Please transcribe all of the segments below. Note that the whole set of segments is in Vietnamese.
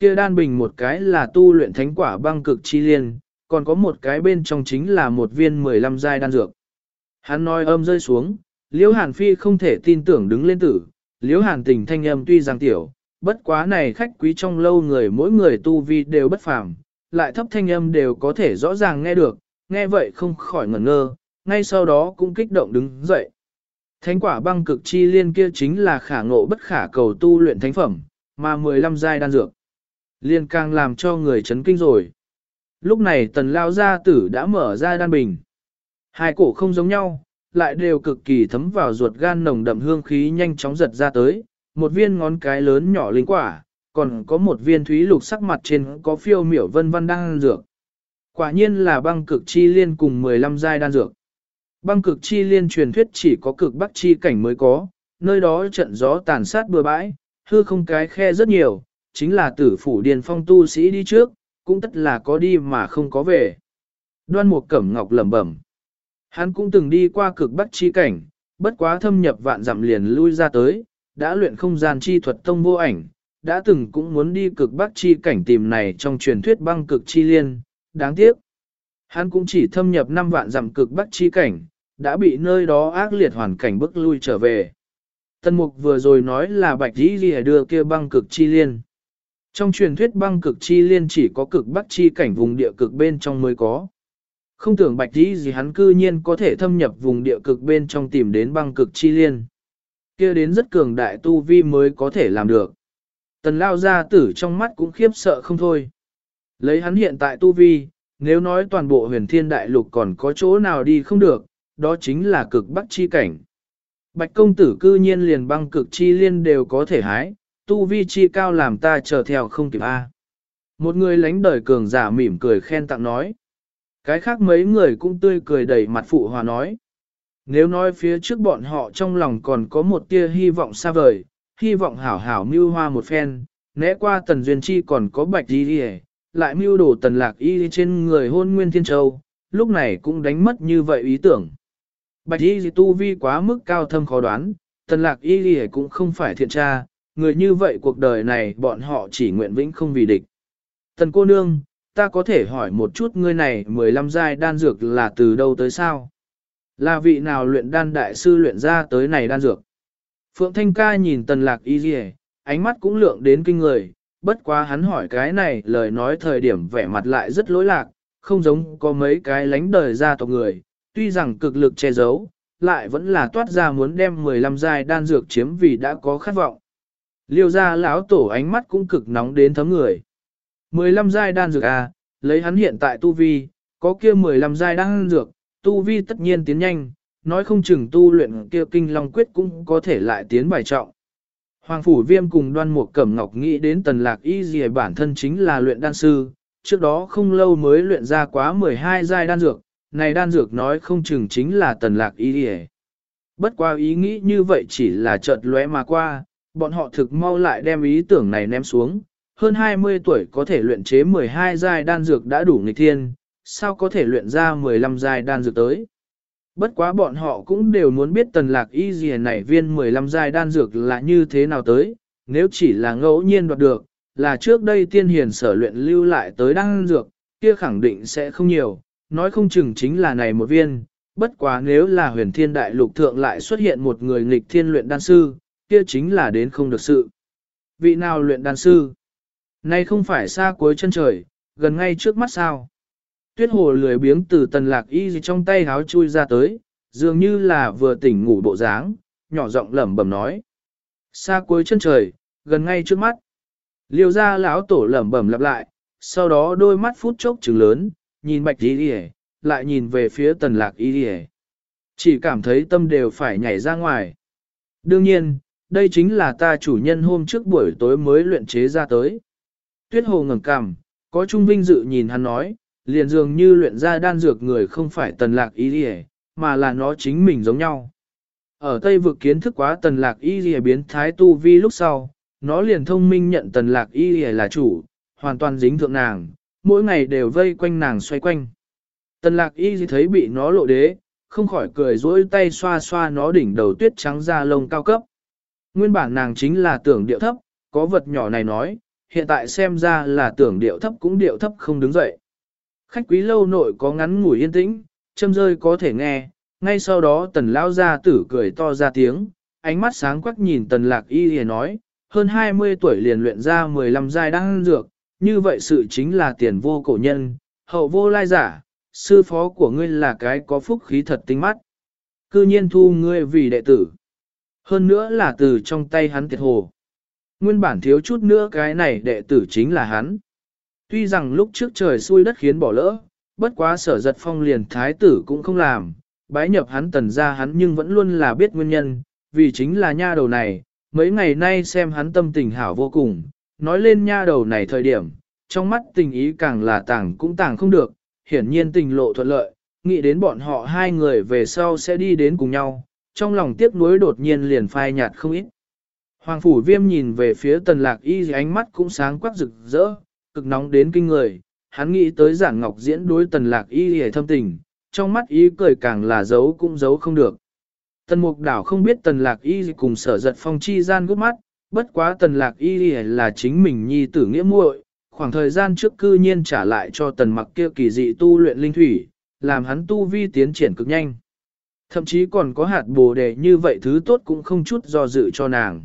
kia đan bình một cái là tu luyện thánh quả băng cực chi liên, còn có một cái bên trong chính là một viên 15 giai đan dược. Hắn nói âm rơi xuống, Liễu Hàn Phi không thể tin tưởng đứng lên tử, Liễu Hàn tình thanh âm tuy rằng tiểu, bất quá này khách quý trong lâu người mỗi người tu vi đều bất phàm, lại thấp thanh âm đều có thể rõ ràng nghe được, nghe vậy không khỏi ngẩn ngơ, ngay sau đó cũng kích động đứng dậy. Thánh quả băng cực chi liên kia chính là khả ngộ bất khả cầu tu luyện thánh phẩm, mà 15 giai đan dược. Liên càng làm cho người chấn kinh rồi. Lúc này tần lao gia tử đã mở ra đan bình. Hai cổ không giống nhau, lại đều cực kỳ thấm vào ruột gan nồng đậm hương khí nhanh chóng giật ra tới, một viên ngón cái lớn nhỏ linh quả, còn có một viên thúy lục sắc mặt trên có phiêu miểu vân vân đang dược. Quả nhiên là băng cực chi liên cùng 15 giai đan dược. Băng cực chi liên truyền thuyết chỉ có cực bắc chi cảnh mới có, nơi đó trận gió tàn sát bừa bãi, hư không cái khe rất nhiều, chính là tử phủ điền phong tu sĩ đi trước, cũng tất là có đi mà không có về. Đoan Mục Cẩm Ngọc lẩm bẩm. Hắn cũng từng đi qua cực bắc chi cảnh, bất quá thâm nhập vạn dặm liền lui ra tới, đã luyện không gian chi thuật tông vô ảnh, đã từng cũng muốn đi cực bắc chi cảnh tìm này trong truyền thuyết băng cực chi liên, đáng tiếc. Hắn cũng chỉ thâm nhập năm vạn dặm cực bắc chi cảnh, đã bị nơi đó ác liệt hoàn cảnh bức lui trở về. Tân mục vừa rồi nói là bạch dĩ ghi đưa kia băng cực chi liên. Trong truyền thuyết băng cực chi liên chỉ có cực bắc chi cảnh vùng địa cực bên trong mới có. Không tưởng bạch dĩ gì hắn cư nhiên có thể thâm nhập vùng địa cực bên trong tìm đến băng cực chi liên. kia đến rất cường đại tu vi mới có thể làm được. Tần lao gia tử trong mắt cũng khiếp sợ không thôi. Lấy hắn hiện tại tu vi, nếu nói toàn bộ huyền thiên đại lục còn có chỗ nào đi không được, đó chính là cực bắc chi cảnh. Bạch công tử cư nhiên liền băng cực chi liên đều có thể hái, tu vi chi cao làm ta chờ theo không kịp a. Một người lánh đời cường giả mỉm cười khen tặng nói. Cái khác mấy người cũng tươi cười đầy mặt phụ hòa nói. Nếu nói phía trước bọn họ trong lòng còn có một tia hy vọng xa vời, hy vọng hảo hảo mưu hoa một phen, né qua tần duyên chi còn có bạch đi đi lại mưu đổ tần lạc y trên người hôn nguyên thiên châu, lúc này cũng đánh mất như vậy ý tưởng. Bạch y tu vi quá mức cao thâm khó đoán, tần lạc y cũng không phải thiện tra, người như vậy cuộc đời này bọn họ chỉ nguyện vĩnh không vì địch. Tần cô nương, ta có thể hỏi một chút ngươi này 15 giai đan dược là từ đâu tới sao? Là vị nào luyện đan đại sư luyện ra tới này đan dược? Phượng Thanh ca nhìn tần lạc y dì ánh mắt cũng lượng đến kinh người, bất quá hắn hỏi cái này lời nói thời điểm vẻ mặt lại rất lỗi lạc, không giống có mấy cái lánh đời ra tộc người, tuy rằng cực lực che giấu, lại vẫn là toát ra muốn đem 15 giai đan dược chiếm vì đã có khát vọng. Liêu ra lão tổ ánh mắt cũng cực nóng đến thấm người. 15 giai đan dược à, lấy hắn hiện tại tu vi, có kia 15 giai đan dược, tu vi tất nhiên tiến nhanh, nói không chừng tu luyện kia kinh long quyết cũng có thể lại tiến bài trọng. Hoàng Phủ Viêm cùng đoan một cẩm ngọc nghĩ đến tần lạc y gì bản thân chính là luyện đan sư, trước đó không lâu mới luyện ra quá 12 giai đan dược, này đan dược nói không chừng chính là tần lạc y gì Bất qua ý nghĩ như vậy chỉ là chợt lóe mà qua, bọn họ thực mau lại đem ý tưởng này ném xuống, hơn 20 tuổi có thể luyện chế 12 giai đan dược đã đủ nghịch thiên, sao có thể luyện ra 15 giai đan dược tới. Bất quá bọn họ cũng đều muốn biết tần lạc y gì này viên 15 giai đan dược là như thế nào tới, nếu chỉ là ngẫu nhiên đoạt được, là trước đây tiên hiền sở luyện lưu lại tới đan dược, kia khẳng định sẽ không nhiều, nói không chừng chính là này một viên, bất quá nếu là huyền thiên đại lục thượng lại xuất hiện một người nghịch thiên luyện đan sư, kia chính là đến không được sự. Vị nào luyện đan sư? Nay không phải xa cuối chân trời, gần ngay trước mắt sao? Tuyết hồ lười biếng từ tần lạc y trong tay háo chui ra tới, dường như là vừa tỉnh ngủ bộ dáng, nhỏ giọng lẩm bẩm nói. Xa cuối chân trời, gần ngay trước mắt. Liêu ra lão tổ lẩm bẩm lặp lại, sau đó đôi mắt phút chốc trừng lớn, nhìn bạch y đi lại nhìn về phía tần lạc y đi Chỉ cảm thấy tâm đều phải nhảy ra ngoài. Đương nhiên, đây chính là ta chủ nhân hôm trước buổi tối mới luyện chế ra tới. Tuyết hồ ngẩng cằm, có trung vinh dự nhìn hắn nói, liền dường như luyện ra đan dược người không phải tần lạc y đi mà là nó chính mình giống nhau. Ở Tây vực kiến thức quá tần lạc y đi biến thái tu vi lúc sau, nó liền thông minh nhận tần lạc y đi là chủ, hoàn toàn dính thượng nàng, mỗi ngày đều vây quanh nàng xoay quanh. Tần lạc y thấy bị nó lộ đế, không khỏi cười dối tay xoa xoa nó đỉnh đầu tuyết trắng da lông cao cấp. Nguyên bản nàng chính là tưởng điệu thấp, có vật nhỏ này nói, hiện tại xem ra là tưởng điệu thấp cũng điệu thấp không đứng dậy. Khách quý lâu nội có ngắn ngủi yên tĩnh, châm rơi có thể nghe, ngay sau đó tần lao gia tử cười to ra tiếng, ánh mắt sáng quắc nhìn tần lạc y hề nói, hơn 20 tuổi liền luyện ra 15 giai đang dược, như vậy sự chính là tiền vô cổ nhân, hậu vô lai giả, sư phó của ngươi là cái có phúc khí thật tinh mắt. Cư nhiên thu ngươi vì đệ tử. Hơn nữa là từ trong tay hắn thiệt hồ. Nguyên bản thiếu chút nữa cái này đệ tử chính là hắn. Tuy rằng lúc trước trời xui đất khiến bỏ lỡ, bất quá sở giật phong liền thái tử cũng không làm, bái nhập hắn tần ra hắn nhưng vẫn luôn là biết nguyên nhân, vì chính là nha đầu này, mấy ngày nay xem hắn tâm tình hảo vô cùng, nói lên nha đầu này thời điểm, trong mắt tình ý càng là tàng cũng tàng không được, hiển nhiên tình lộ thuận lợi, nghĩ đến bọn họ hai người về sau sẽ đi đến cùng nhau, trong lòng tiếc nuối đột nhiên liền phai nhạt không ít. Hoàng phủ viêm nhìn về phía tần lạc y ánh mắt cũng sáng quắc rực rỡ, cực nóng đến kinh người, hắn nghĩ tới giản ngọc diễn đối tần lạc y hề thâm tình, trong mắt ý cười càng là giấu cũng giấu không được. Tần mục đảo không biết tần lạc y cùng sở giật phong chi gian gút mắt, bất quá tần lạc y là chính mình nhi tử nghĩa muội, khoảng thời gian trước cư nhiên trả lại cho tần mặc kia kỳ dị tu luyện linh thủy, làm hắn tu vi tiến triển cực nhanh. Thậm chí còn có hạt bồ đề như vậy thứ tốt cũng không chút do dự cho nàng.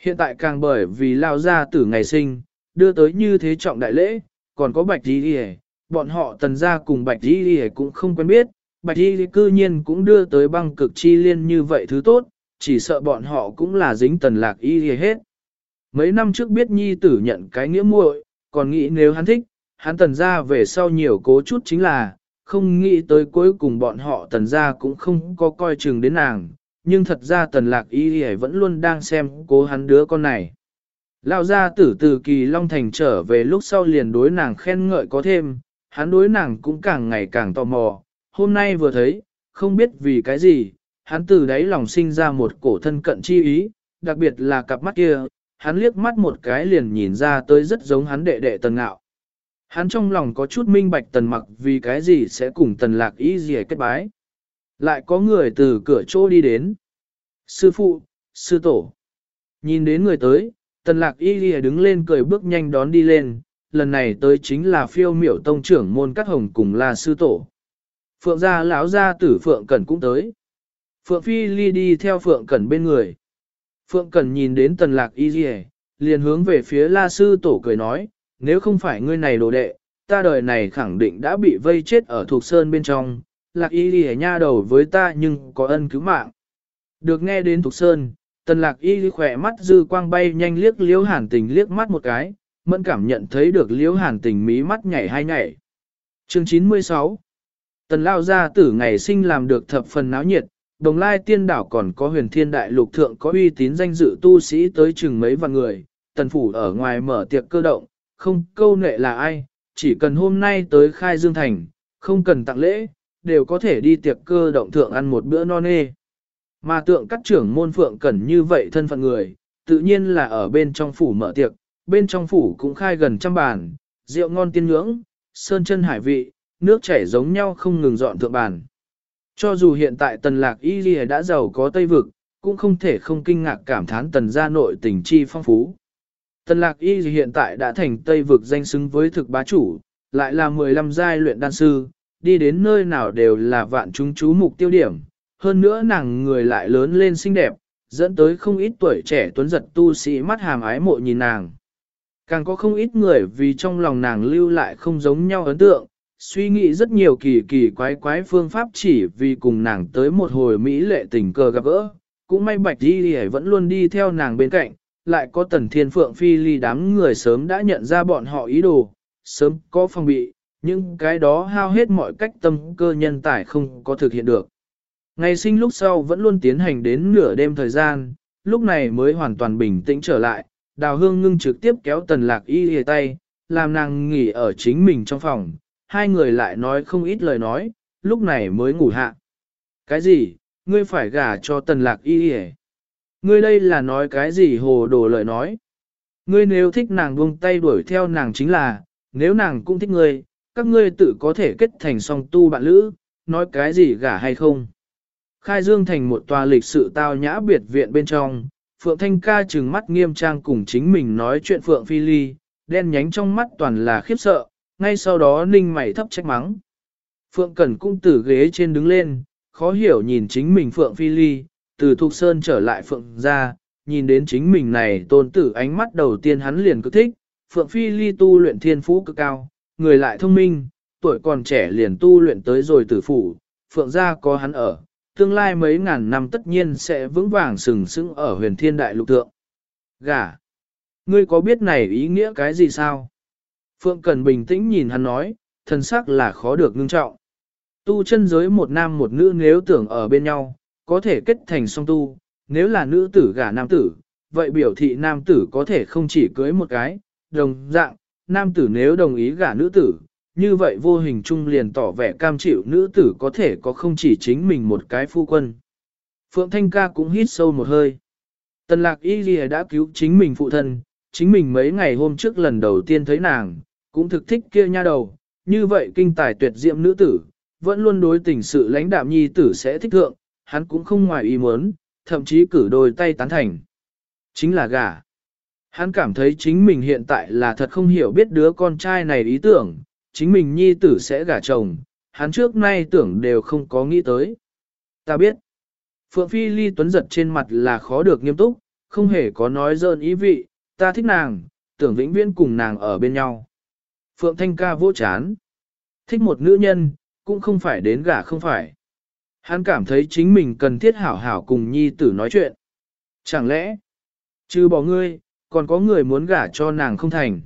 Hiện tại càng bởi vì lao ra từ ngày sinh, đưa tới như thế trọng đại lễ, còn có bạch đi đi bọn họ tần ra cùng bạch đi đi cũng không quen biết, bạch đi cư nhiên cũng đưa tới băng cực chi liên như vậy thứ tốt, chỉ sợ bọn họ cũng là dính tần lạc y đi hết. Mấy năm trước biết nhi tử nhận cái nghĩa muội, còn nghĩ nếu hắn thích, hắn tần ra về sau nhiều cố chút chính là, không nghĩ tới cuối cùng bọn họ tần ra cũng không có coi chừng đến nàng, nhưng thật ra tần lạc y y vẫn luôn đang xem cố hắn đứa con này. Lão gia tử từ kỳ Long Thành trở về lúc sau liền đối nàng khen ngợi có thêm, hắn đối nàng cũng càng ngày càng tò mò, hôm nay vừa thấy, không biết vì cái gì, hắn từ đấy lòng sinh ra một cổ thân cận chi ý, đặc biệt là cặp mắt kia, hắn liếc mắt một cái liền nhìn ra tới rất giống hắn đệ đệ tần ngạo. Hắn trong lòng có chút minh bạch tần mặc vì cái gì sẽ cùng tần lạc ý gì kết bái. Lại có người từ cửa chỗ đi đến. Sư phụ, sư tổ. Nhìn đến người tới, tần lạc y ghi đứng lên cười bước nhanh đón đi lên, lần này tới chính là phiêu miểu tông trưởng môn cắt hồng cùng là sư tổ. Phượng gia lão gia tử Phượng Cẩn cũng tới. Phượng Phi Ly đi theo Phượng Cẩn bên người. Phượng Cẩn nhìn đến tần lạc y ghi liền hướng về phía la sư tổ cười nói, nếu không phải ngươi này đồ đệ, ta đời này khẳng định đã bị vây chết ở thuộc sơn bên trong, lạc y ghi nha đầu với ta nhưng có ân cứu mạng. Được nghe đến thuộc sơn, tần lạc y khỏe mắt dư quang bay nhanh liếc liễu hàn tình liếc mắt một cái, mẫn cảm nhận thấy được liễu hàn tình mí mắt nhảy hai nhảy. Chương 96 Tần lao gia tử ngày sinh làm được thập phần náo nhiệt, đồng lai tiên đảo còn có huyền thiên đại lục thượng có uy tín danh dự tu sĩ tới chừng mấy vạn người, tần phủ ở ngoài mở tiệc cơ động, không câu nệ là ai, chỉ cần hôm nay tới khai dương thành, không cần tặng lễ, đều có thể đi tiệc cơ động thượng ăn một bữa no nê. Mà tượng các trưởng môn phượng cần như vậy thân phận người, tự nhiên là ở bên trong phủ mở tiệc, bên trong phủ cũng khai gần trăm bàn, rượu ngon tiên ngưỡng, sơn chân hải vị, nước chảy giống nhau không ngừng dọn thượng bàn. Cho dù hiện tại tần lạc y đã giàu có tây vực, cũng không thể không kinh ngạc cảm thán tần gia nội tình chi phong phú. Tần lạc y hiện tại đã thành tây vực danh xứng với thực bá chủ, lại là 15 giai luyện đan sư, đi đến nơi nào đều là vạn chúng chú mục tiêu điểm. Hơn nữa nàng người lại lớn lên xinh đẹp, dẫn tới không ít tuổi trẻ tuấn giật tu sĩ mắt hàm ái mộ nhìn nàng. Càng có không ít người vì trong lòng nàng lưu lại không giống nhau ấn tượng, suy nghĩ rất nhiều kỳ kỳ quái quái phương pháp chỉ vì cùng nàng tới một hồi Mỹ lệ tình cờ gặp gỡ. Cũng may bạch đi vẫn luôn đi theo nàng bên cạnh, lại có tần thiên phượng phi ly đám người sớm đã nhận ra bọn họ ý đồ, sớm có phòng bị, nhưng cái đó hao hết mọi cách tâm cơ nhân tài không có thực hiện được. Ngày sinh lúc sau vẫn luôn tiến hành đến nửa đêm thời gian, lúc này mới hoàn toàn bình tĩnh trở lại, đào hương ngưng trực tiếp kéo tần lạc y hề tay, làm nàng nghỉ ở chính mình trong phòng, hai người lại nói không ít lời nói, lúc này mới ngủ hạ. Cái gì, ngươi phải gả cho tần lạc y hề? Ngươi đây là nói cái gì hồ đồ lời nói? Ngươi nếu thích nàng buông tay đuổi theo nàng chính là, nếu nàng cũng thích ngươi, các ngươi tự có thể kết thành song tu bạn lữ, nói cái gì gả hay không? Khai Dương thành một tòa lịch sự tao nhã biệt viện bên trong, Phượng Thanh ca trừng mắt nghiêm trang cùng chính mình nói chuyện Phượng Phi Ly, đen nhánh trong mắt toàn là khiếp sợ, ngay sau đó ninh mày thấp trách mắng. Phượng Cẩn cũng từ ghế trên đứng lên, khó hiểu nhìn chính mình Phượng Phi Ly, từ Thục Sơn trở lại Phượng ra, nhìn đến chính mình này tôn tử ánh mắt đầu tiên hắn liền cứ thích, Phượng Phi Ly tu luyện thiên phú cực cao, người lại thông minh, tuổi còn trẻ liền tu luyện tới rồi tử phủ, Phượng gia có hắn ở, tương lai mấy ngàn năm tất nhiên sẽ vững vàng sừng sững ở huyền thiên đại lục thượng. Gả! Ngươi có biết này ý nghĩa cái gì sao? Phượng Cần bình tĩnh nhìn hắn nói, thần sắc là khó được ngưng trọng. Tu chân giới một nam một nữ nếu tưởng ở bên nhau, có thể kết thành song tu, nếu là nữ tử gả nam tử, vậy biểu thị nam tử có thể không chỉ cưới một cái, đồng dạng, nam tử nếu đồng ý gả nữ tử, như vậy vô hình chung liền tỏ vẻ cam chịu nữ tử có thể có không chỉ chính mình một cái phu quân. Phượng Thanh ca cũng hít sâu một hơi. Tần lạc y ghi đã cứu chính mình phụ thân, chính mình mấy ngày hôm trước lần đầu tiên thấy nàng, cũng thực thích kia nha đầu, như vậy kinh tài tuyệt diệm nữ tử, vẫn luôn đối tình sự lãnh đạm nhi tử sẽ thích thượng, hắn cũng không ngoài ý muốn, thậm chí cử đôi tay tán thành. Chính là gả. Hắn cảm thấy chính mình hiện tại là thật không hiểu biết đứa con trai này ý tưởng, chính mình nhi tử sẽ gả chồng, hắn trước nay tưởng đều không có nghĩ tới. Ta biết, Phượng Phi Ly Tuấn giật trên mặt là khó được nghiêm túc, không hề có nói dơn ý vị, ta thích nàng, tưởng vĩnh viễn cùng nàng ở bên nhau. Phượng Thanh ca vô chán. Thích một nữ nhân, cũng không phải đến gả không phải. Hắn cảm thấy chính mình cần thiết hảo hảo cùng nhi tử nói chuyện. Chẳng lẽ, trừ bỏ ngươi, còn có người muốn gả cho nàng không thành.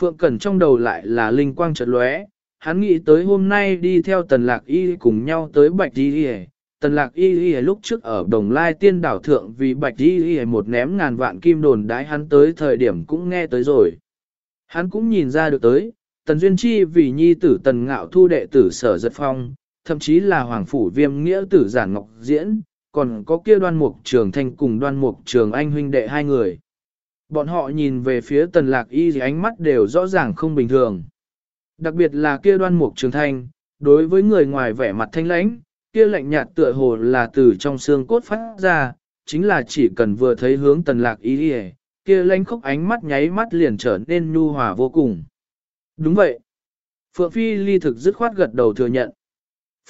Phượng Cẩn trong đầu lại là linh quang chợt lóe, hắn nghĩ tới hôm nay đi theo tần lạc y cùng nhau tới bạch y y Tần lạc y y lúc trước ở đồng lai tiên đảo thượng vì bạch y y một ném ngàn vạn kim đồn đái hắn tới thời điểm cũng nghe tới rồi. Hắn cũng nhìn ra được tới, tần duyên chi vì nhi tử tần ngạo thu đệ tử sở giật phong, thậm chí là hoàng phủ viêm nghĩa tử giản ngọc diễn, còn có kia đoan mục trường thanh cùng đoan mục trường anh huynh đệ hai người. Bọn họ nhìn về phía tần lạc y thì ánh mắt đều rõ ràng không bình thường. Đặc biệt là kia đoan mục trường thanh, đối với người ngoài vẻ mặt thanh lãnh, kia lạnh nhạt tựa hồ là từ trong xương cốt phát ra, chính là chỉ cần vừa thấy hướng tần lạc y thì kia lãnh khốc ánh mắt nháy mắt liền trở nên nhu hòa vô cùng. Đúng vậy. Phượng Phi ly thực dứt khoát gật đầu thừa nhận.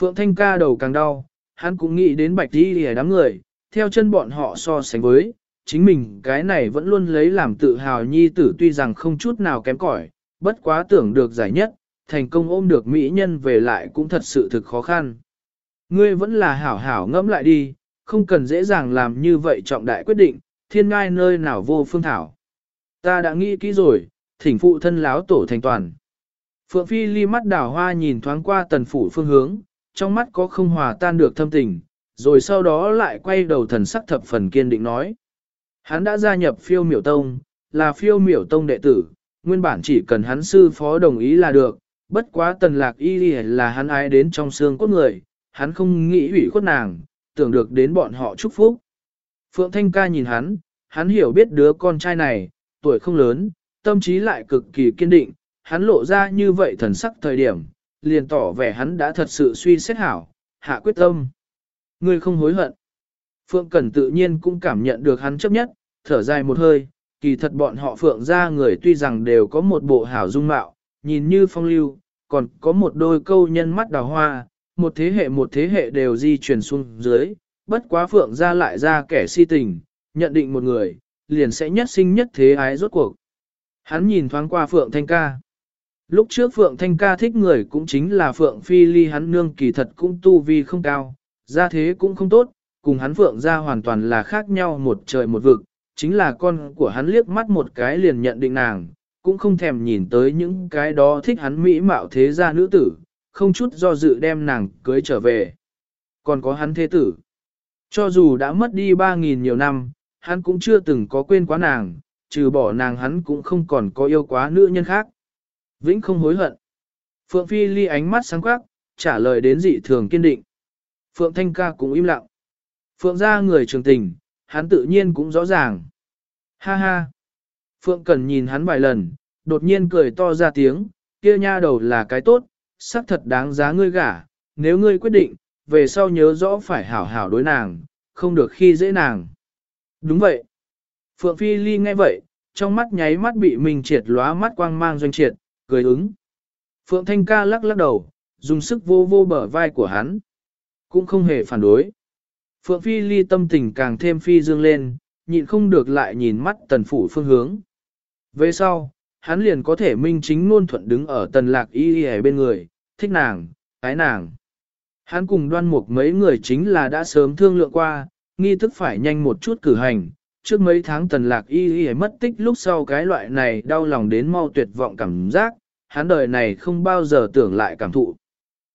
Phượng Thanh ca đầu càng đau, hắn cũng nghĩ đến bạch đi lìa đám người, theo chân bọn họ so sánh với, chính mình cái này vẫn luôn lấy làm tự hào nhi tử tuy rằng không chút nào kém cỏi, bất quá tưởng được giải nhất, thành công ôm được mỹ nhân về lại cũng thật sự thực khó khăn. Ngươi vẫn là hảo hảo ngẫm lại đi, không cần dễ dàng làm như vậy trọng đại quyết định, thiên ngai nơi nào vô phương thảo. Ta đã nghĩ kỹ rồi, thỉnh phụ thân láo tổ thành toàn. Phượng Phi ly mắt đảo hoa nhìn thoáng qua tần phủ phương hướng, trong mắt có không hòa tan được thâm tình, rồi sau đó lại quay đầu thần sắc thập phần kiên định nói. Hắn đã gia nhập phiêu miểu tông, là phiêu miểu tông đệ tử, nguyên bản chỉ cần hắn sư phó đồng ý là được, bất quá tần lạc y là hắn ai đến trong xương cốt người, hắn không nghĩ ủy khuất nàng, tưởng được đến bọn họ chúc phúc. Phượng Thanh ca nhìn hắn, hắn hiểu biết đứa con trai này, tuổi không lớn, tâm trí lại cực kỳ kiên định, hắn lộ ra như vậy thần sắc thời điểm, liền tỏ vẻ hắn đã thật sự suy xét hảo, hạ quyết tâm. Ngươi không hối hận. Phượng Cẩn tự nhiên cũng cảm nhận được hắn chấp nhất, thở dài một hơi, kỳ thật bọn họ Phượng ra người tuy rằng đều có một bộ hảo dung mạo, nhìn như phong lưu, còn có một đôi câu nhân mắt đào hoa, một thế hệ một thế hệ đều di truyền xuống dưới, bất quá Phượng ra lại ra kẻ si tình, nhận định một người, liền sẽ nhất sinh nhất thế ái rốt cuộc. Hắn nhìn thoáng qua Phượng Thanh Ca. Lúc trước Phượng Thanh Ca thích người cũng chính là Phượng Phi Ly hắn nương kỳ thật cũng tu vi không cao, ra thế cũng không tốt, cùng hắn Phượng ra hoàn toàn là khác nhau một trời một vực, chính là con của hắn liếc mắt một cái liền nhận định nàng, cũng không thèm nhìn tới những cái đó thích hắn mỹ mạo thế gia nữ tử, không chút do dự đem nàng cưới trở về. Còn có hắn thế tử. Cho dù đã mất đi ba nghìn nhiều năm, hắn cũng chưa từng có quên quá nàng, trừ bỏ nàng hắn cũng không còn có yêu quá nữ nhân khác. Vĩnh không hối hận. Phượng Phi ly ánh mắt sáng quắc, trả lời đến dị thường kiên định. Phượng Thanh ca cũng im lặng. Phượng ra người trường tình, hắn tự nhiên cũng rõ ràng. Ha ha. Phượng Cần nhìn hắn vài lần, đột nhiên cười to ra tiếng, kia nha đầu là cái tốt, sắc thật đáng giá ngươi gả, nếu ngươi quyết định, về sau nhớ rõ phải hảo hảo đối nàng, không được khi dễ nàng. Đúng vậy. Phượng Phi Ly nghe vậy, trong mắt nháy mắt bị mình triệt lóa mắt quang mang doanh triệt, cười ứng. Phượng Thanh ca lắc lắc đầu, dùng sức vô vô bờ vai của hắn. Cũng không hề phản đối. Phượng Phi Ly tâm tình càng thêm phi dương lên, nhịn không được lại nhìn mắt tần phủ phương hướng. Về sau, hắn liền có thể minh chính luôn thuận đứng ở tần lạc y y bên người, thích nàng, ái nàng. Hắn cùng đoan mục mấy người chính là đã sớm thương lượng qua, nghi thức phải nhanh một chút cử hành. Trước mấy tháng tần lạc y y mất tích lúc sau cái loại này đau lòng đến mau tuyệt vọng cảm giác, hắn đời này không bao giờ tưởng lại cảm thụ.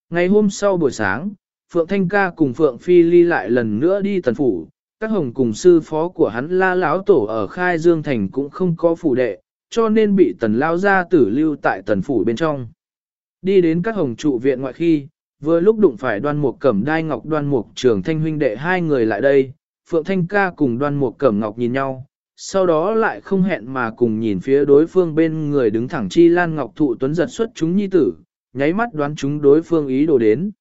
Ngày hôm sau buổi sáng, Phượng Thanh Ca cùng Phượng Phi Ly lại lần nữa đi tần phủ, các hồng cùng sư phó của hắn la lão tổ ở khai dương thành cũng không có phủ đệ, cho nên bị tần lao ra tử lưu tại tần phủ bên trong. Đi đến các hồng trụ viện ngoại khi, vừa lúc đụng phải đoan mục cẩm đai ngọc đoan mục trường thanh huynh đệ hai người lại đây, Phượng Thanh ca cùng đoan mục cẩm ngọc nhìn nhau, sau đó lại không hẹn mà cùng nhìn phía đối phương bên người đứng thẳng chi lan ngọc thụ tuấn giật xuất chúng nhi tử, nháy mắt đoán chúng đối phương ý đồ đến.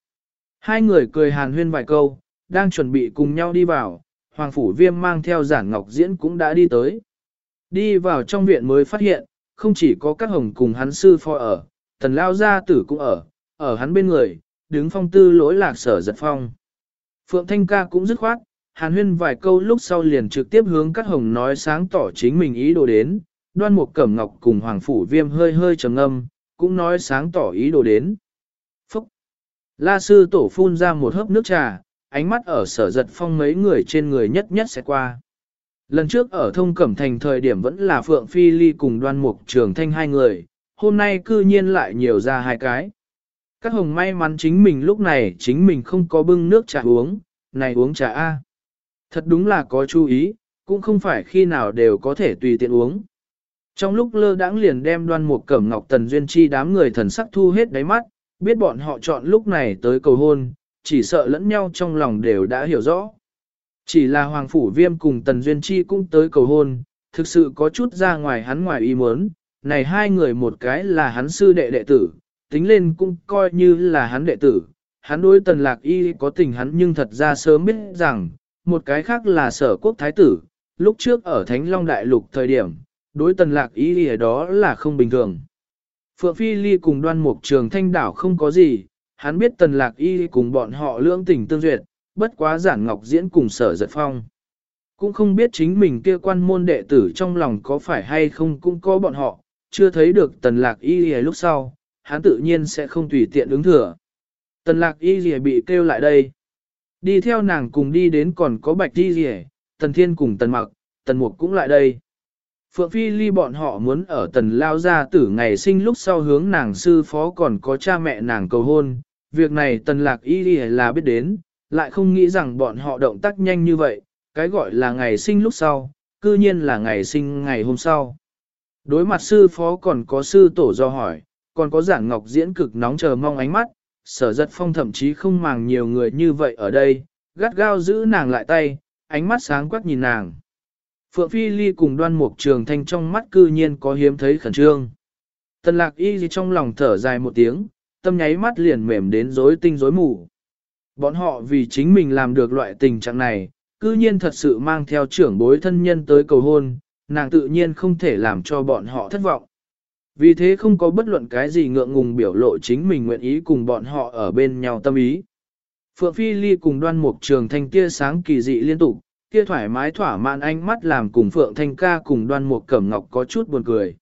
Hai người cười hàn huyên vài câu, đang chuẩn bị cùng nhau đi vào, Hoàng Phủ Viêm mang theo giản ngọc diễn cũng đã đi tới. Đi vào trong viện mới phát hiện, không chỉ có các hồng cùng hắn sư phò ở, tần lao gia tử cũng ở, ở hắn bên người, đứng phong tư lỗi lạc sở giật phong. Phượng Thanh ca cũng dứt khoát, hàn huyên vài câu lúc sau liền trực tiếp hướng các hồng nói sáng tỏ chính mình ý đồ đến, đoan một cẩm ngọc cùng hoàng phủ viêm hơi hơi trầm ngâm, cũng nói sáng tỏ ý đồ đến. Phúc! La sư tổ phun ra một hớp nước trà, ánh mắt ở sở giật phong mấy người trên người nhất nhất sẽ qua. Lần trước ở thông cẩm thành thời điểm vẫn là Phượng Phi Ly cùng đoan mục trường thanh hai người, hôm nay cư nhiên lại nhiều ra hai cái. Các hồng may mắn chính mình lúc này chính mình không có bưng nước trà uống, này uống trà A. Thật đúng là có chú ý, cũng không phải khi nào đều có thể tùy tiện uống. Trong lúc lơ đãng liền đem đoan một cẩm ngọc tần duyên chi đám người thần sắc thu hết đáy mắt, biết bọn họ chọn lúc này tới cầu hôn, chỉ sợ lẫn nhau trong lòng đều đã hiểu rõ. Chỉ là Hoàng Phủ Viêm cùng Tần Duyên Chi cũng tới cầu hôn, thực sự có chút ra ngoài hắn ngoài ý muốn, này hai người một cái là hắn sư đệ đệ tử, tính lên cũng coi như là hắn đệ tử, hắn đối Tần Lạc Y có tình hắn nhưng thật ra sớm biết rằng, một cái khác là sở quốc thái tử, lúc trước ở Thánh Long Đại Lục thời điểm, đối Tần Lạc Y ở đó là không bình thường. Phượng Phi Ly cùng đoan mục trường thanh đảo không có gì, hắn biết Tần Lạc Y cùng bọn họ lưỡng tình tương duyệt, bất quá giản ngọc diễn cùng sở giật phong. Cũng không biết chính mình kia quan môn đệ tử trong lòng có phải hay không cũng có bọn họ, chưa thấy được tần lạc y lìa lúc sau, hắn tự nhiên sẽ không tùy tiện ứng thừa. Tần lạc y lìa bị kêu lại đây. Đi theo nàng cùng đi đến còn có bạch thi rỉ, tần thiên cùng tần mặc, tần mục cũng lại đây. Phượng Phi ly bọn họ muốn ở tần lao gia tử ngày sinh lúc sau hướng nàng sư phó còn có cha mẹ nàng cầu hôn. Việc này tần lạc y lìa là biết đến, lại không nghĩ rằng bọn họ động tác nhanh như vậy, cái gọi là ngày sinh lúc sau, cư nhiên là ngày sinh ngày hôm sau. Đối mặt sư phó còn có sư tổ do hỏi, còn có giảng ngọc diễn cực nóng chờ mong ánh mắt, sở giật phong thậm chí không màng nhiều người như vậy ở đây, gắt gao giữ nàng lại tay, ánh mắt sáng quắc nhìn nàng. Phượng Phi Ly cùng đoan mục trường thanh trong mắt cư nhiên có hiếm thấy khẩn trương. Tần lạc y gì trong lòng thở dài một tiếng, tâm nháy mắt liền mềm đến rối tinh rối mù. Bọn họ vì chính mình làm được loại tình trạng này, cư nhiên thật sự mang theo trưởng bối thân nhân tới cầu hôn, nàng tự nhiên không thể làm cho bọn họ thất vọng. Vì thế không có bất luận cái gì ngượng ngùng biểu lộ chính mình nguyện ý cùng bọn họ ở bên nhau tâm ý. Phượng Phi Ly cùng đoan mục trường thanh kia sáng kỳ dị liên tục, kia thoải mái thỏa mãn ánh mắt làm cùng Phượng Thanh ca cùng đoan mục cẩm ngọc có chút buồn cười.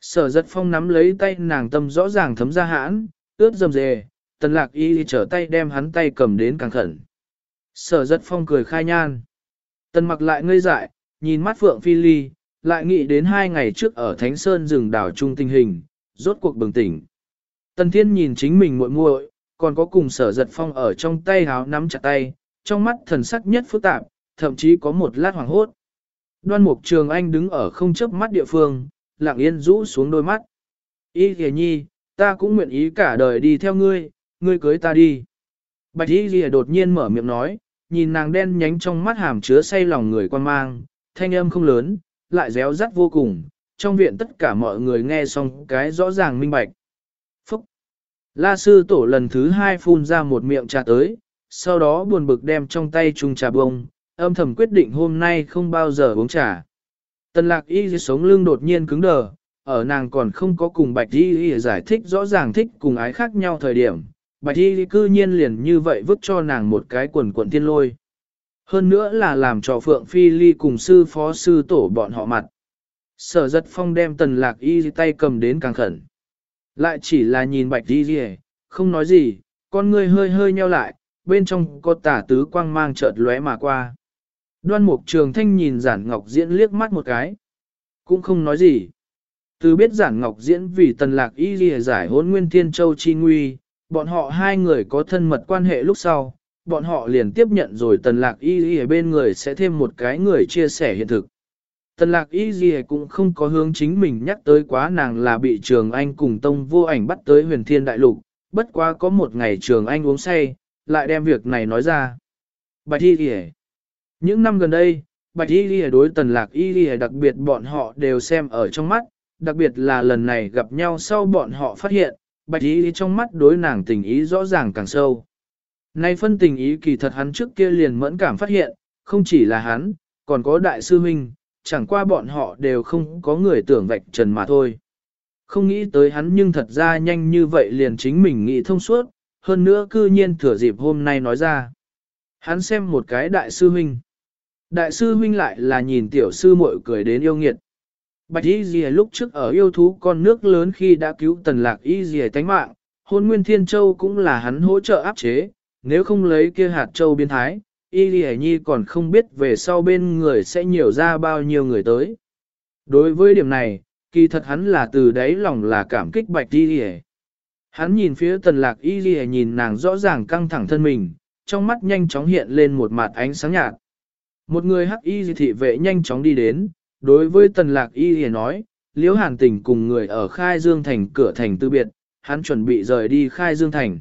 Sở giật phong nắm lấy tay nàng tâm rõ ràng thấm ra hãn, ướt dầm dề, tần lạc y trở tay đem hắn tay cầm đến càng khẩn. Sở giật phong cười khai nhan. Tần mặc lại ngây dại, nhìn mắt Phượng Phi Ly, lại nghĩ đến hai ngày trước ở Thánh Sơn rừng đảo trung tình hình, rốt cuộc bừng tỉnh. Tần Thiên nhìn chính mình muội muội, còn có cùng sở giật phong ở trong tay háo nắm chặt tay, trong mắt thần sắc nhất phức tạp, thậm chí có một lát hoàng hốt. Đoan Mục Trường Anh đứng ở không chớp mắt địa phương, lặng yên rũ xuống đôi mắt. Y Thề Nhi, ta cũng nguyện ý cả đời đi theo ngươi, ngươi cưới ta đi. Bạch Y Lìa đột nhiên mở miệng nói, nhìn nàng đen nhánh trong mắt hàm chứa say lòng người quan mang, thanh âm không lớn, lại réo rắt vô cùng, trong viện tất cả mọi người nghe xong cái rõ ràng minh bạch. Phúc! La sư tổ lần thứ hai phun ra một miệng trà tới, sau đó buồn bực đem trong tay chung trà bông, âm thầm quyết định hôm nay không bao giờ uống trà. Tần lạc y sống lưng đột nhiên cứng đờ, ở nàng còn không có cùng bạch y giải thích rõ ràng thích cùng ái khác nhau thời điểm. Bạch y cư nhiên liền như vậy vứt cho nàng một cái quần quần tiên lôi. Hơn nữa là làm cho Phượng Phi Ly cùng sư phó sư tổ bọn họ mặt. Sở giật phong đem tần lạc y tay cầm đến càng khẩn. Lại chỉ là nhìn bạch y gì, không nói gì, con người hơi hơi nheo lại, bên trong có tả tứ quang mang chợt lóe mà qua. Đoan mục trường thanh nhìn giản ngọc diễn liếc mắt một cái. Cũng không nói gì. Từ biết giản ngọc diễn vì tần lạc y lìa giải hôn nguyên thiên châu chi nguy, bọn họ hai người có thân mật quan hệ lúc sau, bọn họ liền tiếp nhận rồi tần lạc y lìa bên người sẽ thêm một cái người chia sẻ hiện thực. Tần lạc y lìa cũng không có hướng chính mình nhắc tới quá nàng là bị trường anh cùng tông vô ảnh bắt tới huyền thiên đại lục, bất quá có một ngày trường anh uống say, lại đem việc này nói ra. Bạch y lìa những năm gần đây, Bạch Y Ghi đối tần lạc Y Ghi đặc biệt bọn họ đều xem ở trong mắt, đặc biệt là lần này gặp nhau sau bọn họ phát hiện, Bạch Y Ghi trong mắt đối nàng tình ý rõ ràng càng sâu. Nay phân tình ý kỳ thật hắn trước kia liền mẫn cảm phát hiện, không chỉ là hắn, còn có đại sư huynh, chẳng qua bọn họ đều không có người tưởng vạch trần mà thôi. Không nghĩ tới hắn nhưng thật ra nhanh như vậy liền chính mình nghĩ thông suốt, hơn nữa cư nhiên thừa dịp hôm nay nói ra. Hắn xem một cái đại sư huynh. Đại sư huynh lại là nhìn tiểu sư muội cười đến yêu nghiệt. Bạch Y Dì lúc trước ở yêu thú con nước lớn khi đã cứu tần lạc Y Dì tánh mạng, hôn nguyên thiên châu cũng là hắn hỗ trợ áp chế, nếu không lấy kia hạt châu biến thái, Y lì Nhi còn không biết về sau bên người sẽ nhiều ra bao nhiêu người tới. Đối với điểm này, kỳ thật hắn là từ đáy lòng là cảm kích Bạch Y lì Hắn nhìn phía tần lạc Y lì nhìn nàng rõ ràng căng thẳng thân mình, trong mắt nhanh chóng hiện lên một mặt ánh sáng nhạt. Một người hắc y thị vệ nhanh chóng đi đến, đối với tần lạc y lì nói, liễu hàn tình cùng người ở khai dương thành cửa thành tư biệt, hắn chuẩn bị rời đi khai dương thành.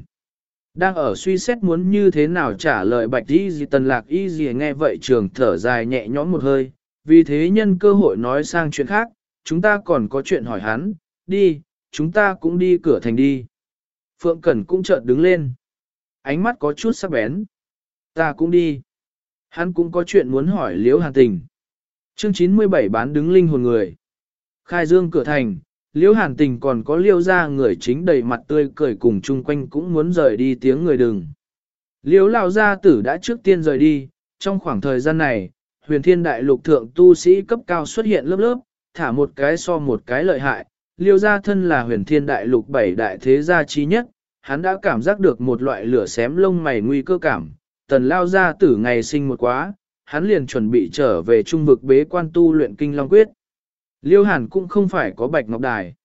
Đang ở suy xét muốn như thế nào trả lời bạch y gì tần lạc y gì nghe vậy trường thở dài nhẹ nhõm một hơi, vì thế nhân cơ hội nói sang chuyện khác, chúng ta còn có chuyện hỏi hắn, đi, chúng ta cũng đi cửa thành đi. Phượng Cẩn cũng chợt đứng lên. Ánh mắt có chút sắc bén. Ta cũng đi. Hắn cũng có chuyện muốn hỏi Liễu Hàn Tình. Chương 97 bán đứng linh hồn người. Khai dương cửa thành, Liễu Hàn Tình còn có liêu ra người chính đầy mặt tươi cười cùng chung quanh cũng muốn rời đi tiếng người đừng. Liễu Lão gia tử đã trước tiên rời đi, trong khoảng thời gian này, huyền thiên đại lục thượng tu sĩ cấp cao xuất hiện lớp lớp, thả một cái so một cái lợi hại. Liêu gia thân là huyền thiên đại lục bảy đại thế gia trí nhất, hắn đã cảm giác được một loại lửa xém lông mày nguy cơ cảm, tần lao gia tử ngày sinh một quá, hắn liền chuẩn bị trở về trung vực bế quan tu luyện kinh long quyết. Liêu Hàn cũng không phải có bạch ngọc đài.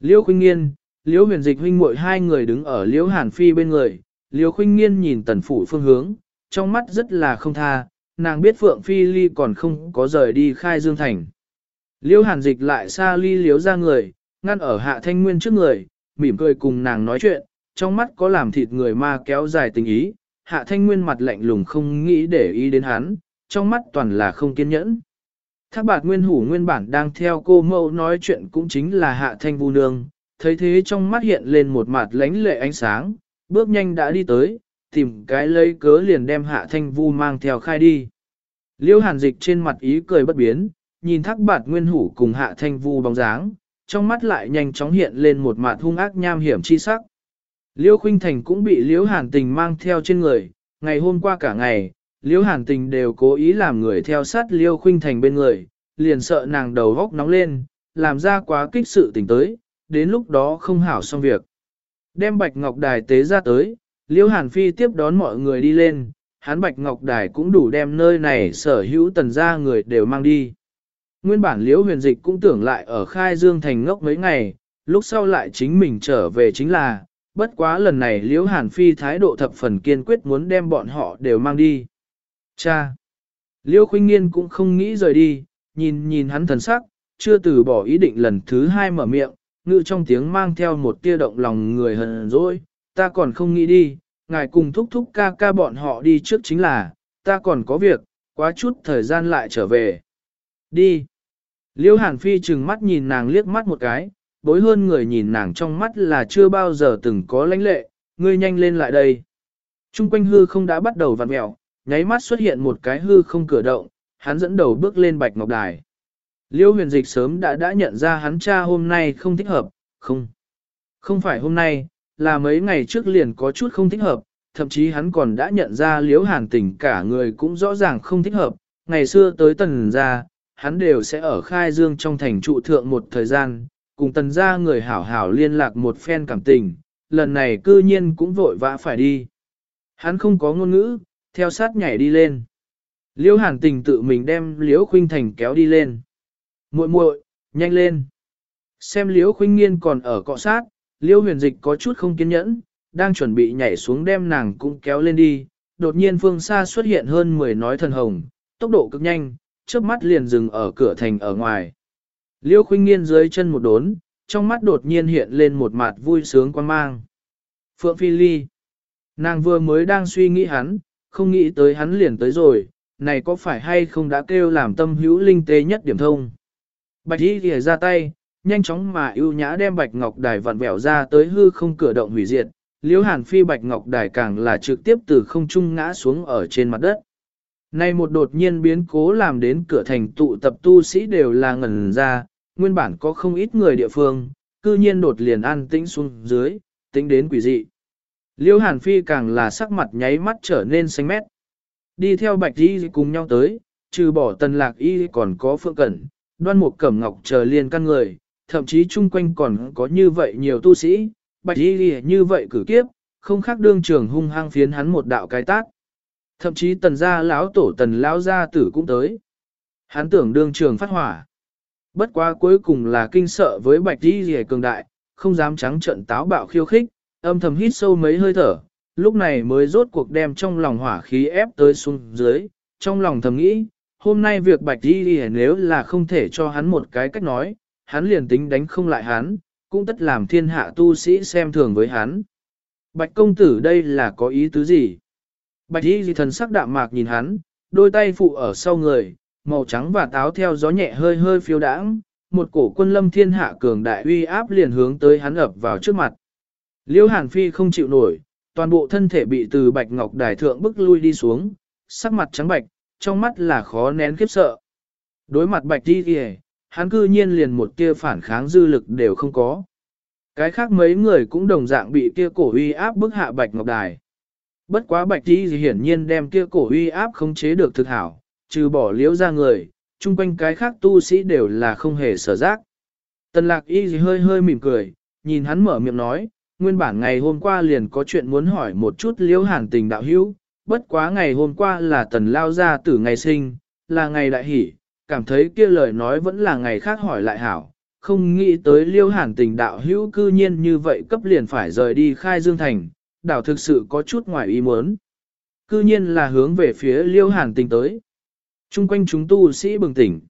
Liêu Khuynh Nghiên, Liêu Huyền Dịch huynh muội hai người đứng ở Liêu Hàn Phi bên người, Liêu Khuynh Nghiên nhìn tần phủ phương hướng, trong mắt rất là không tha, nàng biết Phượng Phi Ly còn không có rời đi khai dương thành. Liêu Hàn Dịch lại xa ly liếu ra người, ngăn ở hạ thanh nguyên trước người, mỉm cười cùng nàng nói chuyện, trong mắt có làm thịt người ma kéo dài tình ý, hạ thanh nguyên mặt lạnh lùng không nghĩ để ý đến hắn, trong mắt toàn là không kiên nhẫn. Thác bạt nguyên hủ nguyên bản đang theo cô mẫu nói chuyện cũng chính là hạ thanh vu nương, thấy thế trong mắt hiện lên một mặt lánh lệ ánh sáng, bước nhanh đã đi tới, tìm cái lấy cớ liền đem hạ thanh vu mang theo khai đi. Liêu hàn dịch trên mặt ý cười bất biến, nhìn thác bạt nguyên hủ cùng hạ thanh vu bóng dáng, trong mắt lại nhanh chóng hiện lên một mặt hung ác nham hiểm chi sắc. Liêu Khuynh Thành cũng bị Liễu Hàn Tình mang theo trên người, ngày hôm qua cả ngày, Liễu Hàn Tình đều cố ý làm người theo sát Liêu Khuynh Thành bên người, liền sợ nàng đầu góc nóng lên, làm ra quá kích sự tình tới, đến lúc đó không hảo xong việc. Đem Bạch Ngọc Đài tế ra tới, Liễu Hàn Phi tiếp đón mọi người đi lên, hắn Bạch Ngọc Đài cũng đủ đem nơi này sở hữu tần gia người đều mang đi. Nguyên bản Liễu Huyền Dịch cũng tưởng lại ở Khai Dương Thành ngốc mấy ngày, lúc sau lại chính mình trở về chính là, bất quá lần này Liễu Hàn Phi thái độ thập phần kiên quyết muốn đem bọn họ đều mang đi. Cha! Liễu Khuynh Nghiên cũng không nghĩ rời đi, nhìn nhìn hắn thần sắc, chưa từ bỏ ý định lần thứ hai mở miệng, ngự trong tiếng mang theo một tia động lòng người hờn dỗi, ta còn không nghĩ đi, ngài cùng thúc thúc ca ca bọn họ đi trước chính là, ta còn có việc, quá chút thời gian lại trở về. Đi! Liễu Hàn Phi chừng mắt nhìn nàng liếc mắt một cái, bối hơn người nhìn nàng trong mắt là chưa bao giờ từng có lãnh lệ, ngươi nhanh lên lại đây. Trung quanh hư không đã bắt đầu vặn mẹo, nháy mắt xuất hiện một cái hư không cửa động, hắn dẫn đầu bước lên bạch ngọc đài. Liêu huyền dịch sớm đã đã nhận ra hắn cha hôm nay không thích hợp, không. Không phải hôm nay, là mấy ngày trước liền có chút không thích hợp, thậm chí hắn còn đã nhận ra liễu hàn tình cả người cũng rõ ràng không thích hợp. Ngày xưa tới tần gia, hắn đều sẽ ở khai dương trong thành trụ thượng một thời gian, cùng tần gia người hảo hảo liên lạc một phen cảm tình, lần này cư nhiên cũng vội vã phải đi. Hắn không có ngôn ngữ, theo sát nhảy đi lên. Liễu hàn tình tự mình đem liễu khuynh thành kéo đi lên. muội muội nhanh lên. Xem liễu khuynh nghiên còn ở cọ sát, liễu huyền dịch có chút không kiên nhẫn, đang chuẩn bị nhảy xuống đem nàng cũng kéo lên đi. Đột nhiên phương xa xuất hiện hơn 10 nói thần hồng, tốc độ cực nhanh, chớp mắt liền dừng ở cửa thành ở ngoài. Liễu khuynh nghiên dưới chân một đốn, trong mắt đột nhiên hiện lên một mặt vui sướng quan mang. Phượng Phi Ly. Nàng vừa mới đang suy nghĩ hắn, không nghĩ tới hắn liền tới rồi, này có phải hay không đã kêu làm tâm hữu linh tế nhất điểm thông. Bạch y ghề ra tay, nhanh chóng mà ưu nhã đem bạch ngọc đài vặn vẹo ra tới hư không cửa động hủy diệt, liễu hàn phi bạch ngọc đài càng là trực tiếp từ không trung ngã xuống ở trên mặt đất. Này một đột nhiên biến cố làm đến cửa thành tụ tập tu sĩ đều là ngẩn ra, nguyên bản có không ít người địa phương, cư nhiên đột liền an tĩnh xuống dưới, tính đến quỷ dị. Liêu Hàn Phi càng là sắc mặt nháy mắt trở nên xanh mét. Đi theo bạch y cùng nhau tới, trừ bỏ tần lạc y còn có phượng cẩn, đoan mục cẩm ngọc chờ liền căn người, thậm chí chung quanh còn có như vậy nhiều tu sĩ, bạch y như vậy cử kiếp, không khác đương trường hung hăng phiến hắn một đạo cái tát. Thậm chí tần gia lão tổ tần lão gia tử cũng tới. Hắn tưởng đương trường phát hỏa. Bất quá cuối cùng là kinh sợ với bạch y rìa cường đại, không dám trắng trận táo bạo khiêu khích, âm thầm hít sâu mấy hơi thở, lúc này mới rốt cuộc đem trong lòng hỏa khí ép tới xuống dưới, trong lòng thầm nghĩ, hôm nay việc bạch đi đi nếu là không thể cho hắn một cái cách nói, hắn liền tính đánh không lại hắn, cũng tất làm thiên hạ tu sĩ xem thường với hắn. Bạch công tử đây là có ý tứ gì? Bạch đi thần sắc đạm mạc nhìn hắn, đôi tay phụ ở sau người, màu trắng và táo theo gió nhẹ hơi hơi phiêu đãng, một cổ quân lâm thiên hạ cường đại uy áp liền hướng tới hắn ập vào trước mặt. Liêu Hàn Phi không chịu nổi, toàn bộ thân thể bị từ bạch ngọc đài thượng bức lui đi xuống, sắc mặt trắng bạch, trong mắt là khó nén khiếp sợ. Đối mặt bạch đi kìa, hắn cư nhiên liền một tia phản kháng dư lực đều không có. Cái khác mấy người cũng đồng dạng bị kia cổ uy áp bức hạ bạch ngọc đài. Bất quá bạch đi hiển nhiên đem kia cổ uy áp không chế được thực hảo, trừ bỏ liễu ra người, chung quanh cái khác tu sĩ đều là không hề sở giác. Tần lạc y gì hơi hơi mỉm cười, nhìn hắn mở miệng nói, nguyên bản ngày hôm qua liền có chuyện muốn hỏi một chút liễu hàn tình đạo hữu, bất quá ngày hôm qua là tần lao ra tử ngày sinh, là ngày đại hỷ, cảm thấy kia lời nói vẫn là ngày khác hỏi lại hảo, không nghĩ tới liễu hàn tình đạo hữu cư nhiên như vậy cấp liền phải rời đi khai dương thành, đảo thực sự có chút ngoài ý muốn. Cư nhiên là hướng về phía liễu hàn tình tới. Trung quanh chúng tu sĩ bừng tỉnh.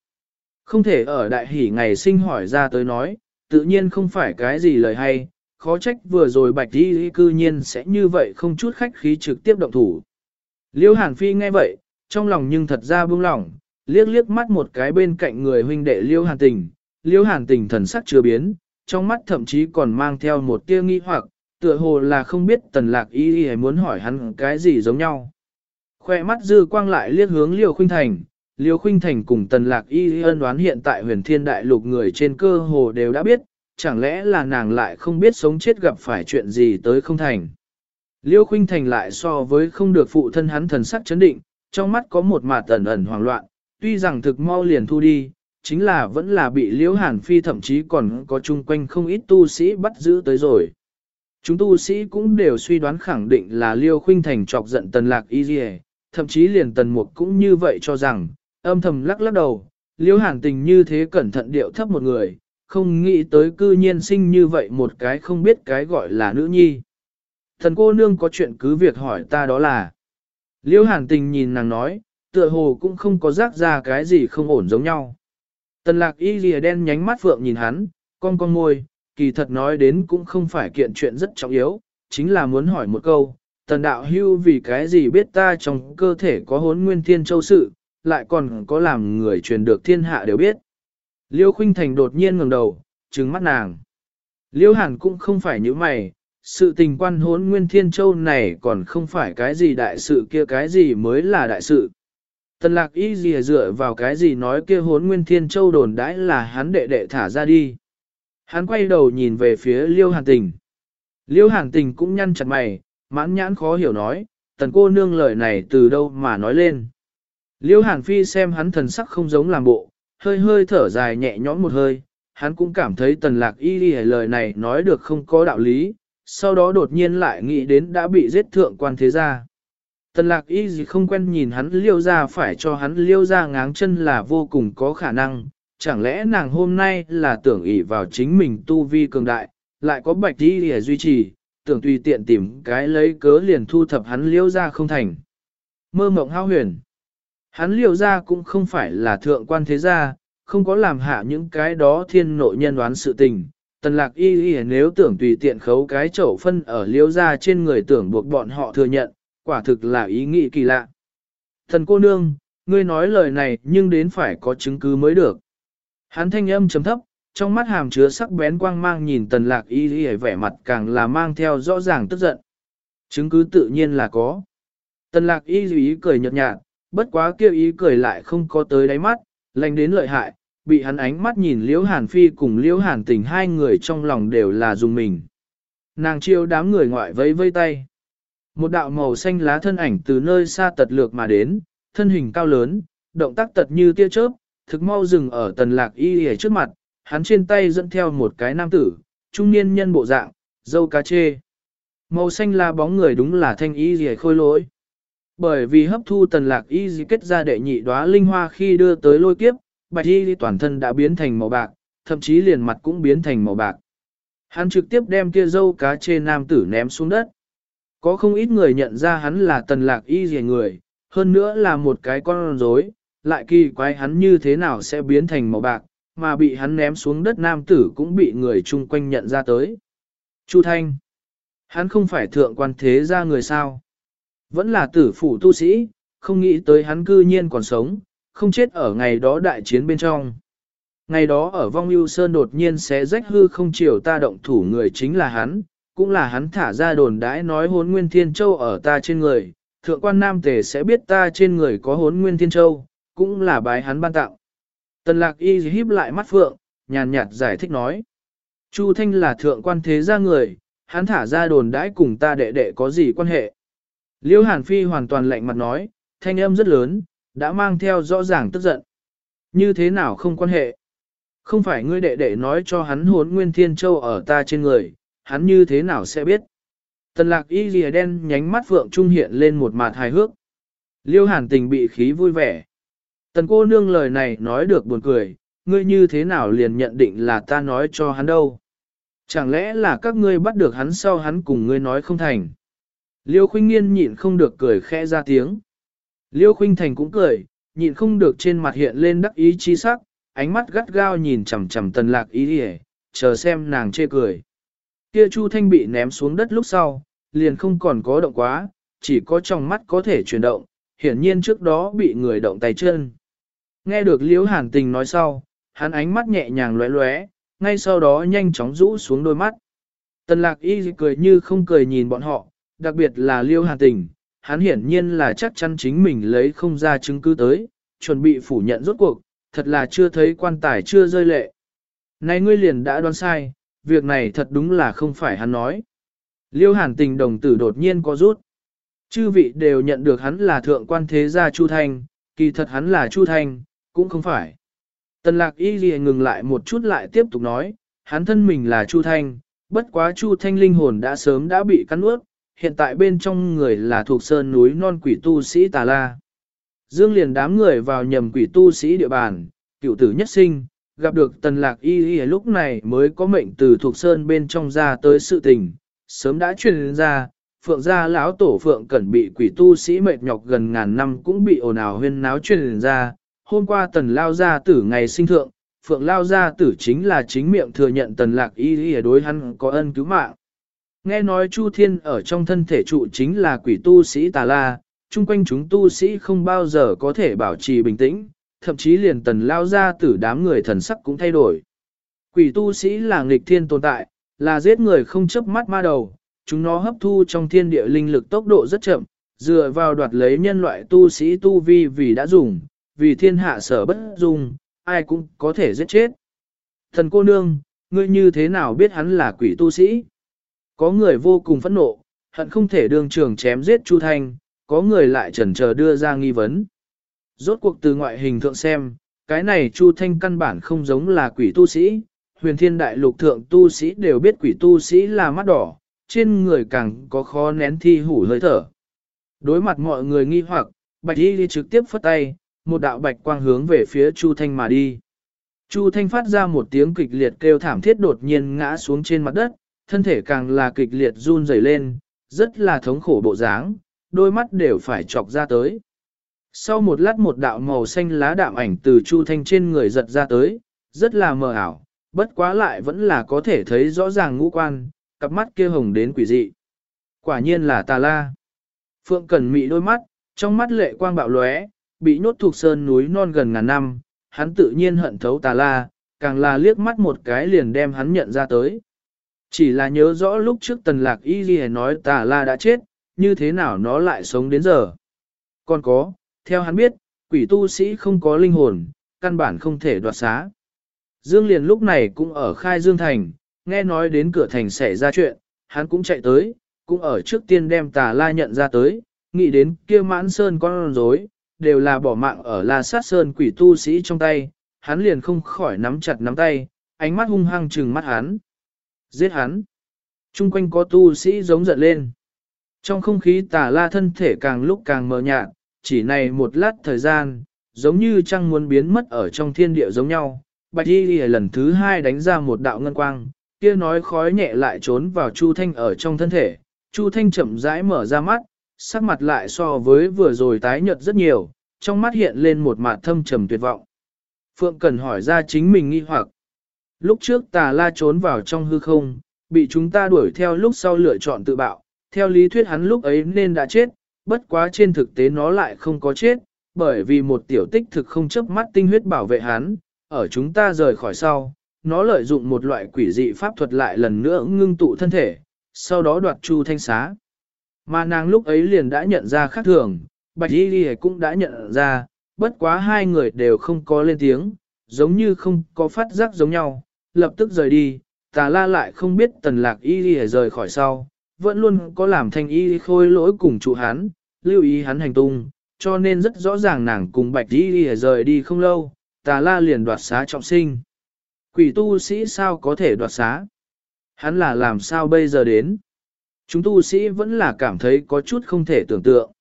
Không thể ở đại hỷ ngày sinh hỏi ra tới nói, tự nhiên không phải cái gì lời hay, khó trách vừa rồi bạch đi cư nhiên sẽ như vậy không chút khách khí trực tiếp động thủ. Liêu Hàn Phi nghe vậy, trong lòng nhưng thật ra buông lỏng, liếc liếc mắt một cái bên cạnh người huynh đệ Liêu Hàn Tình. Liêu Hàn Tình thần sắc chưa biến, trong mắt thậm chí còn mang theo một tia nghi hoặc, tựa hồ là không biết tần lạc y y muốn hỏi hắn cái gì giống nhau. Khoe mắt dư quang lại liếc hướng Liêu Khuynh Thành, Liêu Khuynh Thành cùng Tần Lạc Y ân đoán hiện tại huyền thiên đại lục người trên cơ hồ đều đã biết, chẳng lẽ là nàng lại không biết sống chết gặp phải chuyện gì tới không thành. Liêu Khuynh Thành lại so với không được phụ thân hắn thần sắc chấn định, trong mắt có một mạt ẩn ẩn hoảng loạn, tuy rằng thực mau liền thu đi, chính là vẫn là bị Liễu Hàn Phi thậm chí còn có chung quanh không ít tu sĩ bắt giữ tới rồi. Chúng tu sĩ cũng đều suy đoán khẳng định là Liêu Khuynh Thành chọc giận Tần Lạc Y Dì thậm chí liền Tần Mục cũng như vậy cho rằng, âm thầm lắc lắc đầu, liễu hàn tình như thế cẩn thận điệu thấp một người, không nghĩ tới cư nhiên sinh như vậy một cái không biết cái gọi là nữ nhi. Thần cô nương có chuyện cứ việc hỏi ta đó là. Liễu hàn tình nhìn nàng nói, tựa hồ cũng không có rác ra cái gì không ổn giống nhau. Tần lạc y lìa đen nhánh mắt phượng nhìn hắn, con con ngôi, kỳ thật nói đến cũng không phải kiện chuyện rất trọng yếu, chính là muốn hỏi một câu, tần đạo hưu vì cái gì biết ta trong cơ thể có hốn nguyên thiên châu sự, lại còn có làm người truyền được thiên hạ đều biết. Liêu Khuynh Thành đột nhiên ngẩng đầu, trừng mắt nàng. Liêu Hàn cũng không phải như mày, sự tình quan hốn Nguyên Thiên Châu này còn không phải cái gì đại sự kia cái gì mới là đại sự. Tần lạc y gì dựa vào cái gì nói kia hốn nguyên thiên châu đồn đãi là hắn đệ đệ thả ra đi. Hắn quay đầu nhìn về phía liêu hàn tình. Liêu hàn tình cũng nhăn chặt mày, mãn nhãn khó hiểu nói, tần cô nương lời này từ đâu mà nói lên. Liêu hàn phi xem hắn thần sắc không giống làm bộ, hơi hơi thở dài nhẹ nhõm một hơi, hắn cũng cảm thấy tần lạc y đi lời này nói được không có đạo lý, sau đó đột nhiên lại nghĩ đến đã bị giết thượng quan thế gia. Tần lạc y gì không quen nhìn hắn liêu ra phải cho hắn liêu ra ngáng chân là vô cùng có khả năng, chẳng lẽ nàng hôm nay là tưởng ỷ vào chính mình tu vi cường đại, lại có bạch đi để duy trì, tưởng tùy tiện tìm cái lấy cớ liền thu thập hắn liêu ra không thành. Mơ mộng hao huyền. Hắn liều ra cũng không phải là thượng quan thế gia, không có làm hạ những cái đó thiên nội nhân đoán sự tình. Tần lạc y y nếu tưởng tùy tiện khấu cái chậu phân ở liêu ra trên người tưởng buộc bọn họ thừa nhận, quả thực là ý nghĩ kỳ lạ. Thần cô nương, ngươi nói lời này nhưng đến phải có chứng cứ mới được. Hắn thanh âm chấm thấp, trong mắt hàm chứa sắc bén quang mang nhìn tần lạc y y vẻ mặt càng là mang theo rõ ràng tức giận. Chứng cứ tự nhiên là có. Tần lạc y y cười nhợt nhạt, bất quá kêu ý cười lại không có tới đáy mắt, lành đến lợi hại, bị hắn ánh mắt nhìn liễu hàn phi cùng liễu hàn tình hai người trong lòng đều là dùng mình. Nàng chiêu đám người ngoại vây vây tay. Một đạo màu xanh lá thân ảnh từ nơi xa tật lược mà đến, thân hình cao lớn, động tác tật như tia chớp, thực mau dừng ở tần lạc y y trước mặt, hắn trên tay dẫn theo một cái nam tử, trung niên nhân bộ dạng, dâu cá chê. Màu xanh lá bóng người đúng là thanh y y khôi lỗi. Bởi vì hấp thu tần lạc y di kết ra đệ nhị đóa linh hoa khi đưa tới lôi kiếp, bạch y toàn thân đã biến thành màu bạc, thậm chí liền mặt cũng biến thành màu bạc. Hắn trực tiếp đem kia dâu cá chê nam tử ném xuống đất. Có không ít người nhận ra hắn là tần lạc y di người, hơn nữa là một cái con rối, lại kỳ quái hắn như thế nào sẽ biến thành màu bạc, mà bị hắn ném xuống đất nam tử cũng bị người chung quanh nhận ra tới. Chu Thanh, hắn không phải thượng quan thế gia người sao? Vẫn là tử phủ tu sĩ, không nghĩ tới hắn cư nhiên còn sống, không chết ở ngày đó đại chiến bên trong. Ngày đó ở vong ưu sơn đột nhiên sẽ rách hư không chiều ta động thủ người chính là hắn, cũng là hắn thả ra đồn đãi nói hốn nguyên thiên châu ở ta trên người, thượng quan nam tề sẽ biết ta trên người có hốn nguyên thiên châu, cũng là bái hắn ban tặng. Tần lạc y híp lại mắt phượng, nhàn nhạt giải thích nói. Chu Thanh là thượng quan thế gia người, hắn thả ra đồn đãi cùng ta đệ đệ có gì quan hệ. Liêu Hàn Phi hoàn toàn lạnh mặt nói, thanh âm rất lớn, đã mang theo rõ ràng tức giận. Như thế nào không quan hệ? Không phải ngươi đệ đệ nói cho hắn hốn nguyên thiên châu ở ta trên người, hắn như thế nào sẽ biết. Tần lạc y lìa đen nhánh mắt phượng trung hiện lên một mặt hài hước. Liêu hàn tình bị khí vui vẻ. Tần cô nương lời này nói được buồn cười, ngươi như thế nào liền nhận định là ta nói cho hắn đâu. Chẳng lẽ là các ngươi bắt được hắn sau hắn cùng ngươi nói không thành. Liêu khuynh nghiên nhịn không được cười khẽ ra tiếng. Liêu khuynh thành cũng cười, nhịn không được trên mặt hiện lên đắc ý chi sắc, ánh mắt gắt gao nhìn chằm chằm tần lạc ý đi chờ xem nàng chê cười. Kia Chu Thanh bị ném xuống đất lúc sau, liền không còn có động quá, chỉ có trong mắt có thể chuyển động, hiển nhiên trước đó bị người động tay chân. Nghe được Liễu Hàn Tình nói sau, hắn ánh mắt nhẹ nhàng lóe lóe, ngay sau đó nhanh chóng rũ xuống đôi mắt. Tần lạc y cười như không cười nhìn bọn họ, đặc biệt là liêu Hàn Tình, hắn hiển nhiên là chắc chắn chính mình lấy không ra chứng cứ tới, chuẩn bị phủ nhận rốt cuộc, thật là chưa thấy quan tài chưa rơi lệ. Này ngươi liền đã đoán sai, việc này thật đúng là không phải hắn nói. Liêu hàn tình đồng tử đột nhiên có rút. Chư vị đều nhận được hắn là thượng quan thế gia Chu Thanh, kỳ thật hắn là Chu Thanh, cũng không phải. Tần lạc y ghi ngừng lại một chút lại tiếp tục nói, hắn thân mình là Chu Thanh, bất quá Chu Thanh linh hồn đã sớm đã bị cắn ướt, hiện tại bên trong người là thuộc sơn núi non quỷ tu sĩ Tà La. Dương liền đám người vào nhầm quỷ tu sĩ địa bàn, cựu tử nhất sinh, gặp được tần lạc y y lúc này mới có mệnh từ thuộc sơn bên trong ra tới sự tình, sớm đã truyền ra, phượng gia lão tổ phượng cẩn bị quỷ tu sĩ mệt nhọc gần ngàn năm cũng bị ồn ào huyên náo truyền ra, hôm qua tần lao gia tử ngày sinh thượng, phượng lao gia tử chính là chính miệng thừa nhận tần lạc y y đối hắn có ân cứu mạng. Nghe nói Chu Thiên ở trong thân thể trụ chính là quỷ tu sĩ tà la, chung quanh chúng tu sĩ không bao giờ có thể bảo trì bình tĩnh, thậm chí liền tần lao ra tử đám người thần sắc cũng thay đổi. Quỷ tu sĩ là nghịch thiên tồn tại, là giết người không chớp mắt ma đầu, chúng nó hấp thu trong thiên địa linh lực tốc độ rất chậm, dựa vào đoạt lấy nhân loại tu sĩ tu vi vì đã dùng, vì thiên hạ sở bất dùng, ai cũng có thể giết chết. Thần cô nương, ngươi như thế nào biết hắn là quỷ tu sĩ? Có người vô cùng phẫn nộ, hận không thể đương trường chém giết Chu Thanh, có người lại chần chờ đưa ra nghi vấn. Rốt cuộc từ ngoại hình thượng xem, cái này Chu Thanh căn bản không giống là quỷ tu sĩ, huyền thiên đại lục thượng tu sĩ đều biết quỷ tu sĩ là mắt đỏ, trên người càng có khó nén thi hủ hơi thở. Đối mặt mọi người nghi hoặc, bạch y đi trực tiếp phất tay, một đạo bạch quang hướng về phía Chu Thanh mà đi. Chu Thanh phát ra một tiếng kịch liệt kêu thảm thiết đột nhiên ngã xuống trên mặt đất, thân thể càng là kịch liệt run rẩy lên, rất là thống khổ bộ dáng, đôi mắt đều phải chọc ra tới. Sau một lát một đạo màu xanh lá đạm ảnh từ Chu Thanh trên người giật ra tới, rất là mờ ảo, bất quá lại vẫn là có thể thấy rõ ràng ngũ quan, cặp mắt kia hồng đến quỷ dị. Quả nhiên là tà la. Phượng Cẩn mị đôi mắt, trong mắt lệ quang bạo lóe, bị nhốt thuộc sơn núi non gần ngàn năm, hắn tự nhiên hận thấu tà la, càng là liếc mắt một cái liền đem hắn nhận ra tới. Chỉ là nhớ rõ lúc trước tần lạc y ghi nói tà la đã chết, như thế nào nó lại sống đến giờ. Còn có, theo hắn biết, quỷ tu sĩ không có linh hồn, căn bản không thể đoạt xá. Dương liền lúc này cũng ở khai Dương Thành, nghe nói đến cửa thành xảy ra chuyện, hắn cũng chạy tới, cũng ở trước tiên đem tà la nhận ra tới, nghĩ đến kia mãn sơn con rối, đều là bỏ mạng ở la sát sơn quỷ tu sĩ trong tay, hắn liền không khỏi nắm chặt nắm tay, ánh mắt hung hăng trừng mắt hắn. Giết hắn. Trung quanh có tu sĩ giống giận lên. Trong không khí tà la thân thể càng lúc càng mờ nhạt, chỉ này một lát thời gian, giống như trăng muốn biến mất ở trong thiên địa giống nhau. Bạch y lần thứ hai đánh ra một đạo ngân quang, kia nói khói nhẹ lại trốn vào Chu Thanh ở trong thân thể. Chu Thanh chậm rãi mở ra mắt, sắc mặt lại so với vừa rồi tái nhợt rất nhiều, trong mắt hiện lên một mạt thâm trầm tuyệt vọng. Phượng Cần hỏi ra chính mình nghi hoặc. Lúc trước tà la trốn vào trong hư không, bị chúng ta đuổi theo lúc sau lựa chọn tự bạo, theo lý thuyết hắn lúc ấy nên đã chết, bất quá trên thực tế nó lại không có chết, bởi vì một tiểu tích thực không chấp mắt tinh huyết bảo vệ hắn, ở chúng ta rời khỏi sau, nó lợi dụng một loại quỷ dị pháp thuật lại lần nữa ngưng tụ thân thể, sau đó đoạt chu thanh xá. Mà nàng lúc ấy liền đã nhận ra khác thường, Bạch Y Ghi cũng đã nhận ra, bất quá hai người đều không có lên tiếng, giống như không có phát giác giống nhau, lập tức rời đi, tà la lại không biết tần lạc Y Ghi rời khỏi sau, vẫn luôn có làm thanh Y khôi lỗi cùng trụ hắn, lưu ý hắn hành tung, cho nên rất rõ ràng nàng cùng Bạch Y Ghi rời đi không lâu, tà la liền đoạt xá trọng sinh. Quỷ tu sĩ sao có thể đoạt xá? Hắn là làm sao bây giờ đến? Chúng tu sĩ vẫn là cảm thấy có chút không thể tưởng tượng.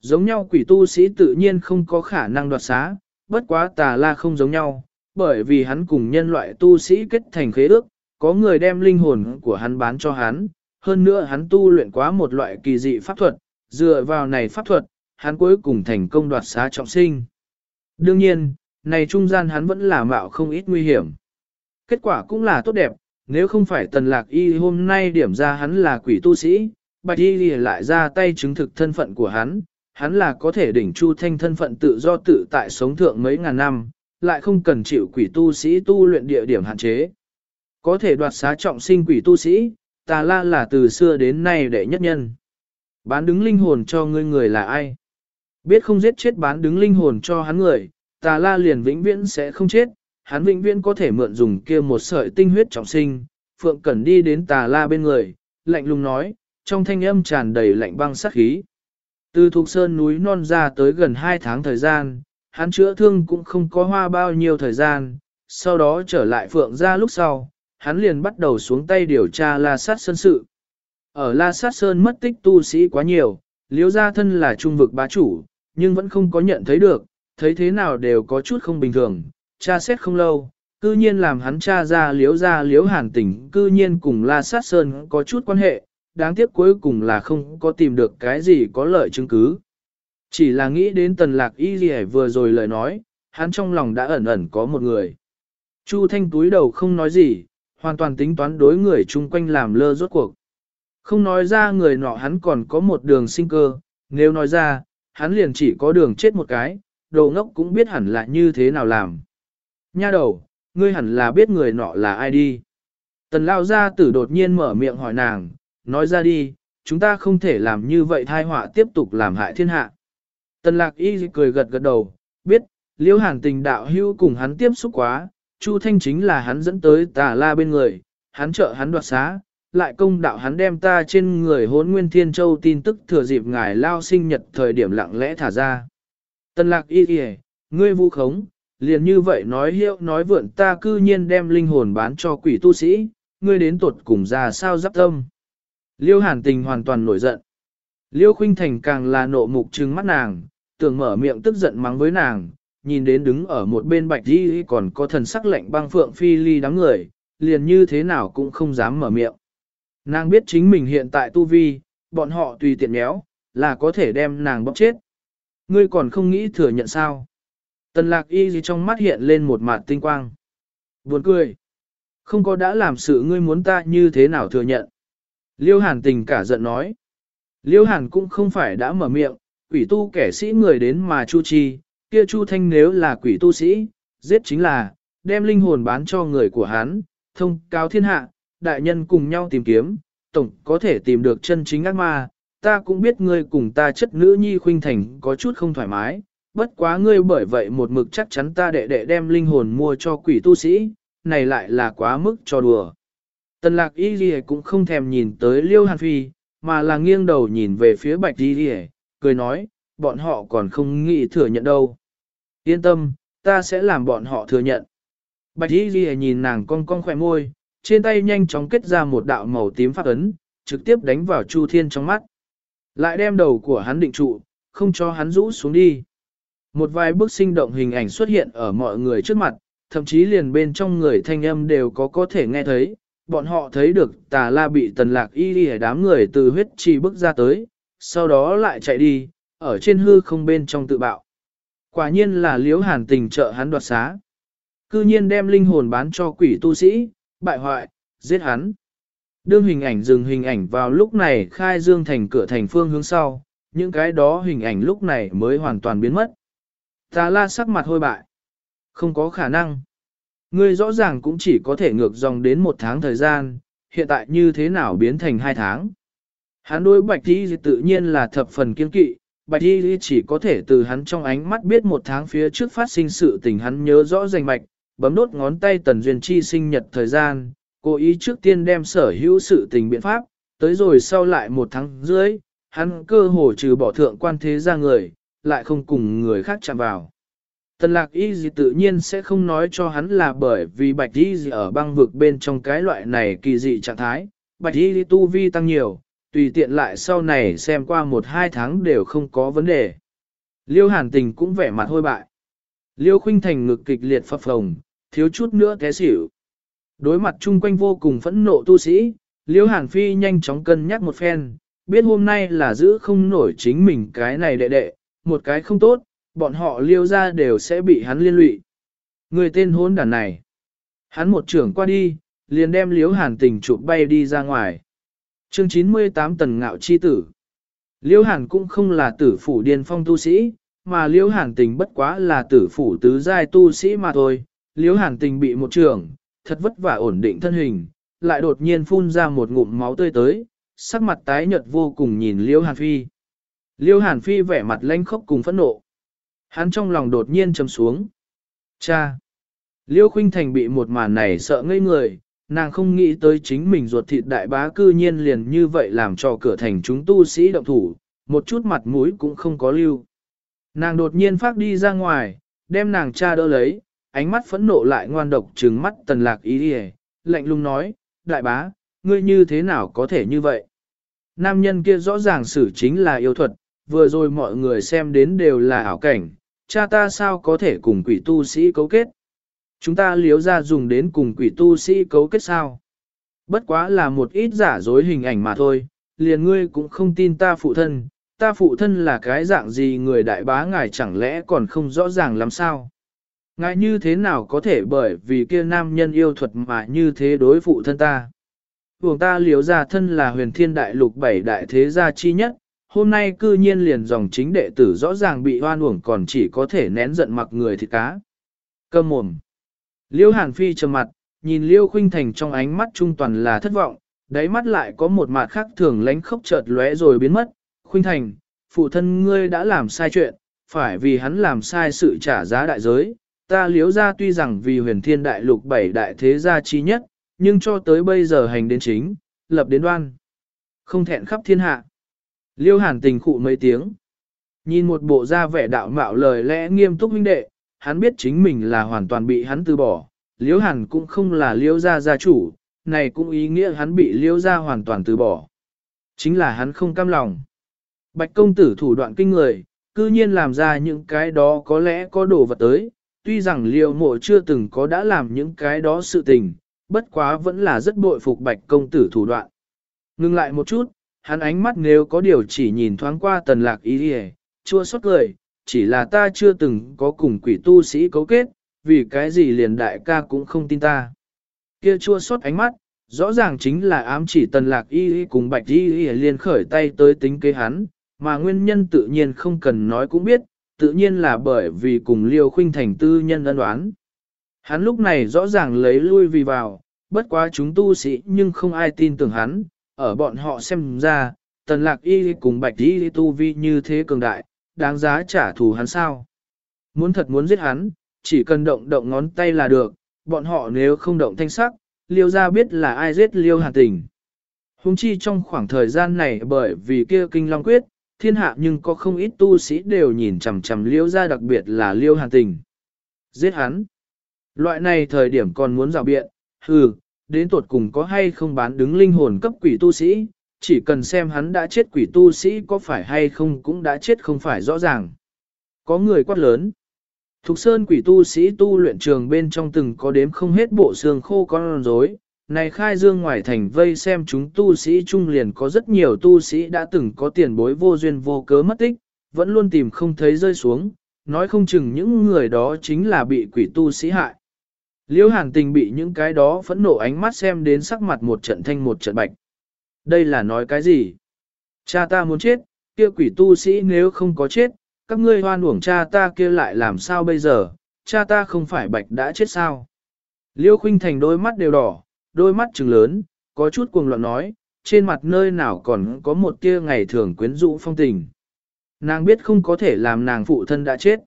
Giống nhau quỷ tu sĩ tự nhiên không có khả năng đoạt xá, bất quá tà la không giống nhau, bởi vì hắn cùng nhân loại tu sĩ kết thành khế ước, có người đem linh hồn của hắn bán cho hắn, hơn nữa hắn tu luyện quá một loại kỳ dị pháp thuật, dựa vào này pháp thuật, hắn cuối cùng thành công đoạt xá trọng sinh. Đương nhiên, này trung gian hắn vẫn là mạo không ít nguy hiểm. Kết quả cũng là tốt đẹp, nếu không phải tần lạc y hôm nay điểm ra hắn là quỷ tu sĩ, bạch y lại ra tay chứng thực thân phận của hắn, hắn là có thể đỉnh chu thanh thân phận tự do tự tại sống thượng mấy ngàn năm, lại không cần chịu quỷ tu sĩ tu luyện địa điểm hạn chế. Có thể đoạt xá trọng sinh quỷ tu sĩ, tà la là từ xưa đến nay đệ nhất nhân. Bán đứng linh hồn cho ngươi người là ai? Biết không giết chết bán đứng linh hồn cho hắn người, tà la liền vĩnh viễn sẽ không chết, hắn vĩnh viễn có thể mượn dùng kia một sợi tinh huyết trọng sinh. Phượng Cẩn đi đến tà la bên người, lạnh lùng nói, trong thanh âm tràn đầy lạnh băng sát khí. Từ thuộc sơn núi non ra tới gần 2 tháng thời gian, hắn chữa thương cũng không có hoa bao nhiêu thời gian, sau đó trở lại Phượng ra lúc sau, hắn liền bắt đầu xuống tay điều tra La Sát Sơn sự. Ở La Sát Sơn mất tích tu sĩ quá nhiều, liếu gia thân là trung vực bá chủ, nhưng vẫn không có nhận thấy được, thấy thế nào đều có chút không bình thường, tra xét không lâu, cư nhiên làm hắn cha ra liếu ra liếu hàn tỉnh, cư nhiên cùng La Sát Sơn có chút quan hệ, đáng tiếc cuối cùng là không có tìm được cái gì có lợi chứng cứ. Chỉ là nghĩ đến tần lạc y gì vừa rồi lời nói, hắn trong lòng đã ẩn ẩn có một người. Chu Thanh túi đầu không nói gì, hoàn toàn tính toán đối người chung quanh làm lơ rốt cuộc. Không nói ra người nọ hắn còn có một đường sinh cơ, nếu nói ra, hắn liền chỉ có đường chết một cái, đồ ngốc cũng biết hẳn là như thế nào làm. Nha đầu, ngươi hẳn là biết người nọ là ai đi. Tần lao gia tử đột nhiên mở miệng hỏi nàng, nói ra đi, chúng ta không thể làm như vậy thai họa tiếp tục làm hại thiên hạ. Tần lạc y cười gật gật đầu, biết, liễu hàn tình đạo hưu cùng hắn tiếp xúc quá, Chu Thanh chính là hắn dẫn tới tà la bên người, hắn trợ hắn đoạt xá, lại công đạo hắn đem ta trên người hốn nguyên thiên châu tin tức thừa dịp ngài lao sinh nhật thời điểm lặng lẽ thả ra. Tần lạc y kìa, ngươi vu khống, liền như vậy nói hiệu nói vượn ta cư nhiên đem linh hồn bán cho quỷ tu sĩ, ngươi đến tuột cùng ra sao giáp tâm. Liêu hàn tình hoàn toàn nổi giận. Liêu khuynh thành càng là nộ mục trừng mắt nàng, tưởng mở miệng tức giận mắng với nàng, nhìn đến đứng ở một bên bạch đi còn có thần sắc lạnh băng phượng phi ly đám người, liền như thế nào cũng không dám mở miệng. Nàng biết chính mình hiện tại tu vi, bọn họ tùy tiện méo, là có thể đem nàng bóc chết. Ngươi còn không nghĩ thừa nhận sao? Tần lạc y gì trong mắt hiện lên một mặt tinh quang. Buồn cười. Không có đã làm sự ngươi muốn ta như thế nào thừa nhận. Liêu hàn tình cả giận nói. Liêu hàn cũng không phải đã mở miệng, quỷ tu kẻ sĩ người đến mà chu chi, kia chu thanh nếu là quỷ tu sĩ, giết chính là, đem linh hồn bán cho người của hắn, thông cáo thiên hạ, đại nhân cùng nhau tìm kiếm, tổng có thể tìm được chân chính ác ma. Ta cũng biết ngươi cùng ta chất nữ nhi khuynh thành có chút không thoải mái, bất quá ngươi bởi vậy một mực chắc chắn ta đệ đệ đem linh hồn mua cho quỷ tu sĩ, này lại là quá mức cho đùa. Tần lạc y ghi cũng không thèm nhìn tới liêu hàn phi, mà là nghiêng đầu nhìn về phía bạch y ghi cười nói, bọn họ còn không nghĩ thừa nhận đâu. Yên tâm, ta sẽ làm bọn họ thừa nhận. Bạch y ghi nhìn nàng cong cong khỏe môi, trên tay nhanh chóng kết ra một đạo màu tím phát ấn, trực tiếp đánh vào Chu Thiên trong mắt. Lại đem đầu của hắn định trụ, không cho hắn rũ xuống đi. Một vài bức sinh động hình ảnh xuất hiện ở mọi người trước mặt, thậm chí liền bên trong người thanh âm đều có có thể nghe thấy. Bọn họ thấy được tà la bị tần lạc y đi đám người từ huyết trì bước ra tới, sau đó lại chạy đi, ở trên hư không bên trong tự bạo. Quả nhiên là liếu hàn tình trợ hắn đoạt xá. Cư nhiên đem linh hồn bán cho quỷ tu sĩ, bại hoại, giết hắn. Đương hình ảnh dừng hình ảnh vào lúc này khai dương thành cửa thành phương hướng sau, những cái đó hình ảnh lúc này mới hoàn toàn biến mất. ta la sắc mặt hôi bại. Không có khả năng. Ngươi rõ ràng cũng chỉ có thể ngược dòng đến một tháng thời gian, hiện tại như thế nào biến thành hai tháng. Hắn đối bạch đi tự nhiên là thập phần kiên kỵ, bạch đi chỉ có thể từ hắn trong ánh mắt biết một tháng phía trước phát sinh sự tình hắn nhớ rõ rành mạch, bấm đốt ngón tay tần duyên chi sinh nhật thời gian, cố ý trước tiên đem sở hữu sự tình biện pháp, tới rồi sau lại một tháng dưới, hắn cơ hồ trừ bỏ thượng quan thế ra người, lại không cùng người khác chạm vào. Tần lạc y gì tự nhiên sẽ không nói cho hắn là bởi vì bạch y gì ở băng vực bên trong cái loại này kỳ dị trạng thái, bạch y tu vi tăng nhiều, tùy tiện lại sau này xem qua một hai tháng đều không có vấn đề. Liêu hàn tình cũng vẻ mặt hôi bại. Liêu khuynh thành ngực kịch liệt phập phồng, thiếu chút nữa té xỉu. Đối mặt chung quanh vô cùng phẫn nộ tu sĩ, Liêu Hàn Phi nhanh chóng cân nhắc một phen, biết hôm nay là giữ không nổi chính mình cái này đệ đệ, một cái không tốt, bọn họ liêu ra đều sẽ bị hắn liên lụy. Người tên hôn đàn này. Hắn một trưởng qua đi, liền đem Liêu Hàn tình chụp bay đi ra ngoài chương 98 tần ngạo chi tử. Liêu Hàn cũng không là tử phủ điên phong tu sĩ, mà Liêu Hàn tình bất quá là tử phủ tứ giai tu sĩ mà thôi, Liêu hàn tình bị một trường, thật vất vả ổn định thân hình, lại đột nhiên phun ra một ngụm máu tươi tới, sắc mặt tái nhợt vô cùng nhìn liêu hàn phi. Liêu hàn phi vẻ mặt lanh khốc cùng phẫn nộ. Hắn trong lòng đột nhiên trầm xuống. Cha! Liêu khuynh thành bị một màn này sợ ngây người, nàng không nghĩ tới chính mình ruột thịt đại bá cư nhiên liền như vậy làm cho cửa thành chúng tu sĩ động thủ, một chút mặt mũi cũng không có lưu. Nàng đột nhiên phát đi ra ngoài, đem nàng cha đỡ lấy, ánh mắt phẫn nộ lại ngoan độc trừng mắt tần lạc ý đi lạnh lùng nói, đại bá, ngươi như thế nào có thể như vậy? Nam nhân kia rõ ràng xử chính là yêu thuật, vừa rồi mọi người xem đến đều là ảo cảnh, cha ta sao có thể cùng quỷ tu sĩ cấu kết? Chúng ta liếu ra dùng đến cùng quỷ tu sĩ cấu kết sao? Bất quá là một ít giả dối hình ảnh mà thôi, liền ngươi cũng không tin ta phụ thân, ta phụ thân là cái dạng gì người đại bá ngài chẳng lẽ còn không rõ ràng làm sao? Ngài như thế nào có thể bởi vì kia nam nhân yêu thuật mà như thế đối phụ thân ta? Vùng ta liếu ra thân là huyền thiên đại lục bảy đại thế gia chi nhất, hôm nay cư nhiên liền dòng chính đệ tử rõ ràng bị hoan uổng còn chỉ có thể nén giận mặc người thịt cá. Cơm mồm. Liêu Hàn Phi trầm mặt, nhìn Liêu Khuynh Thành trong ánh mắt trung toàn là thất vọng, Đáy mắt lại có một mặt khác thường lánh khóc chợt lóe rồi biến mất, khuynh thành, phụ thân ngươi đã làm sai chuyện, phải vì hắn làm sai sự trả giá đại giới. Ta liếu ra tuy rằng vì huyền thiên đại lục bảy đại thế gia chi nhất, nhưng cho tới bây giờ hành đến chính, lập đến đoan. Không thẹn khắp thiên hạ. Liêu hàn tình khụ mấy tiếng. Nhìn một bộ da vẻ đạo mạo lời lẽ nghiêm túc huynh đệ, hắn biết chính mình là hoàn toàn bị hắn từ bỏ. Liễu hàn cũng không là Liễu gia gia chủ, này cũng ý nghĩa hắn bị Liễu gia hoàn toàn từ bỏ. Chính là hắn không cam lòng. Bạch công tử thủ đoạn kinh người, cư nhiên làm ra những cái đó có lẽ có đồ vật tới, tuy rằng Liễu mộ chưa từng có đã làm những cái đó sự tình, bất quá vẫn là rất bội phục bạch công tử thủ đoạn. Ngưng lại một chút, hắn ánh mắt nếu có điều chỉ nhìn thoáng qua tần lạc ý đi chua xót cười, chỉ là ta chưa từng có cùng quỷ tu sĩ cấu kết, vì cái gì liền đại ca cũng không tin ta. Kia chua xót ánh mắt, rõ ràng chính là ám chỉ tần lạc y cùng bạch y liền khởi tay tới tính kế hắn, mà nguyên nhân tự nhiên không cần nói cũng biết, tự nhiên là bởi vì cùng liêu khuynh thành tư nhân ân đoán. Hắn lúc này rõ ràng lấy lui vì vào, bất quá chúng tu sĩ nhưng không ai tin tưởng hắn, ở bọn họ xem ra, tần lạc y cùng bạch y tu vi như thế cường đại, đáng giá trả thù hắn sao. Muốn thật muốn giết hắn, chỉ cần động động ngón tay là được, bọn họ nếu không động thanh sắc, liêu ra biết là ai giết liêu hàn tình. Hùng chi trong khoảng thời gian này bởi vì kia kinh long quyết, thiên hạ nhưng có không ít tu sĩ đều nhìn chằm chằm liêu ra đặc biệt là liêu hàn tình. Giết hắn. Loại này thời điểm còn muốn rào biện, hừ, đến tuột cùng có hay không bán đứng linh hồn cấp quỷ tu sĩ, chỉ cần xem hắn đã chết quỷ tu sĩ có phải hay không cũng đã chết không phải rõ ràng. Có người quát lớn. Thục sơn quỷ tu sĩ tu luyện trường bên trong từng có đếm không hết bộ xương khô con rối. Này khai dương ngoài thành vây xem chúng tu sĩ trung liền có rất nhiều tu sĩ đã từng có tiền bối vô duyên vô cớ mất tích, vẫn luôn tìm không thấy rơi xuống, nói không chừng những người đó chính là bị quỷ tu sĩ hại. Liễu hàn tình bị những cái đó phẫn nộ ánh mắt xem đến sắc mặt một trận thanh một trận bạch. Đây là nói cái gì? Cha ta muốn chết, kia quỷ tu sĩ nếu không có chết, các ngươi hoan uổng cha ta kia lại làm sao bây giờ, cha ta không phải bạch đã chết sao? Liêu khuynh thành đôi mắt đều đỏ, đôi mắt trừng lớn, có chút cuồng loạn nói, trên mặt nơi nào còn có một tia ngày thường quyến rũ phong tình. Nàng biết không có thể làm nàng phụ thân đã chết.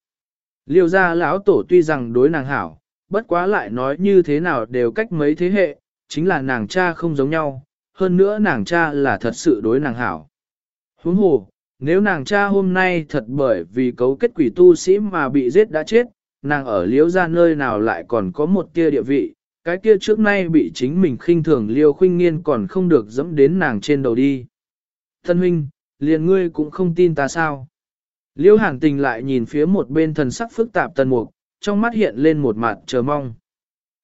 Liêu gia lão tổ tuy rằng đối nàng hảo, bất quá lại nói như thế nào đều cách mấy thế hệ, chính là nàng cha không giống nhau, hơn nữa nàng cha là thật sự đối nàng hảo. Huống hồ, nếu nàng cha hôm nay thật bởi vì cấu kết quỷ tu sĩ mà bị giết đã chết, nàng ở liễu ra nơi nào lại còn có một tia địa vị, cái kia trước nay bị chính mình khinh thường liêu khuynh nghiên còn không được dẫm đến nàng trên đầu đi. Thân huynh, liền ngươi cũng không tin ta sao. Liêu hàng tình lại nhìn phía một bên thần sắc phức tạp tần mục, trong mắt hiện lên một mặt chờ mong.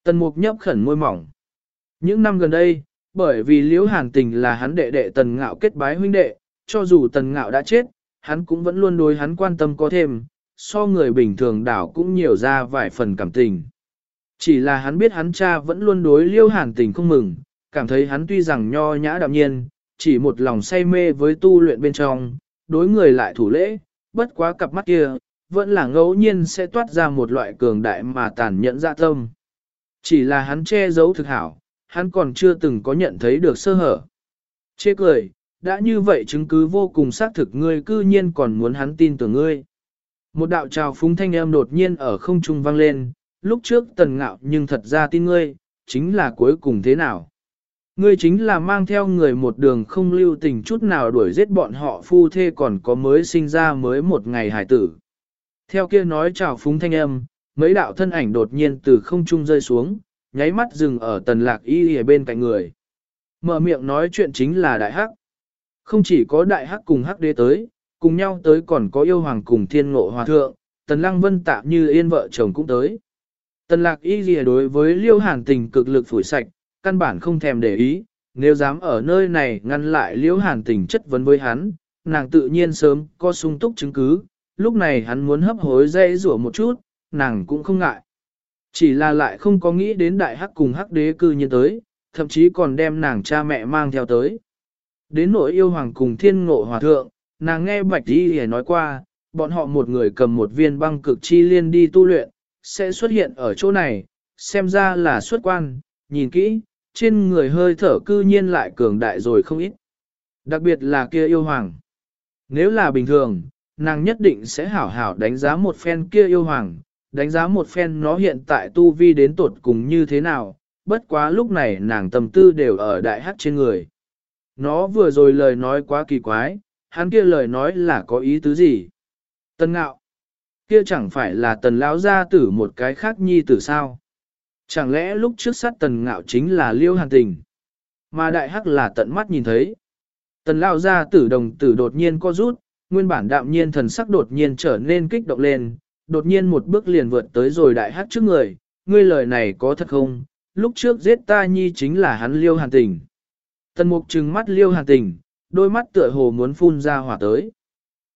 Tần mục nhấp khẩn môi mỏng. Những năm gần đây, bởi vì liễu hàn tình là hắn đệ đệ tần ngạo kết bái huynh đệ, cho dù tần ngạo đã chết, hắn cũng vẫn luôn đối hắn quan tâm có thêm, so người bình thường đảo cũng nhiều ra vài phần cảm tình. Chỉ là hắn biết hắn cha vẫn luôn đối liễu hàn tình không mừng, cảm thấy hắn tuy rằng nho nhã đạm nhiên, chỉ một lòng say mê với tu luyện bên trong, đối người lại thủ lễ, bất quá cặp mắt kia, vẫn là ngẫu nhiên sẽ toát ra một loại cường đại mà tàn nhẫn dạ tâm. Chỉ là hắn che giấu thực hảo, hắn còn chưa từng có nhận thấy được sơ hở. Chê cười, đã như vậy chứng cứ vô cùng xác thực ngươi cư nhiên còn muốn hắn tin tưởng ngươi. Một đạo trào phúng thanh âm đột nhiên ở không trung vang lên, lúc trước tần ngạo nhưng thật ra tin ngươi, chính là cuối cùng thế nào. Ngươi chính là mang theo người một đường không lưu tình chút nào đuổi giết bọn họ phu thê còn có mới sinh ra mới một ngày hải tử. Theo kia nói chào phúng thanh âm, mấy đạo thân ảnh đột nhiên từ không trung rơi xuống, nháy mắt dừng ở tần lạc y ở bên cạnh người. Mở miệng nói chuyện chính là đại hắc. Không chỉ có đại hắc cùng hắc đế tới, cùng nhau tới còn có yêu hoàng cùng thiên ngộ hòa thượng, tần lăng vân tạm như yên vợ chồng cũng tới. Tần lạc y gì đối với liêu hàn tình cực lực phủi sạch, căn bản không thèm để ý, nếu dám ở nơi này ngăn lại liêu hàn tình chất vấn với hắn, nàng tự nhiên sớm có sung túc chứng cứ, lúc này hắn muốn hấp hối dây rủa một chút, nàng cũng không ngại. Chỉ là lại không có nghĩ đến đại hắc cùng hắc đế cư nhiên tới, thậm chí còn đem nàng cha mẹ mang theo tới. Đến nỗi yêu hoàng cùng thiên ngộ hòa thượng, nàng nghe bạch đi hề nói qua, bọn họ một người cầm một viên băng cực chi liên đi tu luyện, sẽ xuất hiện ở chỗ này, xem ra là xuất quan, nhìn kỹ, trên người hơi thở cư nhiên lại cường đại rồi không ít. Đặc biệt là kia yêu hoàng. Nếu là bình thường, nàng nhất định sẽ hảo hảo đánh giá một phen kia yêu hoàng, đánh giá một phen nó hiện tại tu vi đến tột cùng như thế nào, bất quá lúc này nàng tâm tư đều ở đại hắc trên người. Nó vừa rồi lời nói quá kỳ quái, hắn kia lời nói là có ý tứ gì? Tân ngạo, kia chẳng phải là tần lão gia tử một cái khác nhi tử sao? Chẳng lẽ lúc trước sát tần ngạo chính là liêu hàn tình? Mà đại hắc là tận mắt nhìn thấy. Tần lão gia tử đồng tử đột nhiên co rút, nguyên bản đạm nhiên thần sắc đột nhiên trở nên kích động lên, đột nhiên một bước liền vượt tới rồi đại hát trước người, ngươi lời này có thật không? Lúc trước giết ta nhi chính là hắn liêu hàn tình. Tần mục trừng mắt liêu hàn tình, đôi mắt tựa hồ muốn phun ra hỏa tới.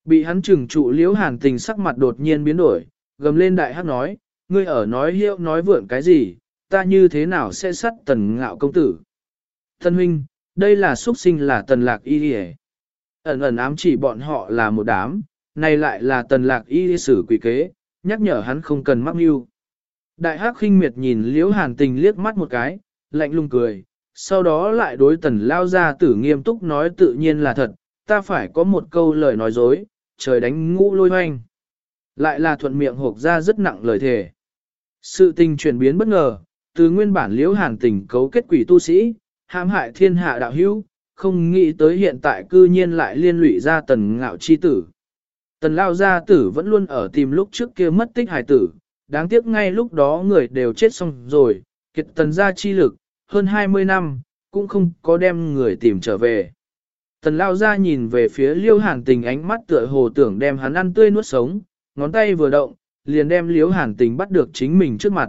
Bị hắn trừng trụ liêu hàn tình sắc mặt đột nhiên biến đổi, gầm lên đại hát nói, ngươi ở nói hiệu nói vượn cái gì, ta như thế nào sẽ sát tần ngạo công tử. Thân huynh, đây là xuất sinh là tần lạc y đi Ẩn ẩn ám chỉ bọn họ là một đám, này lại là tần lạc y sử quỷ kế, nhắc nhở hắn không cần mắc mưu. Đại hắc khinh miệt nhìn liễu hàn tình liếc mắt một cái, lạnh lùng cười, sau đó lại đối tần lao ra tử nghiêm túc nói tự nhiên là thật, ta phải có một câu lời nói dối, trời đánh ngũ lôi hoanh. Lại là thuận miệng hộp ra rất nặng lời thề. Sự tình chuyển biến bất ngờ, từ nguyên bản liễu hàn tình cấu kết quỷ tu sĩ, hãm hại thiên hạ đạo hữu, không nghĩ tới hiện tại cư nhiên lại liên lụy ra tần ngạo chi tử. Tần lao gia tử vẫn luôn ở tìm lúc trước kia mất tích hài tử, đáng tiếc ngay lúc đó người đều chết xong rồi, kiệt tần gia chi lực, hơn 20 năm, cũng không có đem người tìm trở về. Tần lao ra nhìn về phía liêu hàn tình ánh mắt tựa hồ tưởng đem hắn ăn tươi nuốt sống, ngón tay vừa động, liền đem liêu hàn tình bắt được chính mình trước mặt.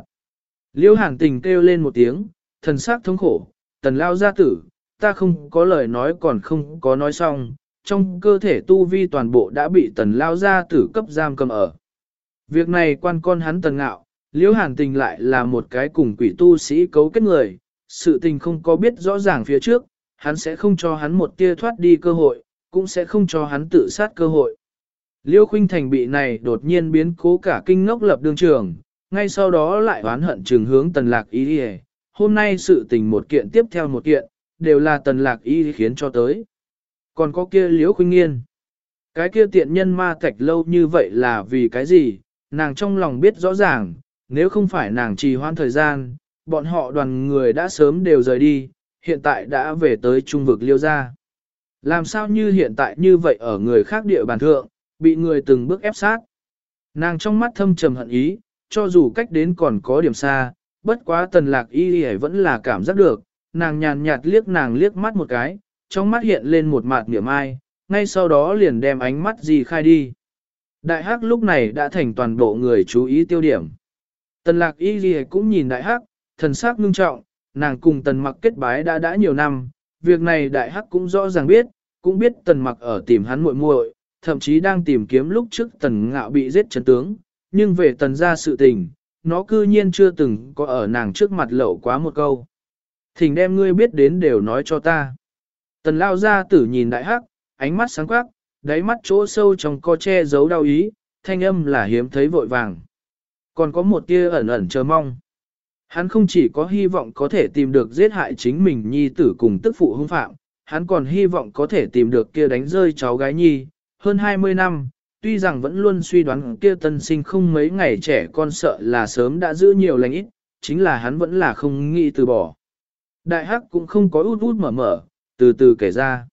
Liêu hàn tình kêu lên một tiếng, thần sắc thống khổ, tần lao gia tử, ta không có lời nói còn không có nói xong, trong cơ thể tu vi toàn bộ đã bị tần lao ra tử cấp giam cầm ở. Việc này quan con hắn tần ngạo, liêu hàn tình lại là một cái cùng quỷ tu sĩ cấu kết người, sự tình không có biết rõ ràng phía trước, hắn sẽ không cho hắn một tia thoát đi cơ hội, cũng sẽ không cho hắn tự sát cơ hội. Liêu Khuynh Thành bị này đột nhiên biến cố cả kinh ngốc lập đương trường, ngay sau đó lại oán hận trường hướng tần lạc ý đi Hôm nay sự tình một kiện tiếp theo một kiện, đều là tần lạc ý khiến cho tới. Còn có kia Liễu Khuynh Nghiên. Cái kia tiện nhân ma thạch lâu như vậy là vì cái gì, nàng trong lòng biết rõ ràng, nếu không phải nàng trì hoãn thời gian, bọn họ đoàn người đã sớm đều rời đi, hiện tại đã về tới trung vực liêu gia. Làm sao như hiện tại như vậy ở người khác địa bàn thượng, bị người từng bước ép sát. Nàng trong mắt thâm trầm hận ý, cho dù cách đến còn có điểm xa, bất quá tần lạc y y vẫn là cảm giác được, nàng nhàn nhạt liếc nàng liếc mắt một cái, trong mắt hiện lên một mạt niệm ai, ngay sau đó liền đem ánh mắt gì khai đi. Đại hắc lúc này đã thành toàn bộ người chú ý tiêu điểm. Tần lạc y y cũng nhìn đại hắc, thần sắc ngưng trọng, nàng cùng tần mặc kết bái đã đã nhiều năm, việc này đại hắc cũng rõ ràng biết, cũng biết tần mặc ở tìm hắn muội muội, thậm chí đang tìm kiếm lúc trước tần ngạo bị giết chấn tướng, nhưng về tần ra sự tình, nó cư nhiên chưa từng có ở nàng trước mặt lậu quá một câu. Thỉnh đem ngươi biết đến đều nói cho ta. Tần lao ra tử nhìn đại hắc, ánh mắt sáng quắc, đáy mắt chỗ sâu trong co che giấu đau ý, thanh âm là hiếm thấy vội vàng. Còn có một tia ẩn ẩn chờ mong. Hắn không chỉ có hy vọng có thể tìm được giết hại chính mình nhi tử cùng tức phụ hung phạm, hắn còn hy vọng có thể tìm được kia đánh rơi cháu gái nhi. Hơn 20 năm, tuy rằng vẫn luôn suy đoán kia tân sinh không mấy ngày trẻ con sợ là sớm đã giữ nhiều lành ít, chính là hắn vẫn là không nghĩ từ bỏ. Đại hắc cũng không có út út mở mở, từ từ kể ra.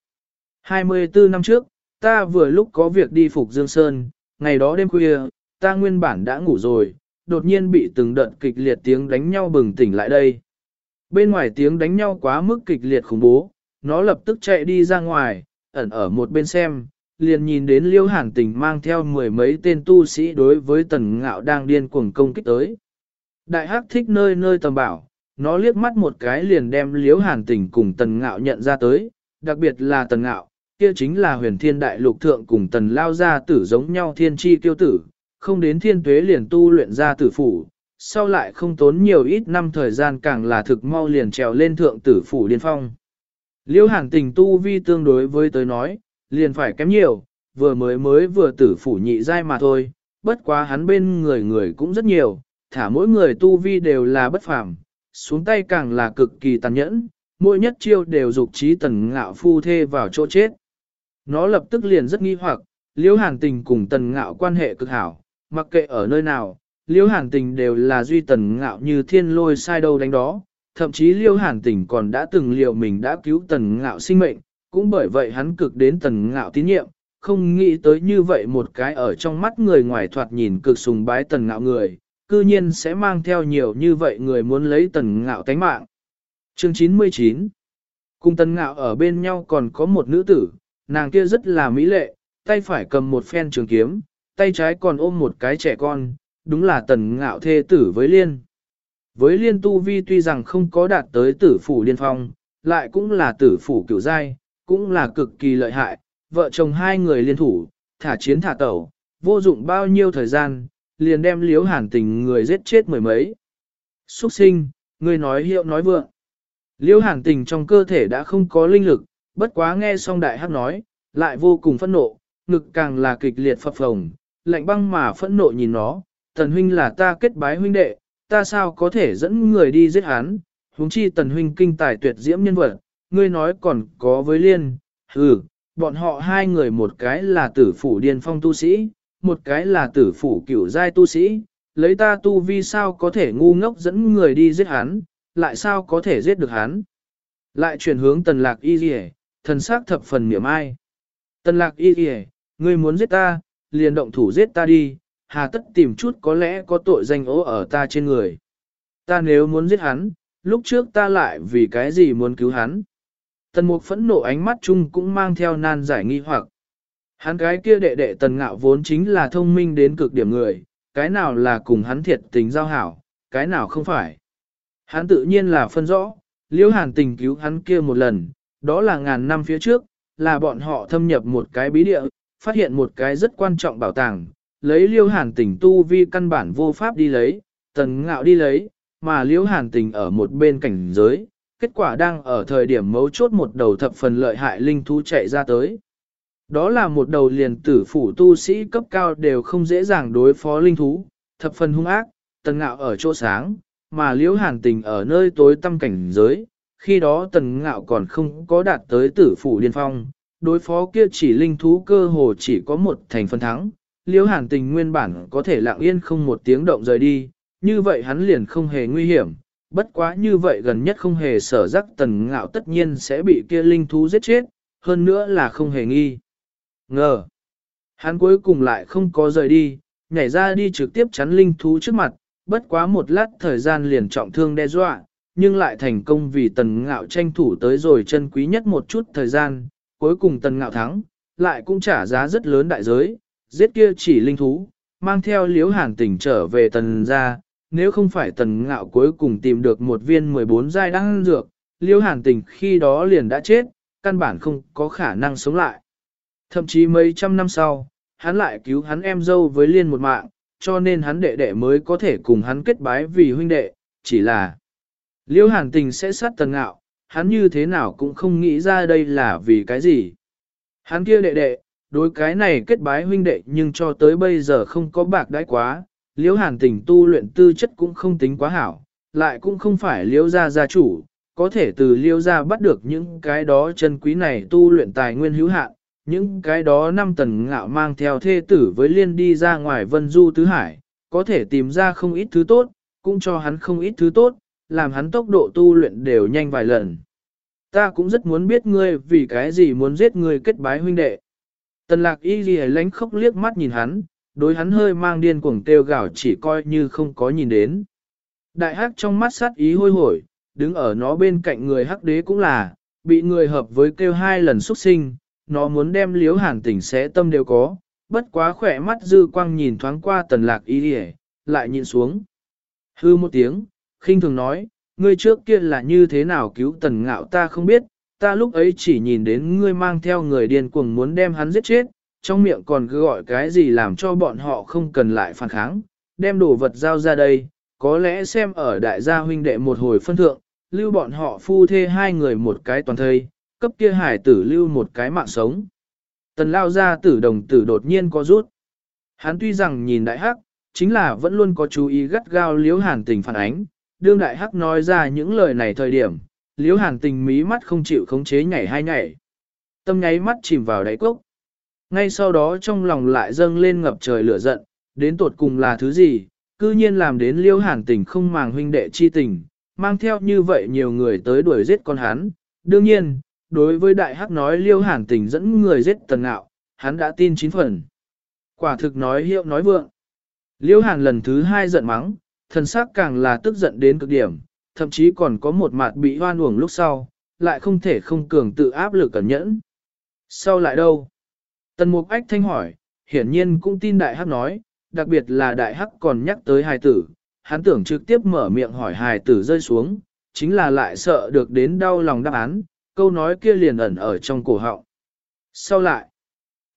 24 năm trước, ta vừa lúc có việc đi phục Dương Sơn, ngày đó đêm khuya, ta nguyên bản đã ngủ rồi, đột nhiên bị từng đợt kịch liệt tiếng đánh nhau bừng tỉnh lại đây. Bên ngoài tiếng đánh nhau quá mức kịch liệt khủng bố, nó lập tức chạy đi ra ngoài, ẩn ở một bên xem, liền nhìn đến liêu hàn tình mang theo mười mấy tên tu sĩ đối với tần ngạo đang điên cuồng công kích tới. Đại hắc thích nơi nơi tầm bảo, nó liếc mắt một cái liền đem liếu hàn tình cùng tần ngạo nhận ra tới, đặc biệt là tần ngạo, kia chính là huyền thiên đại lục thượng cùng tần lao gia tử giống nhau thiên chi tiêu tử, không đến thiên tuế liền tu luyện ra tử phủ, sau lại không tốn nhiều ít năm thời gian càng là thực mau liền trèo lên thượng tử phủ liên phong. Liêu hàn tình tu vi tương đối với tới nói, liền phải kém nhiều, vừa mới mới vừa tử phủ nhị giai mà thôi, bất quá hắn bên người người cũng rất nhiều, thả mỗi người tu vi đều là bất phàm, xuống tay càng là cực kỳ tàn nhẫn, mỗi nhất chiêu đều dục trí tần ngạo phu thê vào chỗ chết. Nó lập tức liền rất nghi hoặc, liễu hàn tình cùng tần ngạo quan hệ cực hảo, mặc kệ ở nơi nào, liễu hàn tình đều là duy tần ngạo như thiên lôi sai đâu đánh đó, thậm chí liễu hàn tình còn đã từng liệu mình đã cứu tần ngạo sinh mệnh, cũng bởi vậy hắn cực đến tần ngạo tín nhiệm, không nghĩ tới như vậy một cái ở trong mắt người ngoài thoạt nhìn cực sùng bái tần ngạo người, cư nhiên sẽ mang theo nhiều như vậy người muốn lấy tần ngạo tánh mạng. Chương 99 Cùng tần ngạo ở bên nhau còn có một nữ tử, nàng kia rất là mỹ lệ, tay phải cầm một phen trường kiếm, tay trái còn ôm một cái trẻ con, đúng là tần ngạo thê tử với liên. Với liên tu vi tuy rằng không có đạt tới tử phủ liên phong, lại cũng là tử phủ kiểu giai, cũng là cực kỳ lợi hại, vợ chồng hai người liên thủ, thả chiến thả tẩu, vô dụng bao nhiêu thời gian, liền đem liếu hàn tình người giết chết mười mấy. Xuất sinh, người nói hiệu nói vượng. Liêu hàn tình trong cơ thể đã không có linh lực, bất quá nghe xong đại hắc nói, lại vô cùng phẫn nộ, ngực càng là kịch liệt phập phồng, lạnh băng mà phẫn nộ nhìn nó, tần huynh là ta kết bái huynh đệ, ta sao có thể dẫn người đi giết hắn, huống chi tần huynh kinh tài tuyệt diễm nhân vật, ngươi nói còn có với liên, hừ, bọn họ hai người một cái là tử phủ điên phong tu sĩ, một cái là tử phủ cửu giai tu sĩ, lấy ta tu vi sao có thể ngu ngốc dẫn người đi giết hắn, lại sao có thể giết được hắn. Lại chuyển hướng tần lạc y rỉ, thần sắc thập phần niệm ai. Tần lạc y rỉ, ngươi muốn giết ta, liền động thủ giết ta đi, hà tất tìm chút có lẽ có tội danh ố ở ta trên người. Ta nếu muốn giết hắn, lúc trước ta lại vì cái gì muốn cứu hắn. Tần mục phẫn nộ ánh mắt chung cũng mang theo nan giải nghi hoặc. Hắn cái kia đệ đệ tần ngạo vốn chính là thông minh đến cực điểm người, cái nào là cùng hắn thiệt tình giao hảo, cái nào không phải. Hắn tự nhiên là phân rõ, liễu hàn tình cứu hắn kia một lần, đó là ngàn năm phía trước, là bọn họ thâm nhập một cái bí địa, phát hiện một cái rất quan trọng bảo tàng, lấy liễu hàn tình tu vi căn bản vô pháp đi lấy, tần ngạo đi lấy, mà liễu hàn tình ở một bên cảnh giới, kết quả đang ở thời điểm mấu chốt một đầu thập phần lợi hại linh thú chạy ra tới. Đó là một đầu liền tử phủ tu sĩ cấp cao đều không dễ dàng đối phó linh thú, thập phần hung ác, tần ngạo ở chỗ sáng, mà liễu hàn tình ở nơi tối tâm cảnh giới, khi đó tần ngạo còn không có đạt tới tử phủ liên phong, đối phó kia chỉ linh thú cơ hồ chỉ có một thành phần thắng, liễu hàn tình nguyên bản có thể lặng yên không một tiếng động rời đi, như vậy hắn liền không hề nguy hiểm, bất quá như vậy gần nhất không hề sở rắc tần ngạo tất nhiên sẽ bị kia linh thú giết chết, hơn nữa là không hề nghi. Ngờ. Hắn cuối cùng lại không có rời đi, nhảy ra đi trực tiếp chắn linh thú trước mặt, bất quá một lát thời gian liền trọng thương đe dọa, nhưng lại thành công vì tần ngạo tranh thủ tới rồi chân quý nhất một chút thời gian, cuối cùng tần ngạo thắng, lại cũng trả giá rất lớn đại giới, giết kia chỉ linh thú, mang theo liếu hàn tỉnh trở về tần ra, nếu không phải tần ngạo cuối cùng tìm được một viên 14 giai đăng dược, liếu hàn Tỉnh khi đó liền đã chết, căn bản không có khả năng sống lại. Thậm chí mấy trăm năm sau, hắn lại cứu hắn em dâu với liên một mạng, cho nên hắn đệ đệ mới có thể cùng hắn kết bái vì huynh đệ, chỉ là Liễu hàn tình sẽ sát tần ngạo, hắn như thế nào cũng không nghĩ ra đây là vì cái gì. Hắn kia đệ đệ, đối cái này kết bái huynh đệ nhưng cho tới bây giờ không có bạc đãi quá, liễu hàn tình tu luyện tư chất cũng không tính quá hảo, lại cũng không phải liễu gia gia chủ, có thể từ liễu gia bắt được những cái đó chân quý này tu luyện tài nguyên hữu hạn, những cái đó năm tần ngạo mang theo thê tử với liên đi ra ngoài vân du tứ hải, có thể tìm ra không ít thứ tốt, cũng cho hắn không ít thứ tốt, làm hắn tốc độ tu luyện đều nhanh vài lần. Ta cũng rất muốn biết ngươi vì cái gì muốn giết ngươi kết bái huynh đệ. Tần lạc y ghi lánh khóc liếc mắt nhìn hắn, đối hắn hơi mang điên cuồng kêu gào chỉ coi như không có nhìn đến. Đại hắc trong mắt sát ý hôi hổi, đứng ở nó bên cạnh người hắc đế cũng là, bị người hợp với kêu hai lần xuất sinh, nó muốn đem liếu hàn tỉnh sẽ tâm đều có, bất quá khỏe mắt dư quang nhìn thoáng qua tần lạc y hề, lại nhìn xuống. Hư một tiếng, khinh thường nói, ngươi trước kia là như thế nào cứu tần ngạo ta không biết, ta lúc ấy chỉ nhìn đến ngươi mang theo người điên cuồng muốn đem hắn giết chết, trong miệng còn cứ gọi cái gì làm cho bọn họ không cần lại phản kháng, đem đồ vật giao ra đây, có lẽ xem ở đại gia huynh đệ một hồi phân thượng, lưu bọn họ phu thê hai người một cái toàn thây, cấp kia hải tử lưu một cái mạng sống. Tần lao ra tử đồng tử đột nhiên có rút. Hắn tuy rằng nhìn đại hắc, chính là vẫn luôn có chú ý gắt gao liếu hàn tình phản ánh, đương đại hắc nói ra những lời này thời điểm, liễu hàn tình mí mắt không chịu khống chế nhảy hai nhảy. Tâm nháy mắt chìm vào đáy cốc. Ngay sau đó trong lòng lại dâng lên ngập trời lửa giận, đến tột cùng là thứ gì, cư nhiên làm đến liễu hàn tình không màng huynh đệ chi tình, mang theo như vậy nhiều người tới đuổi giết con hắn. Đương nhiên, đối với đại hắc nói liêu hàn tình dẫn người giết tần ngạo, hắn đã tin chín phần. Quả thực nói hiệu nói vượng. liêu hàn lần thứ hai giận mắng, thần sắc càng là tức giận đến cực điểm, thậm chí còn có một mặt bị hoan uổng lúc sau, lại không thể không cường tự áp lực cẩn nhẫn. Sau lại đâu? Tần Mục Ách thanh hỏi, hiển nhiên cũng tin Đại Hắc nói, đặc biệt là Đại Hắc còn nhắc tới hài tử, hắn tưởng trực tiếp mở miệng hỏi hài tử rơi xuống, chính là lại sợ được đến đau lòng đáp án, câu nói kia liền ẩn ở trong cổ họng. Sau lại,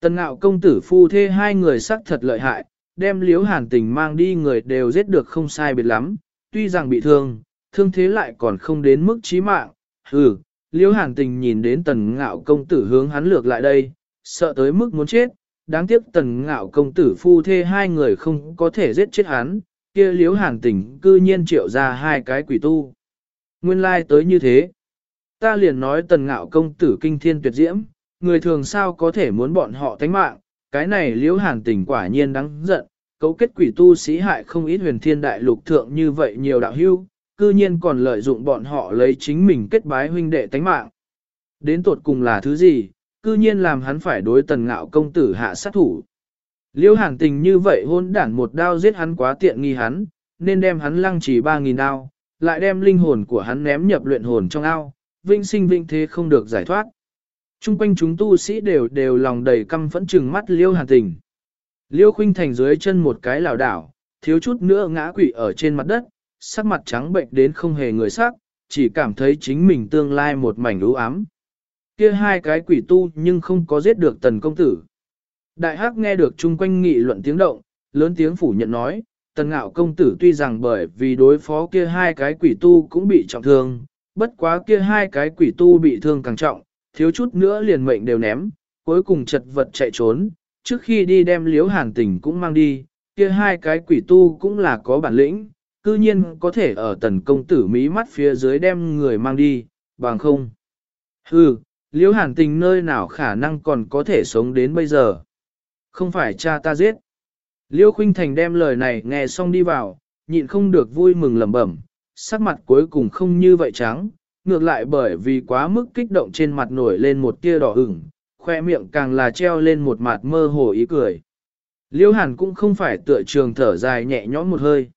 Tần Ngạo công tử phu thê hai người sắc thật lợi hại, đem liếu hàn tình mang đi người đều giết được không sai biệt lắm, tuy rằng bị thương, thương thế lại còn không đến mức chí mạng, hừ, liếu hàn tình nhìn đến tần ngạo công tử hướng hắn lược lại đây, sợ tới mức muốn chết, đáng tiếc tần ngạo công tử phu thê hai người không có thể giết chết hắn, kia liếu hàn tình cư nhiên triệu ra hai cái quỷ tu. Nguyên lai like tới như thế. Ta liền nói tần ngạo công tử kinh thiên tuyệt diễm, người thường sao có thể muốn bọn họ tánh mạng, cái này liễu hàn tình quả nhiên đáng giận, cấu kết quỷ tu sĩ hại không ít huyền thiên đại lục thượng như vậy nhiều đạo hưu, cư nhiên còn lợi dụng bọn họ lấy chính mình kết bái huynh đệ tánh mạng. Đến tột cùng là thứ gì, cư nhiên làm hắn phải đối tần ngạo công tử hạ sát thủ. Liễu hàn tình như vậy hôn đản một đao giết hắn quá tiện nghi hắn, nên đem hắn lăng chỉ 3.000 đao, lại đem linh hồn của hắn ném nhập luyện hồn trong ao, vinh sinh vinh thế không được giải thoát. Trung quanh chúng tu sĩ đều đều lòng đầy căm phẫn trừng mắt liêu hàn tình. Liêu khuynh thành dưới chân một cái lảo đảo, thiếu chút nữa ngã quỵ ở trên mặt đất, sắc mặt trắng bệnh đến không hề người sắc, chỉ cảm thấy chính mình tương lai một mảnh u ám. Kia hai cái quỷ tu nhưng không có giết được tần công tử. Đại hắc nghe được chung quanh nghị luận tiếng động, lớn tiếng phủ nhận nói, tần ngạo công tử tuy rằng bởi vì đối phó kia hai cái quỷ tu cũng bị trọng thương, bất quá kia hai cái quỷ tu bị thương càng trọng, thiếu chút nữa liền mệnh đều ném, cuối cùng chật vật chạy trốn, trước khi đi đem liếu hàn tình cũng mang đi, kia hai cái quỷ tu cũng là có bản lĩnh, cư nhiên có thể ở tần công tử mí mắt phía dưới đem người mang đi, bằng không. Hừ, liếu hàn tình nơi nào khả năng còn có thể sống đến bây giờ. Không phải cha ta giết. Liêu Khuynh Thành đem lời này nghe xong đi vào, nhịn không được vui mừng lẩm bẩm, sắc mặt cuối cùng không như vậy trắng, ngược lại bởi vì quá mức kích động trên mặt nổi lên một tia đỏ ửng, khoe miệng càng là treo lên một mặt mơ hồ ý cười. Liêu hàn cũng không phải tựa trường thở dài nhẹ nhõm một hơi.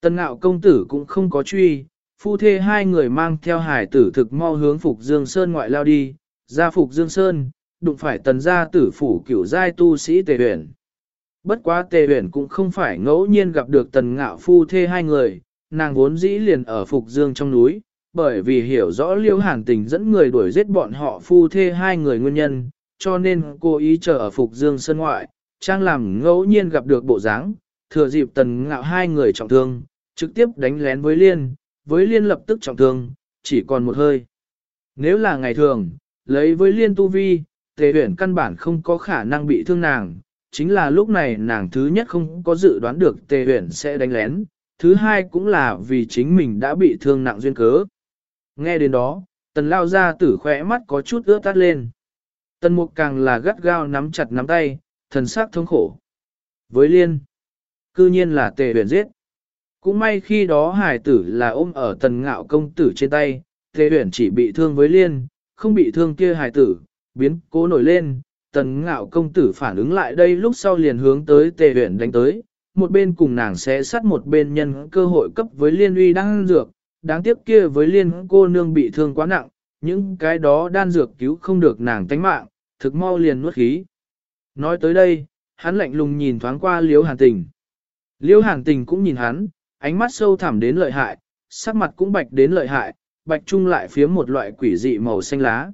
Tân ngạo công tử cũng không có truy, phu thê hai người mang theo hải tử thực mau hướng Phục Dương Sơn ngoại lao đi, ra Phục Dương Sơn, đụng phải tần gia tử phủ cửu giai tu sĩ tề huyền. Bất quá tề huyền cũng không phải ngẫu nhiên gặp được tần ngạo phu thê hai người, nàng vốn dĩ liền ở Phục Dương trong núi, bởi vì hiểu rõ liêu hàn tình dẫn người đuổi giết bọn họ phu thê hai người nguyên nhân, cho nên cô ý chờ ở Phục Dương sân ngoại, trang làm ngẫu nhiên gặp được bộ dáng, thừa dịp tần ngạo hai người trọng thương, trực tiếp đánh lén với Liên, với Liên lập tức trọng thương, chỉ còn một hơi. Nếu là ngày thường, lấy với Liên tu vi, tề huyển căn bản không có khả năng bị thương nàng, chính là lúc này nàng thứ nhất không có dự đoán được tề huyển sẽ đánh lén, thứ hai cũng là vì chính mình đã bị thương nặng duyên cớ. Nghe đến đó, tần lao ra tử khỏe mắt có chút ướt tắt lên. Tần mục càng là gắt gao nắm chặt nắm tay, thần sắc thống khổ. Với liên, cư nhiên là tề huyền giết. Cũng may khi đó hải tử là ôm ở tần ngạo công tử trên tay, tề huyền chỉ bị thương với liên, không bị thương kia hải tử, biến cố nổi lên. Tần ngạo công tử phản ứng lại đây lúc sau liền hướng tới tề huyền đánh tới, một bên cùng nàng sẽ sát một bên nhân cơ hội cấp với liên uy đang dược, đáng tiếc kia với liên cô nương bị thương quá nặng, những cái đó đan dược cứu không được nàng tánh mạng, thực mau liền nuốt khí. Nói tới đây, hắn lạnh lùng nhìn thoáng qua liễu hàn tình. Liễu hàn tình cũng nhìn hắn, ánh mắt sâu thẳm đến lợi hại, sắc mặt cũng bạch đến lợi hại, bạch trung lại phía một loại quỷ dị màu xanh lá.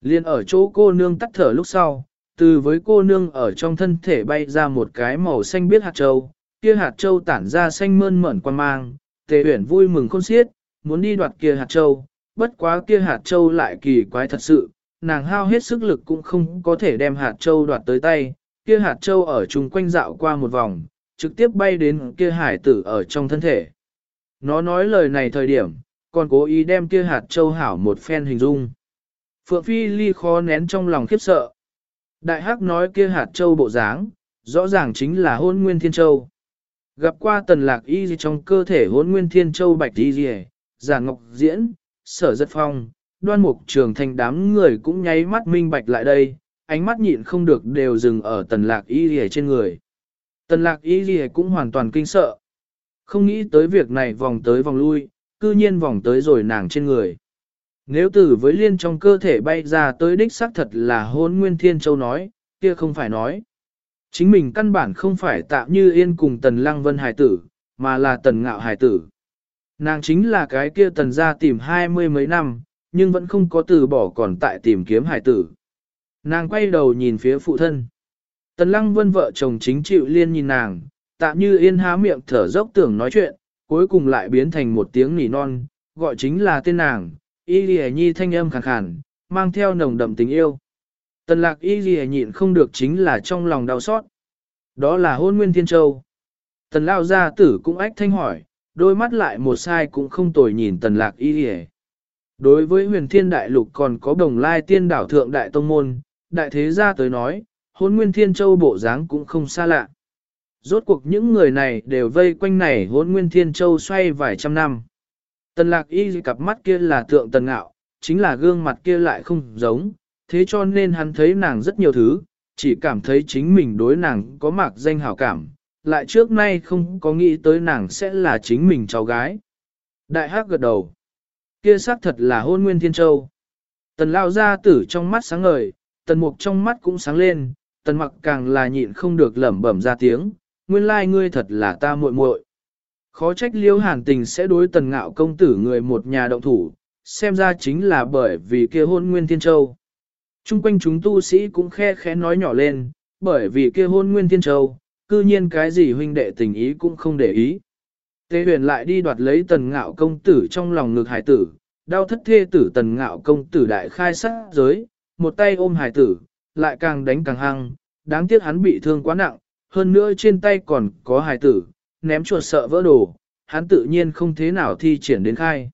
Liên ở chỗ cô nương tắt thở lúc sau, từ với cô nương ở trong thân thể bay ra một cái màu xanh biết hạt châu, kia hạt châu tản ra xanh mơn mởn quan mang, tề huyển vui mừng khôn xiết, muốn đi đoạt kia hạt châu, bất quá kia hạt châu lại kỳ quái thật sự, nàng hao hết sức lực cũng không có thể đem hạt châu đoạt tới tay, kia hạt châu ở chung quanh dạo qua một vòng, trực tiếp bay đến kia hải tử ở trong thân thể. Nó nói lời này thời điểm, còn cố ý đem kia hạt châu hảo một phen hình dung. Phượng Phi Ly khó nén trong lòng khiếp sợ. Đại Hắc nói kia hạt châu bộ dáng, rõ ràng chính là hôn nguyên thiên châu. Gặp qua tần lạc y trong cơ thể hôn nguyên thiên châu bạch y dì giả ngọc diễn, sở rất phong, đoan mục trường thành đám người cũng nháy mắt minh bạch lại đây, ánh mắt nhịn không được đều dừng ở tần lạc y dì trên người. Tần lạc y dì cũng hoàn toàn kinh sợ. Không nghĩ tới việc này vòng tới vòng lui, cư nhiên vòng tới rồi nàng trên người. Nếu từ với liên trong cơ thể bay ra tới đích xác thật là hôn nguyên thiên châu nói, kia không phải nói. Chính mình căn bản không phải tạm như yên cùng tần lăng vân hải tử, mà là tần ngạo hải tử. Nàng chính là cái kia tần ra tìm hai mươi mấy năm, nhưng vẫn không có từ bỏ còn tại tìm kiếm hải tử. Nàng quay đầu nhìn phía phụ thân. Tần lăng vân vợ chồng chính chịu liên nhìn nàng, tạm như yên há miệng thở dốc tưởng nói chuyện, cuối cùng lại biến thành một tiếng nỉ non, gọi chính là tên nàng, y lìa nhi thanh âm khàn khàn, mang theo nồng đậm tình yêu. Tần lạc y lìa nhịn không được chính là trong lòng đau xót. Đó là hôn nguyên thiên châu. Tần lao gia tử cũng ách thanh hỏi, đôi mắt lại một sai cũng không tồi nhìn tần lạc y lìa. Đối với huyền thiên đại lục còn có đồng lai tiên đảo thượng đại tông môn, đại thế gia tới nói, hôn nguyên thiên châu bộ dáng cũng không xa lạ. Rốt cuộc những người này đều vây quanh này hôn nguyên thiên châu xoay vài trăm năm. Tần lạc y cặp mắt kia là tượng tần ngạo, chính là gương mặt kia lại không giống, thế cho nên hắn thấy nàng rất nhiều thứ, chỉ cảm thấy chính mình đối nàng có mạc danh hảo cảm, lại trước nay không có nghĩ tới nàng sẽ là chính mình cháu gái. Đại hắc gật đầu. Kia xác thật là hôn nguyên thiên châu. Tần lao ra tử trong mắt sáng ngời, tần mục trong mắt cũng sáng lên, tần mặc càng là nhịn không được lẩm bẩm ra tiếng, nguyên lai ngươi thật là ta muội muội. Khó trách liêu hàn tình sẽ đối tần ngạo công tử người một nhà động thủ, xem ra chính là bởi vì kia hôn nguyên thiên châu. Trung quanh chúng tu sĩ cũng khe khẽ nói nhỏ lên, bởi vì kia hôn nguyên thiên châu, cư nhiên cái gì huynh đệ tình ý cũng không để ý. Tế huyền lại đi đoạt lấy tần ngạo công tử trong lòng ngực hải tử, đau thất thê tử tần ngạo công tử đại khai sát giới, một tay ôm hải tử, lại càng đánh càng hăng, đáng tiếc hắn bị thương quá nặng, hơn nữa trên tay còn có hải tử, ném chuột sợ vỡ đồ, hắn tự nhiên không thế nào thi triển đến khai.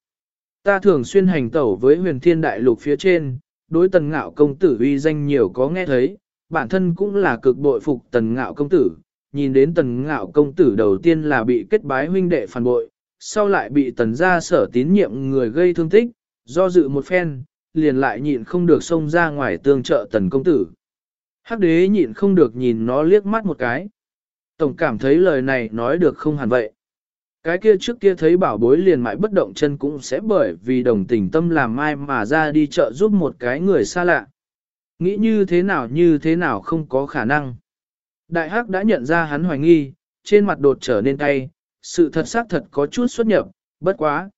Ta thường xuyên hành tẩu với huyền thiên đại lục phía trên, đối tần ngạo công tử uy danh nhiều có nghe thấy, bản thân cũng là cực bội phục tần ngạo công tử, nhìn đến tần ngạo công tử đầu tiên là bị kết bái huynh đệ phản bội, sau lại bị tần gia sở tín nhiệm người gây thương tích, do dự một phen, liền lại nhịn không được xông ra ngoài tương trợ tần công tử. Hắc đế nhịn không được nhìn nó liếc mắt một cái. Tổng cảm thấy lời này nói được không hẳn vậy. Cái kia trước kia thấy bảo bối liền mãi bất động chân cũng sẽ bởi vì đồng tình tâm làm mai mà ra đi chợ giúp một cái người xa lạ. Nghĩ như thế nào như thế nào không có khả năng. Đại hắc đã nhận ra hắn hoài nghi, trên mặt đột trở nên cay, sự thật xác thật có chút xuất nhập, bất quá.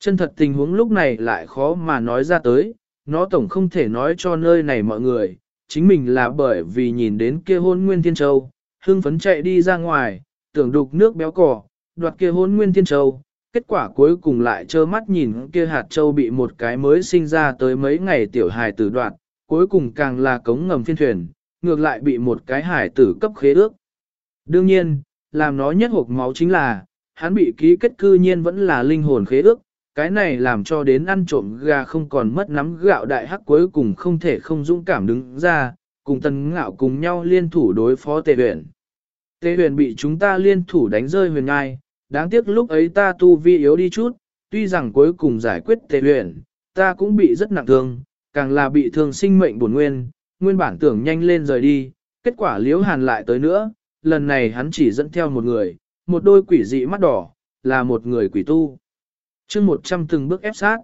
Chân thật tình huống lúc này lại khó mà nói ra tới, nó tổng không thể nói cho nơi này mọi người, chính mình là bởi vì nhìn đến kia hôn nguyên thiên châu, hưng phấn chạy đi ra ngoài, tưởng đục nước béo cỏ, đoạt kia hôn nguyên thiên châu, kết quả cuối cùng lại trơ mắt nhìn kia hạt châu bị một cái mới sinh ra tới mấy ngày tiểu hài tử đoạt, cuối cùng càng là cống ngầm phiên thuyền, ngược lại bị một cái hải tử cấp khế ước. Đương nhiên, làm nó nhất hộp máu chính là, hắn bị ký kết cư nhiên vẫn là linh hồn khế ước, cái này làm cho đến ăn trộm gà không còn mất nắm gạo đại hắc cuối cùng không thể không dũng cảm đứng ra, cùng tần ngạo cùng nhau liên thủ đối phó tề huyền. Tề huyền bị chúng ta liên thủ đánh rơi huyền ngai, đáng tiếc lúc ấy ta tu vi yếu đi chút, tuy rằng cuối cùng giải quyết tề huyền, ta cũng bị rất nặng thương, càng là bị thương sinh mệnh bổn nguyên, nguyên bản tưởng nhanh lên rời đi, kết quả liễu hàn lại tới nữa, lần này hắn chỉ dẫn theo một người, một đôi quỷ dị mắt đỏ, là một người quỷ tu. chương một trăm từng bước ép sát.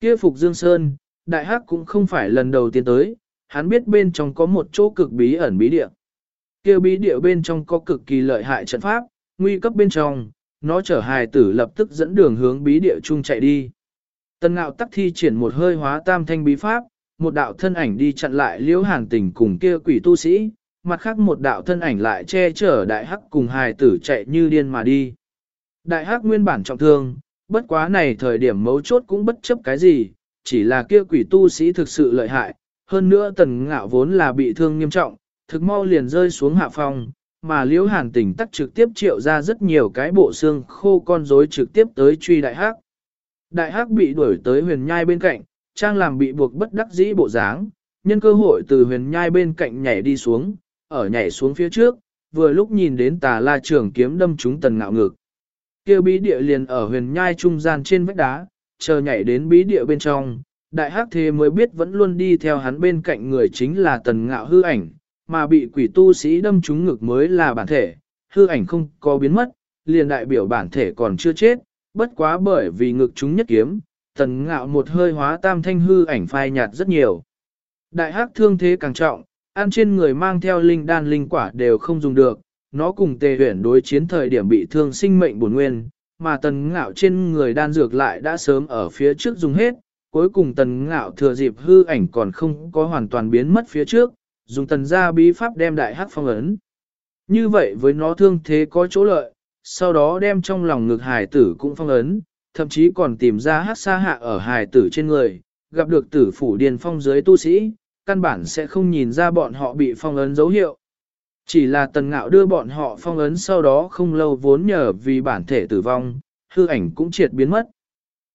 Kia Phục Dương Sơn, Đại Hắc cũng không phải lần đầu tiên tới, hắn biết bên trong có một chỗ cực bí ẩn bí địa. Kia bí địa bên trong có cực kỳ lợi hại trận pháp, nguy cấp bên trong, nó chở hài tử lập tức dẫn đường hướng bí địa chung chạy đi. Tân ngạo tắc thi triển một hơi hóa tam thanh bí pháp, một đạo thân ảnh đi chặn lại liễu hàn tình cùng kia quỷ tu sĩ, mặt khác một đạo thân ảnh lại che chở đại hắc cùng hài tử chạy như điên mà đi. Đại hắc nguyên bản trọng thương, bất quá này thời điểm mấu chốt cũng bất chấp cái gì, chỉ là kia quỷ tu sĩ thực sự lợi hại, hơn nữa tần ngạo vốn là bị thương nghiêm trọng, thực mau liền rơi xuống hạ phòng, mà liễu hàn tỉnh tắc trực tiếp triệu ra rất nhiều cái bộ xương khô con rối trực tiếp tới truy đại hắc. Đại hắc bị đuổi tới huyền nhai bên cạnh, trang làm bị buộc bất đắc dĩ bộ dáng, nhân cơ hội từ huyền nhai bên cạnh nhảy đi xuống, ở nhảy xuống phía trước, vừa lúc nhìn đến tà la trưởng kiếm đâm trúng tần ngạo ngực. Kêu bí địa liền ở huyền nhai trung gian trên vách đá, chờ nhảy đến bí địa bên trong, đại hắc thế mới biết vẫn luôn đi theo hắn bên cạnh người chính là tần ngạo hư ảnh, mà bị quỷ tu sĩ đâm trúng ngực mới là bản thể, hư ảnh không có biến mất, liền đại biểu bản thể còn chưa chết, bất quá bởi vì ngực chúng nhất kiếm, tần ngạo một hơi hóa tam thanh hư ảnh phai nhạt rất nhiều. Đại hắc thương thế càng trọng, ăn trên người mang theo linh đan linh quả đều không dùng được, nó cùng tề huyển đối chiến thời điểm bị thương sinh mệnh bổn nguyên, mà tần ngạo trên người đan dược lại đã sớm ở phía trước dùng hết, cuối cùng tần ngạo thừa dịp hư ảnh còn không có hoàn toàn biến mất phía trước, dùng tần gia bí pháp đem đại hắc phong ấn. Như vậy với nó thương thế có chỗ lợi, sau đó đem trong lòng ngực hài tử cũng phong ấn, thậm chí còn tìm ra hát xa hạ ở hài tử trên người, gặp được tử phủ điền phong dưới tu sĩ, căn bản sẽ không nhìn ra bọn họ bị phong ấn dấu hiệu. Chỉ là tần ngạo đưa bọn họ phong ấn sau đó không lâu vốn nhờ vì bản thể tử vong, hư ảnh cũng triệt biến mất.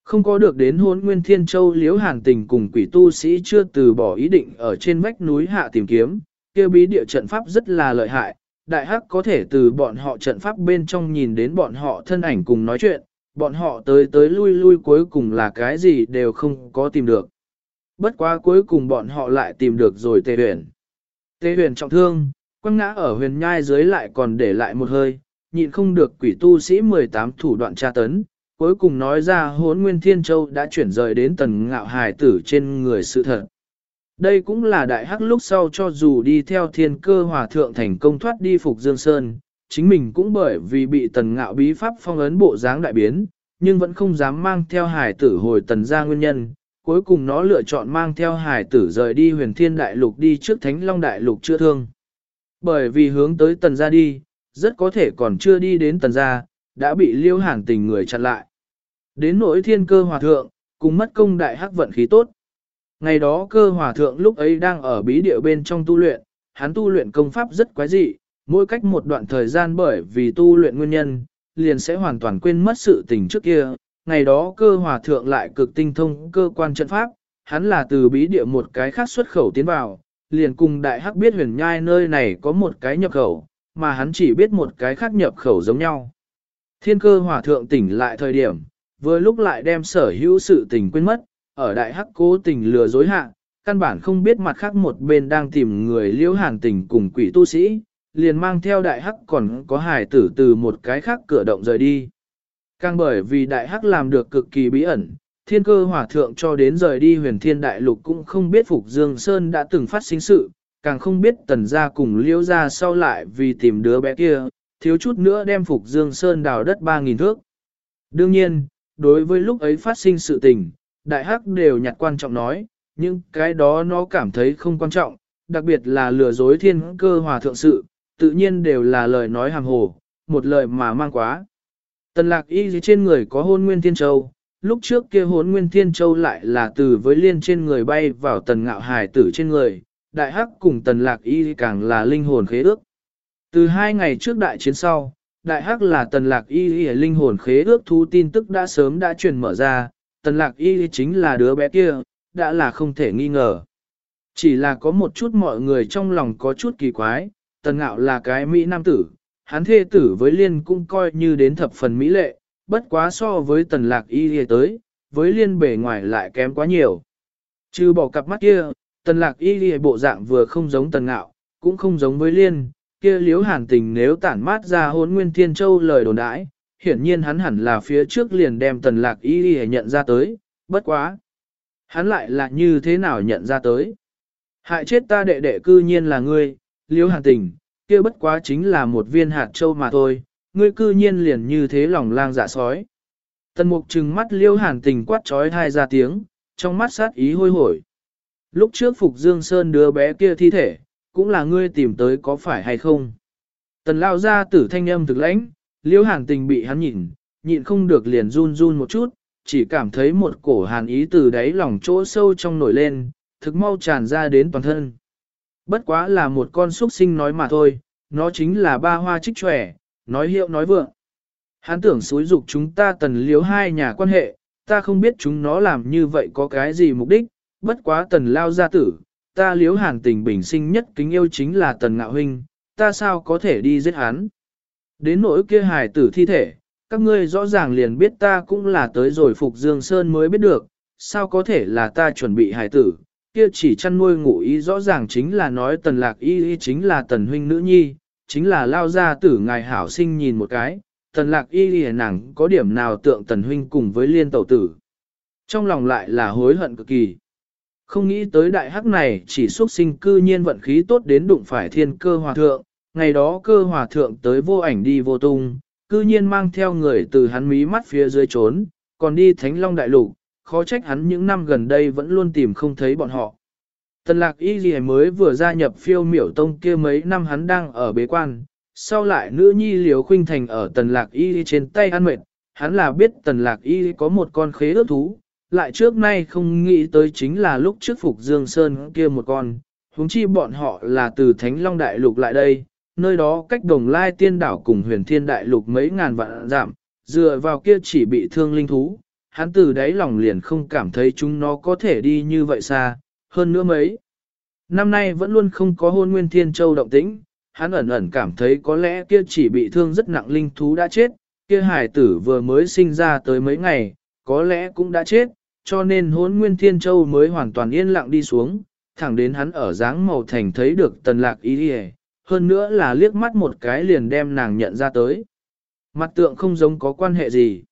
Không có được đến hôn nguyên thiên châu liếu hàn tình cùng quỷ tu sĩ chưa từ bỏ ý định ở trên vách núi hạ tìm kiếm, kêu bí địa trận pháp rất là lợi hại, đại hắc có thể từ bọn họ trận pháp bên trong nhìn đến bọn họ thân ảnh cùng nói chuyện, bọn họ tới tới lui lui cuối cùng là cái gì đều không có tìm được. Bất quá cuối cùng bọn họ lại tìm được rồi tề huyền. Tề huyền trọng thương, quăng ngã ở huyền nhai dưới lại còn để lại một hơi, nhịn không được quỷ tu sĩ 18 thủ đoạn tra tấn, cuối cùng nói ra hốn nguyên thiên châu đã chuyển rời đến tần ngạo hài tử trên người sự thật. Đây cũng là đại hắc lúc sau cho dù đi theo thiên cơ hòa thượng thành công thoát đi phục Dương Sơn, chính mình cũng bởi vì bị tần ngạo bí pháp phong ấn bộ dáng đại biến, nhưng vẫn không dám mang theo hài tử hồi tần ra nguyên nhân. Cuối cùng nó lựa chọn mang theo hài tử rời đi huyền thiên đại lục đi trước thánh long đại lục chữa thương. Bởi vì hướng tới tần ra đi, rất có thể còn chưa đi đến tần ra, đã bị liêu hàn tình người chặn lại. Đến nỗi thiên cơ hòa thượng, cùng mất công đại hắc vận khí tốt. Ngày đó cơ hòa thượng lúc ấy đang ở bí địa bên trong tu luyện, hắn tu luyện công pháp rất quái dị, mỗi cách một đoạn thời gian bởi vì tu luyện nguyên nhân, liền sẽ hoàn toàn quên mất sự tình trước kia. Ngày đó cơ hòa thượng lại cực tinh thông cơ quan trận pháp, hắn là từ bí địa một cái khác xuất khẩu tiến vào, liền cùng đại hắc biết huyền nhai nơi này có một cái nhập khẩu, mà hắn chỉ biết một cái khác nhập khẩu giống nhau. Thiên cơ hòa thượng tỉnh lại thời điểm, vừa lúc lại đem sở hữu sự tình quên mất, ở đại hắc cố tình lừa dối hạ, căn bản không biết mặt khác một bên đang tìm người liễu hàn tình cùng quỷ tu sĩ, liền mang theo đại hắc còn có hài tử từ một cái khác cửa động rời đi. Càng bởi vì đại hắc làm được cực kỳ bí ẩn, thiên cơ hỏa thượng cho đến rời đi huyền thiên đại lục cũng không biết Phục Dương Sơn đã từng phát sinh sự, càng không biết tần gia cùng liễu gia sau lại vì tìm đứa bé kia, thiếu chút nữa đem Phục Dương Sơn đào đất 3.000 thước. Đương nhiên, đối với lúc ấy phát sinh sự tình, đại hắc đều nhặt quan trọng nói, nhưng cái đó nó cảm thấy không quan trọng, đặc biệt là lừa dối thiên cơ hòa thượng sự, tự nhiên đều là lời nói hàng hồ, một lời mà mang quá. Tần lạc y dưới trên người có hôn nguyên thiên châu, lúc trước kia hôn nguyên thiên châu lại là từ với liên trên người bay vào tần ngạo hải tử trên người, đại hắc cùng tần lạc y càng là linh hồn khế ước. Từ hai ngày trước đại chiến sau, đại hắc là tần lạc y y linh hồn khế ước thu tin tức đã sớm đã truyền mở ra, tần lạc y chính là đứa bé kia, đã là không thể nghi ngờ. Chỉ là có một chút mọi người trong lòng có chút kỳ quái, tần ngạo là cái Mỹ nam tử, hắn thê tử với liên cũng coi như đến thập phần Mỹ lệ, bất quá so với tần lạc y y tới, với liên bề ngoài lại kém quá nhiều. Trừ bỏ cặp mắt kia, tần lạc y y bộ dạng vừa không giống tần ngạo, cũng không giống với liên, kia liếu hàn tình nếu tản mát ra hốn nguyên thiên châu lời đồn đãi, hiển nhiên hắn hẳn là phía trước liền đem tần lạc y y nhận ra tới, bất quá. Hắn lại là như thế nào nhận ra tới? Hại chết ta đệ đệ cư nhiên là ngươi, liếu hàn tình, kia bất quá chính là một viên hạt châu mà thôi, ngươi cư nhiên liền như thế lòng lang dạ sói. Tần mục trừng mắt liêu hàn tình quát trói hai ra tiếng, trong mắt sát ý hôi hổi. Lúc trước Phục Dương Sơn đứa bé kia thi thể, cũng là ngươi tìm tới có phải hay không? Tần lao ra tử thanh âm thực lãnh, liêu hàn tình bị hắn nhìn, nhịn không được liền run run một chút, chỉ cảm thấy một cổ hàn ý từ đáy lòng chỗ sâu trong nổi lên, thực mau tràn ra đến toàn thân. Bất quá là một con xuất sinh nói mà thôi, nó chính là ba hoa trích trẻ, nói hiệu nói vượng. Hắn tưởng xúi dục chúng ta tần liếu hai nhà quan hệ, ta không biết chúng nó làm như vậy có cái gì mục đích, bất quá tần lao gia tử, ta liếu hàn tình bình sinh nhất kính yêu chính là tần ngạo huynh, ta sao có thể đi giết hắn. Đến nỗi kia hài tử thi thể, các ngươi rõ ràng liền biết ta cũng là tới rồi Phục Dương Sơn mới biết được, sao có thể là ta chuẩn bị hài tử, kia chỉ chăn nuôi ngủ ý rõ ràng chính là nói tần lạc y y chính là tần huynh nữ nhi, chính là lao ra tử ngài hảo sinh nhìn một cái, tần lạc y y nàng có điểm nào tượng tần huynh cùng với liên tẩu tử. Trong lòng lại là hối hận cực kỳ. Không nghĩ tới đại hắc này chỉ xuất sinh cư nhiên vận khí tốt đến đụng phải thiên cơ hòa thượng, ngày đó cơ hòa thượng tới vô ảnh đi vô tung, cư nhiên mang theo người từ hắn mí mắt phía dưới trốn, còn đi thánh long đại lục, khó trách hắn những năm gần đây vẫn luôn tìm không thấy bọn họ. Tần lạc y gì mới vừa gia nhập phiêu miểu tông kia mấy năm hắn đang ở bế quan, sau lại nữ nhi liều khuynh thành ở tần lạc y trên tay ăn mệt, hắn là biết tần lạc y có một con khế ước thú, lại trước nay không nghĩ tới chính là lúc trước phục Dương Sơn kia một con, huống chi bọn họ là từ Thánh Long Đại Lục lại đây, nơi đó cách đồng lai tiên đảo cùng huyền thiên đại lục mấy ngàn vạn giảm, dựa vào kia chỉ bị thương linh thú, hắn từ đáy lòng liền không cảm thấy chúng nó có thể đi như vậy xa, hơn nữa mấy. Năm nay vẫn luôn không có hôn nguyên thiên châu động tĩnh, hắn ẩn ẩn cảm thấy có lẽ kia chỉ bị thương rất nặng linh thú đã chết, kia hải tử vừa mới sinh ra tới mấy ngày, có lẽ cũng đã chết, cho nên hốn nguyên thiên châu mới hoàn toàn yên lặng đi xuống, thẳng đến hắn ở dáng màu thành thấy được tần lạc ý đi hơn nữa là liếc mắt một cái liền đem nàng nhận ra tới. Mặt tượng không giống có quan hệ gì.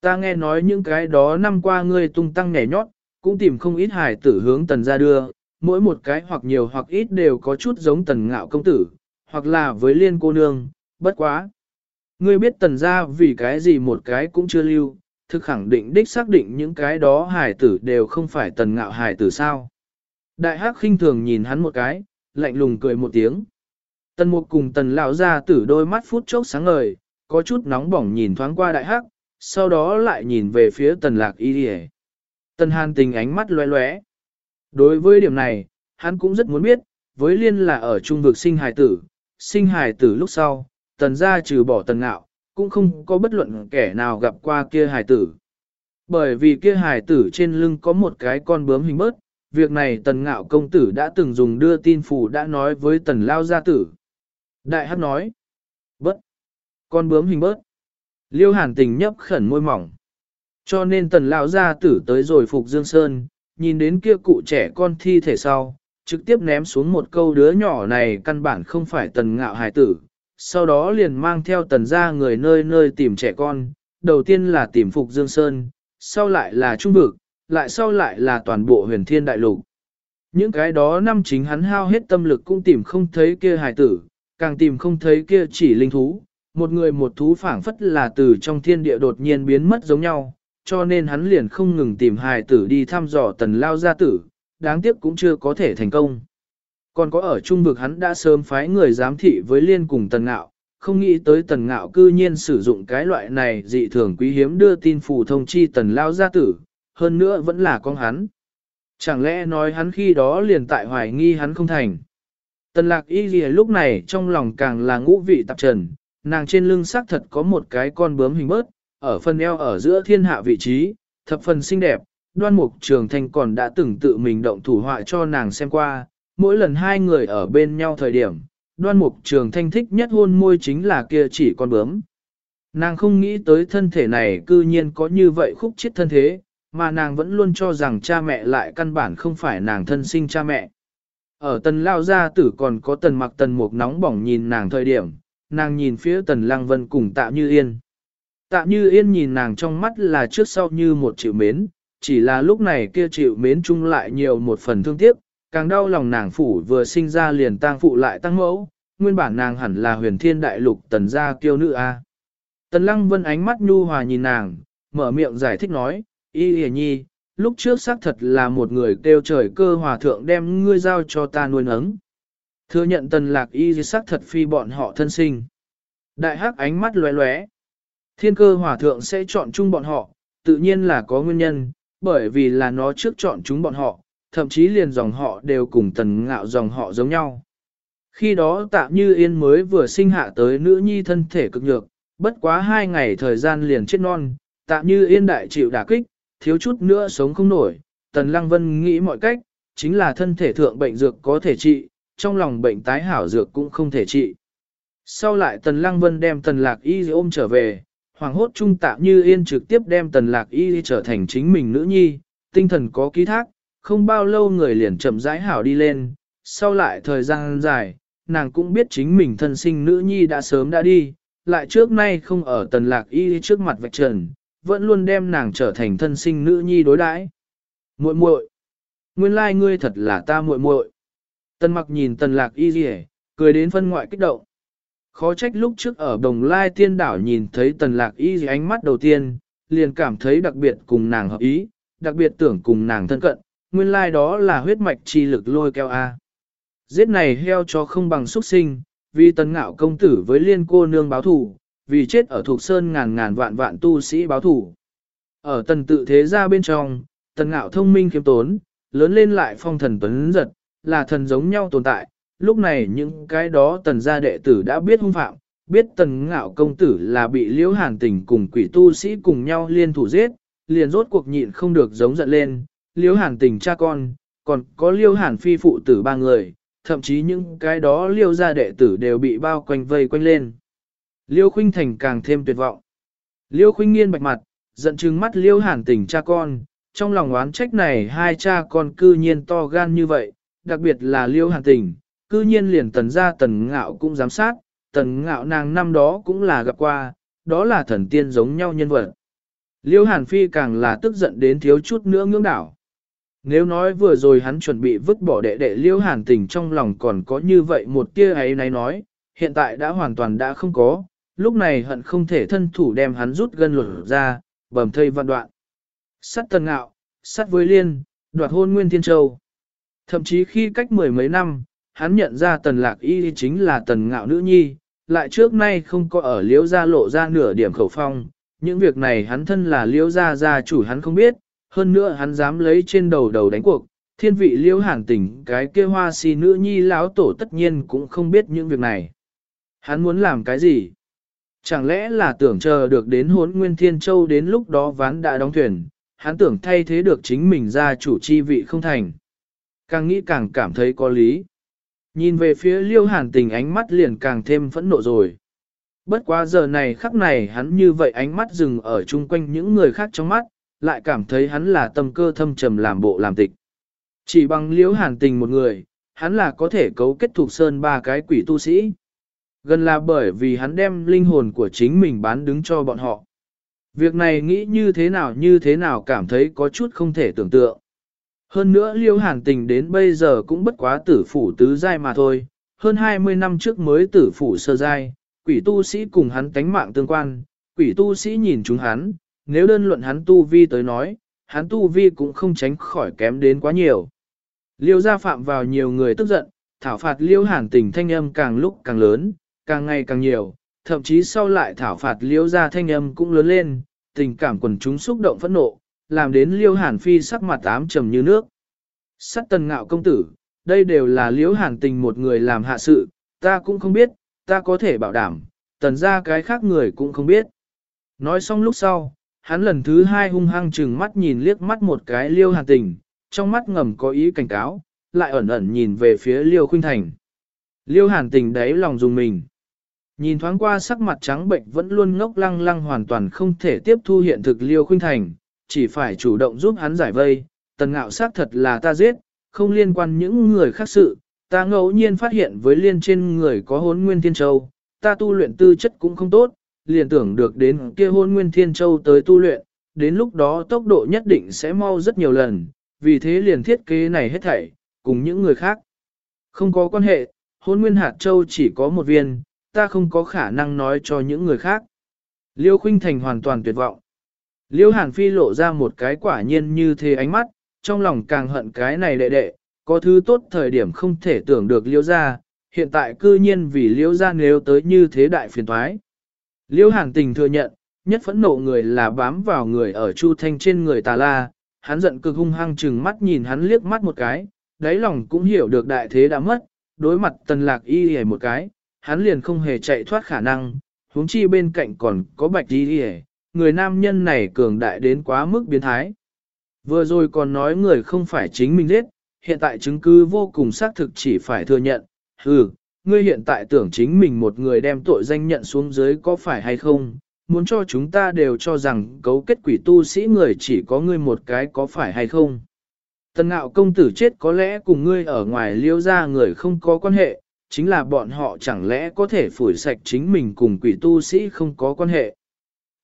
Ta nghe nói những cái đó năm qua ngươi tung tăng nhảy nhót, cũng tìm không ít hài tử hướng tần ra đưa, mỗi một cái hoặc nhiều hoặc ít đều có chút giống tần ngạo công tử, hoặc là với liên cô nương, bất quá. Ngươi biết tần ra vì cái gì một cái cũng chưa lưu, thực khẳng định đích xác định những cái đó hài tử đều không phải tần ngạo hài tử sao. Đại hắc khinh thường nhìn hắn một cái, lạnh lùng cười một tiếng. Tần mục cùng tần lão ra tử đôi mắt phút chốc sáng ngời, có chút nóng bỏng nhìn thoáng qua đại hắc, sau đó lại nhìn về phía tần lạc y đi Tần hàn tình ánh mắt loé loé Đối với điểm này, hắn cũng rất muốn biết, với liên là ở trung vực sinh hài tử, sinh hài tử lúc sau, tần gia trừ bỏ tần ngạo, cũng không có bất luận kẻ nào gặp qua kia hài tử. Bởi vì kia hài tử trên lưng có một cái con bướm hình bớt, việc này tần ngạo công tử đã từng dùng đưa tin phủ đã nói với tần lao gia tử. Đại hát nói, bớt, con bướm hình bớt. Liêu hàn tình nhấp khẩn môi mỏng. Cho nên tần lao gia tử tới rồi phục Dương Sơn, nhìn đến kia cụ trẻ con thi thể sau, trực tiếp ném xuống một câu đứa nhỏ này căn bản không phải tần ngạo hài tử, sau đó liền mang theo tần ra người nơi nơi tìm trẻ con, đầu tiên là tìm Phục Dương Sơn, sau lại là Trung Vực, lại sau lại là toàn bộ huyền thiên đại lục. Những cái đó năm chính hắn hao hết tâm lực cũng tìm không thấy kia hài tử, càng tìm không thấy kia chỉ linh thú, một người một thú phảng phất là từ trong thiên địa đột nhiên biến mất giống nhau, cho nên hắn liền không ngừng tìm hài tử đi thăm dò tần lao gia tử, đáng tiếc cũng chưa có thể thành công. Còn có ở trung vực hắn đã sớm phái người giám thị với liên cùng tần ngạo, không nghĩ tới tần ngạo cư nhiên sử dụng cái loại này dị thường quý hiếm đưa tin phù thông chi tần lao gia tử, hơn nữa vẫn là con hắn. Chẳng lẽ nói hắn khi đó liền tại hoài nghi hắn không thành. Tần lạc y gì lúc này trong lòng càng là ngũ vị tạp trần, nàng trên lưng xác thật có một cái con bướm hình bớt, ở phần eo ở giữa thiên hạ vị trí, thập phần xinh đẹp, đoan mục trường thanh còn đã từng tự mình động thủ họa cho nàng xem qua, mỗi lần hai người ở bên nhau thời điểm, đoan mục trường thanh thích nhất hôn môi chính là kia chỉ con bướm. Nàng không nghĩ tới thân thể này cư nhiên có như vậy khúc chết thân thế, mà nàng vẫn luôn cho rằng cha mẹ lại căn bản không phải nàng thân sinh cha mẹ. Ở tần lao gia tử còn có tần mặc tần mục nóng bỏng nhìn nàng thời điểm, nàng nhìn phía tần lăng vân cùng tạ như yên. Tạ như yên nhìn nàng trong mắt là trước sau như một chịu mến, chỉ là lúc này kia chịu mến chung lại nhiều một phần thương tiếc, càng đau lòng nàng phủ vừa sinh ra liền tang phụ lại tăng mẫu, nguyên bản nàng hẳn là huyền thiên đại lục tần gia kiêu nữ a. Tần lăng vân ánh mắt nhu hòa nhìn nàng, mở miệng giải thích nói, y hề nhi, lúc trước xác thật là một người kêu trời cơ hòa thượng đem ngươi giao cho ta nuôi nấng. Thừa nhận tần lạc y xác thật phi bọn họ thân sinh. Đại hắc ánh mắt lóe lóe. Thiên cơ hòa thượng sẽ chọn chung bọn họ, tự nhiên là có nguyên nhân, bởi vì là nó trước chọn chúng bọn họ, thậm chí liền dòng họ đều cùng tần ngạo dòng họ giống nhau. Khi đó tạ như yên mới vừa sinh hạ tới nữ nhi thân thể cực nhược, bất quá hai ngày thời gian liền chết non, tạ như yên đại chịu đả kích, thiếu chút nữa sống không nổi, tần lăng vân nghĩ mọi cách, chính là thân thể thượng bệnh dược có thể trị, trong lòng bệnh tái hảo dược cũng không thể trị. Sau lại tần lăng vân đem tần lạc y ôm trở về, hoàng hốt trung tạ như yên trực tiếp đem tần lạc y trở thành chính mình nữ nhi, tinh thần có ký thác, không bao lâu người liền chậm rãi hảo đi lên, sau lại thời gian dài, nàng cũng biết chính mình thân sinh nữ nhi đã sớm đã đi, lại trước nay không ở tần lạc y trước mặt vạch trần, vẫn luôn đem nàng trở thành thân sinh nữ nhi đối đãi. Muội muội, nguyên lai like ngươi thật là ta muội muội. Tần mặc nhìn tần lạc y rỉ, cười đến phân ngoại kích động. Khó trách lúc trước ở đồng lai tiên đảo nhìn thấy tần lạc y rỉ ánh mắt đầu tiên, liền cảm thấy đặc biệt cùng nàng hợp ý, đặc biệt tưởng cùng nàng thân cận, nguyên lai like đó là huyết mạch chi lực lôi keo A. Giết này heo cho không bằng xuất sinh, vì tần ngạo công tử với liên cô nương báo thủ, vì chết ở thuộc sơn ngàn ngàn vạn vạn tu sĩ báo thủ. Ở tần tự thế gia bên trong, tần ngạo thông minh kiếm tốn, lớn lên lại phong thần tuấn giật, là thần giống nhau tồn tại. Lúc này những cái đó tần gia đệ tử đã biết hung phạm, biết tần ngạo công tử là bị liễu hàn tình cùng quỷ tu sĩ cùng nhau liên thủ giết, liền rốt cuộc nhịn không được giống giận lên, Liêu hàn tình cha con, còn có Liêu hàn phi phụ tử ba người, thậm chí những cái đó liêu gia đệ tử đều bị bao quanh vây quanh lên. Liêu khuynh thành càng thêm tuyệt vọng. Liêu khuynh nghiên bạch mặt, giận chừng mắt liêu hàn tình cha con, trong lòng oán trách này hai cha con cư nhiên to gan như vậy, đặc biệt là liêu hàn tình, cư nhiên liền tần gia tần ngạo cũng giám sát, tần ngạo nàng năm đó cũng là gặp qua, đó là thần tiên giống nhau nhân vật. Liêu hàn phi càng là tức giận đến thiếu chút nữa ngưỡng đảo. Nếu nói vừa rồi hắn chuẩn bị vứt bỏ đệ đệ liễu hàn tình trong lòng còn có như vậy một tia ấy này nói, hiện tại đã hoàn toàn đã không có, lúc này hận không thể thân thủ đem hắn rút gân luật ra, bầm thây vạn đoạn. Sắt tần ngạo, sắt với liên, đoạt hôn nguyên thiên châu. Thậm chí khi cách mười mấy năm, hắn nhận ra tần lạc y chính là tần ngạo nữ nhi, lại trước nay không có ở liễu gia lộ ra nửa điểm khẩu phong. Những việc này hắn thân là liễu gia gia chủ hắn không biết, hơn nữa hắn dám lấy trên đầu đầu đánh cuộc, thiên vị liễu hàn tỉnh cái kia hoa si nữ nhi lão tổ tất nhiên cũng không biết những việc này. Hắn muốn làm cái gì? Chẳng lẽ là tưởng chờ được đến hốn nguyên thiên châu đến lúc đó ván đã đóng thuyền, hắn tưởng thay thế được chính mình ra chủ chi vị không thành. Càng nghĩ càng cảm thấy có lý. Nhìn về phía liêu hàn tình ánh mắt liền càng thêm phẫn nộ rồi. Bất quá giờ này khắc này hắn như vậy ánh mắt dừng ở chung quanh những người khác trong mắt, lại cảm thấy hắn là tâm cơ thâm trầm làm bộ làm tịch. Chỉ bằng liễu hàn tình một người, hắn là có thể cấu kết thuộc sơn ba cái quỷ tu sĩ. Gần là bởi vì hắn đem linh hồn của chính mình bán đứng cho bọn họ. Việc này nghĩ như thế nào như thế nào cảm thấy có chút không thể tưởng tượng. Hơn nữa liêu hàn tình đến bây giờ cũng bất quá tử phủ tứ giai mà thôi, hơn 20 năm trước mới tử phủ sơ giai, quỷ tu sĩ cùng hắn tánh mạng tương quan, quỷ tu sĩ nhìn chúng hắn, nếu đơn luận hắn tu vi tới nói, hắn tu vi cũng không tránh khỏi kém đến quá nhiều. Liêu gia phạm vào nhiều người tức giận, thảo phạt liêu hàn tình thanh âm càng lúc càng lớn, càng ngày càng nhiều, thậm chí sau lại thảo phạt liêu gia thanh âm cũng lớn lên, tình cảm quần chúng xúc động phẫn nộ, làm đến liêu hàn phi sắc mặt ám trầm như nước. Sắt tần ngạo công tử, đây đều là liêu hàn tình một người làm hạ sự, ta cũng không biết, ta có thể bảo đảm, tần ra cái khác người cũng không biết. Nói xong lúc sau, hắn lần thứ hai hung hăng chừng mắt nhìn liếc mắt một cái liêu hàn tình, trong mắt ngầm có ý cảnh cáo, lại ẩn ẩn nhìn về phía liêu khuynh thành. Liêu hàn tình đấy lòng dùng mình. Nhìn thoáng qua sắc mặt trắng bệnh vẫn luôn ngốc lăng lăng hoàn toàn không thể tiếp thu hiện thực liêu khuynh thành, chỉ phải chủ động giúp hắn giải vây, tần ngạo xác thật là ta giết, không liên quan những người khác sự, ta ngẫu nhiên phát hiện với liên trên người có hốn nguyên thiên châu, ta tu luyện tư chất cũng không tốt, liền tưởng được đến kia hôn nguyên thiên châu tới tu luyện, đến lúc đó tốc độ nhất định sẽ mau rất nhiều lần, vì thế liền thiết kế này hết thảy, cùng những người khác. Không có quan hệ, hôn nguyên hạt châu chỉ có một viên, ta không có khả năng nói cho những người khác. Liêu Khuynh Thành hoàn toàn tuyệt vọng. Liêu Hàn Phi lộ ra một cái quả nhiên như thế ánh mắt, trong lòng càng hận cái này đệ đệ, có thứ tốt thời điểm không thể tưởng được liêu ra, hiện tại cư nhiên vì liêu ra nếu tới như thế đại phiền thoái. Liêu Hàn Tình thừa nhận, nhất phẫn nộ người là bám vào người ở Chu Thanh trên người tà la, hắn giận cực hung hăng chừng mắt nhìn hắn liếc mắt một cái, đáy lòng cũng hiểu được đại thế đã mất, đối mặt tần lạc y hề một cái, hắn liền không hề chạy thoát khả năng, huống chi bên cạnh còn có bạch y hề, người nam nhân này cường đại đến quá mức biến thái. Vừa rồi còn nói người không phải chính mình giết, hiện tại chứng cứ vô cùng xác thực chỉ phải thừa nhận, ừ, ngươi hiện tại tưởng chính mình một người đem tội danh nhận xuống dưới có phải hay không, muốn cho chúng ta đều cho rằng cấu kết quỷ tu sĩ người chỉ có ngươi một cái có phải hay không. Tần ngạo công tử chết có lẽ cùng ngươi ở ngoài liêu ra người không có quan hệ, chính là bọn họ chẳng lẽ có thể phủi sạch chính mình cùng quỷ tu sĩ không có quan hệ.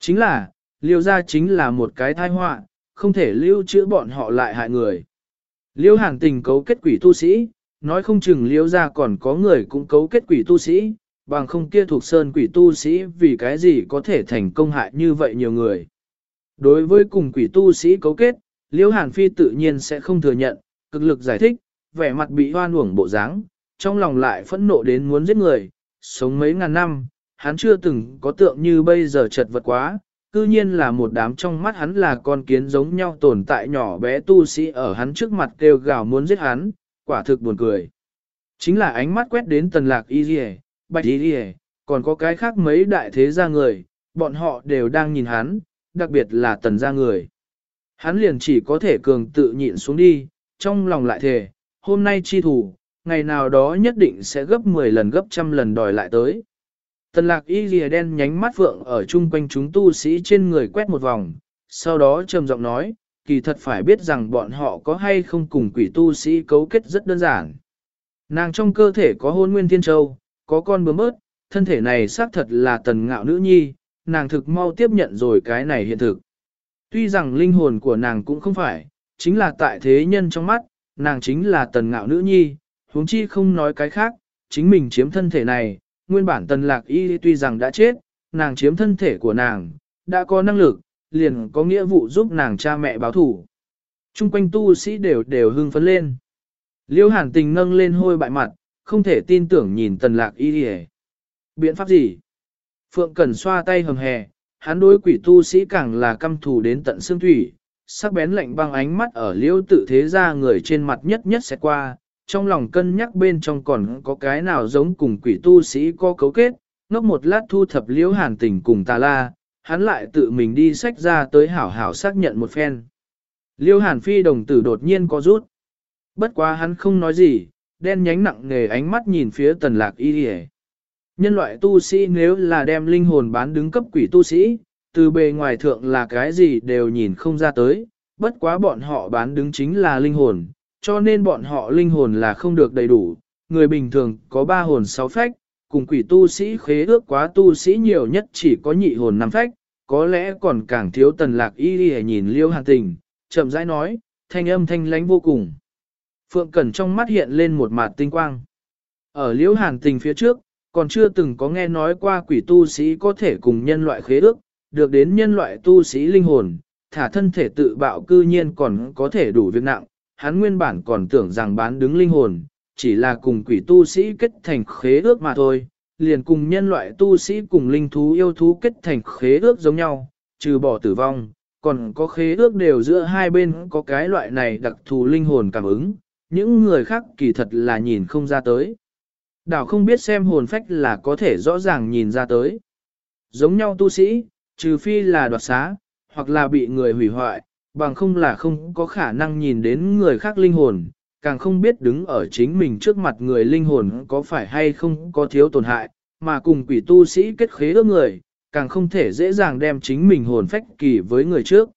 Chính là, liêu ra chính là một cái thai họa, không thể lưu trữ bọn họ lại hại người. Liêu hàng tình cấu kết quỷ tu sĩ, nói không chừng liễu ra còn có người cũng cấu kết quỷ tu sĩ, bằng không kia thuộc sơn quỷ tu sĩ vì cái gì có thể thành công hại như vậy nhiều người. Đối với cùng quỷ tu sĩ cấu kết, liễu hàn phi tự nhiên sẽ không thừa nhận, cực lực giải thích, vẻ mặt bị hoan uổng bộ dáng, trong lòng lại phẫn nộ đến muốn giết người, sống mấy ngàn năm, hắn chưa từng có tượng như bây giờ chật vật quá, cư nhiên là một đám trong mắt hắn là con kiến giống nhau tồn tại nhỏ bé tu sĩ ở hắn trước mặt kêu gào muốn giết hắn, quả thực buồn cười. Chính là ánh mắt quét đến tần lạc y dì bạch y dì còn có cái khác mấy đại thế gia người, bọn họ đều đang nhìn hắn, đặc biệt là tần gia người. Hắn liền chỉ có thể cường tự nhịn xuống đi, trong lòng lại thề, hôm nay chi thủ, ngày nào đó nhất định sẽ gấp 10 lần gấp trăm lần đòi lại tới. Tần lạc y lìa đen nhánh mắt vượng ở chung quanh chúng tu sĩ trên người quét một vòng, sau đó trầm giọng nói, kỳ thật phải biết rằng bọn họ có hay không cùng quỷ tu sĩ cấu kết rất đơn giản. Nàng trong cơ thể có hôn nguyên thiên châu, có con bướm ớt, thân thể này xác thật là tần ngạo nữ nhi, nàng thực mau tiếp nhận rồi cái này hiện thực. Tuy rằng linh hồn của nàng cũng không phải, chính là tại thế nhân trong mắt, nàng chính là tần ngạo nữ nhi, huống chi không nói cái khác, chính mình chiếm thân thể này, nguyên bản tần lạc y tuy rằng đã chết, nàng chiếm thân thể của nàng, đã có năng lực, liền có nghĩa vụ giúp nàng cha mẹ báo thủ. Trung quanh tu sĩ đều đều hưng phấn lên. Liêu hàn tình nâng lên hôi bại mặt, không thể tin tưởng nhìn tần lạc y đi Biện pháp gì? Phượng Cẩn xoa tay hầm hè, hắn đối quỷ tu sĩ càng là căm thù đến tận xương thủy, sắc bén lạnh băng ánh mắt ở liêu tự thế ra người trên mặt nhất nhất sẽ qua, trong lòng cân nhắc bên trong còn có cái nào giống cùng quỷ tu sĩ có cấu kết, ngốc một lát thu thập liễu hàn tình cùng tà la, hắn lại tự mình đi sách ra tới hảo hảo xác nhận một phen. Liêu hàn phi đồng tử đột nhiên có rút. Bất quá hắn không nói gì, đen nhánh nặng nề ánh mắt nhìn phía tần lạc y đi Nhân loại tu sĩ nếu là đem linh hồn bán đứng cấp quỷ tu sĩ, từ bề ngoài thượng là cái gì đều nhìn không ra tới, bất quá bọn họ bán đứng chính là linh hồn, cho nên bọn họ linh hồn là không được đầy đủ, người bình thường có ba hồn sáu phách, cùng quỷ tu sĩ khế ước quá tu sĩ nhiều nhất chỉ có nhị hồn năm phách, có lẽ còn càng thiếu tần lạc y đi nhìn liêu hàn tình, chậm rãi nói, thanh âm thanh lánh vô cùng. Phượng Cẩn trong mắt hiện lên một mặt tinh quang. Ở liêu hàn tình phía trước, còn chưa từng có nghe nói qua quỷ tu sĩ có thể cùng nhân loại khế ước, được đến nhân loại tu sĩ linh hồn, thả thân thể tự bạo cư nhiên còn có thể đủ việc nặng, hắn nguyên bản còn tưởng rằng bán đứng linh hồn, chỉ là cùng quỷ tu sĩ kết thành khế ước mà thôi, liền cùng nhân loại tu sĩ cùng linh thú yêu thú kết thành khế ước giống nhau, trừ bỏ tử vong, còn có khế ước đều giữa hai bên có cái loại này đặc thù linh hồn cảm ứng, những người khác kỳ thật là nhìn không ra tới. Đảo không biết xem hồn phách là có thể rõ ràng nhìn ra tới. Giống nhau tu sĩ, trừ phi là đoạt xá, hoặc là bị người hủy hoại, bằng không là không có khả năng nhìn đến người khác linh hồn, càng không biết đứng ở chính mình trước mặt người linh hồn có phải hay không có thiếu tổn hại, mà cùng quỷ tu sĩ kết khế ước người, càng không thể dễ dàng đem chính mình hồn phách kỳ với người trước.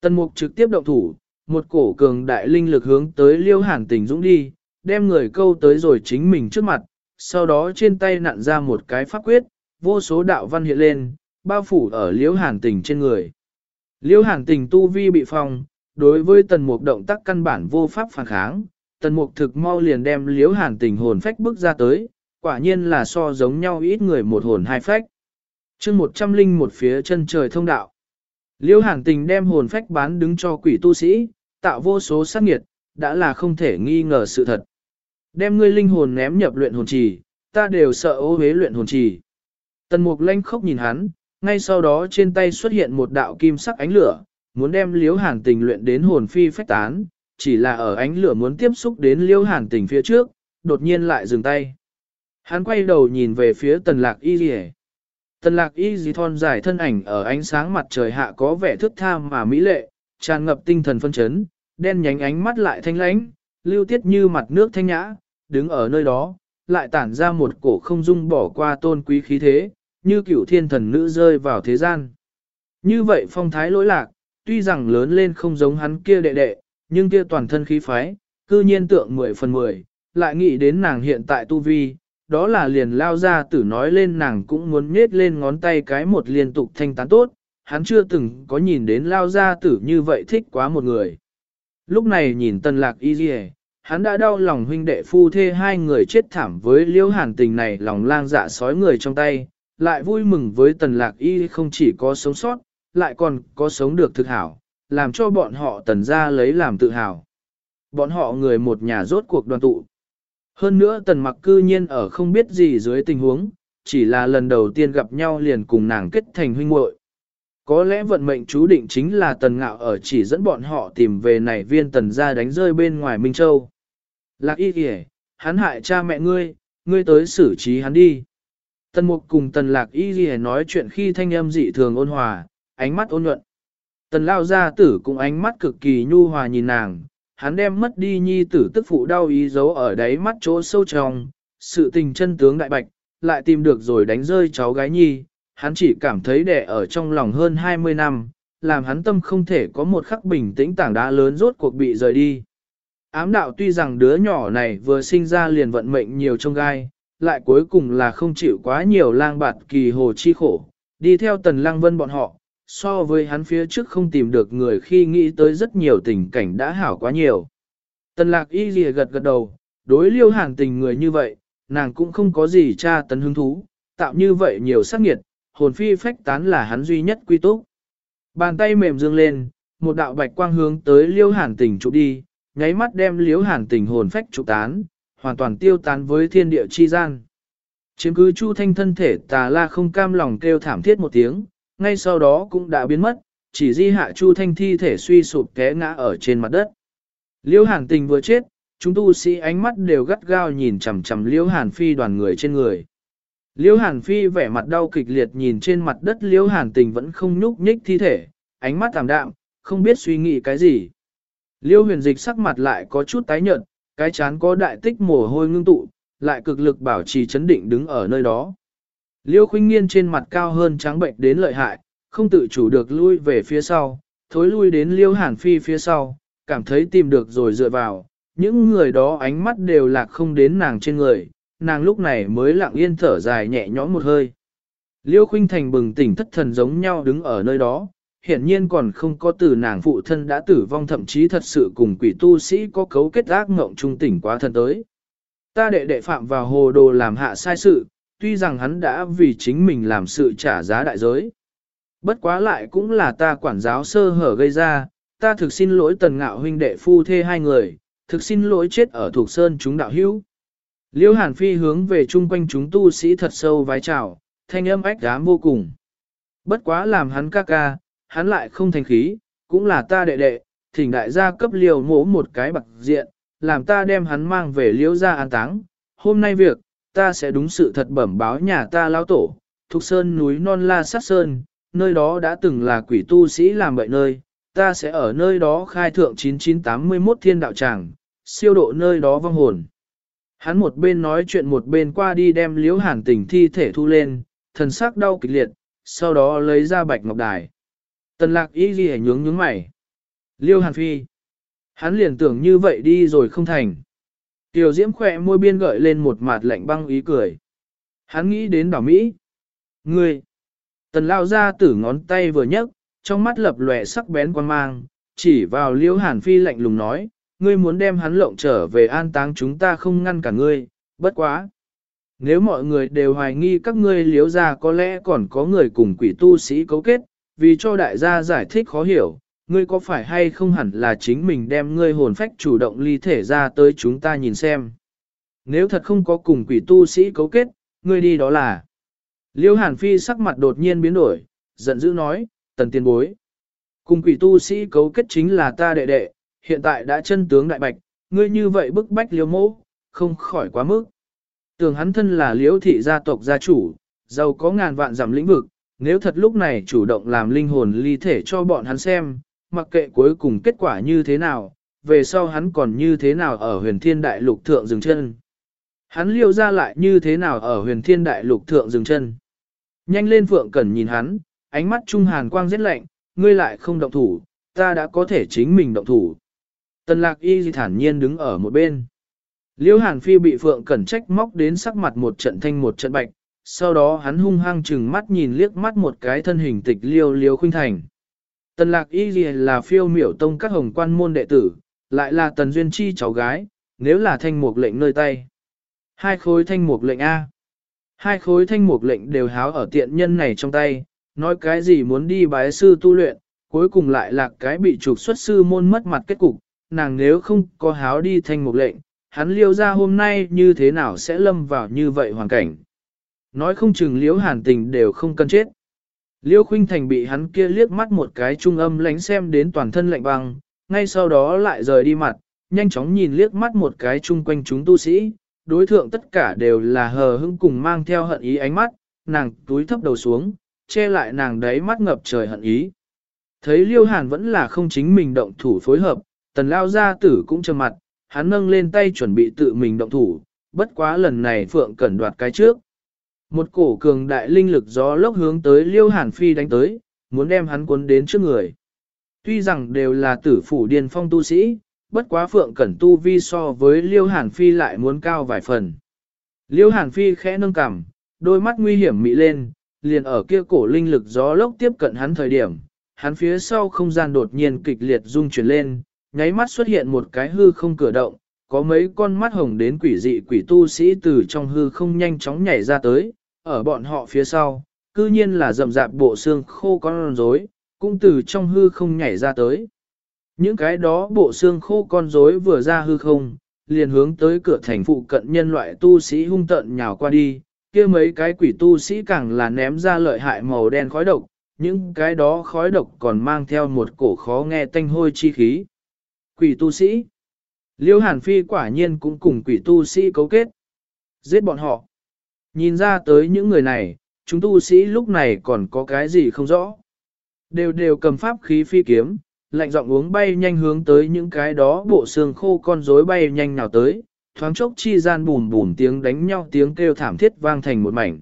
Tần mục trực tiếp động thủ, một cổ cường đại linh lực hướng tới liêu hàn tình dũng đi, đem người câu tới rồi chính mình trước mặt, sau đó trên tay nặn ra một cái pháp quyết, vô số đạo văn hiện lên, bao phủ ở liêu hàn tình trên người. Liêu hàn tình tu vi bị phong, đối với tần mục động tác căn bản vô pháp phản kháng, tần mục thực mau liền đem liếu hàn tình hồn phách bước ra tới, quả nhiên là so giống nhau ít người một hồn hai phách. chương một trăm linh một phía chân trời thông đạo. Liêu hàn tình đem hồn phách bán đứng cho quỷ tu sĩ, tạo vô số sát nghiệt, đã là không thể nghi ngờ sự thật. Đem ngươi linh hồn ném nhập luyện hồn trì, ta đều sợ ô hế luyện hồn trì. Tần mục lanh khóc nhìn hắn, ngay sau đó trên tay xuất hiện một đạo kim sắc ánh lửa, muốn đem liễu hàn tình luyện đến hồn phi phách tán, chỉ là ở ánh lửa muốn tiếp xúc đến liễu hàn tình phía trước, đột nhiên lại dừng tay. Hắn quay đầu nhìn về phía tần lạc y dì Tần lạc y dì thon dài thân ảnh ở ánh sáng mặt trời hạ có vẻ thức tham mà mỹ lệ, tràn ngập tinh thần phân chấn, đen nhánh ánh mắt lại thanh lãnh, lưu tiết như mặt nước thanh nhã, đứng ở nơi đó, lại tản ra một cổ không dung bỏ qua tôn quý khí thế, như cửu thiên thần nữ rơi vào thế gian. Như vậy phong thái lỗi lạc, tuy rằng lớn lên không giống hắn kia đệ đệ, nhưng kia toàn thân khí phái, cư nhiên tượng 10 phần 10, lại nghĩ đến nàng hiện tại tu vi, đó là liền lao ra tử nói lên nàng cũng muốn nhết lên ngón tay cái một liên tục thanh tán tốt, hắn chưa từng có nhìn đến lao ra tử như vậy thích quá một người. Lúc này nhìn tân lạc y dì hắn đã đau lòng huynh đệ phu thê hai người chết thảm với liễu hàn tình này lòng lang dạ sói người trong tay, lại vui mừng với tần lạc y không chỉ có sống sót, lại còn có sống được thực hảo, làm cho bọn họ tần ra lấy làm tự hào. Bọn họ người một nhà rốt cuộc đoàn tụ. Hơn nữa tần mặc cư nhiên ở không biết gì dưới tình huống, chỉ là lần đầu tiên gặp nhau liền cùng nàng kết thành huynh muội. Có lẽ vận mệnh chú định chính là tần ngạo ở chỉ dẫn bọn họ tìm về này viên tần ra đánh rơi bên ngoài Minh Châu. Lạc y kìa, hắn hại cha mẹ ngươi, ngươi tới xử trí hắn đi. Tần mục cùng tần lạc y kìa nói chuyện khi thanh âm dị thường ôn hòa, ánh mắt ôn nhuận. Tần lao gia tử cũng ánh mắt cực kỳ nhu hòa nhìn nàng, hắn đem mất đi nhi tử tức phụ đau ý giấu ở đáy mắt chỗ sâu trong, sự tình chân tướng đại bạch, lại tìm được rồi đánh rơi cháu gái nhi, hắn chỉ cảm thấy đẻ ở trong lòng hơn 20 năm, làm hắn tâm không thể có một khắc bình tĩnh tảng đá lớn rốt cuộc bị rời đi. Ám đạo tuy rằng đứa nhỏ này vừa sinh ra liền vận mệnh nhiều trong gai, lại cuối cùng là không chịu quá nhiều lang bạt kỳ hồ chi khổ, đi theo tần lang vân bọn họ, so với hắn phía trước không tìm được người khi nghĩ tới rất nhiều tình cảnh đã hảo quá nhiều. Tần lạc y lìa gật gật đầu, đối liêu hàn tình người như vậy, nàng cũng không có gì tra tấn hứng thú, tạo như vậy nhiều sắc nghiệt, hồn phi phách tán là hắn duy nhất quy túc. Bàn tay mềm dương lên, một đạo bạch quang hướng tới liêu hàn tình trụ đi, nháy mắt đem liêu hàn tình hồn phách trụ tán, hoàn toàn tiêu tán với thiên địa chi gian. Chiếm cứ chu thanh thân thể tà la không cam lòng kêu thảm thiết một tiếng, ngay sau đó cũng đã biến mất, chỉ di hạ chu thanh thi thể suy sụp té ngã ở trên mặt đất. Liêu hàn tình vừa chết, chúng tu sĩ ánh mắt đều gắt gao nhìn chằm chằm liêu hàn phi đoàn người trên người. Liêu hàn phi vẻ mặt đau kịch liệt nhìn trên mặt đất liêu hàn tình vẫn không nhúc nhích thi thể, ánh mắt tạm đạm, không biết suy nghĩ cái gì. Liêu huyền dịch sắc mặt lại có chút tái nhợt, cái chán có đại tích mồ hôi ngưng tụ, lại cực lực bảo trì chấn định đứng ở nơi đó. Liêu khuynh nghiên trên mặt cao hơn trắng bệnh đến lợi hại, không tự chủ được lui về phía sau, thối lui đến liêu hàn phi phía sau, cảm thấy tìm được rồi dựa vào, những người đó ánh mắt đều lạc không đến nàng trên người, nàng lúc này mới lặng yên thở dài nhẹ nhõm một hơi. Liêu khuynh thành bừng tỉnh thất thần giống nhau đứng ở nơi đó, hiển nhiên còn không có từ nàng phụ thân đã tử vong thậm chí thật sự cùng quỷ tu sĩ có cấu kết ác ngộng trung tỉnh quá thân tới. Ta đệ đệ phạm vào hồ đồ làm hạ sai sự, tuy rằng hắn đã vì chính mình làm sự trả giá đại giới. Bất quá lại cũng là ta quản giáo sơ hở gây ra, ta thực xin lỗi tần ngạo huynh đệ phu thê hai người, thực xin lỗi chết ở thuộc sơn chúng đạo hữu. Liêu Hàn Phi hướng về chung quanh chúng tu sĩ thật sâu vái chào, thanh âm ách đám vô cùng. Bất quá làm hắn ca ca, hắn lại không thành khí, cũng là ta đệ đệ, thỉnh đại gia cấp liều mỗ một cái bạc diện, làm ta đem hắn mang về liêu ra an táng. Hôm nay việc, ta sẽ đúng sự thật bẩm báo nhà ta lao tổ, thuộc sơn núi non la sát sơn, nơi đó đã từng là quỷ tu sĩ làm bậy nơi, ta sẽ ở nơi đó khai thượng 9981 thiên đạo tràng, siêu độ nơi đó vong hồn. Hắn một bên nói chuyện một bên qua đi đem liễu hàn tình thi thể thu lên, thần sắc đau kịch liệt, sau đó lấy ra bạch ngọc đài. Tần lạc ý ghi nhướng nhướng mày. Liêu hàn phi. Hắn liền tưởng như vậy đi rồi không thành. Tiểu diễm khỏe môi biên gợi lên một mặt lạnh băng ý cười. Hắn nghĩ đến đảo Mỹ. Ngươi. Tần lao ra tử ngón tay vừa nhấc, trong mắt lập lòe sắc bén quan mang, chỉ vào liễu hàn phi lạnh lùng nói, ngươi muốn đem hắn lộng trở về an táng chúng ta không ngăn cả ngươi, bất quá. Nếu mọi người đều hoài nghi các ngươi liếu ra có lẽ còn có người cùng quỷ tu sĩ cấu kết, vì cho đại gia giải thích khó hiểu, ngươi có phải hay không hẳn là chính mình đem ngươi hồn phách chủ động ly thể ra tới chúng ta nhìn xem. Nếu thật không có cùng quỷ tu sĩ cấu kết, ngươi đi đó là. Liêu Hàn Phi sắc mặt đột nhiên biến đổi, giận dữ nói, tần tiên bối. Cùng quỷ tu sĩ cấu kết chính là ta đệ đệ, hiện tại đã chân tướng đại bạch, ngươi như vậy bức bách liêu mẫu, không khỏi quá mức. Tưởng hắn thân là liễu thị gia tộc gia chủ, giàu có ngàn vạn giảm lĩnh vực, nếu thật lúc này chủ động làm linh hồn ly thể cho bọn hắn xem, mặc kệ cuối cùng kết quả như thế nào, về sau hắn còn như thế nào ở huyền thiên đại lục thượng dừng chân. Hắn liêu ra lại như thế nào ở huyền thiên đại lục thượng dừng chân. Nhanh lên Phượng Cẩn nhìn hắn, ánh mắt trung hàn quang rất lạnh, ngươi lại không động thủ, ta đã có thể chính mình động thủ. Tần lạc y thản nhiên đứng ở một bên. Liêu hàn phi bị Phượng Cẩn trách móc đến sắc mặt một trận thanh một trận bạch, sau đó hắn hung hăng chừng mắt nhìn liếc mắt một cái thân hình tịch liêu liêu khuynh thành. Tần lạc y là phiêu miểu tông các hồng quan môn đệ tử, lại là tần duyên chi cháu gái, nếu là thanh mục lệnh nơi tay. Hai khối thanh mục lệnh A. Hai khối thanh mục lệnh đều háo ở tiện nhân này trong tay, nói cái gì muốn đi bái sư tu luyện, cuối cùng lại là cái bị trục xuất sư môn mất mặt kết cục, nàng nếu không có háo đi thanh mục lệnh, hắn liêu ra hôm nay như thế nào sẽ lâm vào như vậy hoàn cảnh. Nói không chừng liễu hàn tình đều không cần chết. Liêu khuynh thành bị hắn kia liếc mắt một cái trung âm lánh xem đến toàn thân lạnh băng, ngay sau đó lại rời đi mặt, nhanh chóng nhìn liếc mắt một cái chung quanh chúng tu sĩ, đối thượng tất cả đều là hờ hững cùng mang theo hận ý ánh mắt, nàng túi thấp đầu xuống, che lại nàng đấy mắt ngập trời hận ý. Thấy liêu hàn vẫn là không chính mình động thủ phối hợp, tần lao gia tử cũng trầm mặt, hắn nâng lên tay chuẩn bị tự mình động thủ, bất quá lần này phượng cẩn đoạt cái trước. Một cổ cường đại linh lực gió lốc hướng tới liêu hàn phi đánh tới, muốn đem hắn cuốn đến trước người. Tuy rằng đều là tử phủ điền phong tu sĩ, bất quá phượng cẩn tu vi so với liêu hàn phi lại muốn cao vài phần. Liêu hàn phi khẽ nâng cằm, đôi mắt nguy hiểm mị lên, liền ở kia cổ linh lực gió lốc tiếp cận hắn thời điểm, hắn phía sau không gian đột nhiên kịch liệt rung chuyển lên, nháy mắt xuất hiện một cái hư không cửa động, có mấy con mắt hồng đến quỷ dị quỷ tu sĩ từ trong hư không nhanh chóng nhảy ra tới, ở bọn họ phía sau, cư nhiên là rậm rạp bộ xương khô con rối, cũng từ trong hư không nhảy ra tới. Những cái đó bộ xương khô con rối vừa ra hư không, liền hướng tới cửa thành phụ cận nhân loại tu sĩ hung tận nhào qua đi, kia mấy cái quỷ tu sĩ càng là ném ra lợi hại màu đen khói độc, những cái đó khói độc còn mang theo một cổ khó nghe tanh hôi chi khí. Quỷ tu sĩ Liêu Hàn Phi quả nhiên cũng cùng quỷ tu sĩ cấu kết. Giết bọn họ. Nhìn ra tới những người này, chúng tu sĩ lúc này còn có cái gì không rõ. Đều đều cầm pháp khí phi kiếm, lạnh giọng uống bay nhanh hướng tới những cái đó bộ xương khô con rối bay nhanh nào tới, thoáng chốc chi gian bùn bùn tiếng đánh nhau tiếng kêu thảm thiết vang thành một mảnh.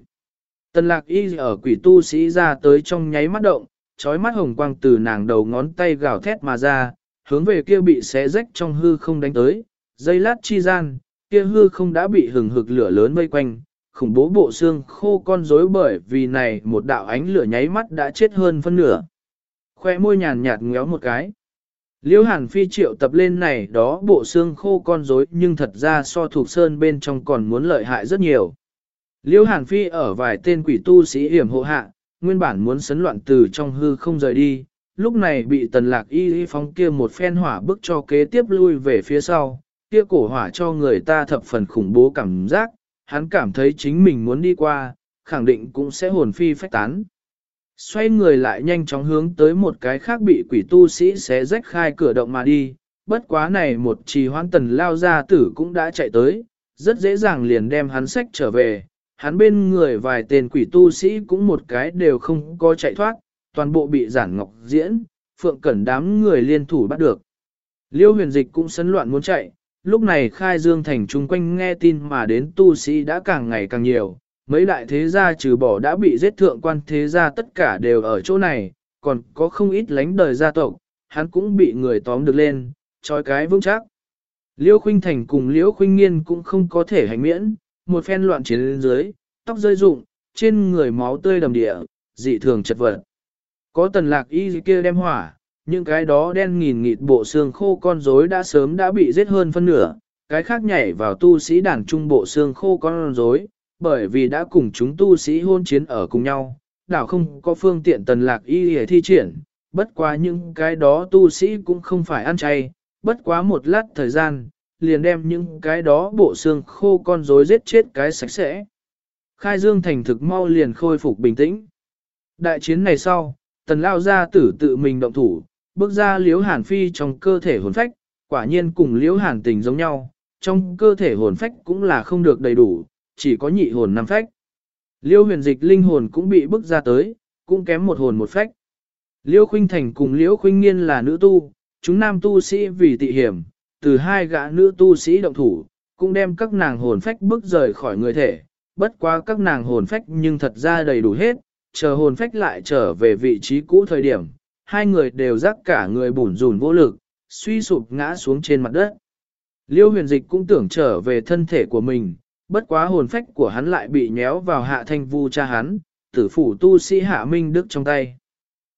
Tần lạc y ở quỷ tu sĩ ra tới trong nháy mắt động, trói mắt hồng quang từ nàng đầu ngón tay gào thét mà ra, hướng về kia bị xé rách trong hư không đánh tới, dây lát chi gian, kia hư không đã bị hừng hực lửa lớn vây quanh, khủng bố bộ xương khô con rối bởi vì này một đạo ánh lửa nháy mắt đã chết hơn phân nửa. Khoe môi nhàn nhạt ngéo một cái. Liễu hàn phi triệu tập lên này đó bộ xương khô con rối nhưng thật ra so thuộc sơn bên trong còn muốn lợi hại rất nhiều. Liễu hàn phi ở vài tên quỷ tu sĩ hiểm hộ hạ, nguyên bản muốn sấn loạn từ trong hư không rời đi, lúc này bị tần lạc y y phóng kia một phen hỏa bức cho kế tiếp lui về phía sau, kia cổ hỏa cho người ta thập phần khủng bố cảm giác, hắn cảm thấy chính mình muốn đi qua, khẳng định cũng sẽ hồn phi phách tán. Xoay người lại nhanh chóng hướng tới một cái khác bị quỷ tu sĩ xé rách khai cửa động mà đi, bất quá này một trì hoãn tần lao ra tử cũng đã chạy tới, rất dễ dàng liền đem hắn sách trở về, hắn bên người vài tên quỷ tu sĩ cũng một cái đều không có chạy thoát, toàn bộ bị giản ngọc diễn, phượng cẩn đám người liên thủ bắt được. Liêu huyền dịch cũng sấn loạn muốn chạy, lúc này khai dương thành chung quanh nghe tin mà đến tu sĩ đã càng ngày càng nhiều, mấy đại thế gia trừ bỏ đã bị giết thượng quan thế gia tất cả đều ở chỗ này, còn có không ít lánh đời gia tộc, hắn cũng bị người tóm được lên, trói cái vững chắc. Liêu khuynh thành cùng liễu khuynh nghiên cũng không có thể hành miễn, một phen loạn chiến lên dưới, tóc rơi rụng, trên người máu tươi đầm địa, dị thường chật vật. Có tần lạc y kia đem hỏa, những cái đó đen nghìn nghịt bộ xương khô con rối đã sớm đã bị giết hơn phân nửa, cái khác nhảy vào tu sĩ đàn trung bộ xương khô con rối, bởi vì đã cùng chúng tu sĩ hôn chiến ở cùng nhau, đảo không có phương tiện tần lạc y để thi triển, bất quá những cái đó tu sĩ cũng không phải ăn chay, bất quá một lát thời gian, liền đem những cái đó bộ xương khô con rối giết chết cái sạch sẽ. Khai dương thành thực mau liền khôi phục bình tĩnh. Đại chiến này sau, tần lao gia tử tự mình động thủ, bước ra liếu hàn phi trong cơ thể hồn phách, quả nhiên cùng liếu hàn tình giống nhau, trong cơ thể hồn phách cũng là không được đầy đủ, chỉ có nhị hồn năm phách. Liêu huyền dịch linh hồn cũng bị bước ra tới, cũng kém một hồn một phách. Liêu khuynh thành cùng liêu khuynh nghiên là nữ tu, chúng nam tu sĩ vì tị hiểm, từ hai gã nữ tu sĩ động thủ, cũng đem các nàng hồn phách bước rời khỏi người thể, bất quá các nàng hồn phách nhưng thật ra đầy đủ hết, chờ hồn phách lại trở về vị trí cũ thời điểm, hai người đều rắc cả người bủn rủn vô lực, suy sụp ngã xuống trên mặt đất. Liêu huyền dịch cũng tưởng trở về thân thể của mình, bất quá hồn phách của hắn lại bị nhéo vào hạ thanh vu cha hắn, tử phủ tu sĩ hạ minh đức trong tay.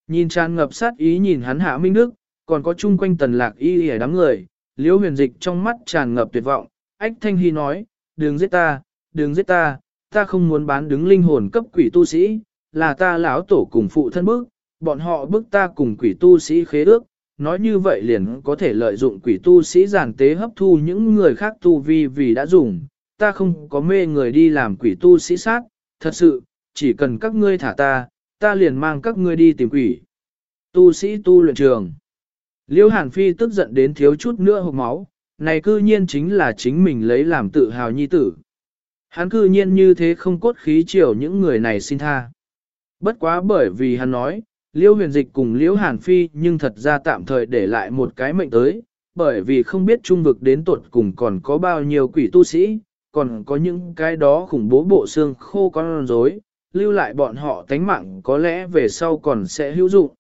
Nhìn tràn ngập sát ý nhìn hắn hạ minh đức, còn có chung quanh tần lạc y ở đám người, liêu huyền dịch trong mắt tràn ngập tuyệt vọng, ách thanh hy nói, đừng giết ta, đừng giết ta, ta không muốn bán đứng linh hồn cấp quỷ tu sĩ, là ta lão tổ cùng phụ thân bức, bọn họ bức ta cùng quỷ tu sĩ khế ước, nói như vậy liền có thể lợi dụng quỷ tu sĩ giàn tế hấp thu những người khác tu vi vì đã dùng, ta không có mê người đi làm quỷ tu sĩ sát, thật sự, chỉ cần các ngươi thả ta, ta liền mang các ngươi đi tìm quỷ. Tu sĩ tu luyện trường. Liêu Hàn Phi tức giận đến thiếu chút nữa hộp máu, này cư nhiên chính là chính mình lấy làm tự hào nhi tử. Hắn cư nhiên như thế không cốt khí chiều những người này xin tha. Bất quá bởi vì hắn nói, Liêu huyền dịch cùng Liễu Hàn Phi nhưng thật ra tạm thời để lại một cái mệnh tới, bởi vì không biết trung vực đến tuột cùng còn có bao nhiêu quỷ tu sĩ, còn có những cái đó khủng bố bộ xương khô con rối, lưu lại bọn họ tánh mạng có lẽ về sau còn sẽ hữu dụng.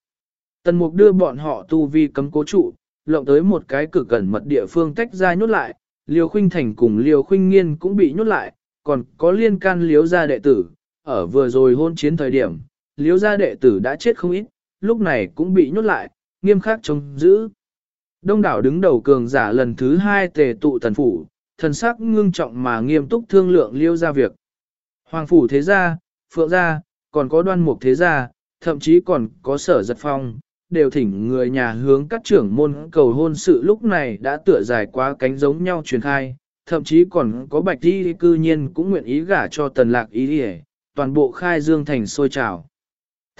Tần mục đưa bọn họ tu vi cấm cố trụ, lộng tới một cái cực gần mật địa phương tách ra nhốt lại, Liêu Khuynh Thành cùng Liêu Khuynh Nghiên cũng bị nhốt lại, còn có liên can Liêu gia đệ tử, ở vừa rồi hôn chiến thời điểm, liếu gia đệ tử đã chết không ít, lúc này cũng bị nhốt lại, nghiêm khắc trông giữ. Đông đảo đứng đầu cường giả lần thứ hai tề tụ thần phủ, thần sắc ngưng trọng mà nghiêm túc thương lượng liêu ra việc. Hoàng phủ thế gia, phượng gia, còn có đoan mục thế gia, thậm chí còn có sở giật phong, đều thỉnh người nhà hướng các trưởng môn cầu hôn sự lúc này đã tựa dài quá cánh giống nhau truyền khai, thậm chí còn có bạch đi cư nhiên cũng nguyện ý gả cho tần lạc ý đi toàn bộ khai dương thành sôi trào.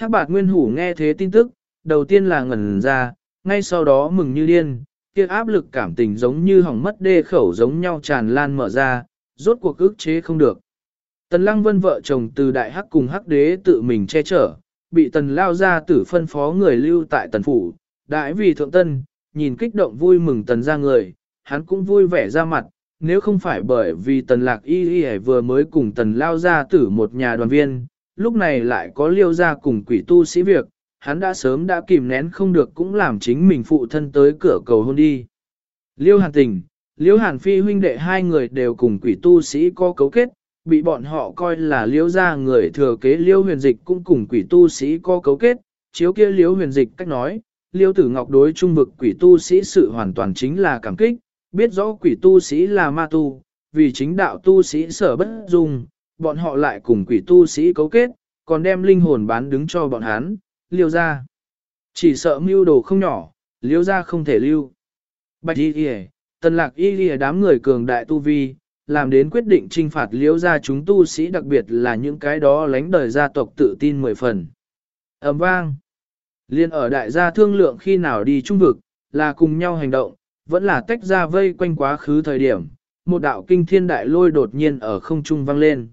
Thác bạt nguyên hủ nghe thế tin tức, đầu tiên là ngẩn ra, ngay sau đó mừng như điên, kia áp lực cảm tình giống như hỏng mất đê khẩu giống nhau tràn lan mở ra, rốt cuộc ức chế không được. Tần lăng vân vợ chồng từ đại hắc cùng hắc đế tự mình che chở, bị tần lao ra tử phân phó người lưu tại tần phủ, đại vì thượng tân, nhìn kích động vui mừng tần ra người, hắn cũng vui vẻ ra mặt, nếu không phải bởi vì tần lạc y y vừa mới cùng tần lao ra tử một nhà đoàn viên, lúc này lại có liêu ra cùng quỷ tu sĩ việc, hắn đã sớm đã kìm nén không được cũng làm chính mình phụ thân tới cửa cầu hôn đi. Liêu hàn tình, liêu hàn phi huynh đệ hai người đều cùng quỷ tu sĩ có cấu kết, bị bọn họ coi là liêu ra người thừa kế liêu huyền dịch cũng cùng quỷ tu sĩ có cấu kết, chiếu kia liêu huyền dịch cách nói, liêu tử ngọc đối trung vực quỷ tu sĩ sự hoàn toàn chính là cảm kích, biết rõ quỷ tu sĩ là ma tu, vì chính đạo tu sĩ sở bất dung, bọn họ lại cùng quỷ tu sĩ cấu kết, còn đem linh hồn bán đứng cho bọn hắn, liêu ra. Chỉ sợ mưu đồ không nhỏ, liêu ra không thể lưu. Bạch y ghi tần lạc y ghi đám người cường đại tu vi, làm đến quyết định trinh phạt liêu ra chúng tu sĩ đặc biệt là những cái đó lánh đời gia tộc tự tin mười phần. ầm vang. Liên ở đại gia thương lượng khi nào đi trung vực, là cùng nhau hành động, vẫn là tách ra vây quanh quá khứ thời điểm, một đạo kinh thiên đại lôi đột nhiên ở không trung vang lên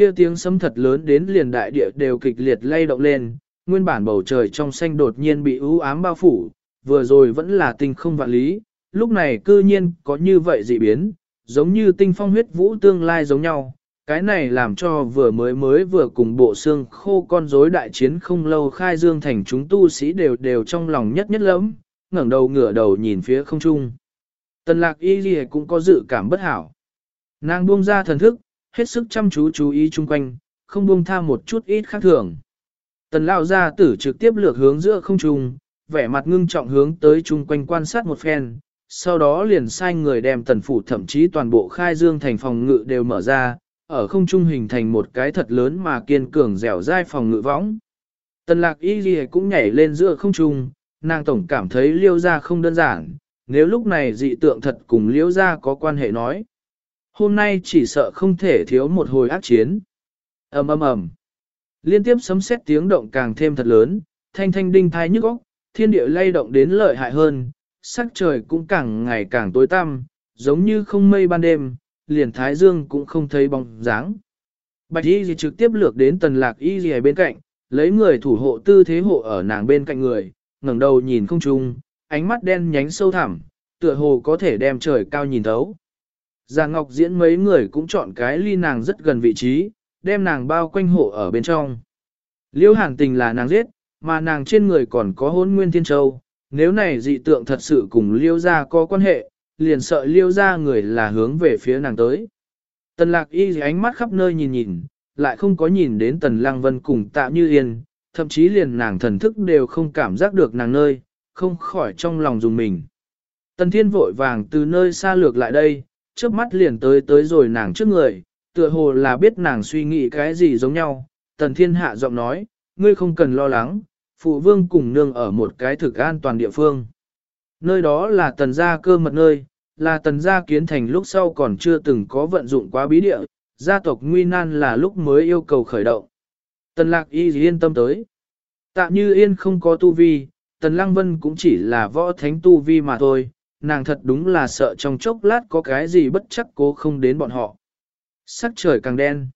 kia tiếng sấm thật lớn đến liền đại địa đều kịch liệt lay động lên, nguyên bản bầu trời trong xanh đột nhiên bị ưu ám bao phủ, vừa rồi vẫn là tinh không vạn lý, lúc này cư nhiên có như vậy dị biến, giống như tinh phong huyết vũ tương lai giống nhau. Cái này làm cho vừa mới mới vừa cùng bộ xương khô con rối đại chiến không lâu khai dương thành chúng tu sĩ đều đều trong lòng nhất nhất lẫm, ngẩng đầu ngửa đầu nhìn phía không trung. Tần lạc y gì cũng có dự cảm bất hảo. Nàng buông ra thần thức, hết sức chăm chú chú ý chung quanh, không buông tha một chút ít khác thường. Tần lao gia tử trực tiếp lược hướng giữa không trung, vẻ mặt ngưng trọng hướng tới chung quanh quan sát một phen, sau đó liền sai người đem tần phủ thậm chí toàn bộ khai dương thành phòng ngự đều mở ra, ở không trung hình thành một cái thật lớn mà kiên cường dẻo dai phòng ngự võng. Tần lạc y ghi cũng nhảy lên giữa không trung, nàng tổng cảm thấy liêu ra không đơn giản, nếu lúc này dị tượng thật cùng liêu ra có quan hệ nói. Hôm nay chỉ sợ không thể thiếu một hồi ác chiến. ầm ầm ầm. Liên tiếp sấm sét tiếng động càng thêm thật lớn, thanh thanh đinh thai nhức óc, thiên địa lay động đến lợi hại hơn, sắc trời cũng càng ngày càng tối tăm, giống như không mây ban đêm, liền thái dương cũng không thấy bóng dáng. Bạch y gì trực tiếp lược đến tần lạc y gì bên cạnh, lấy người thủ hộ tư thế hộ ở nàng bên cạnh người, ngẩng đầu nhìn không trung, ánh mắt đen nhánh sâu thẳm, tựa hồ có thể đem trời cao nhìn thấu. Già Ngọc diễn mấy người cũng chọn cái ly nàng rất gần vị trí, đem nàng bao quanh hộ ở bên trong. Liêu hàn tình là nàng giết, mà nàng trên người còn có hôn nguyên thiên châu, nếu này dị tượng thật sự cùng liêu gia có quan hệ, liền sợ liêu gia người là hướng về phía nàng tới. Tần lạc y ánh mắt khắp nơi nhìn nhìn, lại không có nhìn đến tần lăng vân cùng tạ như yên, thậm chí liền nàng thần thức đều không cảm giác được nàng nơi, không khỏi trong lòng dùng mình. Tần thiên vội vàng từ nơi xa lược lại đây, trước mắt liền tới tới rồi nàng trước người, tựa hồ là biết nàng suy nghĩ cái gì giống nhau. Tần thiên hạ giọng nói, ngươi không cần lo lắng, phụ vương cùng nương ở một cái thực an toàn địa phương. Nơi đó là tần gia cơ mật nơi, là tần gia kiến thành lúc sau còn chưa từng có vận dụng quá bí địa, gia tộc nguy nan là lúc mới yêu cầu khởi động. Tần lạc y yên tâm tới. Tạ như yên không có tu vi, tần lăng vân cũng chỉ là võ thánh tu vi mà thôi, nàng thật đúng là sợ trong chốc lát có cái gì bất chắc cố không đến bọn họ. Sắc trời càng đen.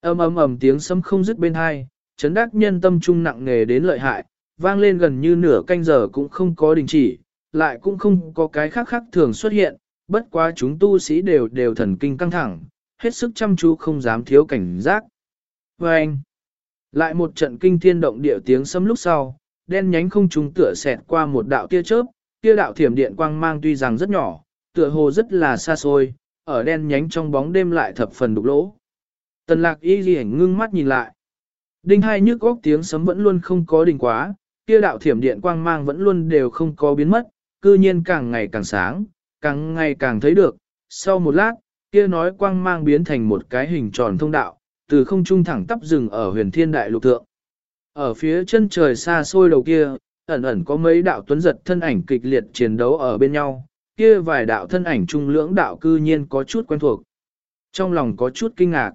ầm ầm ầm tiếng sấm không dứt bên hai, chấn đắc nhân tâm trung nặng nghề đến lợi hại, vang lên gần như nửa canh giờ cũng không có đình chỉ, lại cũng không có cái khác khác thường xuất hiện, bất quá chúng tu sĩ đều đều thần kinh căng thẳng, hết sức chăm chú không dám thiếu cảnh giác. Và anh, lại một trận kinh thiên động địa tiếng sấm lúc sau, đen nhánh không trùng tựa xẹt qua một đạo tia chớp, kia đạo thiểm điện quang mang tuy rằng rất nhỏ, tựa hồ rất là xa xôi, ở đen nhánh trong bóng đêm lại thập phần đục lỗ. Tần lạc y ghi ngưng mắt nhìn lại. Đinh hai nhức góc tiếng sấm vẫn luôn không có đình quá, kia đạo thiểm điện quang mang vẫn luôn đều không có biến mất, cư nhiên càng ngày càng sáng, càng ngày càng thấy được. Sau một lát, kia nói quang mang biến thành một cái hình tròn thông đạo, từ không trung thẳng tắp rừng ở huyền thiên đại lục thượng. Ở phía chân trời xa xôi đầu kia, ẩn ẩn có mấy đạo tuấn giật thân ảnh kịch liệt chiến đấu ở bên nhau, kia vài đạo thân ảnh trung lưỡng đạo cư nhiên có chút quen thuộc. Trong lòng có chút kinh ngạc,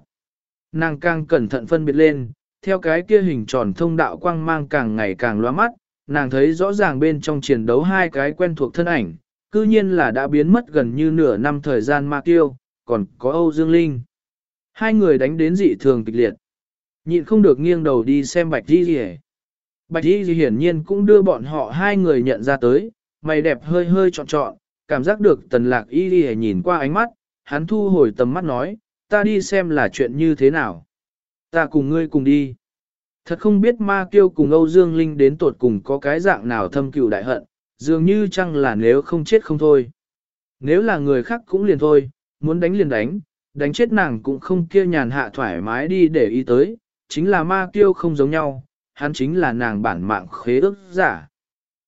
nàng càng cẩn thận phân biệt lên, theo cái kia hình tròn thông đạo quang mang càng ngày càng loa mắt, nàng thấy rõ ràng bên trong chiến đấu hai cái quen thuộc thân ảnh, cư nhiên là đã biến mất gần như nửa năm thời gian ma tiêu, còn có Âu Dương Linh. Hai người đánh đến dị thường kịch liệt. Nhịn không được nghiêng đầu đi xem Bạch Di rỉ. Bạch Y Di hiển nhiên cũng đưa bọn họ hai người nhận ra tới, mày đẹp hơi hơi trọn trọn, cảm giác được tần lạc Y Di nhìn qua ánh mắt, hắn thu hồi tầm mắt nói, ta đi xem là chuyện như thế nào. Ta cùng ngươi cùng đi. Thật không biết ma kiêu cùng Âu Dương Linh đến tuột cùng có cái dạng nào thâm cừu đại hận, dường như chăng là nếu không chết không thôi. Nếu là người khác cũng liền thôi, muốn đánh liền đánh, đánh chết nàng cũng không kia nhàn hạ thoải mái đi để ý tới, chính là ma kiêu không giống nhau, hắn chính là nàng bản mạng khế ước giả.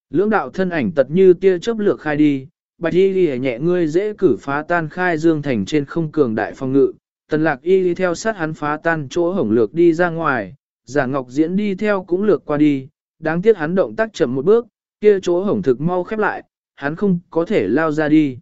Lưỡng đạo thân ảnh tật như tia chớp lược khai đi, bạch y ghi nhẹ ngươi dễ cử phá tan khai dương thành trên không cường đại phong ngự, tần lạc y đi theo sát hắn phá tan chỗ hổng lược đi ra ngoài, giả ngọc diễn đi theo cũng lược qua đi, đáng tiếc hắn động tác chậm một bước, kia chỗ hổng thực mau khép lại, hắn không có thể lao ra đi.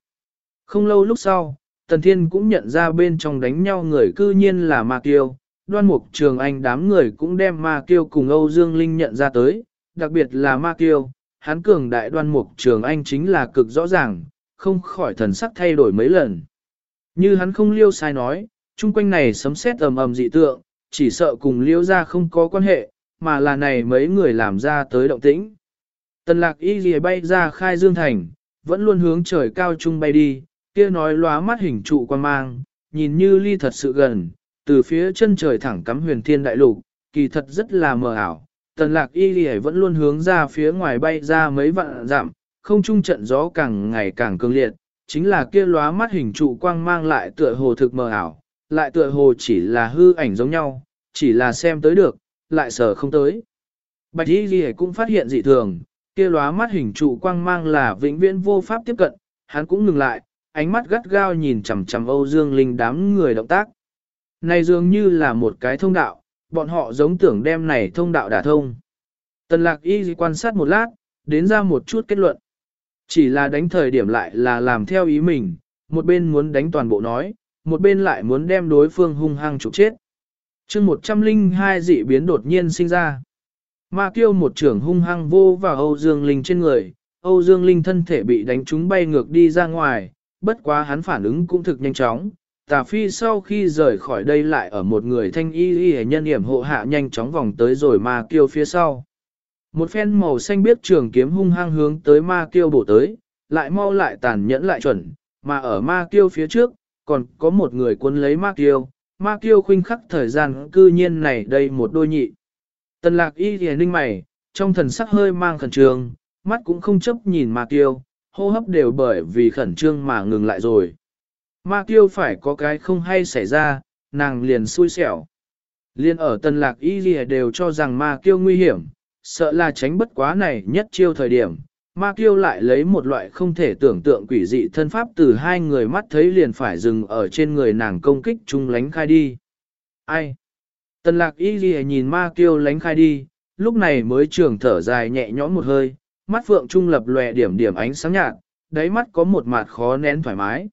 Không lâu lúc sau, Tần Thiên cũng nhận ra bên trong đánh nhau người cư nhiên là Ma tiêu đoan mục trường anh đám người cũng đem Ma Kiêu cùng Âu Dương Linh nhận ra tới, đặc biệt là Ma Kiêu, hắn cường đại đoan mục trường anh chính là cực rõ ràng, không khỏi thần sắc thay đổi mấy lần. Như hắn không liêu sai nói, chung quanh này sấm sét ầm ầm dị tượng, chỉ sợ cùng liêu ra không có quan hệ, mà là này mấy người làm ra tới động tĩnh. Tần lạc y ghi bay ra khai dương thành, vẫn luôn hướng trời cao trung bay đi, kia nói lóa mắt hình trụ quan mang, nhìn như ly thật sự gần, từ phía chân trời thẳng cắm huyền thiên đại lục, kỳ thật rất là mờ ảo. Tần lạc y lì vẫn luôn hướng ra phía ngoài bay ra mấy vạn dặm, không trung trận gió càng ngày càng cường liệt, chính là kia lóa mắt hình trụ quang mang lại tựa hồ thực mờ ảo, lại tựa hồ chỉ là hư ảnh giống nhau, chỉ là xem tới được, lại sở không tới. Bạch y lì cũng phát hiện dị thường, kia lóa mắt hình trụ quang mang là vĩnh viễn vô pháp tiếp cận, hắn cũng ngừng lại, ánh mắt gắt gao nhìn chằm chằm Âu Dương Linh đám người động tác. Này dường như là một cái thông đạo, bọn họ giống tưởng đem này thông đạo đả thông. Tần lạc y quan sát một lát, đến ra một chút kết luận. Chỉ là đánh thời điểm lại là làm theo ý mình, một bên muốn đánh toàn bộ nói, một bên lại muốn đem đối phương hung hăng trục chết. chương 102 dị biến đột nhiên sinh ra. Ma kiêu một trưởng hung hăng vô vào Âu Dương Linh trên người, Âu Dương Linh thân thể bị đánh trúng bay ngược đi ra ngoài, bất quá hắn phản ứng cũng thực nhanh chóng. Tà phi sau khi rời khỏi đây lại ở một người thanh y y nhân hiểm hộ hạ nhanh chóng vòng tới rồi ma kiêu phía sau. Một phen màu xanh biết trường kiếm hung hăng hướng tới ma kiêu bổ tới, lại mau lại tàn nhẫn lại chuẩn, mà ở ma kiêu phía trước, còn có một người quân lấy ma kiêu, ma kiêu khuynh khắc thời gian cư nhiên này đây một đôi nhị. Tần lạc y thì ninh mày, trong thần sắc hơi mang khẩn trương, mắt cũng không chấp nhìn ma kiêu, hô hấp đều bởi vì khẩn trương mà ngừng lại rồi. Ma kiêu phải có cái không hay xảy ra, nàng liền xui xẻo. Liên ở tần lạc y gì đều cho rằng ma kiêu nguy hiểm, sợ là tránh bất quá này nhất chiêu thời điểm. Ma kiêu lại lấy một loại không thể tưởng tượng quỷ dị thân pháp từ hai người mắt thấy liền phải dừng ở trên người nàng công kích chung lánh khai đi. Ai? Tần lạc y gì nhìn ma kiêu lánh khai đi, lúc này mới trường thở dài nhẹ nhõm một hơi, mắt phượng trung lập lòe điểm điểm ánh sáng nhạt, đáy mắt có một mặt khó nén thoải mái.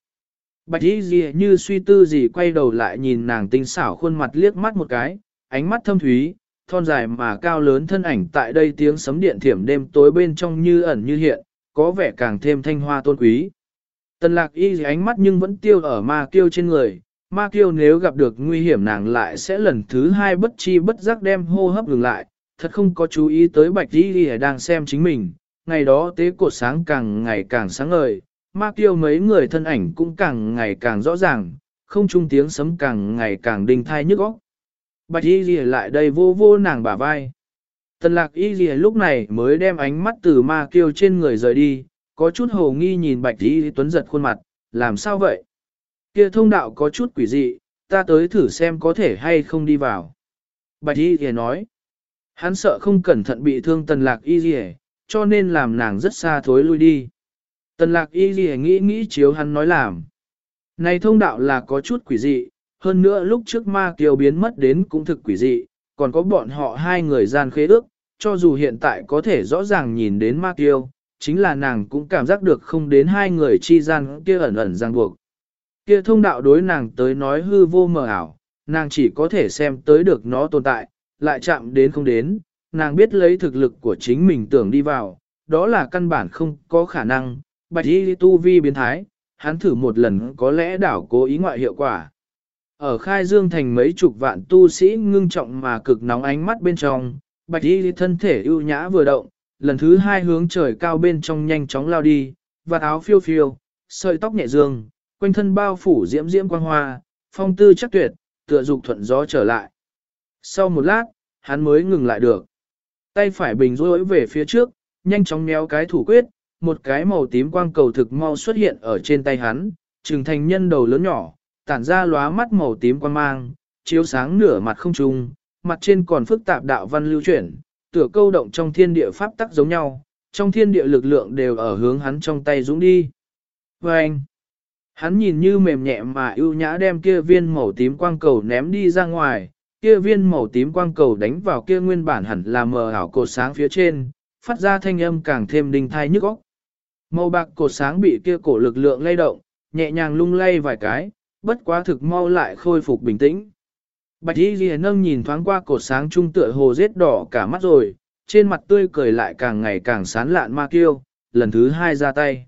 Bạch y dì như suy tư gì quay đầu lại nhìn nàng tinh xảo khuôn mặt liếc mắt một cái, ánh mắt thâm thúy, thon dài mà cao lớn thân ảnh tại đây tiếng sấm điện thiểm đêm tối bên trong như ẩn như hiện, có vẻ càng thêm thanh hoa tôn quý. Tần lạc y dì ánh mắt nhưng vẫn tiêu ở ma kiêu trên người, ma kiêu nếu gặp được nguy hiểm nàng lại sẽ lần thứ hai bất chi bất giác đem hô hấp ngừng lại, thật không có chú ý tới bạch y dì đang xem chính mình, ngày đó tế cột sáng càng ngày càng sáng ngời, ma kiêu mấy người thân ảnh cũng càng ngày càng rõ ràng, không trung tiếng sấm càng ngày càng đinh thai nhức óc. Bạch y ghi lại đây vô vô nàng bả vai. Tần lạc y ghi lúc này mới đem ánh mắt từ ma kiêu trên người rời đi, có chút hồ nghi nhìn bạch y tuấn giật khuôn mặt, làm sao vậy? Kia thông đạo có chút quỷ dị, ta tới thử xem có thể hay không đi vào. Bạch y ghi nói, hắn sợ không cẩn thận bị thương tần lạc y ghi, cho nên làm nàng rất xa thối lui đi. Tần lạc y gì nghĩ nghĩ chiếu hắn nói làm. Này thông đạo là có chút quỷ dị, hơn nữa lúc trước ma kiều biến mất đến cũng thực quỷ dị, còn có bọn họ hai người gian khế ước, cho dù hiện tại có thể rõ ràng nhìn đến ma kiều, chính là nàng cũng cảm giác được không đến hai người chi gian kia ẩn ẩn ràng buộc. Kia thông đạo đối nàng tới nói hư vô mờ ảo, nàng chỉ có thể xem tới được nó tồn tại, lại chạm đến không đến, nàng biết lấy thực lực của chính mình tưởng đi vào, đó là căn bản không có khả năng, bạch y tu vi biến thái, hắn thử một lần có lẽ đảo cố ý ngoại hiệu quả. Ở khai dương thành mấy chục vạn tu sĩ ngưng trọng mà cực nóng ánh mắt bên trong, bạch y thân thể ưu nhã vừa động, lần thứ hai hướng trời cao bên trong nhanh chóng lao đi, và áo phiêu phiêu, sợi tóc nhẹ dương, quanh thân bao phủ diễm diễm quang hoa, phong tư chắc tuyệt, tựa dục thuận gió trở lại. Sau một lát, hắn mới ngừng lại được. Tay phải bình rối về phía trước, nhanh chóng méo cái thủ quyết, một cái màu tím quang cầu thực mau xuất hiện ở trên tay hắn, trừng thành nhân đầu lớn nhỏ, tản ra lóa mắt màu tím quang mang, chiếu sáng nửa mặt không trung, mặt trên còn phức tạp đạo văn lưu chuyển, tựa câu động trong thiên địa pháp tắc giống nhau, trong thiên địa lực lượng đều ở hướng hắn trong tay dũng đi. Và anh, hắn nhìn như mềm nhẹ mà ưu nhã đem kia viên màu tím quang cầu ném đi ra ngoài, kia viên màu tím quang cầu đánh vào kia nguyên bản hẳn là mờ ảo cột sáng phía trên, phát ra thanh âm càng thêm đinh thai nhức óc. Màu bạc cột sáng bị kia cổ lực lượng lay động, nhẹ nhàng lung lay vài cái, bất quá thực mau lại khôi phục bình tĩnh. Bạch Y Ghi nâng nhìn thoáng qua cột sáng trung tựa hồ rết đỏ cả mắt rồi, trên mặt tươi cười lại càng ngày càng sán lạn ma kiêu, lần thứ hai ra tay.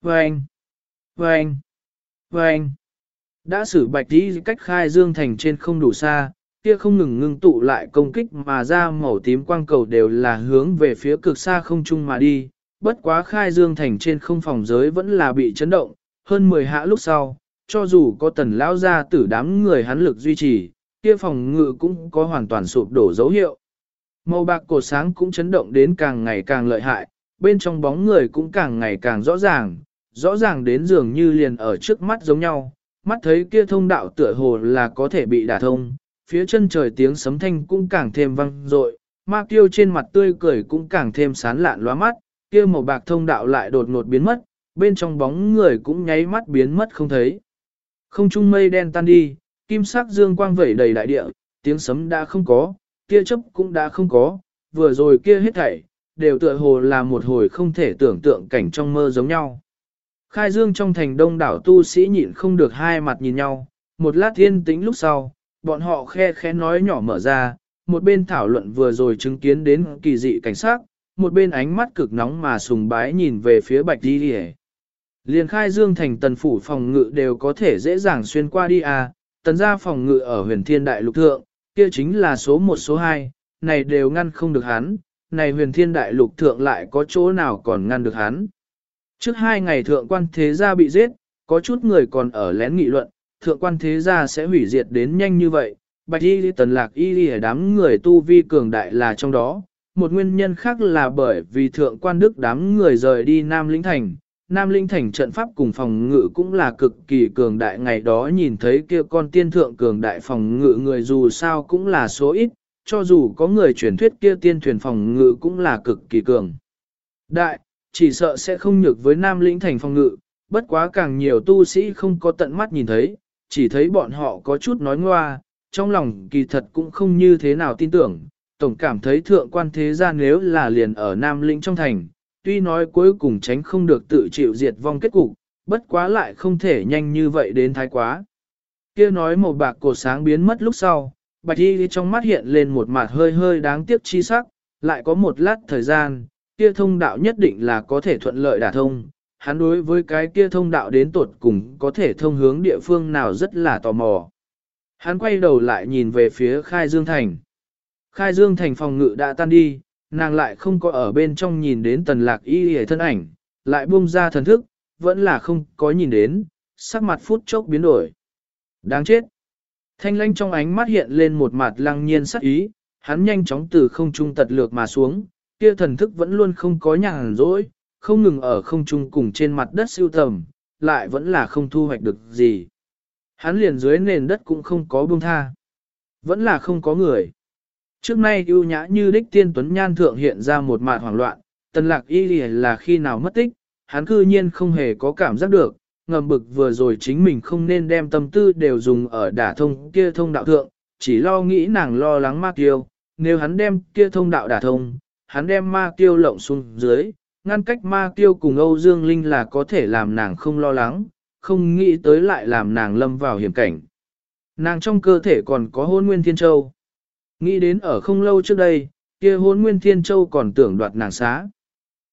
Vâng! Vâng! Vâng! Đã xử Bạch Y cách khai dương thành trên không đủ xa, kia không ngừng ngưng tụ lại công kích mà ra màu tím quang cầu đều là hướng về phía cực xa không trung mà đi, bất quá khai dương thành trên không phòng giới vẫn là bị chấn động, hơn 10 hạ lúc sau, cho dù có tần lão ra tử đám người hắn lực duy trì, kia phòng ngự cũng có hoàn toàn sụp đổ dấu hiệu. Màu bạc cổ sáng cũng chấn động đến càng ngày càng lợi hại, bên trong bóng người cũng càng ngày càng rõ ràng, rõ ràng đến dường như liền ở trước mắt giống nhau, mắt thấy kia thông đạo tựa hồ là có thể bị đả thông, phía chân trời tiếng sấm thanh cũng càng thêm vang dội, ma kiêu trên mặt tươi cười cũng càng thêm sán lạn lóa mắt, kia màu bạc thông đạo lại đột ngột biến mất, bên trong bóng người cũng nháy mắt biến mất không thấy. Không trung mây đen tan đi, kim sắc dương quang vẩy đầy đại địa, tiếng sấm đã không có, kia chấp cũng đã không có, vừa rồi kia hết thảy, đều tựa hồ là một hồi không thể tưởng tượng cảnh trong mơ giống nhau. Khai dương trong thành đông đảo tu sĩ nhịn không được hai mặt nhìn nhau, một lát thiên tĩnh lúc sau, bọn họ khe khẽ nói nhỏ mở ra, một bên thảo luận vừa rồi chứng kiến đến kỳ dị cảnh sát, một bên ánh mắt cực nóng mà sùng bái nhìn về phía bạch đi hề. Liền khai dương thành tần phủ phòng ngự đều có thể dễ dàng xuyên qua đi à, tần gia phòng ngự ở huyền thiên đại lục thượng, kia chính là số 1 số 2, này đều ngăn không được hắn, này huyền thiên đại lục thượng lại có chỗ nào còn ngăn được hắn. Trước hai ngày thượng quan thế gia bị giết, có chút người còn ở lén nghị luận, thượng quan thế gia sẽ hủy diệt đến nhanh như vậy, bạch y tần lạc y đám người tu vi cường đại là trong đó. Một nguyên nhân khác là bởi vì thượng quan đức đám người rời đi Nam Lĩnh Thành, Nam Linh Thành trận pháp cùng phòng ngự cũng là cực kỳ cường đại ngày đó nhìn thấy kia con tiên thượng cường đại phòng ngự người dù sao cũng là số ít, cho dù có người truyền thuyết kia tiên thuyền phòng ngự cũng là cực kỳ cường. Đại, chỉ sợ sẽ không nhược với Nam Linh Thành phòng ngự, bất quá càng nhiều tu sĩ không có tận mắt nhìn thấy, chỉ thấy bọn họ có chút nói ngoa, trong lòng kỳ thật cũng không như thế nào tin tưởng, tổng cảm thấy thượng quan thế gia nếu là liền ở Nam lĩnh trong thành, tuy nói cuối cùng tránh không được tự chịu diệt vong kết cục, bất quá lại không thể nhanh như vậy đến thái quá. Kia nói màu bạc cổ sáng biến mất lúc sau, bạch y trong mắt hiện lên một mặt hơi hơi đáng tiếc chi sắc, lại có một lát thời gian, kia thông đạo nhất định là có thể thuận lợi đả thông. Hắn đối với cái kia thông đạo đến tột cùng có thể thông hướng địa phương nào rất là tò mò. Hắn quay đầu lại nhìn về phía Khai Dương Thành. Khai Dương Thành phòng ngự đã tan đi, nàng lại không có ở bên trong nhìn đến tần lạc y hề thân ảnh, lại buông ra thần thức, vẫn là không có nhìn đến, sắc mặt phút chốc biến đổi. Đáng chết! Thanh lanh trong ánh mắt hiện lên một mặt lăng nhiên sắc ý, hắn nhanh chóng từ không trung tật lược mà xuống, kia thần thức vẫn luôn không có nhàn rỗi, không ngừng ở không trung cùng trên mặt đất siêu tầm, lại vẫn là không thu hoạch được gì. Hắn liền dưới nền đất cũng không có buông tha. Vẫn là không có người. Trước nay ưu nhã như đích tiên tuấn nhan thượng hiện ra một mạt hoảng loạn, tần lạc y là khi nào mất tích, hắn cư nhiên không hề có cảm giác được, ngầm bực vừa rồi chính mình không nên đem tâm tư đều dùng ở đả thông kia thông đạo thượng, chỉ lo nghĩ nàng lo lắng ma tiêu, nếu hắn đem kia thông đạo đả thông, hắn đem ma tiêu lộng xuống dưới, ngăn cách ma tiêu cùng Âu Dương Linh là có thể làm nàng không lo lắng, không nghĩ tới lại làm nàng lâm vào hiểm cảnh. Nàng trong cơ thể còn có hôn nguyên thiên châu. Nghĩ đến ở không lâu trước đây, kia hôn nguyên thiên châu còn tưởng đoạt nàng xá.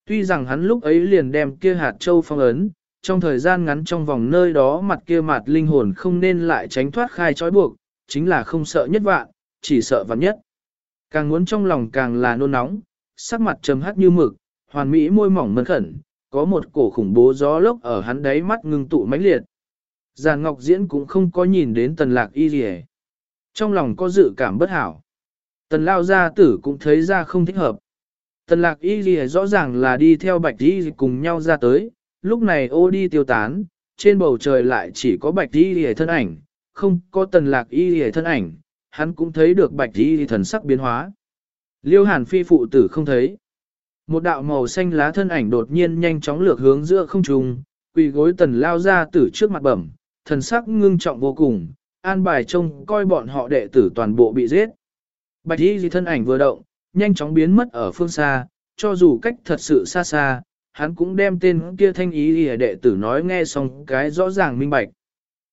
Tuy rằng hắn lúc ấy liền đem kia hạt châu phong ấn, trong thời gian ngắn trong vòng nơi đó mặt kia mặt linh hồn không nên lại tránh thoát khai trói buộc, chính là không sợ nhất vạn, chỉ sợ vạn nhất. Càng muốn trong lòng càng là nôn nóng, sắc mặt trầm hắt như mực, hoàn mỹ môi mỏng mơn khẩn, có một cổ khủng bố gió lốc ở hắn đáy mắt ngưng tụ mãnh liệt. Giàn Ngọc Diễn cũng không có nhìn đến tần lạc y gì Trong lòng có dự cảm bất hảo. Tần lao gia tử cũng thấy ra không thích hợp. Tần lạc y gì rõ ràng là đi theo bạch y cùng nhau ra tới, lúc này ô đi tiêu tán, trên bầu trời lại chỉ có bạch y gì thân ảnh, không có tần lạc y gì thân ảnh, hắn cũng thấy được bạch y thần sắc biến hóa. Liêu hàn phi phụ tử không thấy. Một đạo màu xanh lá thân ảnh đột nhiên nhanh chóng lược hướng giữa không trung, quỳ gối tần lao ra tử trước mặt bẩm, thần sắc ngưng trọng vô cùng, an bài trông coi bọn họ đệ tử toàn bộ bị giết. Bạch y gì thân ảnh vừa động, nhanh chóng biến mất ở phương xa, cho dù cách thật sự xa xa, hắn cũng đem tên kia thanh ý gì đệ tử nói nghe xong cái rõ ràng minh bạch.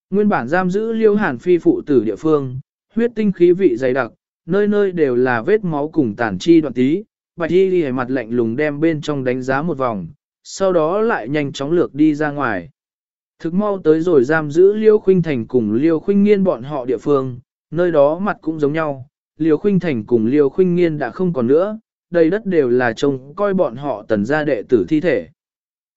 Nguyên bản giam giữ liêu hàn phi phụ tử địa phương, huyết tinh khí vị dày đặc, nơi nơi đều là vết máu cùng tàn chi đoạn tí, bạch y ghi mặt lạnh lùng đem bên trong đánh giá một vòng, sau đó lại nhanh chóng lược đi ra ngoài. Thực mau tới rồi giam giữ liêu khuynh thành cùng liêu khuynh nghiên bọn họ địa phương, nơi đó mặt cũng giống nhau, Liêu Khuynh Thành cùng Liêu Khuynh Nghiên đã không còn nữa, đầy đất đều là trông coi bọn họ tần gia đệ tử thi thể.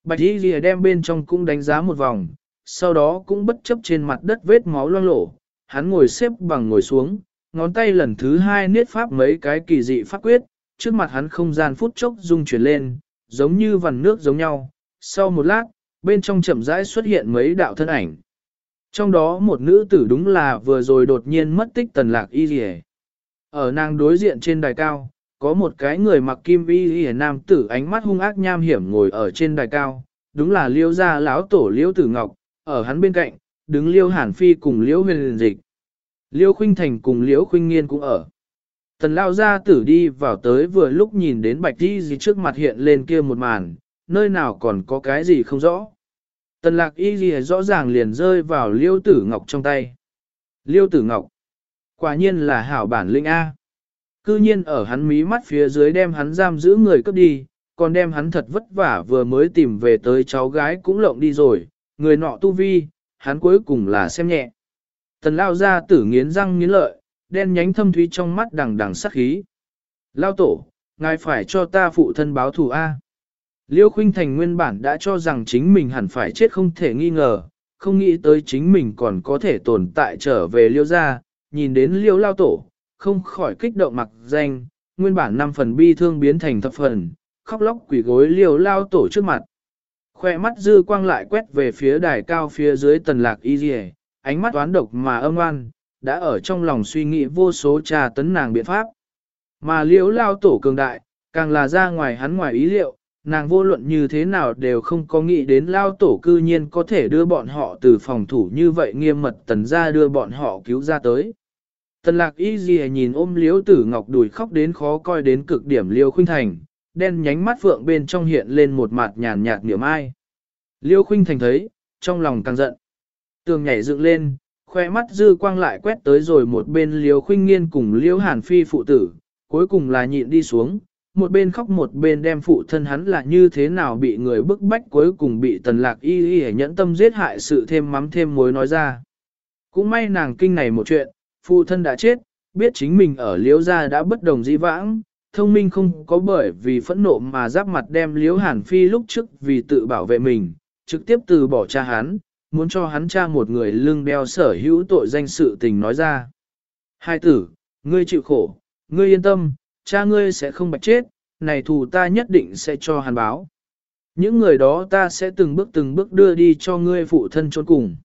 Bạch Y Lìa đem bên trong cũng đánh giá một vòng, sau đó cũng bất chấp trên mặt đất vết máu loang lổ, hắn ngồi xếp bằng ngồi xuống, ngón tay lần thứ hai niết pháp mấy cái kỳ dị pháp quyết, trước mặt hắn không gian phút chốc rung chuyển lên, giống như vằn nước giống nhau. Sau một lát, bên trong chậm rãi xuất hiện mấy đạo thân ảnh. Trong đó một nữ tử đúng là vừa rồi đột nhiên mất tích tần lạc y rìa. Ở nàng đối diện trên đài cao, có một cái người mặc kim y hề nam tử ánh mắt hung ác nham hiểm ngồi ở trên đài cao, đúng là liêu gia lão tổ liêu tử ngọc, ở hắn bên cạnh, đứng liêu hàn phi cùng liêu huyền dịch. Liêu khuynh thành cùng liêu khuynh nghiên cũng ở. Tần lao gia tử đi vào tới vừa lúc nhìn đến bạch đi gì trước mặt hiện lên kia một màn, nơi nào còn có cái gì không rõ. Tần lạc y gì rõ ràng liền rơi vào liêu tử ngọc trong tay. Liêu tử ngọc. Quả nhiên là hảo bản linh A. Cư nhiên ở hắn mí mắt phía dưới đem hắn giam giữ người cấp đi, còn đem hắn thật vất vả vừa mới tìm về tới cháu gái cũng lộng đi rồi, người nọ tu vi, hắn cuối cùng là xem nhẹ. Tần lao ra tử nghiến răng nghiến lợi, đen nhánh thâm thúy trong mắt đằng đằng sắc khí. Lao tổ, ngài phải cho ta phụ thân báo thù A. Liêu Khuynh Thành nguyên bản đã cho rằng chính mình hẳn phải chết không thể nghi ngờ, không nghĩ tới chính mình còn có thể tồn tại trở về Liêu gia, nhìn đến Liêu Lao Tổ, không khỏi kích động mặc danh, nguyên bản năm phần bi thương biến thành thập phần, khóc lóc quỷ gối Liêu Lao Tổ trước mặt. Khoe mắt dư quang lại quét về phía đài cao phía dưới tần lạc y dì ánh mắt toán độc mà âm oan, đã ở trong lòng suy nghĩ vô số trà tấn nàng biện pháp. Mà liễu lao tổ cường đại, càng là ra ngoài hắn ngoài ý liệu, nàng vô luận như thế nào đều không có nghĩ đến lao tổ cư nhiên có thể đưa bọn họ từ phòng thủ như vậy nghiêm mật tần ra đưa bọn họ cứu ra tới. Tần lạc y gì nhìn ôm liếu tử ngọc đùi khóc đến khó coi đến cực điểm liêu khuynh thành, đen nhánh mắt phượng bên trong hiện lên một mặt nhàn nhạt niệm ai. Liêu khuynh thành thấy, trong lòng càng giận. Tường nhảy dựng lên, khoe mắt dư quang lại quét tới rồi một bên liêu khuynh nghiên cùng liêu hàn phi phụ tử, cuối cùng là nhịn đi xuống, một bên khóc một bên đem phụ thân hắn là như thế nào bị người bức bách cuối cùng bị tần lạc y y nhẫn tâm giết hại sự thêm mắm thêm muối nói ra. Cũng may nàng kinh này một chuyện, phụ thân đã chết, biết chính mình ở liếu gia đã bất đồng dĩ vãng, thông minh không có bởi vì phẫn nộ mà giáp mặt đem liếu hàn phi lúc trước vì tự bảo vệ mình, trực tiếp từ bỏ cha hắn, muốn cho hắn cha một người lưng đeo sở hữu tội danh sự tình nói ra. Hai tử, ngươi chịu khổ, ngươi yên tâm, cha ngươi sẽ không bạch chết, này thù ta nhất định sẽ cho hắn báo. Những người đó ta sẽ từng bước từng bước đưa đi cho ngươi phụ thân trốn cùng.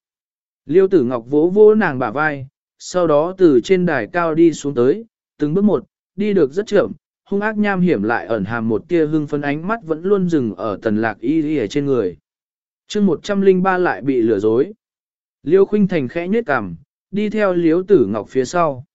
Liêu tử ngọc vỗ vỗ nàng bả vai, sau đó từ trên đài cao đi xuống tới, từng bước một, đi được rất chậm, hung ác nham hiểm lại ẩn hàm một tia hưng phấn ánh mắt vẫn luôn dừng ở tần lạc y y ở trên người. chương 103 lại bị lừa dối. Liêu khuynh thành khẽ nhếch cằm, đi theo liễu tử ngọc phía sau.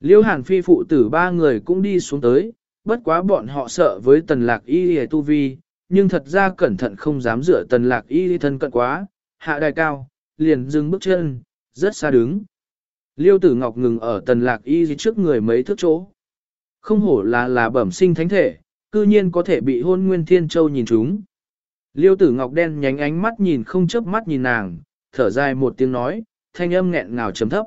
Liêu hàn phi phụ tử ba người cũng đi xuống tới, bất quá bọn họ sợ với tần lạc y y tu vi, nhưng thật ra cẩn thận không dám dựa tần lạc y y thân cận quá, hạ đài cao, liền dừng bước chân, rất xa đứng. Liêu tử ngọc ngừng ở tần lạc y trước người mấy thước chỗ. Không hổ là là bẩm sinh thánh thể, cư nhiên có thể bị hôn nguyên thiên châu nhìn chúng. Liêu tử ngọc đen nhánh ánh mắt nhìn không chớp mắt nhìn nàng, thở dài một tiếng nói, thanh âm nghẹn ngào chấm thấp.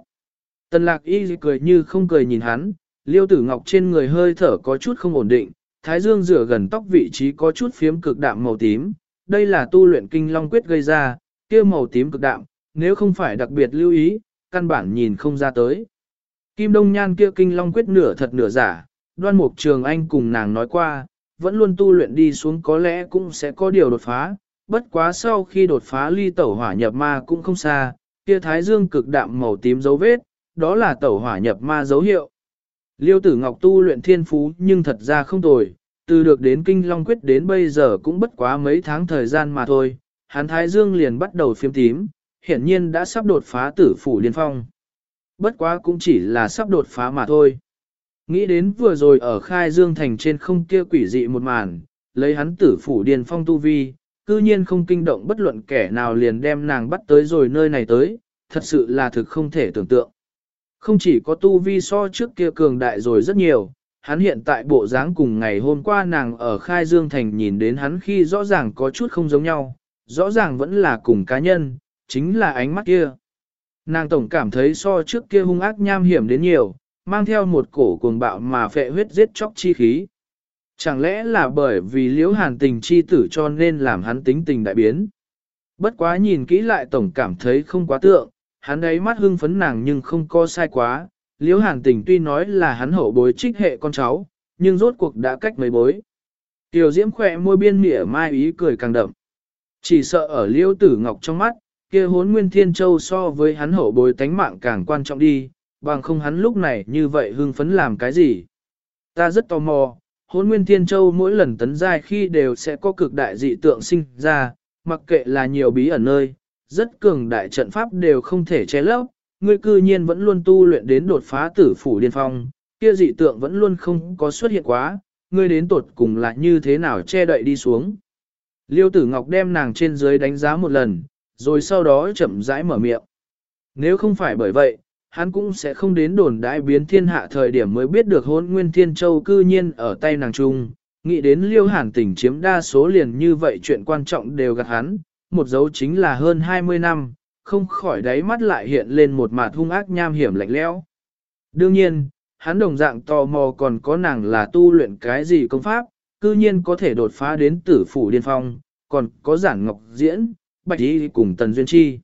Tần lạc y cười như không cười nhìn hắn, liêu tử ngọc trên người hơi thở có chút không ổn định, thái dương rửa gần tóc vị trí có chút phiếm cực đạm màu tím, đây là tu luyện kinh long quyết gây ra, kia màu tím cực đạm, nếu không phải đặc biệt lưu ý, căn bản nhìn không ra tới. Kim Đông Nhan kia kinh long quyết nửa thật nửa giả, đoan mục trường anh cùng nàng nói qua, vẫn luôn tu luyện đi xuống có lẽ cũng sẽ có điều đột phá, bất quá sau khi đột phá ly tẩu hỏa nhập ma cũng không xa, kia thái dương cực đạm màu tím dấu vết, đó là tẩu hỏa nhập ma dấu hiệu. Liêu tử ngọc tu luyện thiên phú nhưng thật ra không tồi, từ được đến kinh long quyết đến bây giờ cũng bất quá mấy tháng thời gian mà thôi, hắn thái dương liền bắt đầu phiếm tím, hiển nhiên đã sắp đột phá tử phủ liên phong. Bất quá cũng chỉ là sắp đột phá mà thôi. Nghĩ đến vừa rồi ở khai dương thành trên không kia quỷ dị một màn, lấy hắn tử phủ điền phong tu vi, cư nhiên không kinh động bất luận kẻ nào liền đem nàng bắt tới rồi nơi này tới, thật sự là thực không thể tưởng tượng. Không chỉ có tu vi so trước kia cường đại rồi rất nhiều, hắn hiện tại bộ dáng cùng ngày hôm qua nàng ở khai dương thành nhìn đến hắn khi rõ ràng có chút không giống nhau, rõ ràng vẫn là cùng cá nhân, chính là ánh mắt kia. Nàng tổng cảm thấy so trước kia hung ác nham hiểm đến nhiều, mang theo một cổ cuồng bạo mà phệ huyết giết chóc chi khí. Chẳng lẽ là bởi vì liễu hàn tình chi tử cho nên làm hắn tính tình đại biến. Bất quá nhìn kỹ lại tổng cảm thấy không quá tượng, hắn ấy mắt hưng phấn nàng nhưng không có sai quá. Liễu hàn tình tuy nói là hắn hậu bối trích hệ con cháu, nhưng rốt cuộc đã cách mấy bối. Tiểu diễm khỏe môi biên mỉa mai ý cười càng đậm. Chỉ sợ ở liễu tử ngọc trong mắt, kia hốn nguyên thiên châu so với hắn hậu bối tánh mạng càng quan trọng đi, bằng không hắn lúc này như vậy hưng phấn làm cái gì. Ta rất tò mò, hốn nguyên thiên châu mỗi lần tấn giai khi đều sẽ có cực đại dị tượng sinh ra, mặc kệ là nhiều bí ẩn nơi, rất cường đại trận pháp đều không thể che lấp, ngươi cư nhiên vẫn luôn tu luyện đến đột phá tử phủ điên phong, kia dị tượng vẫn luôn không có xuất hiện quá, ngươi đến tột cùng là như thế nào che đậy đi xuống. Liêu tử ngọc đem nàng trên dưới đánh giá một lần, rồi sau đó chậm rãi mở miệng. Nếu không phải bởi vậy, hắn cũng sẽ không đến đồn đại biến thiên hạ thời điểm mới biết được hôn nguyên thiên châu cư nhiên ở tay nàng trung, Nghĩ đến liêu hàn tỉnh chiếm đa số liền như vậy chuyện quan trọng đều gạt hắn, một dấu chính là hơn 20 năm, không khỏi đáy mắt lại hiện lên một mặt hung ác nham hiểm lạnh lẽo. Đương nhiên, hắn đồng dạng tò mò còn có nàng là tu luyện cái gì công pháp, cư nhiên có thể đột phá đến tử phủ điên phong, còn có giản ngọc diễn, bạch y cùng tần duyên chi.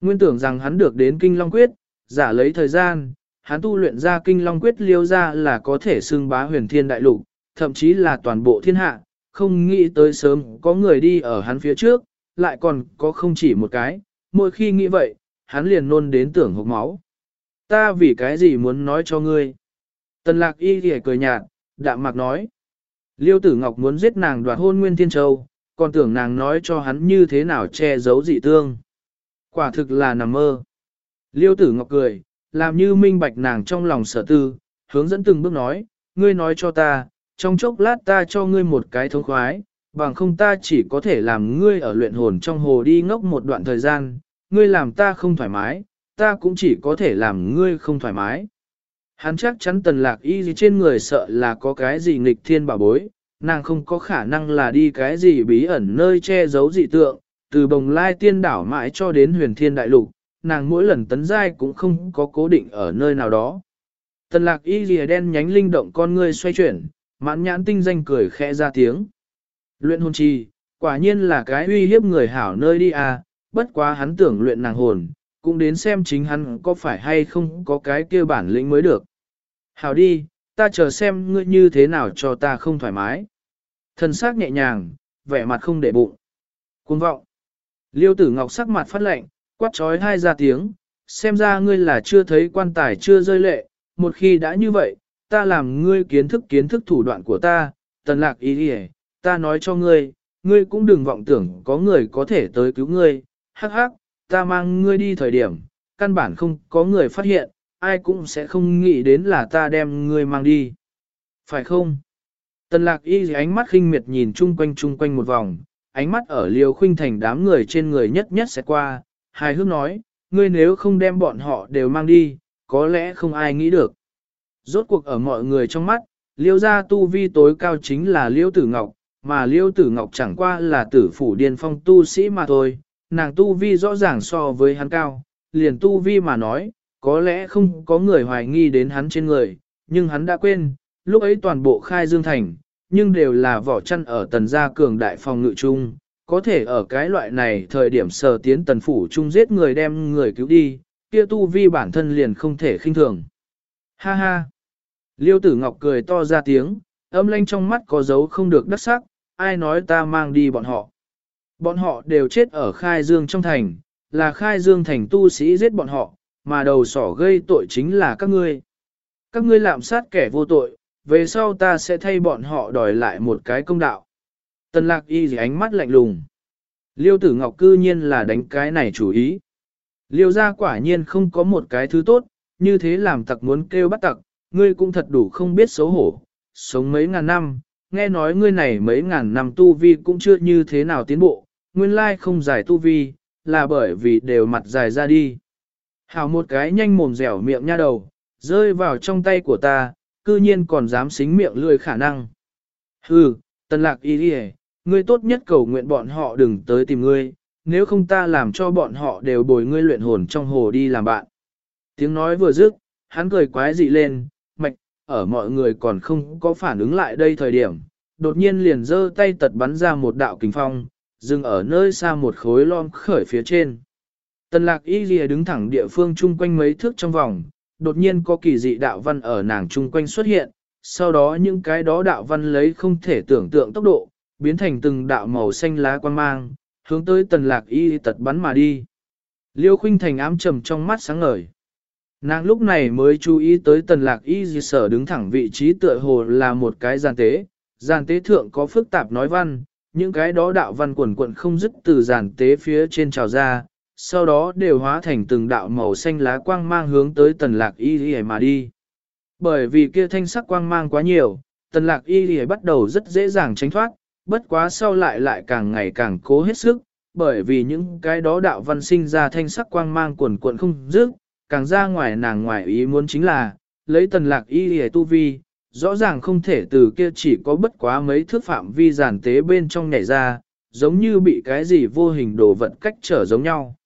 Nguyên tưởng rằng hắn được đến kinh long quyết, giả lấy thời gian, hắn tu luyện ra kinh long quyết liêu ra là có thể xưng bá huyền thiên đại lục, thậm chí là toàn bộ thiên hạ, không nghĩ tới sớm có người đi ở hắn phía trước, lại còn có không chỉ một cái, mỗi khi nghĩ vậy, hắn liền nôn đến tưởng hộp máu. Ta vì cái gì muốn nói cho ngươi? Tần lạc y thì cười nhạt, đạm mạc nói. Liêu tử ngọc muốn giết nàng đoạt hôn nguyên thiên châu, còn tưởng nàng nói cho hắn như thế nào che giấu dị tương. Quả thực là nằm mơ. Liêu tử ngọc cười, làm như minh bạch nàng trong lòng sở tư, hướng dẫn từng bước nói, ngươi nói cho ta, trong chốc lát ta cho ngươi một cái thống khoái, bằng không ta chỉ có thể làm ngươi ở luyện hồn trong hồ đi ngốc một đoạn thời gian, ngươi làm ta không thoải mái, ta cũng chỉ có thể làm ngươi không thoải mái. Hắn chắc chắn tần lạc y gì trên người sợ là có cái gì nghịch thiên bảo bối, nàng không có khả năng là đi cái gì bí ẩn nơi che giấu dị tượng, từ bồng lai tiên đảo mãi cho đến huyền thiên đại lục, nàng mỗi lần tấn giai cũng không có cố định ở nơi nào đó. Tần lạc y lìa đen nhánh linh động con ngươi xoay chuyển, mãn nhãn tinh danh cười khẽ ra tiếng. Luyện hồn chi, quả nhiên là cái uy hiếp người hảo nơi đi à, bất quá hắn tưởng luyện nàng hồn, cũng đến xem chính hắn có phải hay không có cái kia bản lĩnh mới được. Hảo đi, ta chờ xem ngươi như thế nào cho ta không thoải mái. Thần sắc nhẹ nhàng, vẻ mặt không để bụng. Cuồng vọng. Liêu tử ngọc sắc mặt phát lệnh, quát trói hai ra tiếng, xem ra ngươi là chưa thấy quan tài chưa rơi lệ, một khi đã như vậy, ta làm ngươi kiến thức kiến thức thủ đoạn của ta, tần lạc ý đi ta nói cho ngươi, ngươi cũng đừng vọng tưởng có người có thể tới cứu ngươi, hắc hắc, ta mang ngươi đi thời điểm, căn bản không có người phát hiện, ai cũng sẽ không nghĩ đến là ta đem ngươi mang đi. Phải không? Tần lạc y ánh mắt khinh miệt nhìn chung quanh chung quanh một vòng, ánh mắt ở liều khuynh thành đám người trên người nhất nhất sẽ qua, hài hước nói, ngươi nếu không đem bọn họ đều mang đi, có lẽ không ai nghĩ được. Rốt cuộc ở mọi người trong mắt, liêu gia tu vi tối cao chính là liêu tử ngọc, mà liêu tử ngọc chẳng qua là tử phủ điên phong tu sĩ mà thôi, nàng tu vi rõ ràng so với hắn cao, liền tu vi mà nói, có lẽ không có người hoài nghi đến hắn trên người, nhưng hắn đã quên, lúc ấy toàn bộ khai dương thành, nhưng đều là vỏ chăn ở tần gia cường đại phòng ngự chung, có thể ở cái loại này thời điểm sờ tiến tần phủ chung giết người đem người cứu đi, kia tu vi bản thân liền không thể khinh thường. Ha ha! Liêu tử ngọc cười to ra tiếng, âm lanh trong mắt có dấu không được đắc sắc, ai nói ta mang đi bọn họ. Bọn họ đều chết ở khai dương trong thành, là khai dương thành tu sĩ giết bọn họ, mà đầu sỏ gây tội chính là các ngươi. Các ngươi lạm sát kẻ vô tội, về sau ta sẽ thay bọn họ đòi lại một cái công đạo. Tần lạc y gì ánh mắt lạnh lùng. Liêu tử ngọc cư nhiên là đánh cái này chủ ý. Liêu ra quả nhiên không có một cái thứ tốt, như thế làm tặc muốn kêu bắt tặc, ngươi cũng thật đủ không biết xấu hổ, sống mấy ngàn năm, nghe nói ngươi này mấy ngàn năm tu vi cũng chưa như thế nào tiến bộ, nguyên lai không giải tu vi, là bởi vì đều mặt dài ra đi. Hảo một cái nhanh mồm dẻo miệng nha đầu, rơi vào trong tay của ta, cư nhiên còn dám xính miệng lười khả năng. Hừ, tần lạc y đi ngươi tốt nhất cầu nguyện bọn họ đừng tới tìm ngươi, nếu không ta làm cho bọn họ đều bồi ngươi luyện hồn trong hồ đi làm bạn. Tiếng nói vừa dứt, hắn cười quái dị lên, mạch, ở mọi người còn không có phản ứng lại đây thời điểm, đột nhiên liền giơ tay tật bắn ra một đạo kình phong, dừng ở nơi xa một khối lon khởi phía trên. Tần lạc y ghi đứng thẳng địa phương chung quanh mấy thước trong vòng, đột nhiên có kỳ dị đạo văn ở nàng chung quanh xuất hiện, sau đó những cái đó đạo văn lấy không thể tưởng tượng tốc độ, biến thành từng đạo màu xanh lá quan mang, hướng tới tần lạc y tật bắn mà đi. Liêu Khinh thành ám trầm trong mắt sáng ngời. Nàng lúc này mới chú ý tới tần lạc y dì sở đứng thẳng vị trí tựa hồ là một cái giàn tế. Giàn tế thượng có phức tạp nói văn, những cái đó đạo văn quần quận không dứt từ giàn tế phía trên trào ra, sau đó đều hóa thành từng đạo màu xanh lá quang mang hướng tới tần lạc y dì mà đi. Bởi vì kia thanh sắc quang mang quá nhiều, tần lạc y dì bắt đầu rất dễ dàng tránh thoát, bất quá sau lại lại càng ngày càng cố hết sức, bởi vì những cái đó đạo văn sinh ra thanh sắc quang mang quần cuộn không dứt, càng ra ngoài nàng ngoài ý muốn chính là, lấy tần lạc y hề tu vi, rõ ràng không thể từ kia chỉ có bất quá mấy thước phạm vi giản tế bên trong nhảy ra, giống như bị cái gì vô hình đồ vật cách trở giống nhau.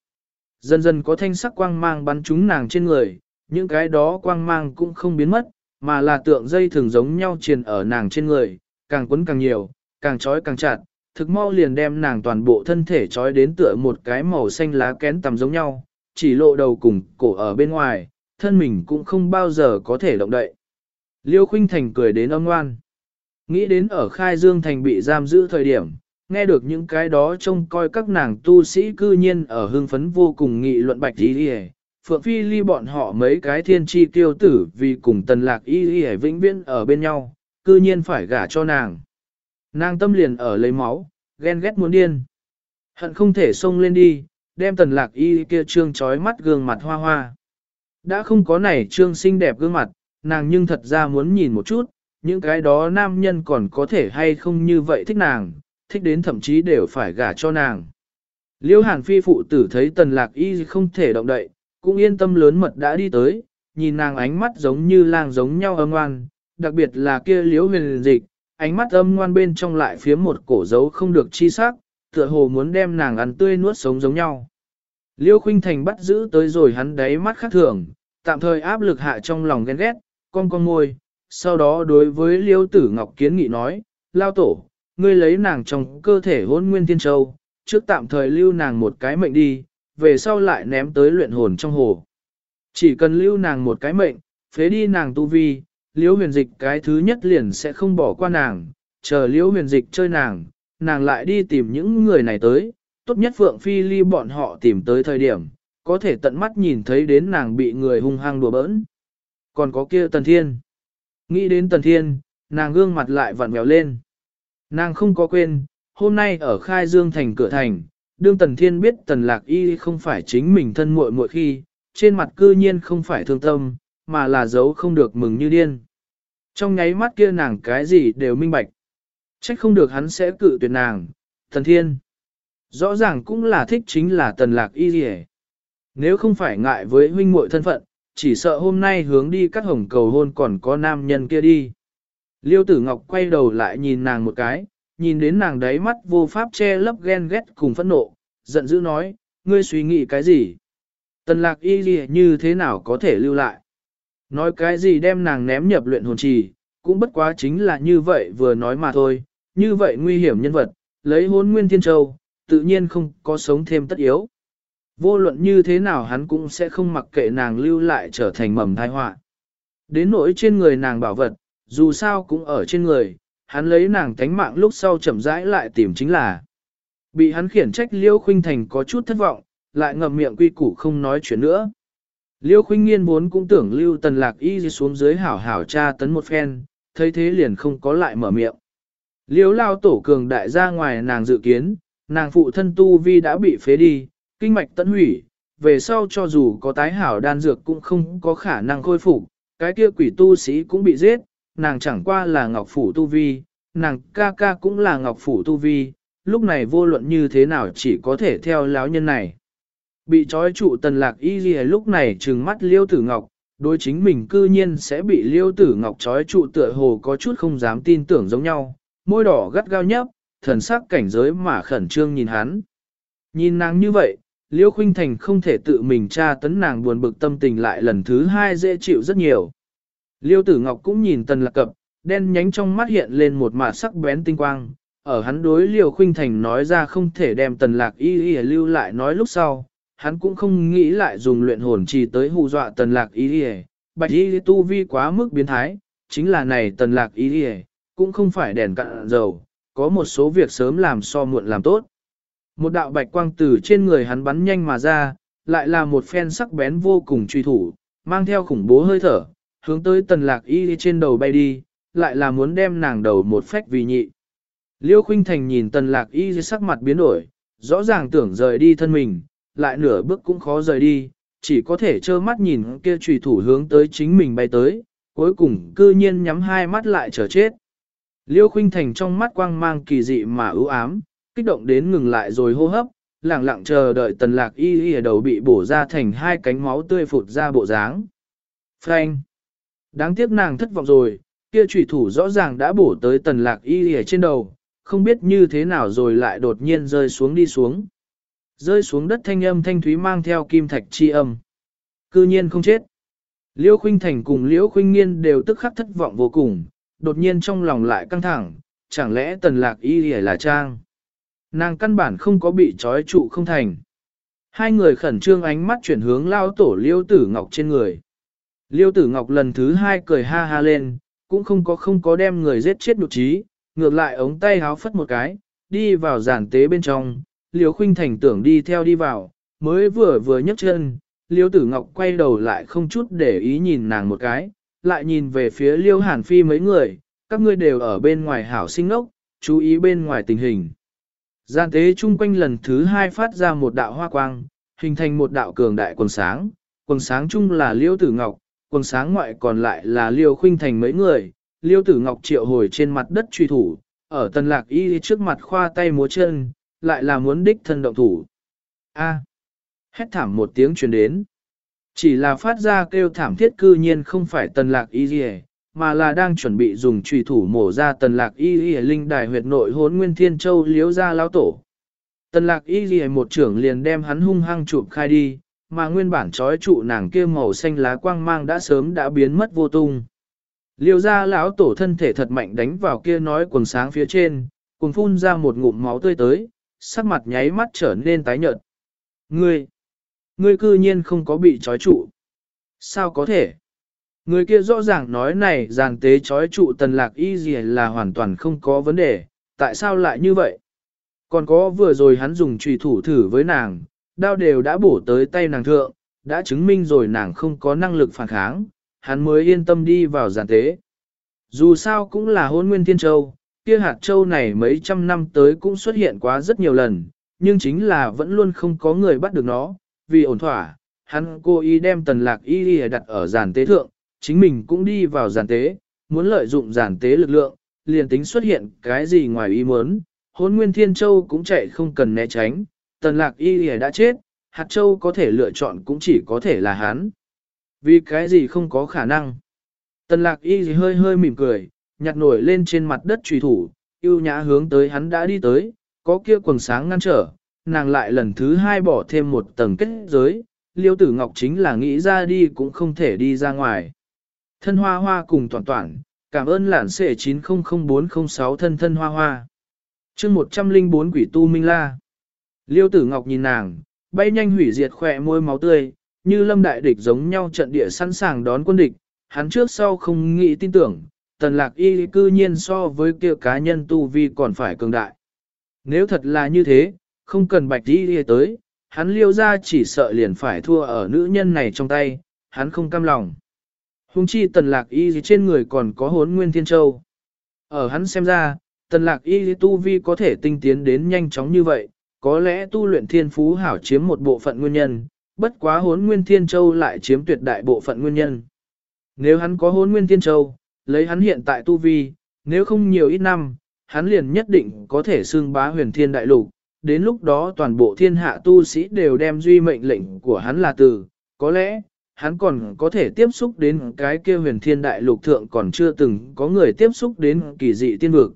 Dần dần có thanh sắc quang mang bắn trúng nàng trên người, những cái đó quang mang cũng không biến mất, mà là tượng dây thường giống nhau triền ở nàng trên người, càng quấn càng nhiều, càng trói càng chặt, thực mau liền đem nàng toàn bộ thân thể trói đến tựa một cái màu xanh lá kén tầm giống nhau, chỉ lộ đầu cùng cổ ở bên ngoài, thân mình cũng không bao giờ có thể động đậy. Liêu Khuynh Thành cười đến âm ngoan. Nghĩ đến ở Khai Dương Thành bị giam giữ thời điểm, nghe được những cái đó trông coi các nàng tu sĩ cư nhiên ở hưng phấn vô cùng nghị luận bạch y y Phượng Phi ly bọn họ mấy cái thiên tri tiêu tử vì cùng tần lạc y y vĩnh viễn ở bên nhau, cư nhiên phải gả cho nàng. Nàng tâm liền ở lấy máu, ghen ghét muốn điên. Hận không thể xông lên đi, đem tần lạc y kia trương trói mắt gương mặt hoa hoa. Đã không có này trương xinh đẹp gương mặt, nàng nhưng thật ra muốn nhìn một chút, những cái đó nam nhân còn có thể hay không như vậy thích nàng, thích đến thậm chí đều phải gả cho nàng. Liêu hàn phi phụ tử thấy tần lạc y không thể động đậy, cũng yên tâm lớn mật đã đi tới, nhìn nàng ánh mắt giống như lang giống nhau âm ngoan, đặc biệt là kia Liễu huyền dịch, ánh mắt âm ngoan bên trong lại phía một cổ dấu không được chi sắc, tựa hồ muốn đem nàng ăn tươi nuốt sống giống nhau. Liêu khuynh thành bắt giữ tới rồi hắn đáy mắt khác thường, tạm thời áp lực hạ trong lòng ghen ghét, con con môi, sau đó đối với liêu tử ngọc kiến nghị nói, lao tổ, ngươi lấy nàng trong cơ thể hôn nguyên thiên châu, trước tạm thời lưu nàng một cái mệnh đi, về sau lại ném tới luyện hồn trong hồ. Chỉ cần lưu nàng một cái mệnh, phế đi nàng tu vi, liễu huyền dịch cái thứ nhất liền sẽ không bỏ qua nàng, chờ liễu huyền dịch chơi nàng, nàng lại đi tìm những người này tới, tốt nhất Phượng Phi ly bọn họ tìm tới thời điểm, có thể tận mắt nhìn thấy đến nàng bị người hung hăng đùa bỡn. Còn có kia Tần Thiên. Nghĩ đến Tần Thiên, nàng gương mặt lại vặn vẹo lên. Nàng không có quên, hôm nay ở Khai Dương thành cửa thành, đương Tần Thiên biết Tần Lạc Y không phải chính mình thân muội muội khi, trên mặt cư nhiên không phải thương tâm, mà là giấu không được mừng như điên. Trong nháy mắt kia nàng cái gì đều minh bạch. Trách không được hắn sẽ cự tuyệt nàng, Tần Thiên. Rõ ràng cũng là thích chính là Tần Lạc Y gì Nếu không phải ngại với huynh muội thân phận, chỉ sợ hôm nay hướng đi các hồng cầu hôn còn có nam nhân kia đi. Liêu tử ngọc quay đầu lại nhìn nàng một cái, nhìn đến nàng đáy mắt vô pháp che lấp ghen ghét cùng phẫn nộ, giận dữ nói, ngươi suy nghĩ cái gì? Tần lạc y gì như thế nào có thể lưu lại? Nói cái gì đem nàng ném nhập luyện hồn trì, cũng bất quá chính là như vậy vừa nói mà thôi, như vậy nguy hiểm nhân vật, lấy hôn nguyên thiên châu, tự nhiên không có sống thêm tất yếu. Vô luận như thế nào hắn cũng sẽ không mặc kệ nàng lưu lại trở thành mầm thai họa. Đến nỗi trên người nàng bảo vật, dù sao cũng ở trên người, hắn lấy nàng tánh mạng lúc sau chậm rãi lại tìm chính là. Bị hắn khiển trách Liêu Khuynh Thành có chút thất vọng, lại ngậm miệng quy củ không nói chuyện nữa. Liêu Khuynh Nghiên vốn cũng tưởng Lưu Tần Lạc Y xuống dưới hảo hảo tra tấn một phen, thấy thế liền không có lại mở miệng. Liêu lao tổ cường đại ra ngoài nàng dự kiến, nàng phụ thân tu vi đã bị phế đi, kinh mạch tận hủy, về sau cho dù có tái hảo đan dược cũng không có khả năng khôi phục, cái kia quỷ tu sĩ cũng bị giết, nàng chẳng qua là ngọc phủ tu vi, nàng ca ca cũng là ngọc phủ tu vi, lúc này vô luận như thế nào chỉ có thể theo lão nhân này. Bị trói trụ tần lạc y ghi lúc này trừng mắt liêu tử ngọc, đối chính mình cư nhiên sẽ bị liêu tử ngọc trói trụ tựa hồ có chút không dám tin tưởng giống nhau, môi đỏ gắt gao nhấp, thần sắc cảnh giới mà khẩn trương nhìn hắn. Nhìn nàng như vậy, liêu khuynh thành không thể tự mình tra tấn nàng buồn bực tâm tình lại lần thứ hai dễ chịu rất nhiều. Liêu tử ngọc cũng nhìn tần lạc cập, đen nhánh trong mắt hiện lên một mạt sắc bén tinh quang, ở hắn đối liêu khuynh thành nói ra không thể đem tần lạc y y lưu lại nói lúc sau, hắn cũng không nghĩ lại dùng luyện hồn trì tới hù dọa tần lạc y y, bạch y tu vi quá mức biến thái, chính là này tần lạc y y, cũng không phải đèn cạn dầu, có một số việc sớm làm so muộn làm tốt. Một đạo bạch quang từ trên người hắn bắn nhanh mà ra, lại là một phen sắc bén vô cùng truy thủ, mang theo khủng bố hơi thở, hướng tới tần lạc y trên đầu bay đi, lại là muốn đem nàng đầu một phách vì nhị. Liêu khuynh thành nhìn tần lạc y sắc mặt biến đổi, rõ ràng tưởng rời đi thân mình, lại nửa bước cũng khó rời đi, chỉ có thể trơ mắt nhìn kia trùy thủ hướng tới chính mình bay tới, cuối cùng cư nhiên nhắm hai mắt lại chờ chết. Liêu khuynh thành trong mắt quang mang kỳ dị mà ưu ám, kích động đến ngừng lại rồi hô hấp, lặng lặng chờ đợi tần lạc y y ở đầu bị bổ ra thành hai cánh máu tươi phụt ra bộ dáng. Frank! Đáng tiếc nàng thất vọng rồi, kia trùy thủ rõ ràng đã bổ tới tần lạc y ở trên đầu, không biết như thế nào rồi lại đột nhiên rơi xuống đi xuống. Rơi xuống đất thanh âm thanh thúy mang theo kim thạch chi âm. Cư nhiên không chết. Liễu Khuynh Thành cùng Liễu Khuynh Nghiên đều tức khắc thất vọng vô cùng, đột nhiên trong lòng lại căng thẳng, chẳng lẽ tần lạc y là trang. Nàng căn bản không có bị trói trụ không thành. Hai người khẩn trương ánh mắt chuyển hướng lao tổ Liễu Tử Ngọc trên người. Liêu tử ngọc lần thứ hai cười ha ha lên, cũng không có không có đem người giết chết nhục trí, ngược lại ống tay háo phất một cái, đi vào giản tế bên trong, liêu khuynh thành tưởng đi theo đi vào, mới vừa vừa nhấc chân, liêu tử ngọc quay đầu lại không chút để ý nhìn nàng một cái, lại nhìn về phía liêu hàn phi mấy người, các ngươi đều ở bên ngoài hảo sinh ốc, chú ý bên ngoài tình hình. Giản tế chung quanh lần thứ hai phát ra một đạo hoa quang, hình thành một đạo cường đại quần sáng, quần sáng chung là liêu tử ngọc, quần sáng ngoại còn lại là liêu khuynh thành mấy người, liêu tử ngọc triệu hồi trên mặt đất truy thủ, ở tần lạc y trước mặt khoa tay múa chân, lại là muốn đích thân động thủ. A. Hét thảm một tiếng truyền đến. Chỉ là phát ra kêu thảm thiết cư nhiên không phải tần lạc y gì mà là đang chuẩn bị dùng trùy thủ mổ ra tần lạc y y linh đài huyệt nội hốn nguyên thiên châu liếu ra lao tổ. Tần lạc y y một trưởng liền đem hắn hung hăng chụp khai đi, mà nguyên bản trói trụ nàng kia màu xanh lá quang mang đã sớm đã biến mất vô tung. Liêu ra lão tổ thân thể thật mạnh đánh vào kia nói quần sáng phía trên, cùng phun ra một ngụm máu tươi tới, sắc mặt nháy mắt trở nên tái nhợt. Ngươi, ngươi cư nhiên không có bị trói trụ. Sao có thể? Người kia rõ ràng nói này giàn tế trói trụ tần lạc y gì là hoàn toàn không có vấn đề, tại sao lại như vậy? Còn có vừa rồi hắn dùng trùy thủ thử với nàng, đao đều đã bổ tới tay nàng thượng, đã chứng minh rồi nàng không có năng lực phản kháng, hắn mới yên tâm đi vào giàn tế. Dù sao cũng là hôn nguyên thiên châu, kia hạt châu này mấy trăm năm tới cũng xuất hiện quá rất nhiều lần, nhưng chính là vẫn luôn không có người bắt được nó, vì ổn thỏa, hắn cố ý đem tần lạc y đi đặt ở giàn tế thượng, chính mình cũng đi vào giàn tế, muốn lợi dụng giàn tế lực lượng, liền tính xuất hiện cái gì ngoài ý muốn, hôn nguyên thiên châu cũng chạy không cần né tránh, tần lạc y lìa đã chết, hạt châu có thể lựa chọn cũng chỉ có thể là hắn. Vì cái gì không có khả năng. Tần lạc y hơi hơi mỉm cười, nhặt nổi lên trên mặt đất trùy thủ, yêu nhã hướng tới hắn đã đi tới, có kia quần sáng ngăn trở, nàng lại lần thứ hai bỏ thêm một tầng kết giới, liêu tử ngọc chính là nghĩ ra đi cũng không thể đi ra ngoài. Thân hoa hoa cùng toàn toàn, cảm ơn lản xệ 900406 thân thân hoa hoa. chương 104 quỷ tu minh la. Liêu tử ngọc nhìn nàng, bay nhanh hủy diệt khỏe môi máu tươi, như lâm đại địch giống nhau trận địa sẵn sàng đón quân địch, hắn trước sau không nghĩ tin tưởng, tần lạc y cư nhiên so với kia cá nhân tu vi còn phải cường đại. Nếu thật là như thế, không cần bạch y đi tới, hắn liêu ra chỉ sợ liền phải thua ở nữ nhân này trong tay, hắn không cam lòng. Hùng chi tần lạc y trên người còn có hốn nguyên thiên châu. Ở hắn xem ra, tần lạc y tu vi có thể tinh tiến đến nhanh chóng như vậy, có lẽ tu luyện thiên phú hảo chiếm một bộ phận nguyên nhân, bất quá hốn nguyên thiên châu lại chiếm tuyệt đại bộ phận nguyên nhân. Nếu hắn có hốn nguyên thiên châu, lấy hắn hiện tại tu vi, nếu không nhiều ít năm, hắn liền nhất định có thể xưng bá huyền thiên đại lục, đến lúc đó toàn bộ thiên hạ tu sĩ đều đem duy mệnh lệnh của hắn là từ, có lẽ, hắn còn có thể tiếp xúc đến cái kia huyền thiên đại lục thượng còn chưa từng có người tiếp xúc đến kỳ dị tiên vực.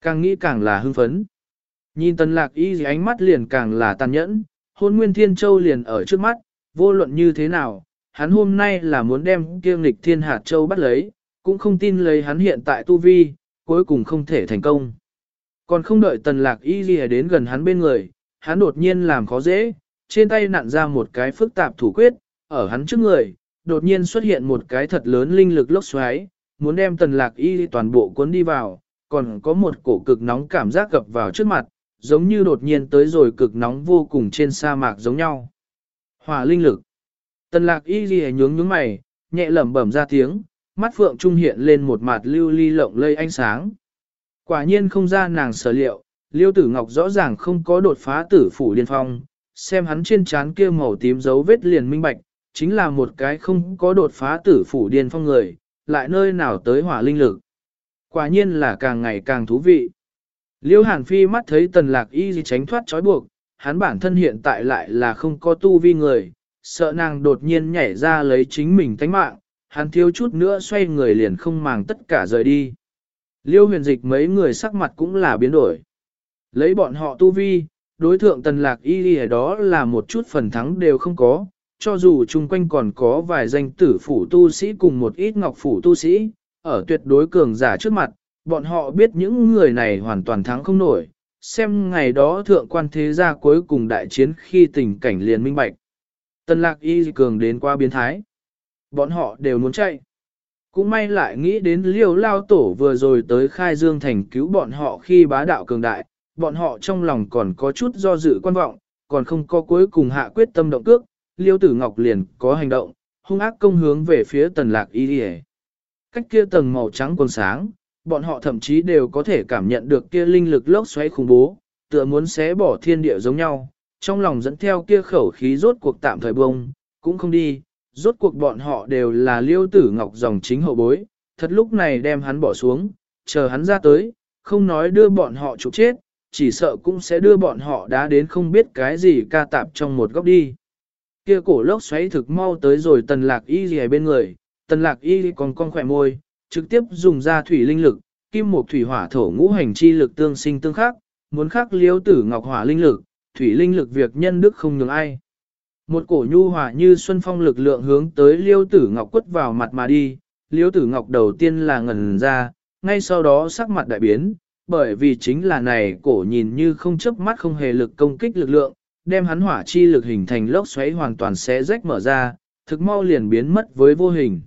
Càng nghĩ càng là hưng phấn. Nhìn tần lạc y gì ánh mắt liền càng là tàn nhẫn, hôn nguyên thiên châu liền ở trước mắt, vô luận như thế nào, hắn hôm nay là muốn đem kiêng lịch thiên hạt châu bắt lấy, cũng không tin lấy hắn hiện tại tu vi, cuối cùng không thể thành công. Còn không đợi tần lạc y gì đến gần hắn bên người, hắn đột nhiên làm khó dễ, trên tay nặn ra một cái phức tạp thủ quyết, ở hắn trước người, đột nhiên xuất hiện một cái thật lớn linh lực lốc xoáy, muốn đem tần lạc y toàn bộ cuốn đi vào, còn có một cổ cực nóng cảm giác gập vào trước mặt, giống như đột nhiên tới rồi cực nóng vô cùng trên sa mạc giống nhau. Hỏa linh lực. Tần lạc y ghi nhướng nhướng mày, nhẹ lẩm bẩm ra tiếng, mắt phượng trung hiện lên một mặt lưu ly lộng lây ánh sáng. Quả nhiên không ra nàng sở liệu, liêu tử ngọc rõ ràng không có đột phá tử phủ điên phong, xem hắn trên trán kia màu tím dấu vết liền minh bạch, chính là một cái không có đột phá tử phủ điên phong người, lại nơi nào tới hỏa linh lực. Quả nhiên là càng ngày càng thú vị. Liêu Hàn Phi mắt thấy tần lạc y gì tránh thoát trói buộc, hắn bản thân hiện tại lại là không có tu vi người, sợ nàng đột nhiên nhảy ra lấy chính mình tánh mạng, hắn thiếu chút nữa xoay người liền không màng tất cả rời đi. Liêu huyền dịch mấy người sắc mặt cũng là biến đổi. Lấy bọn họ tu vi, đối thượng tần lạc y đi đó là một chút phần thắng đều không có, cho dù chung quanh còn có vài danh tử phủ tu sĩ cùng một ít ngọc phủ tu sĩ, ở tuyệt đối cường giả trước mặt, bọn họ biết những người này hoàn toàn thắng không nổi, xem ngày đó thượng quan thế gia cuối cùng đại chiến khi tình cảnh liền minh bạch. Tần lạc y cường đến qua biến thái. Bọn họ đều muốn chạy. Cũng may lại nghĩ đến liêu lao tổ vừa rồi tới khai dương thành cứu bọn họ khi bá đạo cường đại, bọn họ trong lòng còn có chút do dự quan vọng, còn không có cuối cùng hạ quyết tâm động cước, liêu tử ngọc liền có hành động, hung ác công hướng về phía tần lạc y Cách kia tầng màu trắng quần sáng, bọn họ thậm chí đều có thể cảm nhận được kia linh lực lốc xoáy khủng bố, tựa muốn xé bỏ thiên địa giống nhau, trong lòng dẫn theo kia khẩu khí rốt cuộc tạm thời bông, cũng không đi, rốt cuộc bọn họ đều là liêu tử ngọc dòng chính hậu bối, thật lúc này đem hắn bỏ xuống, chờ hắn ra tới, không nói đưa bọn họ trục chết, chỉ sợ cũng sẽ đưa bọn họ đã đến không biết cái gì ca tạp trong một góc đi. Kia cổ lốc xoáy thực mau tới rồi tần lạc y gì bên người, tần lạc y còn con khỏe môi, trực tiếp dùng ra thủy linh lực, kim một thủy hỏa thổ ngũ hành chi lực tương sinh tương khắc, muốn khắc liêu tử ngọc hỏa linh lực, thủy linh lực việc nhân đức không nhường ai. Một cổ nhu hỏa như xuân phong lực lượng hướng tới liêu tử ngọc quất vào mặt mà đi, liêu tử ngọc đầu tiên là ngần ra, ngay sau đó sắc mặt đại biến, bởi vì chính là này cổ nhìn như không chớp mắt không hề lực công kích lực lượng, đem hắn hỏa chi lực hình thành lốc xoáy hoàn toàn sẽ rách mở ra, thực mau liền biến mất với vô hình.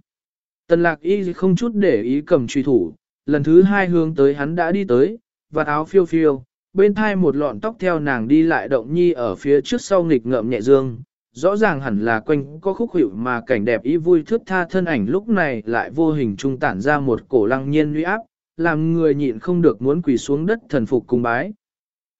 Tần lạc y không chút để ý cầm truy thủ, lần thứ hai hướng tới hắn đã đi tới, và áo phiêu phiêu, bên thai một lọn tóc theo nàng đi lại động nhi ở phía trước sau nghịch ngợm nhẹ dương, rõ ràng hẳn là quanh có khúc hữu mà cảnh đẹp ý vui thước tha thân ảnh lúc này lại vô hình trung tản ra một cổ lăng nhiên uy áp, làm người nhịn không được muốn quỳ xuống đất thần phục cung bái.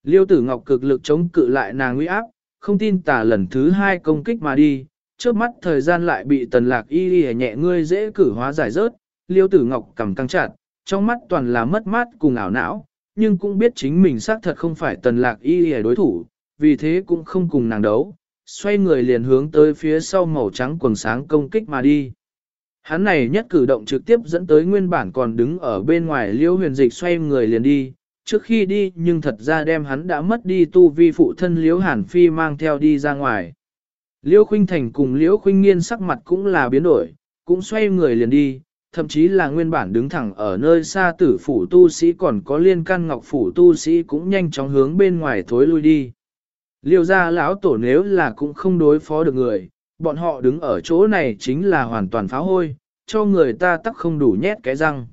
Liêu tử ngọc cực lực chống cự lại nàng uy áp, không tin tả lần thứ hai công kích mà đi, trước mắt thời gian lại bị tần lạc y y nhẹ ngươi dễ cử hóa giải rớt, liêu tử ngọc cầm căng chặt, trong mắt toàn là mất mát cùng ảo não, nhưng cũng biết chính mình xác thật không phải tần lạc y y đối thủ, vì thế cũng không cùng nàng đấu, xoay người liền hướng tới phía sau màu trắng quần sáng công kích mà đi. Hắn này nhất cử động trực tiếp dẫn tới nguyên bản còn đứng ở bên ngoài liêu huyền dịch xoay người liền đi, trước khi đi nhưng thật ra đem hắn đã mất đi tu vi phụ thân liễu hàn phi mang theo đi ra ngoài. Liễu khuynh thành cùng liễu khuynh nghiên sắc mặt cũng là biến đổi, cũng xoay người liền đi, thậm chí là nguyên bản đứng thẳng ở nơi xa tử phủ tu sĩ còn có liên can ngọc phủ tu sĩ cũng nhanh chóng hướng bên ngoài thối lui đi. Liêu gia lão tổ nếu là cũng không đối phó được người, bọn họ đứng ở chỗ này chính là hoàn toàn phá hôi, cho người ta tắc không đủ nhét cái răng.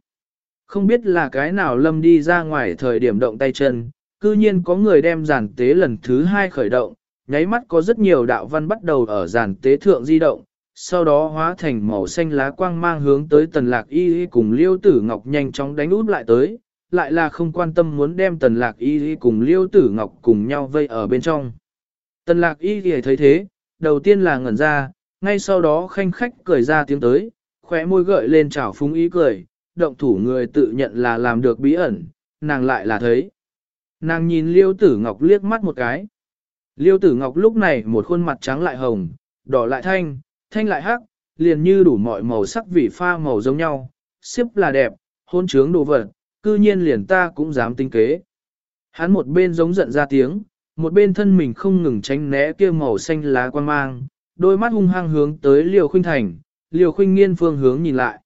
Không biết là cái nào lâm đi ra ngoài thời điểm động tay chân, cư nhiên có người đem giàn tế lần thứ hai khởi động, nháy mắt có rất nhiều đạo văn bắt đầu ở giàn tế thượng di động, sau đó hóa thành màu xanh lá quang mang hướng tới tần lạc y cùng liêu tử ngọc nhanh chóng đánh út lại tới, lại là không quan tâm muốn đem tần lạc y cùng liêu tử ngọc cùng nhau vây ở bên trong. Tần lạc y thấy thế, đầu tiên là ngẩn ra, ngay sau đó khanh khách cười ra tiếng tới, khóe môi gợi lên trào phúng ý cười, động thủ người tự nhận là làm được bí ẩn, nàng lại là thấy. Nàng nhìn liêu tử ngọc liếc mắt một cái. Liêu tử ngọc lúc này một khuôn mặt trắng lại hồng, đỏ lại thanh, thanh lại hắc, liền như đủ mọi màu sắc vị pha màu giống nhau, xếp là đẹp, hôn trướng đồ vật, cư nhiên liền ta cũng dám tinh kế. Hắn một bên giống giận ra tiếng, một bên thân mình không ngừng tránh né kia màu xanh lá quan mang, đôi mắt hung hăng hướng tới liều khuynh thành, liều khuynh nghiên phương hướng nhìn lại.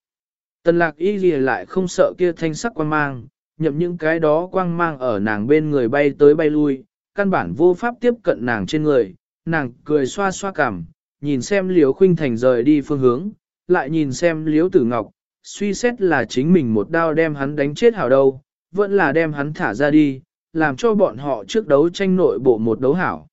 Tần lạc y gì lại không sợ kia thanh sắc quan mang, nhậm những cái đó quang mang ở nàng bên người bay tới bay lui, căn bản vô pháp tiếp cận nàng trên người, nàng cười xoa xoa cằm, nhìn xem liễu khuynh thành rời đi phương hướng, lại nhìn xem liếu tử ngọc, suy xét là chính mình một đao đem hắn đánh chết hảo đâu, vẫn là đem hắn thả ra đi, làm cho bọn họ trước đấu tranh nội bộ một đấu hảo.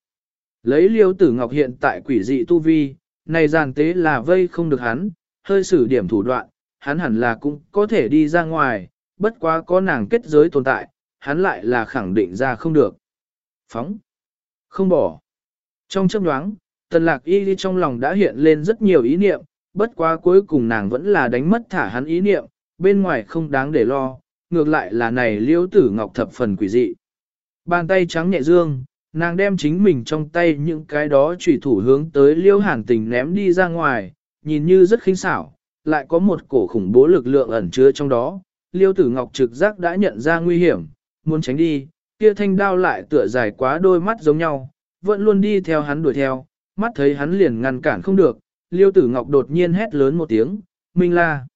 Lấy liêu tử ngọc hiện tại quỷ dị tu vi, này giàn tế là vây không được hắn, hơi xử điểm thủ đoạn, hắn hẳn là cũng có thể đi ra ngoài, bất quá có nàng kết giới tồn tại, hắn lại là khẳng định ra không được. Phóng. Không bỏ. Trong chấp nhoáng, tần lạc y đi trong lòng đã hiện lên rất nhiều ý niệm, bất quá cuối cùng nàng vẫn là đánh mất thả hắn ý niệm, bên ngoài không đáng để lo, ngược lại là này liêu tử ngọc thập phần quỷ dị. Bàn tay trắng nhẹ dương, nàng đem chính mình trong tay những cái đó chủy thủ hướng tới liêu hàn tình ném đi ra ngoài, nhìn như rất khinh xảo, lại có một cổ khủng bố lực lượng ẩn chứa trong đó. Liêu tử ngọc trực giác đã nhận ra nguy hiểm, muốn tránh đi, kia thanh đao lại tựa dài quá đôi mắt giống nhau, vẫn luôn đi theo hắn đuổi theo, mắt thấy hắn liền ngăn cản không được, liêu tử ngọc đột nhiên hét lớn một tiếng, minh la.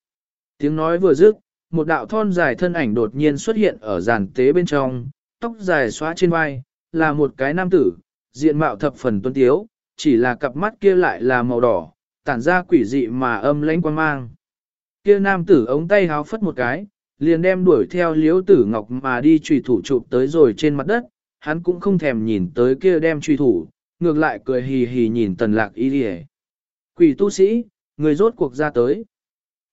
Tiếng nói vừa dứt, một đạo thon dài thân ảnh đột nhiên xuất hiện ở giàn tế bên trong, tóc dài xóa trên vai, là một cái nam tử, diện mạo thập phần tuân tiếu, chỉ là cặp mắt kia lại là màu đỏ, tản ra quỷ dị mà âm lãnh quan mang. Kia nam tử ống tay háo phất một cái, liền đem đuổi theo liếu tử ngọc mà đi trùy thủ chụp tới rồi trên mặt đất, hắn cũng không thèm nhìn tới kia đem trùy thủ, ngược lại cười hì hì nhìn tần lạc y đi Quỷ tu sĩ, người rốt cuộc ra tới.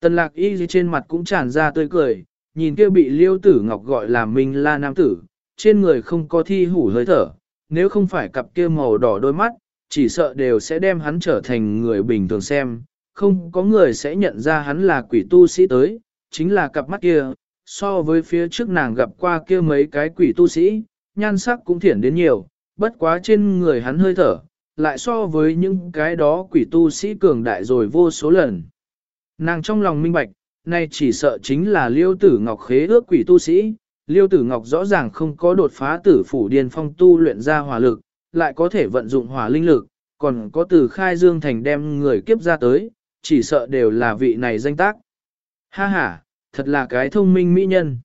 Tần lạc y trên mặt cũng tràn ra tươi cười, nhìn kia bị liêu tử ngọc gọi là mình la nam tử, trên người không có thi hủ hơi thở, nếu không phải cặp kia màu đỏ đôi mắt, chỉ sợ đều sẽ đem hắn trở thành người bình thường xem, không có người sẽ nhận ra hắn là quỷ tu sĩ tới, chính là cặp mắt kia, so với phía trước nàng gặp qua kia mấy cái quỷ tu sĩ, nhan sắc cũng thiển đến nhiều, bất quá trên người hắn hơi thở, lại so với những cái đó quỷ tu sĩ cường đại rồi vô số lần. Nàng trong lòng minh bạch, nay chỉ sợ chính là liêu tử ngọc khế ước quỷ tu sĩ, liêu tử ngọc rõ ràng không có đột phá tử phủ điên phong tu luyện ra hỏa lực, lại có thể vận dụng hỏa linh lực, còn có từ khai dương thành đem người kiếp ra tới, chỉ sợ đều là vị này danh tác. Ha ha, thật là cái thông minh mỹ nhân.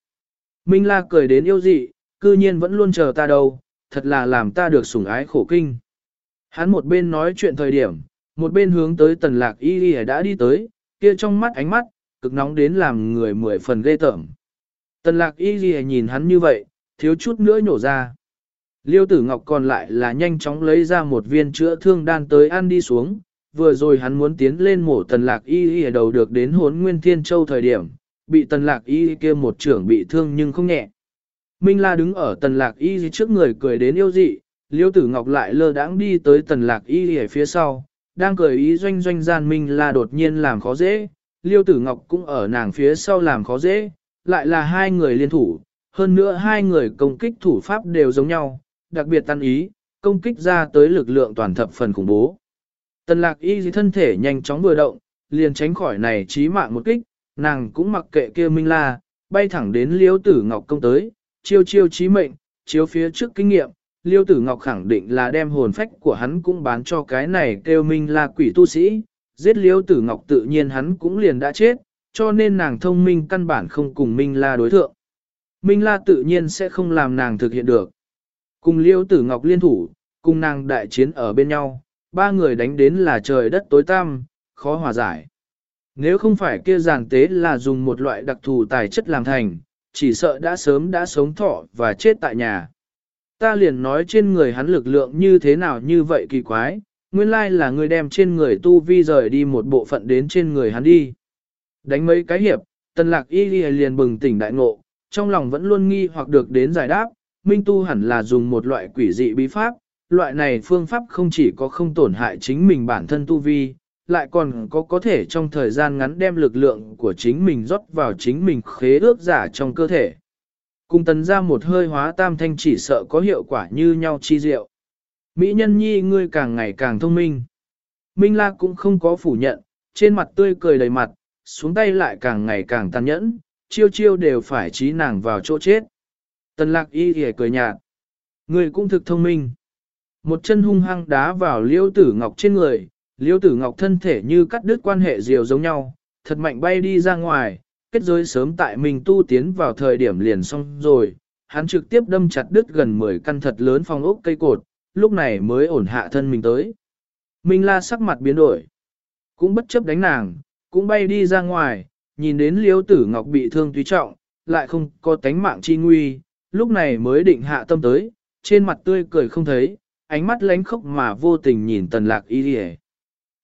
Minh la cười đến yêu dị, cư nhiên vẫn luôn chờ ta đâu, thật là làm ta được sủng ái khổ kinh. Hắn một bên nói chuyện thời điểm, một bên hướng tới tần lạc y y đã đi tới, kia trong mắt ánh mắt, cực nóng đến làm người mười phần ghê tởm. Tần lạc y y nhìn hắn như vậy, thiếu chút nữa nhổ ra. Liêu tử ngọc còn lại là nhanh chóng lấy ra một viên chữa thương đan tới ăn đi xuống, vừa rồi hắn muốn tiến lên mổ tần lạc y y đầu được đến hốn nguyên thiên châu thời điểm, bị tần lạc y kia một trưởng bị thương nhưng không nhẹ. Minh La đứng ở tần lạc y trước người cười đến yêu dị, liêu tử ngọc lại lơ đãng đi tới tần lạc y ở phía sau, đang cười ý doanh doanh gian Minh La đột nhiên làm khó dễ, liêu tử ngọc cũng ở nàng phía sau làm khó dễ, lại là hai người liên thủ, hơn nữa hai người công kích thủ pháp đều giống nhau, đặc biệt tăng ý, công kích ra tới lực lượng toàn thập phần khủng bố. Tần lạc y dì thân thể nhanh chóng vừa động, liền tránh khỏi này chí mạng một kích, nàng cũng mặc kệ kia Minh La, bay thẳng đến liêu tử ngọc công tới, chiêu chiêu chí mệnh, chiếu phía trước kinh nghiệm, liêu tử ngọc khẳng định là đem hồn phách của hắn cũng bán cho cái này kêu Minh La quỷ tu sĩ, giết liêu tử ngọc tự nhiên hắn cũng liền đã chết, cho nên nàng thông minh căn bản không cùng Minh La đối thượng. Minh La tự nhiên sẽ không làm nàng thực hiện được. Cùng liêu tử ngọc liên thủ, cùng nàng đại chiến ở bên nhau, ba người đánh đến là trời đất tối tăm, khó hòa giải. Nếu không phải kia giàn tế là dùng một loại đặc thù tài chất làm thành, chỉ sợ đã sớm đã sống thọ và chết tại nhà. Ta liền nói trên người hắn lực lượng như thế nào như vậy kỳ quái, nguyên lai là người đem trên người tu vi rời đi một bộ phận đến trên người hắn đi. Đánh mấy cái hiệp, tần lạc y liền bừng tỉnh đại ngộ, trong lòng vẫn luôn nghi hoặc được đến giải đáp, minh tu hẳn là dùng một loại quỷ dị bí pháp, loại này phương pháp không chỉ có không tổn hại chính mình bản thân tu vi, lại còn có có thể trong thời gian ngắn đem lực lượng của chính mình rót vào chính mình khế ước giả trong cơ thể. Cùng tấn ra một hơi hóa tam thanh chỉ sợ có hiệu quả như nhau chi diệu. Mỹ nhân nhi ngươi càng ngày càng thông minh. Minh La cũng không có phủ nhận, trên mặt tươi cười đầy mặt, xuống tay lại càng ngày càng tàn nhẫn, chiêu chiêu đều phải trí nàng vào chỗ chết. Tần lạc y thì cười nhạt. Ngươi cũng thực thông minh. Một chân hung hăng đá vào liêu tử ngọc trên người, liêu tử ngọc thân thể như cắt đứt quan hệ diều giống nhau, thật mạnh bay đi ra ngoài, kết giới sớm tại mình tu tiến vào thời điểm liền xong rồi, hắn trực tiếp đâm chặt đứt gần 10 căn thật lớn phong ốc cây cột, lúc này mới ổn hạ thân mình tới. Minh la sắc mặt biến đổi, cũng bất chấp đánh nàng, cũng bay đi ra ngoài, nhìn đến liêu tử ngọc bị thương tùy trọng, lại không có tánh mạng chi nguy, lúc này mới định hạ tâm tới, trên mặt tươi cười không thấy, ánh mắt lánh khóc mà vô tình nhìn tần lạc y đi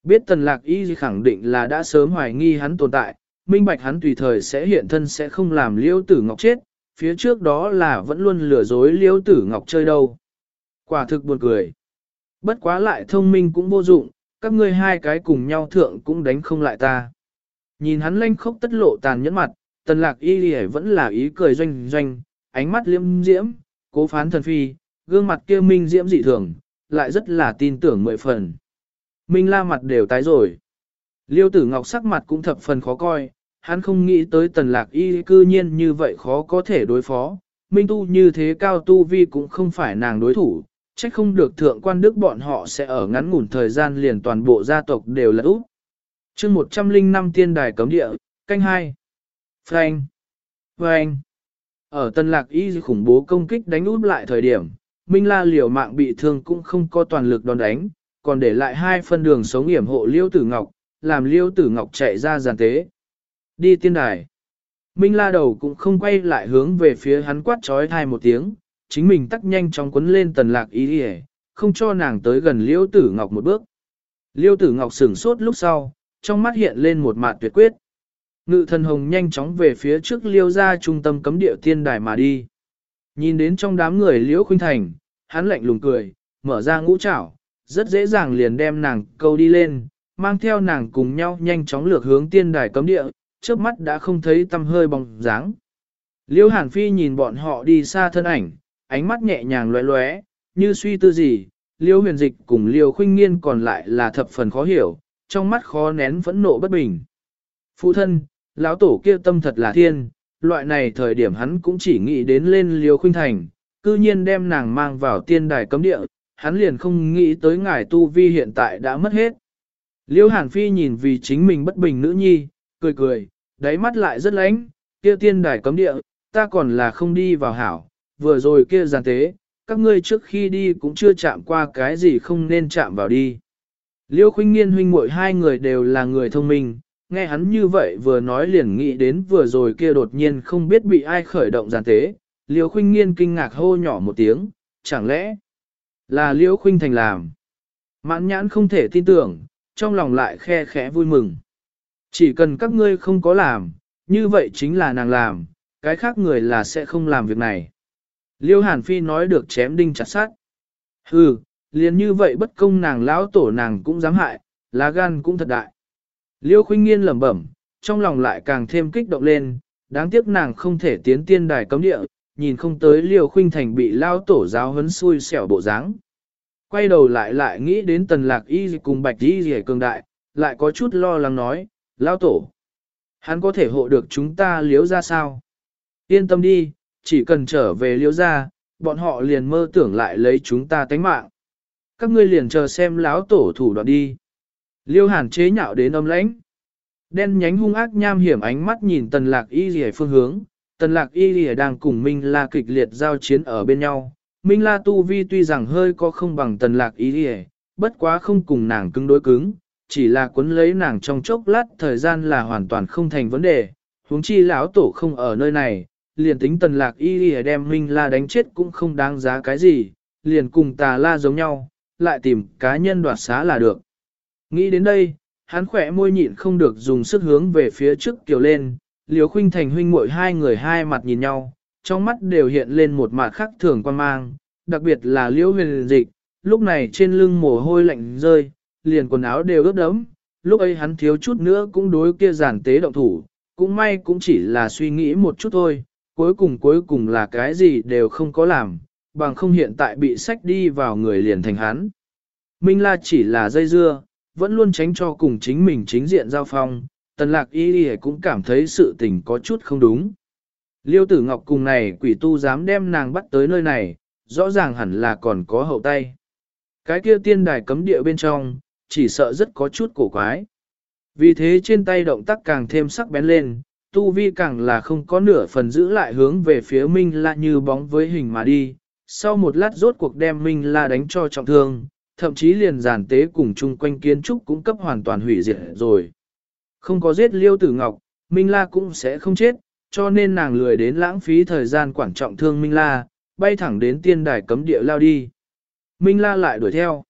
Biết tần lạc y khẳng định là đã sớm hoài nghi hắn tồn tại, minh bạch hắn tùy thời sẽ hiện thân sẽ không làm liêu tử ngọc chết, phía trước đó là vẫn luôn lừa dối liêu tử ngọc chơi đâu. Quả thực buồn cười. Bất quá lại thông minh cũng vô dụng, các ngươi hai cái cùng nhau thượng cũng đánh không lại ta. Nhìn hắn lanh khốc tất lộ tàn nhẫn mặt, tần lạc y lì vẫn là ý cười doanh doanh, ánh mắt liêm diễm, cố phán thần phi, gương mặt kia minh diễm dị thường, lại rất là tin tưởng mười phần. Minh la mặt đều tái rồi. Liêu tử ngọc sắc mặt cũng thập phần khó coi, hắn không nghĩ tới tần lạc y cư nhiên như vậy khó có thể đối phó, minh tu như thế cao tu vi cũng không phải nàng đối thủ, trách không được thượng quan đức bọn họ sẽ ở ngắn ngủn thời gian liền toàn bộ gia tộc đều là úp. chương 105 tiên đài cấm địa, canh 2. Frank. Frank. Ở tân lạc y khủng bố công kích đánh úp lại thời điểm, Minh La liều mạng bị thương cũng không có toàn lực đòn đánh, còn để lại hai phân đường sống hiểm hộ Liêu Tử Ngọc, làm Liêu Tử Ngọc chạy ra giàn tế. Đi tiên đài. Minh La đầu cũng không quay lại hướng về phía hắn quát trói thai một tiếng, chính mình tắt nhanh chóng quấn lên tần lạc ý đi không cho nàng tới gần Liêu Tử Ngọc một bước. Liêu Tử Ngọc sửng sốt lúc sau, trong mắt hiện lên một mạt tuyệt quyết. Ngự thần hồng nhanh chóng về phía trước liêu ra trung tâm cấm địa tiên đài mà đi. Nhìn đến trong đám người liễu khuynh thành, hắn lạnh lùng cười, mở ra ngũ trảo, rất dễ dàng liền đem nàng câu đi lên, mang theo nàng cùng nhau nhanh chóng lược hướng tiên đài cấm địa, trước mắt đã không thấy tâm hơi bóng dáng. liễu Hàn Phi nhìn bọn họ đi xa thân ảnh, ánh mắt nhẹ nhàng lóe lóe, như suy tư gì, Liêu huyền dịch cùng Liêu khuynh nghiên còn lại là thập phần khó hiểu, trong mắt khó nén phẫn nộ bất bình. Phụ thân, lão tổ kia tâm thật là thiên, loại này thời điểm hắn cũng chỉ nghĩ đến lên Liêu khuynh thành, cư nhiên đem nàng mang vào tiên đài cấm địa, hắn liền không nghĩ tới ngài tu vi hiện tại đã mất hết. Liêu Hàn Phi nhìn vì chính mình bất bình nữ nhi, cười cười, đáy mắt lại rất lánh, kia tiên đài cấm địa, ta còn là không đi vào hảo, vừa rồi kia giàn tế, các ngươi trước khi đi cũng chưa chạm qua cái gì không nên chạm vào đi. Liêu khuynh nghiên huynh muội hai người đều là người thông minh, nghe hắn như vậy vừa nói liền nghĩ đến vừa rồi kia đột nhiên không biết bị ai khởi động giàn tế, Liêu khuynh nghiên kinh ngạc hô nhỏ một tiếng, chẳng lẽ là Liêu khuynh thành làm. Mãn nhãn không thể tin tưởng, trong lòng lại khe khẽ vui mừng. Chỉ cần các ngươi không có làm, như vậy chính là nàng làm, cái khác người là sẽ không làm việc này. Liêu Hàn Phi nói được chém đinh chặt sát. Hừ, liền như vậy bất công nàng lão tổ nàng cũng dám hại, lá gan cũng thật đại. Liêu Khuynh Nghiên lẩm bẩm, trong lòng lại càng thêm kích động lên, đáng tiếc nàng không thể tiến tiên đài cấm địa, nhìn không tới Liêu Khuynh Thành bị lao tổ giáo huấn xui xẻo bộ dáng. Quay đầu lại lại nghĩ đến tần lạc y cùng bạch y rỉa cường đại, lại có chút lo lắng nói, lao tổ. Hắn có thể hộ được chúng ta liếu ra sao? Yên tâm đi, chỉ cần trở về liếu ra, bọn họ liền mơ tưởng lại lấy chúng ta tánh mạng. Các ngươi liền chờ xem lão tổ thủ đoạn đi. Liêu hàn chế nhạo đến âm lãnh. Đen nhánh hung ác nham hiểm ánh mắt nhìn tần lạc y rìa phương hướng. Tần lạc y rìa đang cùng Minh La kịch liệt giao chiến ở bên nhau. Minh La tu vi tuy rằng hơi có không bằng tần lạc y rìa, bất quá không cùng nàng cứng đối cứng, chỉ là cuốn lấy nàng trong chốc lát thời gian là hoàn toàn không thành vấn đề. huống chi lão tổ không ở nơi này, liền tính tần lạc y rìa đem Minh La đánh chết cũng không đáng giá cái gì, liền cùng tà la giống nhau, lại tìm cá nhân đoạt xá là được. Nghĩ đến đây, hắn khỏe môi nhịn không được dùng sức hướng về phía trước kiều lên, liều khuynh thành huynh muội hai người hai mặt nhìn nhau, trong mắt đều hiện lên một mặt khắc thường quan mang, đặc biệt là liễu huyền dịch, lúc này trên lưng mồ hôi lạnh rơi, liền quần áo đều ướt đẫm, lúc ấy hắn thiếu chút nữa cũng đối kia giản tế động thủ, cũng may cũng chỉ là suy nghĩ một chút thôi, cuối cùng cuối cùng là cái gì đều không có làm, bằng không hiện tại bị sách đi vào người liền thành hắn. Minh La chỉ là dây dưa, vẫn luôn tránh cho cùng chính mình chính diện giao phong, tần lạc y đi cũng cảm thấy sự tình có chút không đúng. Liêu tử ngọc cùng này quỷ tu dám đem nàng bắt tới nơi này, rõ ràng hẳn là còn có hậu tay. Cái kia tiên đài cấm địa bên trong, chỉ sợ rất có chút cổ quái. Vì thế trên tay động tác càng thêm sắc bén lên, tu vi càng là không có nửa phần giữ lại hướng về phía Minh La như bóng với hình mà đi. Sau một lát rốt cuộc đem Minh La đánh cho trọng thương, thậm chí liền giàn tế cùng chung quanh kiến trúc cũng cấp hoàn toàn hủy diệt rồi. Không có giết liêu tử ngọc, Minh La cũng sẽ không chết, cho nên nàng lười đến lãng phí thời gian quản trọng thương Minh La, bay thẳng đến tiên đài cấm địa lao đi. Minh La lại đuổi theo.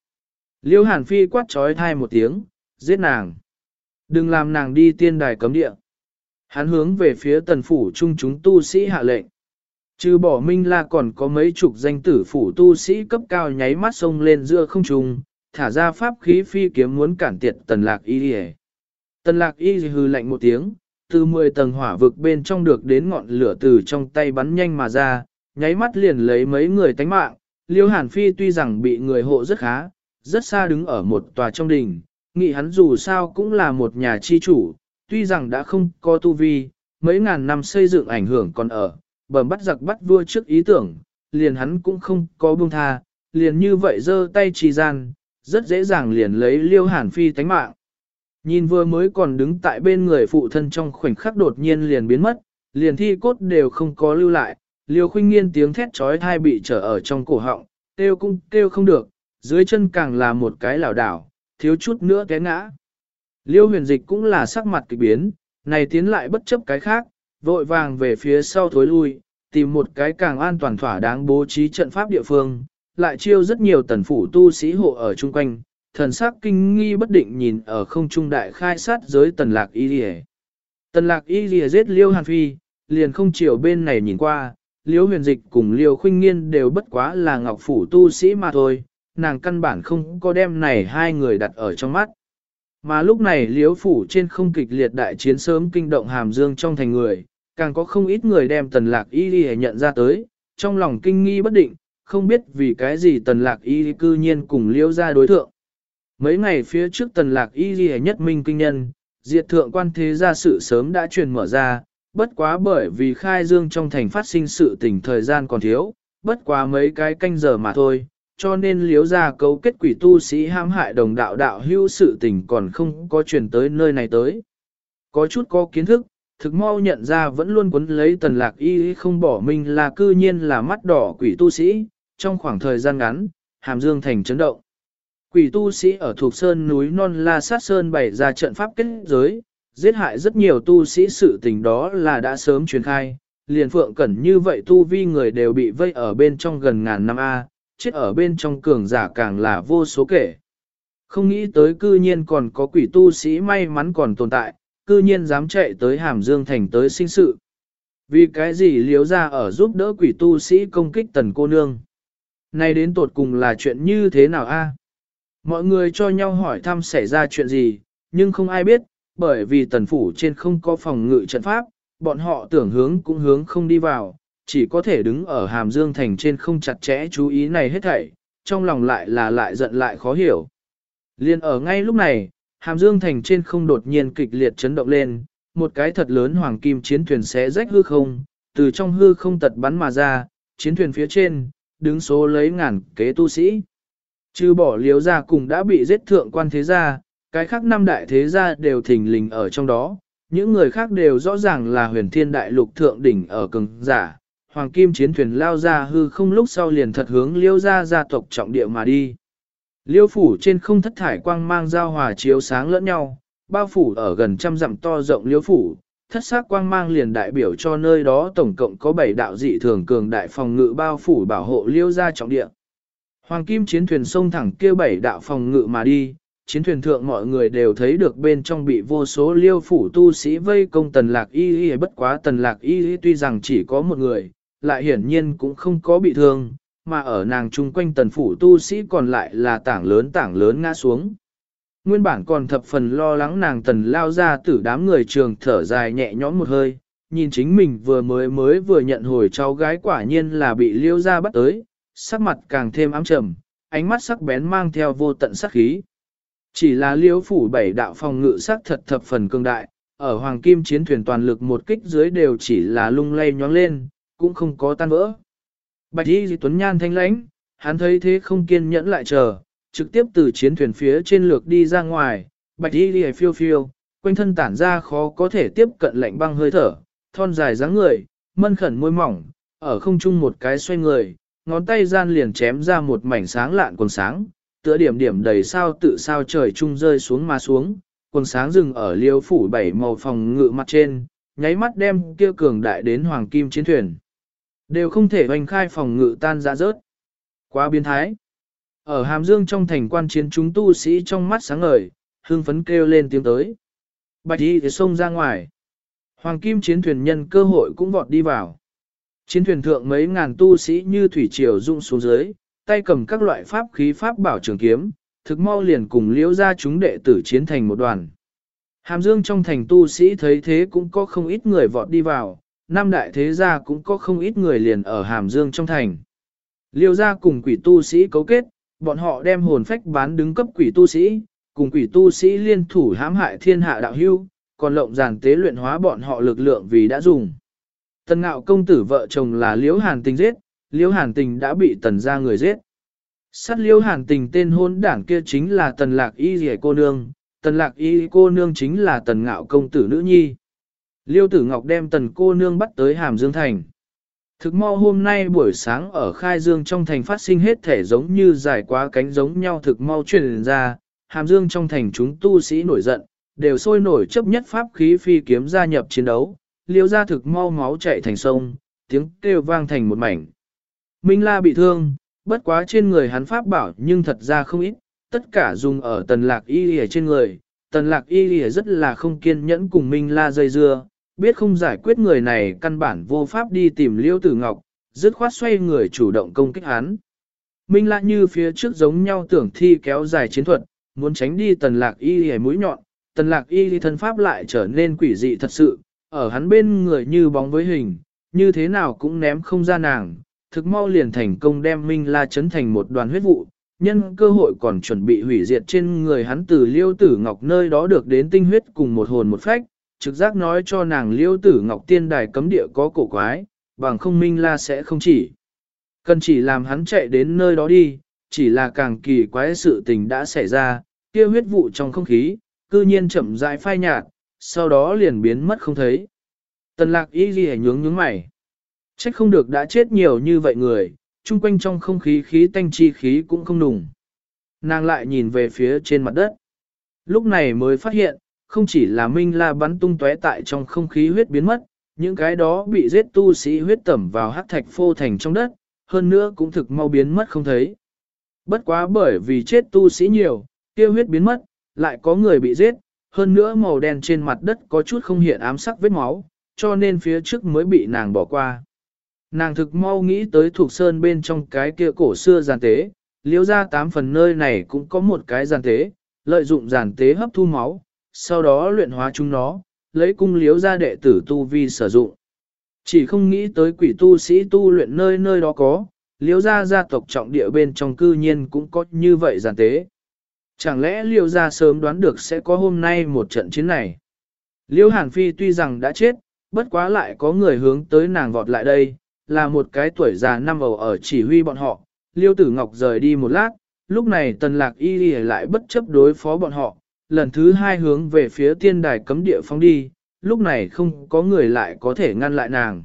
Liêu Hàn Phi quát trói thai một tiếng, giết nàng. Đừng làm nàng đi tiên đài cấm địa. Hắn hướng về phía tần phủ Chung chúng tu sĩ hạ lệnh. Trừ bỏ minh la còn có mấy chục danh tử phủ tu sĩ cấp cao nháy mắt sông lên giữa không trung, thả ra pháp khí phi kiếm muốn cản tiệt tần lạc y đi Tần lạc y hư lạnh một tiếng, từ 10 tầng hỏa vực bên trong được đến ngọn lửa từ trong tay bắn nhanh mà ra, nháy mắt liền lấy mấy người tánh mạng. Liêu Hàn Phi tuy rằng bị người hộ rất khá, rất xa đứng ở một tòa trong đình, nghĩ hắn dù sao cũng là một nhà chi chủ, tuy rằng đã không có tu vi, mấy ngàn năm xây dựng ảnh hưởng còn ở, bẩm bắt giặc bắt vua trước ý tưởng, liền hắn cũng không có buông tha, liền như vậy giơ tay trì gian, rất dễ dàng liền lấy liêu hàn phi tánh mạng. Nhìn vừa mới còn đứng tại bên người phụ thân trong khoảnh khắc đột nhiên liền biến mất, liền thi cốt đều không có lưu lại, liêu khuynh nghiên tiếng thét trói thai bị trở ở trong cổ họng, kêu cũng kêu không được, dưới chân càng là một cái lảo đảo, thiếu chút nữa té ngã. Liêu huyền dịch cũng là sắc mặt kỳ biến, này tiến lại bất chấp cái khác, vội vàng về phía sau thối lui, tìm một cái càng an toàn thỏa đáng bố trí trận pháp địa phương, lại chiêu rất nhiều tần phủ tu sĩ hộ ở chung quanh, thần sắc kinh nghi bất định nhìn ở không trung đại khai sát giới tần lạc y lìa. Tần lạc y lìa giết liêu hàn phi, liền không chiều bên này nhìn qua, liêu huyền dịch cùng liêu khuynh nghiên đều bất quá là ngọc phủ tu sĩ mà thôi, nàng căn bản không có đem này hai người đặt ở trong mắt. Mà lúc này liêu phủ trên không kịch liệt đại chiến sớm kinh động hàm dương trong thành người, càng có không ít người đem tần lạc y lìa nhận ra tới, trong lòng kinh nghi bất định, không biết vì cái gì tần lạc y cư nhiên cùng liêu ra đối thượng. Mấy ngày phía trước tần lạc y ghi nhất minh kinh nhân, diệt thượng quan thế gia sự sớm đã truyền mở ra, bất quá bởi vì khai dương trong thành phát sinh sự tình thời gian còn thiếu, bất quá mấy cái canh giờ mà thôi, cho nên liếu ra cấu kết quỷ tu sĩ hãm hại đồng đạo đạo hưu sự tình còn không có truyền tới nơi này tới. Có chút có kiến thức, thực mau nhận ra vẫn luôn quấn lấy tần lạc y không bỏ mình là cư nhiên là mắt đỏ quỷ tu sĩ, trong khoảng thời gian ngắn, hàm dương thành chấn động. Quỷ tu sĩ ở thuộc sơn núi non La Sát Sơn bày ra trận pháp kết giới, giết hại rất nhiều tu sĩ sự tình đó là đã sớm truyền khai, liền phượng cẩn như vậy tu vi người đều bị vây ở bên trong gần ngàn năm A, chết ở bên trong cường giả càng là vô số kể. Không nghĩ tới cư nhiên còn có quỷ tu sĩ may mắn còn tồn tại, cư nhiên dám chạy tới Hàm Dương Thành tới sinh sự. Vì cái gì liếu ra ở giúp đỡ quỷ tu sĩ công kích tần cô nương? Này đến tột cùng là chuyện như thế nào a? Mọi người cho nhau hỏi thăm xảy ra chuyện gì, nhưng không ai biết, bởi vì tần phủ trên không có phòng ngự trận pháp, bọn họ tưởng hướng cũng hướng không đi vào, chỉ có thể đứng ở hàm dương thành trên không chặt chẽ chú ý này hết thảy, trong lòng lại là lại giận lại khó hiểu. Liên ở ngay lúc này, hàm dương thành trên không đột nhiên kịch liệt chấn động lên, một cái thật lớn hoàng kim chiến thuyền xé rách hư không, từ trong hư không tật bắn mà ra, chiến thuyền phía trên, đứng số lấy ngàn kế tu sĩ. Trừ bỏ liếu ra cùng đã bị giết thượng quan thế gia, cái khác năm đại thế gia đều thình lình ở trong đó, những người khác đều rõ ràng là huyền thiên đại lục thượng đỉnh ở cường giả. Hoàng kim chiến thuyền lao ra hư không lúc sau liền thật hướng liêu ra gia tộc trọng địa mà đi. Liêu phủ trên không thất thải quang mang giao hòa chiếu sáng lẫn nhau, bao phủ ở gần trăm dặm to rộng liêu phủ, thất sắc quang mang liền đại biểu cho nơi đó tổng cộng có 7 đạo dị thường cường đại phòng ngự bao phủ bảo hộ liêu ra trọng địa. Hoàng kim chiến thuyền sông thẳng kia bảy đạo phòng ngự mà đi, chiến thuyền thượng mọi người đều thấy được bên trong bị vô số liêu phủ tu sĩ vây công tần lạc y y bất quá tần lạc y y tuy rằng chỉ có một người, lại hiển nhiên cũng không có bị thương, mà ở nàng chung quanh tần phủ tu sĩ còn lại là tảng lớn tảng lớn ngã xuống. Nguyên bản còn thập phần lo lắng nàng tần lao ra tử đám người trường thở dài nhẹ nhõm một hơi, nhìn chính mình vừa mới mới vừa nhận hồi cháu gái quả nhiên là bị liêu ra bắt tới, sắc mặt càng thêm ám trầm, ánh mắt sắc bén mang theo vô tận sắc khí. Chỉ là liêu phủ bảy đạo phòng ngự sắc thật thập phần cương đại, ở hoàng kim chiến thuyền toàn lực một kích dưới đều chỉ là lung lay nhóng lên, cũng không có tan vỡ. Bạch y tuấn nhan thanh lãnh, hắn thấy thế không kiên nhẫn lại chờ, trực tiếp từ chiến thuyền phía trên lược đi ra ngoài, bạch y Di phiêu phiêu, quanh thân tản ra khó có thể tiếp cận lạnh băng hơi thở, thon dài dáng người, mân khẩn môi mỏng, ở không trung một cái xoay người, ngón tay gian liền chém ra một mảnh sáng lạn quần sáng, tựa điểm điểm đầy sao tự sao trời trung rơi xuống mà xuống, quần sáng dừng ở liêu phủ bảy màu phòng ngự mặt trên, nháy mắt đem kia cường đại đến hoàng kim chiến thuyền. Đều không thể hoành khai phòng ngự tan ra rớt. Quá biến thái. Ở Hàm Dương trong thành quan chiến chúng tu sĩ trong mắt sáng ngời, hương phấn kêu lên tiếng tới. Bạch y thì xông ra ngoài. Hoàng kim chiến thuyền nhân cơ hội cũng vọt đi vào. Chiến thuyền thượng mấy ngàn tu sĩ như thủy triều rung xuống dưới, tay cầm các loại pháp khí pháp bảo trường kiếm, thực mau liền cùng liễu ra chúng đệ tử chiến thành một đoàn. Hàm Dương trong thành tu sĩ thấy thế cũng có không ít người vọt đi vào, năm đại thế gia cũng có không ít người liền ở Hàm Dương trong thành. Liêu gia cùng quỷ tu sĩ cấu kết, bọn họ đem hồn phách bán đứng cấp quỷ tu sĩ, cùng quỷ tu sĩ liên thủ hãm hại thiên hạ đạo hưu, còn lộng giàn tế luyện hóa bọn họ lực lượng vì đã dùng. Tần ngạo công tử vợ chồng là Liễu Hàn Tình giết, Liễu Hàn Tình đã bị tần gia người giết. Sát Liễu Hàn Tình tên hôn đảng kia chính là tần lạc y rẻ cô nương, tần lạc y cô nương chính là tần ngạo công tử nữ nhi. Liêu tử ngọc đem tần cô nương bắt tới Hàm Dương Thành. Thực mau hôm nay buổi sáng ở Khai Dương trong thành phát sinh hết thể giống như dài quá cánh giống nhau thực mau truyền ra, Hàm Dương trong thành chúng tu sĩ nổi giận, đều sôi nổi chấp nhất pháp khí phi kiếm gia nhập chiến đấu, liêu ra thực mau máu chạy thành sông, tiếng kêu vang thành một mảnh. Minh La bị thương, bất quá trên người hắn pháp bảo nhưng thật ra không ít, tất cả dùng ở tần lạc y lìa trên người. Tần lạc y rất là không kiên nhẫn cùng Minh La dây dưa, biết không giải quyết người này căn bản vô pháp đi tìm liêu tử ngọc, dứt khoát xoay người chủ động công kích hắn. Minh La như phía trước giống nhau tưởng thi kéo dài chiến thuật, muốn tránh đi tần lạc y hề mũi nhọn, tần lạc y thân pháp lại trở nên quỷ dị thật sự, ở hắn bên người như bóng với hình, như thế nào cũng ném không ra nàng, thực mau liền thành công đem Minh La chấn thành một đoàn huyết vụ, nhân cơ hội còn chuẩn bị hủy diệt trên người hắn từ liêu tử ngọc nơi đó được đến tinh huyết cùng một hồn một phách, trực giác nói cho nàng liêu tử ngọc tiên đài cấm địa có cổ quái, bằng không Minh La sẽ không chỉ. Cần chỉ làm hắn chạy đến nơi đó đi, chỉ là càng kỳ quái sự tình đã xảy ra, kia huyết vụ trong không khí, cư nhiên chậm rãi phai nhạt, sau đó liền biến mất không thấy. Tần lạc y ghi nhướng nhướng mày. Trách không được đã chết nhiều như vậy người, chung quanh trong không khí khí tanh chi khí cũng không nùng. Nàng lại nhìn về phía trên mặt đất. Lúc này mới phát hiện, không chỉ là Minh La bắn tung tóe tại trong không khí huyết biến mất, những cái đó bị giết tu sĩ huyết tẩm vào hắc thạch phô thành trong đất, hơn nữa cũng thực mau biến mất không thấy. Bất quá bởi vì chết tu sĩ nhiều, kia huyết biến mất, lại có người bị giết, hơn nữa màu đen trên mặt đất có chút không hiện ám sắc vết máu, cho nên phía trước mới bị nàng bỏ qua. Nàng thực mau nghĩ tới thuộc sơn bên trong cái kia cổ xưa giàn tế, liễu ra tám phần nơi này cũng có một cái giàn tế, lợi dụng giàn tế hấp thu máu, sau đó luyện hóa chúng nó, lấy cung liếu ra đệ tử tu vi sử dụng. Chỉ không nghĩ tới quỷ tu sĩ tu luyện nơi nơi đó có, liếu ra gia tộc trọng địa bên trong cư nhiên cũng có như vậy giản tế. Chẳng lẽ liêu ra sớm đoán được sẽ có hôm nay một trận chiến này? Liêu Hàn Phi tuy rằng đã chết, bất quá lại có người hướng tới nàng vọt lại đây, là một cái tuổi già năm ầu ở chỉ huy bọn họ. Liêu Tử Ngọc rời đi một lát, lúc này tần lạc y lại bất chấp đối phó bọn họ, lần thứ hai hướng về phía tiên đài cấm địa phóng đi, lúc này không có người lại có thể ngăn lại nàng.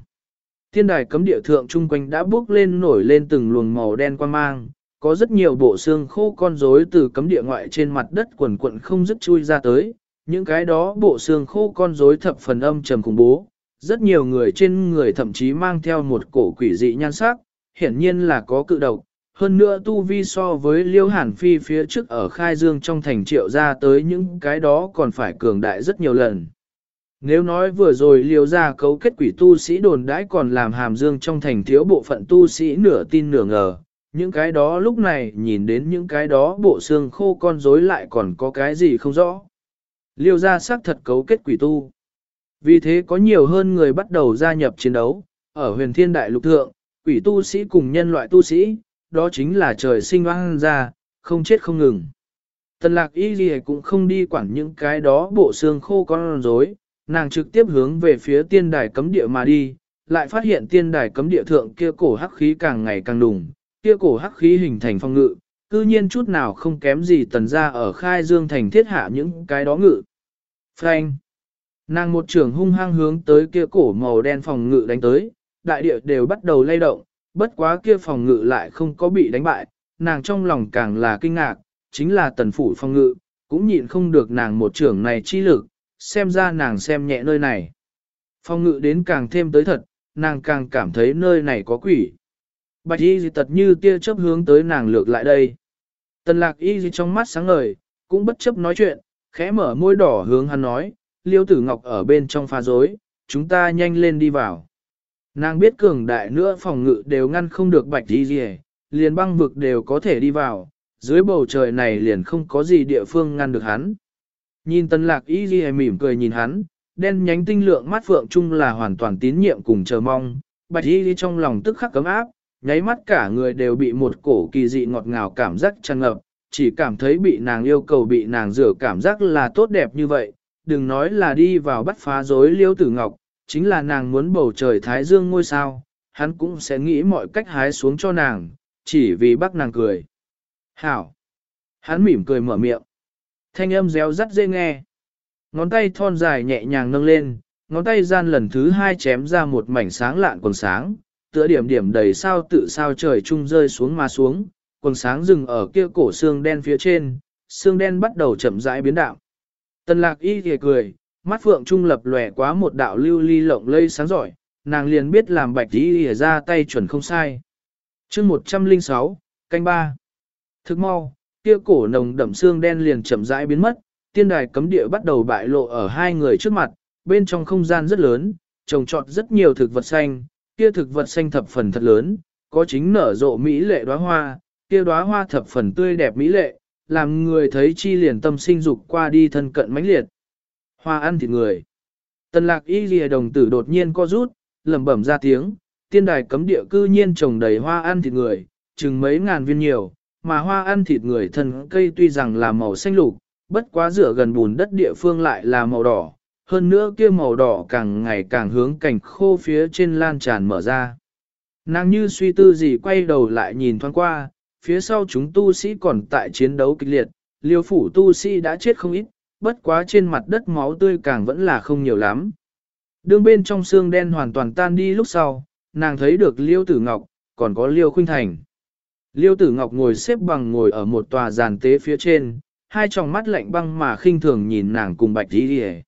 Tiên đài cấm địa thượng chung quanh đã bước lên nổi lên từng luồng màu đen quan mang, có rất nhiều bộ xương khô con rối từ cấm địa ngoại trên mặt đất quần quận không dứt chui ra tới, những cái đó bộ xương khô con rối thập phần âm trầm khủng bố, rất nhiều người trên người thậm chí mang theo một cổ quỷ dị nhan sắc, hiển nhiên là có cự độc, hơn nữa tu vi so với liêu hàn phi phía trước ở khai dương trong thành triệu ra tới những cái đó còn phải cường đại rất nhiều lần. Nếu nói vừa rồi liêu ra cấu kết quỷ tu sĩ đồn đãi còn làm hàm dương trong thành thiếu bộ phận tu sĩ nửa tin nửa ngờ, những cái đó lúc này nhìn đến những cái đó bộ xương khô con rối lại còn có cái gì không rõ. Liêu ra xác thật cấu kết quỷ tu. Vì thế có nhiều hơn người bắt đầu gia nhập chiến đấu, ở huyền thiên đại lục thượng, quỷ tu sĩ cùng nhân loại tu sĩ, đó chính là trời sinh oan ra, không chết không ngừng. Tần lạc y gì cũng không đi quản những cái đó bộ xương khô con rối, nàng trực tiếp hướng về phía tiên đài cấm địa mà đi, lại phát hiện tiên đài cấm địa thượng kia cổ hắc khí càng ngày càng đùng, kia cổ hắc khí hình thành phong ngự, cư nhiên chút nào không kém gì tần ra ở khai dương thành thiết hạ những cái đó ngự. Frank. Nàng một trường hung hăng hướng tới kia cổ màu đen phòng ngự đánh tới, đại địa đều bắt đầu lay động, bất quá kia phòng ngự lại không có bị đánh bại, nàng trong lòng càng là kinh ngạc, chính là tần phủ phòng ngự, cũng nhịn không được nàng một trưởng này chi lực, xem ra nàng xem nhẹ nơi này. Phòng ngự đến càng thêm tới thật, nàng càng cảm thấy nơi này có quỷ. Bạch y gì tật như tia chớp hướng tới nàng lược lại đây. Tần lạc y gì trong mắt sáng ngời, cũng bất chấp nói chuyện, khẽ mở môi đỏ hướng hắn nói, liêu tử ngọc ở bên trong pha dối, chúng ta nhanh lên đi vào. Nàng biết cường đại nữa phòng ngự đều ngăn không được bạch y gì, liền băng vực đều có thể đi vào, dưới bầu trời này liền không có gì địa phương ngăn được hắn. Nhìn Tân lạc y gì mỉm cười nhìn hắn, đen nhánh tinh lượng mắt phượng chung là hoàn toàn tín nhiệm cùng chờ mong, bạch y trong lòng tức khắc cấm áp, nháy mắt cả người đều bị một cổ kỳ dị ngọt ngào cảm giác tràn ngập, chỉ cảm thấy bị nàng yêu cầu bị nàng rửa cảm giác là tốt đẹp như vậy, đừng nói là đi vào bắt phá rối liêu tử ngọc, chính là nàng muốn bầu trời thái dương ngôi sao, hắn cũng sẽ nghĩ mọi cách hái xuống cho nàng, chỉ vì bắt nàng cười. Hảo! Hắn mỉm cười mở miệng. Thanh âm réo rắt dễ nghe. Ngón tay thon dài nhẹ nhàng nâng lên, ngón tay gian lần thứ hai chém ra một mảnh sáng lạn quần sáng, tựa điểm điểm đầy sao tự sao trời trung rơi xuống mà xuống, quần sáng dừng ở kia cổ xương đen phía trên, xương đen bắt đầu chậm rãi biến đạo. Tần lạc y thì cười, mắt phượng trung lập lòe quá một đạo lưu ly lộng lây sáng giỏi, nàng liền biết làm bạch y ra tay chuẩn không sai. chương 106, canh ba Thức mau, kia cổ nồng đậm xương đen liền chậm rãi biến mất, tiên đài cấm địa bắt đầu bại lộ ở hai người trước mặt, bên trong không gian rất lớn, trồng trọt rất nhiều thực vật xanh, kia thực vật xanh thập phần thật lớn, có chính nở rộ mỹ lệ đóa hoa, kia đóa hoa thập phần tươi đẹp mỹ lệ, làm người thấy chi liền tâm sinh dục qua đi thân cận mãnh liệt. Hoa ăn thịt người. Tần lạc y lìa đồng tử đột nhiên co rút, lẩm bẩm ra tiếng, tiên đài cấm địa cư nhiên trồng đầy hoa ăn thịt người, chừng mấy ngàn viên nhiều, mà hoa ăn thịt người thân cây tuy rằng là màu xanh lục, bất quá rửa gần bùn đất địa phương lại là màu đỏ, hơn nữa kia màu đỏ càng ngày càng hướng cảnh khô phía trên lan tràn mở ra. Nàng như suy tư gì quay đầu lại nhìn thoáng qua, phía sau chúng tu sĩ còn tại chiến đấu kịch liệt, liêu phủ tu sĩ đã chết không ít, bất quá trên mặt đất máu tươi càng vẫn là không nhiều lắm. Đường bên trong xương đen hoàn toàn tan đi lúc sau, nàng thấy được liêu tử ngọc, còn có liêu khuynh thành. Liêu tử ngọc ngồi xếp bằng ngồi ở một tòa giàn tế phía trên, hai tròng mắt lạnh băng mà khinh thường nhìn nàng cùng bạch đi đi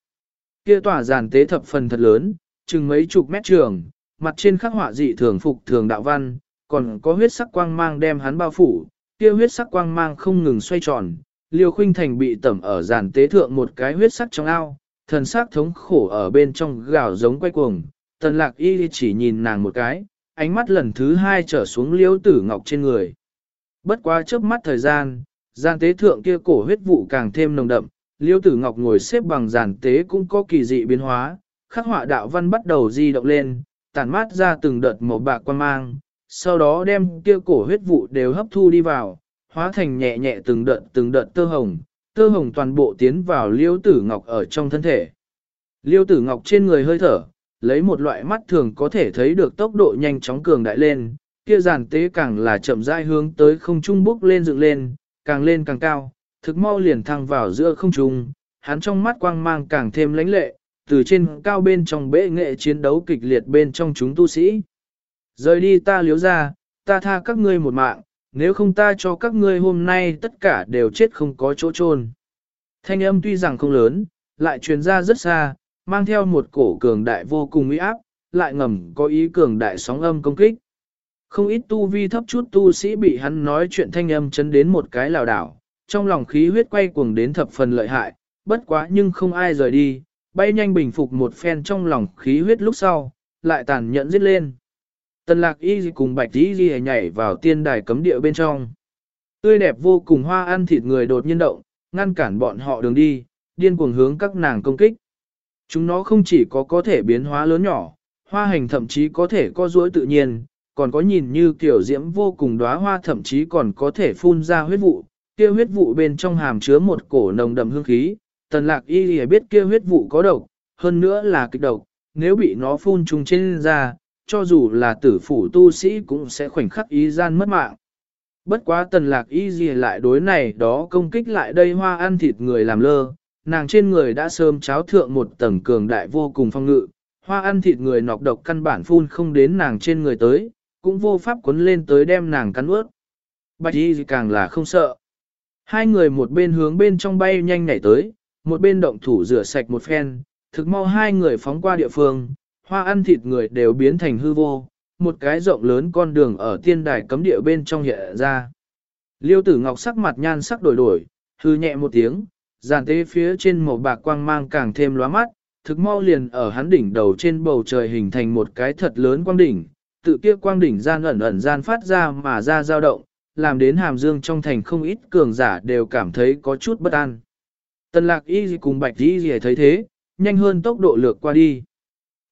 Kia tòa giàn tế thập phần thật lớn, chừng mấy chục mét trường, mặt trên khắc họa dị thường phục thường đạo văn, còn có huyết sắc quang mang đem hắn bao phủ, kia huyết sắc quang mang không ngừng xoay tròn. Liêu khuynh thành bị tẩm ở giàn tế thượng một cái huyết sắc trong ao, thần sắc thống khổ ở bên trong gào giống quay cuồng, tần lạc y chỉ nhìn nàng một cái, ánh mắt lần thứ hai trở xuống liêu tử ngọc trên người. Bất quá chớp mắt thời gian, giàn tế thượng kia cổ huyết vụ càng thêm nồng đậm, liêu tử ngọc ngồi xếp bằng giàn tế cũng có kỳ dị biến hóa, khắc họa đạo văn bắt đầu di động lên, tản mát ra từng đợt màu bạc quan mang, sau đó đem kia cổ huyết vụ đều hấp thu đi vào, hóa thành nhẹ nhẹ từng đợt từng đợt tơ hồng, tơ hồng toàn bộ tiến vào liêu tử ngọc ở trong thân thể. Liêu tử ngọc trên người hơi thở, lấy một loại mắt thường có thể thấy được tốc độ nhanh chóng cường đại lên, kia giàn tế càng là chậm rãi hướng tới không trung bốc lên dựng lên, càng lên càng cao, thực mau liền thăng vào giữa không trung, hắn trong mắt quang mang càng thêm lãnh lệ, từ trên cao bên trong bệ nghệ chiến đấu kịch liệt bên trong chúng tu sĩ. Rời đi ta liếu ra, ta tha các ngươi một mạng, nếu không ta cho các ngươi hôm nay tất cả đều chết không có chỗ chôn. Thanh âm tuy rằng không lớn, lại truyền ra rất xa, mang theo một cổ cường đại vô cùng uy áp, lại ngầm có ý cường đại sóng âm công kích. Không ít tu vi thấp chút tu sĩ bị hắn nói chuyện thanh âm chấn đến một cái lào đảo, trong lòng khí huyết quay cuồng đến thập phần lợi hại, bất quá nhưng không ai rời đi, bay nhanh bình phục một phen trong lòng khí huyết lúc sau, lại tàn nhẫn giết lên. Tần lạc y cùng bạch y ghi nhảy vào tiên đài cấm địa bên trong. Tươi đẹp vô cùng hoa ăn thịt người đột nhiên động, ngăn cản bọn họ đường đi, điên cuồng hướng các nàng công kích. Chúng nó không chỉ có có thể biến hóa lớn nhỏ, hoa hành thậm chí có thể co duỗi tự nhiên, còn có nhìn như kiểu diễm vô cùng đóa hoa thậm chí còn có thể phun ra huyết vụ, kia huyết vụ bên trong hàm chứa một cổ nồng đậm hương khí, tần lạc y lìa biết kia huyết vụ có độc, hơn nữa là kịch độc, nếu bị nó phun trùng trên da cho dù là tử phủ tu sĩ cũng sẽ khoảnh khắc ý gian mất mạng. Bất quá tần lạc y gì lại đối này đó công kích lại đây hoa ăn thịt người làm lơ, nàng trên người đã sớm cháo thượng một tầng cường đại vô cùng phong ngự, hoa ăn thịt người nọc độc căn bản phun không đến nàng trên người tới, cũng vô pháp cuốn lên tới đem nàng cắn ướt. Bạch y càng là không sợ. Hai người một bên hướng bên trong bay nhanh nhảy tới, một bên động thủ rửa sạch một phen, thực mau hai người phóng qua địa phương, hoa ăn thịt người đều biến thành hư vô, một cái rộng lớn con đường ở tiên đài cấm địa bên trong hiện ra. Liêu tử ngọc sắc mặt nhan sắc đổi đổi, hư nhẹ một tiếng, giàn tế phía trên màu bạc quang mang càng thêm lóa mắt, thực mau liền ở hắn đỉnh đầu trên bầu trời hình thành một cái thật lớn quang đỉnh, tự kia quang đỉnh gian ẩn ẩn gian phát ra mà ra dao động, làm đến hàm dương trong thành không ít cường giả đều cảm thấy có chút bất an. Tần lạc y cùng bạch y thấy thế, nhanh hơn tốc độ lược qua đi.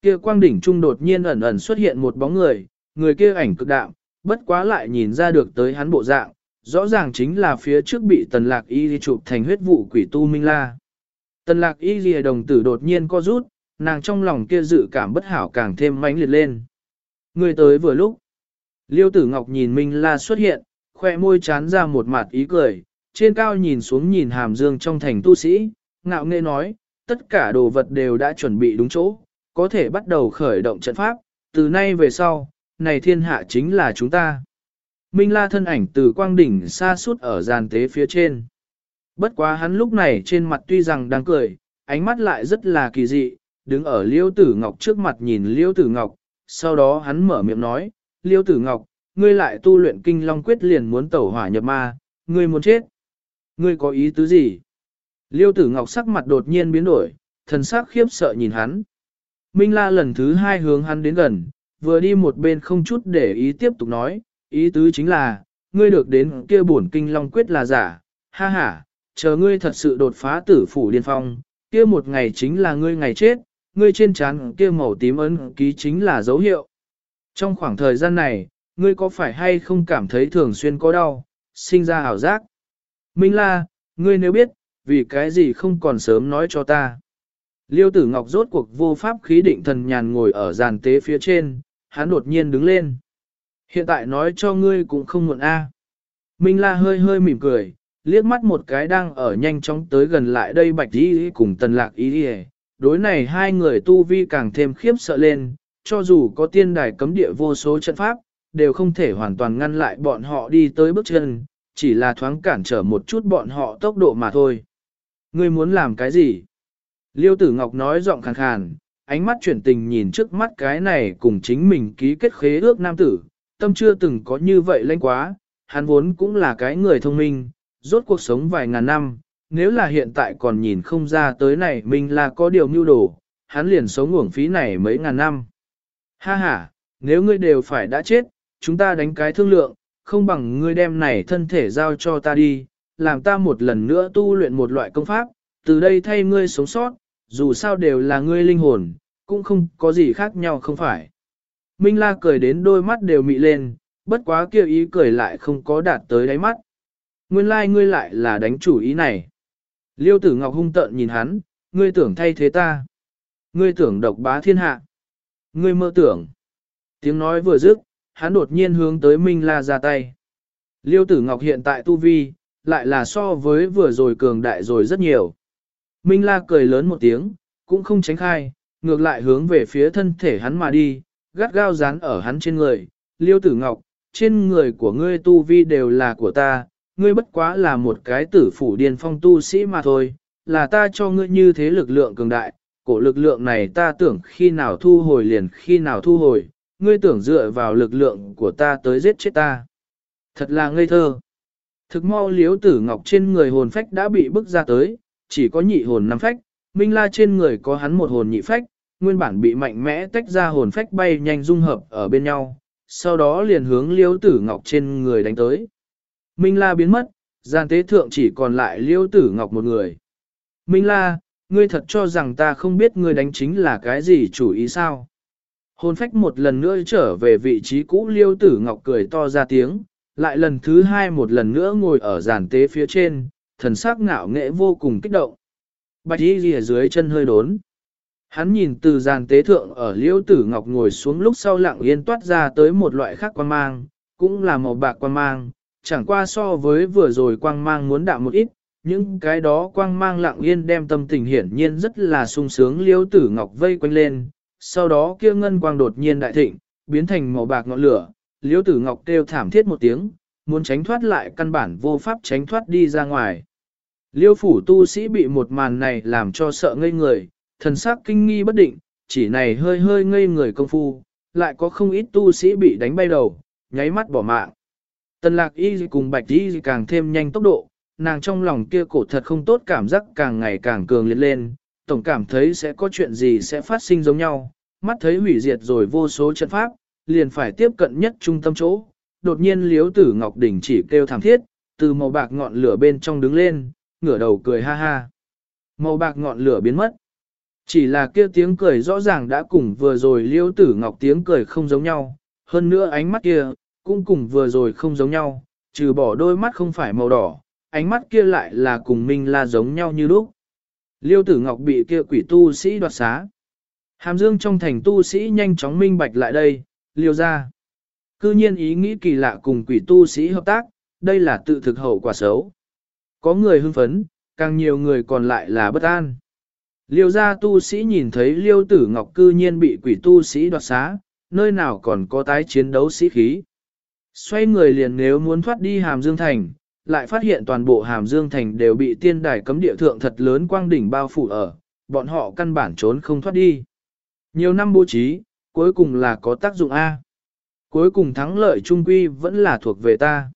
Kia quang đỉnh trung đột nhiên ẩn ẩn xuất hiện một bóng người, người kia ảnh cực đạm, bất quá lại nhìn ra được tới hắn bộ dạng, rõ ràng chính là phía trước bị tần lạc y chụp thành huyết vụ quỷ tu minh la. Tần lạc y lìa đồng tử đột nhiên co rút, nàng trong lòng kia dự cảm bất hảo càng thêm mãnh liệt lên. Người tới vừa lúc. Liêu tử ngọc nhìn Minh La xuất hiện, khoe môi chán ra một mặt ý cười, trên cao nhìn xuống nhìn hàm dương trong thành tu sĩ, ngạo nghễ nói, tất cả đồ vật đều đã chuẩn bị đúng chỗ, có thể bắt đầu khởi động trận pháp, từ nay về sau, này thiên hạ chính là chúng ta. Minh La thân ảnh từ quang đỉnh xa suốt ở giàn tế phía trên. Bất quá hắn lúc này trên mặt tuy rằng đang cười, ánh mắt lại rất là kỳ dị, đứng ở Liêu Tử Ngọc trước mặt nhìn Liêu Tử Ngọc, sau đó hắn mở miệng nói, Liêu Tử Ngọc, ngươi lại tu luyện kinh long quyết liền muốn tẩu hỏa nhập ma, ngươi muốn chết. Ngươi có ý tứ gì? Liêu Tử Ngọc sắc mặt đột nhiên biến đổi, thần sắc khiếp sợ nhìn hắn. Minh La lần thứ hai hướng hắn đến gần, vừa đi một bên không chút để ý tiếp tục nói, ý tứ chính là, ngươi được đến kia bổn kinh long quyết là giả, ha ha, chờ ngươi thật sự đột phá tử phủ điên phong, kia một ngày chính là ngươi ngày chết, ngươi trên trán kia màu tím ấn ký chính là dấu hiệu. Trong khoảng thời gian này, ngươi có phải hay không cảm thấy thường xuyên có đau, sinh ra ảo giác? Minh La, ngươi nếu biết, vì cái gì không còn sớm nói cho ta. Liêu tử ngọc rốt cuộc vô pháp khí định thần nhàn ngồi ở giàn tế phía trên, hắn đột nhiên đứng lên. Hiện tại nói cho ngươi cũng không muộn a. Minh La hơi hơi mỉm cười, liếc mắt một cái đang ở nhanh chóng tới gần lại đây bạch y cùng tần lạc y đối này hai người tu vi càng thêm khiếp sợ lên, cho dù có tiên đài cấm địa vô số trận pháp, đều không thể hoàn toàn ngăn lại bọn họ đi tới bước chân, chỉ là thoáng cản trở một chút bọn họ tốc độ mà thôi. Ngươi muốn làm cái gì? Liêu tử Ngọc nói giọng khàn khàn, ánh mắt chuyển tình nhìn trước mắt cái này cùng chính mình ký kết khế ước nam tử, tâm chưa từng có như vậy lanh quá, hắn vốn cũng là cái người thông minh, rốt cuộc sống vài ngàn năm, nếu là hiện tại còn nhìn không ra tới này mình là có điều mưu đồ, hắn liền sống uổng phí này mấy ngàn năm. Ha ha, nếu ngươi đều phải đã chết, chúng ta đánh cái thương lượng, không bằng ngươi đem này thân thể giao cho ta đi, làm ta một lần nữa tu luyện một loại công pháp, từ đây thay ngươi sống sót, dù sao đều là ngươi linh hồn, cũng không có gì khác nhau không phải. Minh La cười đến đôi mắt đều mị lên, bất quá kia ý cười lại không có đạt tới đáy mắt. Nguyên lai like ngươi lại là đánh chủ ý này. Liêu tử ngọc hung tợn nhìn hắn, ngươi tưởng thay thế ta. Ngươi tưởng độc bá thiên hạ. Ngươi mơ tưởng. Tiếng nói vừa dứt, hắn đột nhiên hướng tới Minh La ra tay. Liêu tử ngọc hiện tại tu vi, lại là so với vừa rồi cường đại rồi rất nhiều. Minh La cười lớn một tiếng, cũng không tránh khai, ngược lại hướng về phía thân thể hắn mà đi, gắt gao dán ở hắn trên người. Liêu tử ngọc, trên người của ngươi tu vi đều là của ta, ngươi bất quá là một cái tử phủ Điền phong tu sĩ mà thôi, là ta cho ngươi như thế lực lượng cường đại, cổ lực lượng này ta tưởng khi nào thu hồi liền khi nào thu hồi, ngươi tưởng dựa vào lực lượng của ta tới giết chết ta. Thật là ngây thơ. Thực mau liếu tử ngọc trên người hồn phách đã bị bức ra tới, chỉ có nhị hồn năm phách, minh la trên người có hắn một hồn nhị phách, nguyên bản bị mạnh mẽ tách ra hồn phách bay nhanh dung hợp ở bên nhau, sau đó liền hướng liếu tử ngọc trên người đánh tới. Minh la biến mất, gian tế thượng chỉ còn lại liếu tử ngọc một người. Minh la, ngươi thật cho rằng ta không biết ngươi đánh chính là cái gì chủ ý sao? Hồn phách một lần nữa trở về vị trí cũ liêu tử ngọc cười to ra tiếng, lại lần thứ hai một lần nữa ngồi ở giàn tế phía trên, thần sắc ngạo nghệ vô cùng kích động. Bạch y ghi dưới chân hơi đốn. Hắn nhìn từ giàn tế thượng ở liễu tử ngọc ngồi xuống lúc sau lặng yên toát ra tới một loại khác quan mang, cũng là màu bạc quan mang, chẳng qua so với vừa rồi quang mang muốn đạm một ít, những cái đó quang mang lặng yên đem tâm tình hiển nhiên rất là sung sướng liêu tử ngọc vây quanh lên, sau đó kia ngân quang đột nhiên đại thịnh, biến thành màu bạc ngọn lửa, liêu tử ngọc kêu thảm thiết một tiếng, muốn tránh thoát lại căn bản vô pháp tránh thoát đi ra ngoài. Liêu phủ tu sĩ bị một màn này làm cho sợ ngây người, thần sắc kinh nghi bất định, chỉ này hơi hơi ngây người công phu, lại có không ít tu sĩ bị đánh bay đầu, nháy mắt bỏ mạng. Tần lạc y cùng bạch y càng thêm nhanh tốc độ, nàng trong lòng kia cổ thật không tốt cảm giác càng ngày càng cường liệt lên, tổng cảm thấy sẽ có chuyện gì sẽ phát sinh giống nhau, mắt thấy hủy diệt rồi vô số trận pháp, liền phải tiếp cận nhất trung tâm chỗ. Đột nhiên liếu tử Ngọc Đỉnh chỉ kêu thảm thiết, từ màu bạc ngọn lửa bên trong đứng lên, ngửa đầu cười ha ha. Màu bạc ngọn lửa biến mất. Chỉ là kia tiếng cười rõ ràng đã cùng vừa rồi liêu tử ngọc tiếng cười không giống nhau, hơn nữa ánh mắt kia, cũng cùng vừa rồi không giống nhau, trừ bỏ đôi mắt không phải màu đỏ, ánh mắt kia lại là cùng mình là giống nhau như lúc. Liêu tử ngọc bị kia quỷ tu sĩ đoạt xá. Hàm dương trong thành tu sĩ nhanh chóng minh bạch lại đây, liêu ra. Cư nhiên ý nghĩ kỳ lạ cùng quỷ tu sĩ hợp tác, đây là tự thực hậu quả xấu. Có người hưng phấn, càng nhiều người còn lại là bất an. Liêu gia tu sĩ nhìn thấy liêu tử ngọc cư nhiên bị quỷ tu sĩ đoạt xá, nơi nào còn có tái chiến đấu sĩ khí. Xoay người liền nếu muốn thoát đi hàm dương thành, lại phát hiện toàn bộ hàm dương thành đều bị tiên đài cấm địa thượng thật lớn quang đỉnh bao phủ ở, bọn họ căn bản trốn không thoát đi. Nhiều năm bố trí, cuối cùng là có tác dụng A. Cuối cùng thắng lợi trung quy vẫn là thuộc về ta.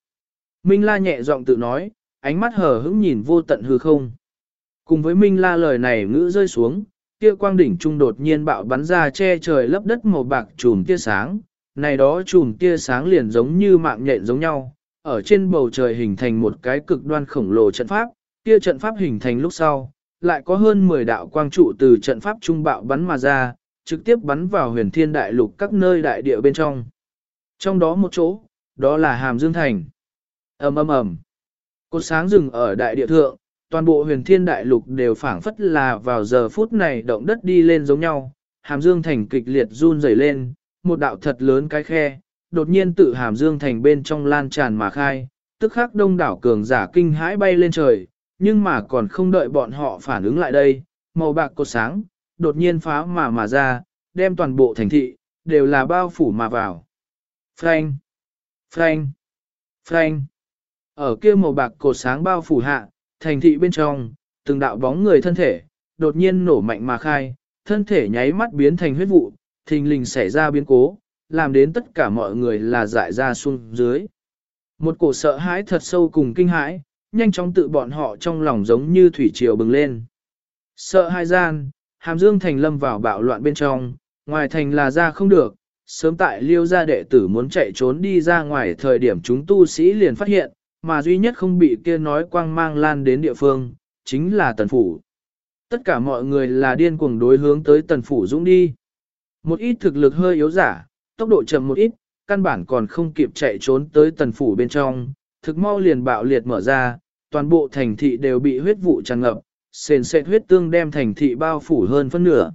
Minh La nhẹ giọng tự nói, ánh mắt hờ hững nhìn vô tận hư không. Cùng với Minh La lời này ngữ rơi xuống, kia quang đỉnh trung đột nhiên bạo bắn ra che trời lấp đất màu bạc chùm tia sáng, này đó chùm tia sáng liền giống như mạng nhện giống nhau, ở trên bầu trời hình thành một cái cực đoan khổng lồ trận pháp, kia trận pháp hình thành lúc sau, lại có hơn 10 đạo quang trụ từ trận pháp trung bạo bắn mà ra, trực tiếp bắn vào huyền thiên đại lục các nơi đại địa bên trong. Trong đó một chỗ, đó là Hàm Dương Thành. ầm ầm ầm, Cột sáng rừng ở đại địa thượng, toàn bộ huyền thiên đại lục đều phảng phất là vào giờ phút này động đất đi lên giống nhau. Hàm Dương Thành kịch liệt run rẩy lên, một đạo thật lớn cái khe, đột nhiên tự Hàm Dương Thành bên trong lan tràn mà khai, tức khắc đông đảo cường giả kinh hãi bay lên trời, nhưng mà còn không đợi bọn họ phản ứng lại đây, màu bạc cột sáng, đột nhiên phá mà mà ra, đem toàn bộ thành thị, đều là bao phủ mà vào. Frank! Frank! Frank! Ở kia màu bạc cột sáng bao phủ hạ, thành thị bên trong, từng đạo bóng người thân thể, đột nhiên nổ mạnh mà khai, thân thể nháy mắt biến thành huyết vụ, thình lình xảy ra biến cố, làm đến tất cả mọi người là dại ra xuống dưới. Một cổ sợ hãi thật sâu cùng kinh hãi, nhanh chóng tự bọn họ trong lòng giống như thủy triều bừng lên. Sợ hai gian, hàm dương thành lâm vào bạo loạn bên trong, ngoài thành là ra không được, sớm tại liêu gia đệ tử muốn chạy trốn đi ra ngoài thời điểm chúng tu sĩ liền phát hiện, mà duy nhất không bị kia nói quang mang lan đến địa phương, chính là tần phủ. Tất cả mọi người là điên cuồng đối hướng tới tần phủ dũng đi. Một ít thực lực hơi yếu giả, tốc độ chậm một ít, căn bản còn không kịp chạy trốn tới tần phủ bên trong, thực mau liền bạo liệt mở ra, toàn bộ thành thị đều bị huyết vụ tràn ngập, sền sệt huyết tương đem thành thị bao phủ hơn phân nửa.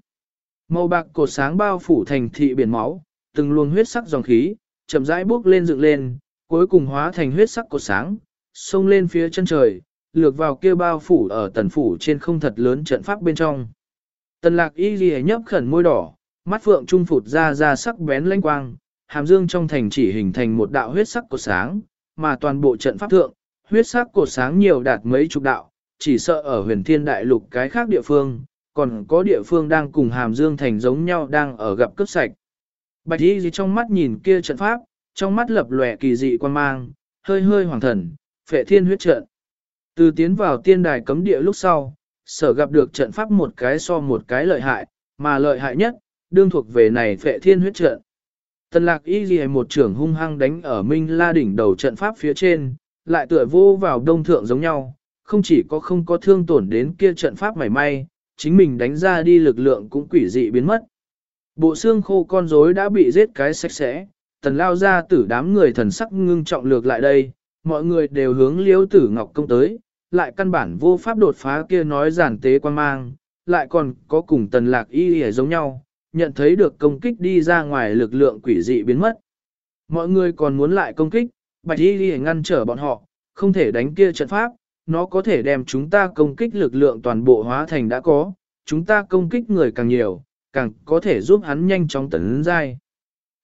Màu bạc cột sáng bao phủ thành thị biển máu, từng luồng huyết sắc dòng khí, chậm rãi bước lên dựng lên, cuối cùng hóa thành huyết sắc cột sáng, xông lên phía chân trời, lược vào kia bao phủ ở tần phủ trên không thật lớn trận pháp bên trong. Tần lạc y ghi nhấp khẩn môi đỏ, mắt phượng trung phụt ra ra sắc bén lanh quang, hàm dương trong thành chỉ hình thành một đạo huyết sắc cột sáng, mà toàn bộ trận pháp thượng, huyết sắc cột sáng nhiều đạt mấy chục đạo, chỉ sợ ở huyền thiên đại lục cái khác địa phương, còn có địa phương đang cùng hàm dương thành giống nhau đang ở gặp cướp sạch. Bạch y gì trong mắt nhìn kia trận pháp, trong mắt lập lòe kỳ dị quan mang, hơi hơi hoàng thần, phệ thiên huyết trận. Từ tiến vào tiên đài cấm địa lúc sau, sở gặp được trận pháp một cái so một cái lợi hại, mà lợi hại nhất, đương thuộc về này phệ thiên huyết trận. Tần lạc y ghi một trưởng hung hăng đánh ở Minh La đỉnh đầu trận pháp phía trên, lại tựa vô vào đông thượng giống nhau, không chỉ có không có thương tổn đến kia trận pháp mảy may, chính mình đánh ra đi lực lượng cũng quỷ dị biến mất. Bộ xương khô con rối đã bị giết cái sạch sẽ, tần lao ra tử đám người thần sắc ngưng trọng lược lại đây, mọi người đều hướng liễu tử ngọc công tới, lại căn bản vô pháp đột phá kia nói giản tế quan mang, lại còn có cùng tần lạc y Y giống nhau, nhận thấy được công kích đi ra ngoài lực lượng quỷ dị biến mất. Mọi người còn muốn lại công kích, bạch y Y ngăn trở bọn họ, không thể đánh kia trận pháp, nó có thể đem chúng ta công kích lực lượng toàn bộ hóa thành đã có, chúng ta công kích người càng nhiều, càng có thể giúp hắn nhanh chóng tấn giai.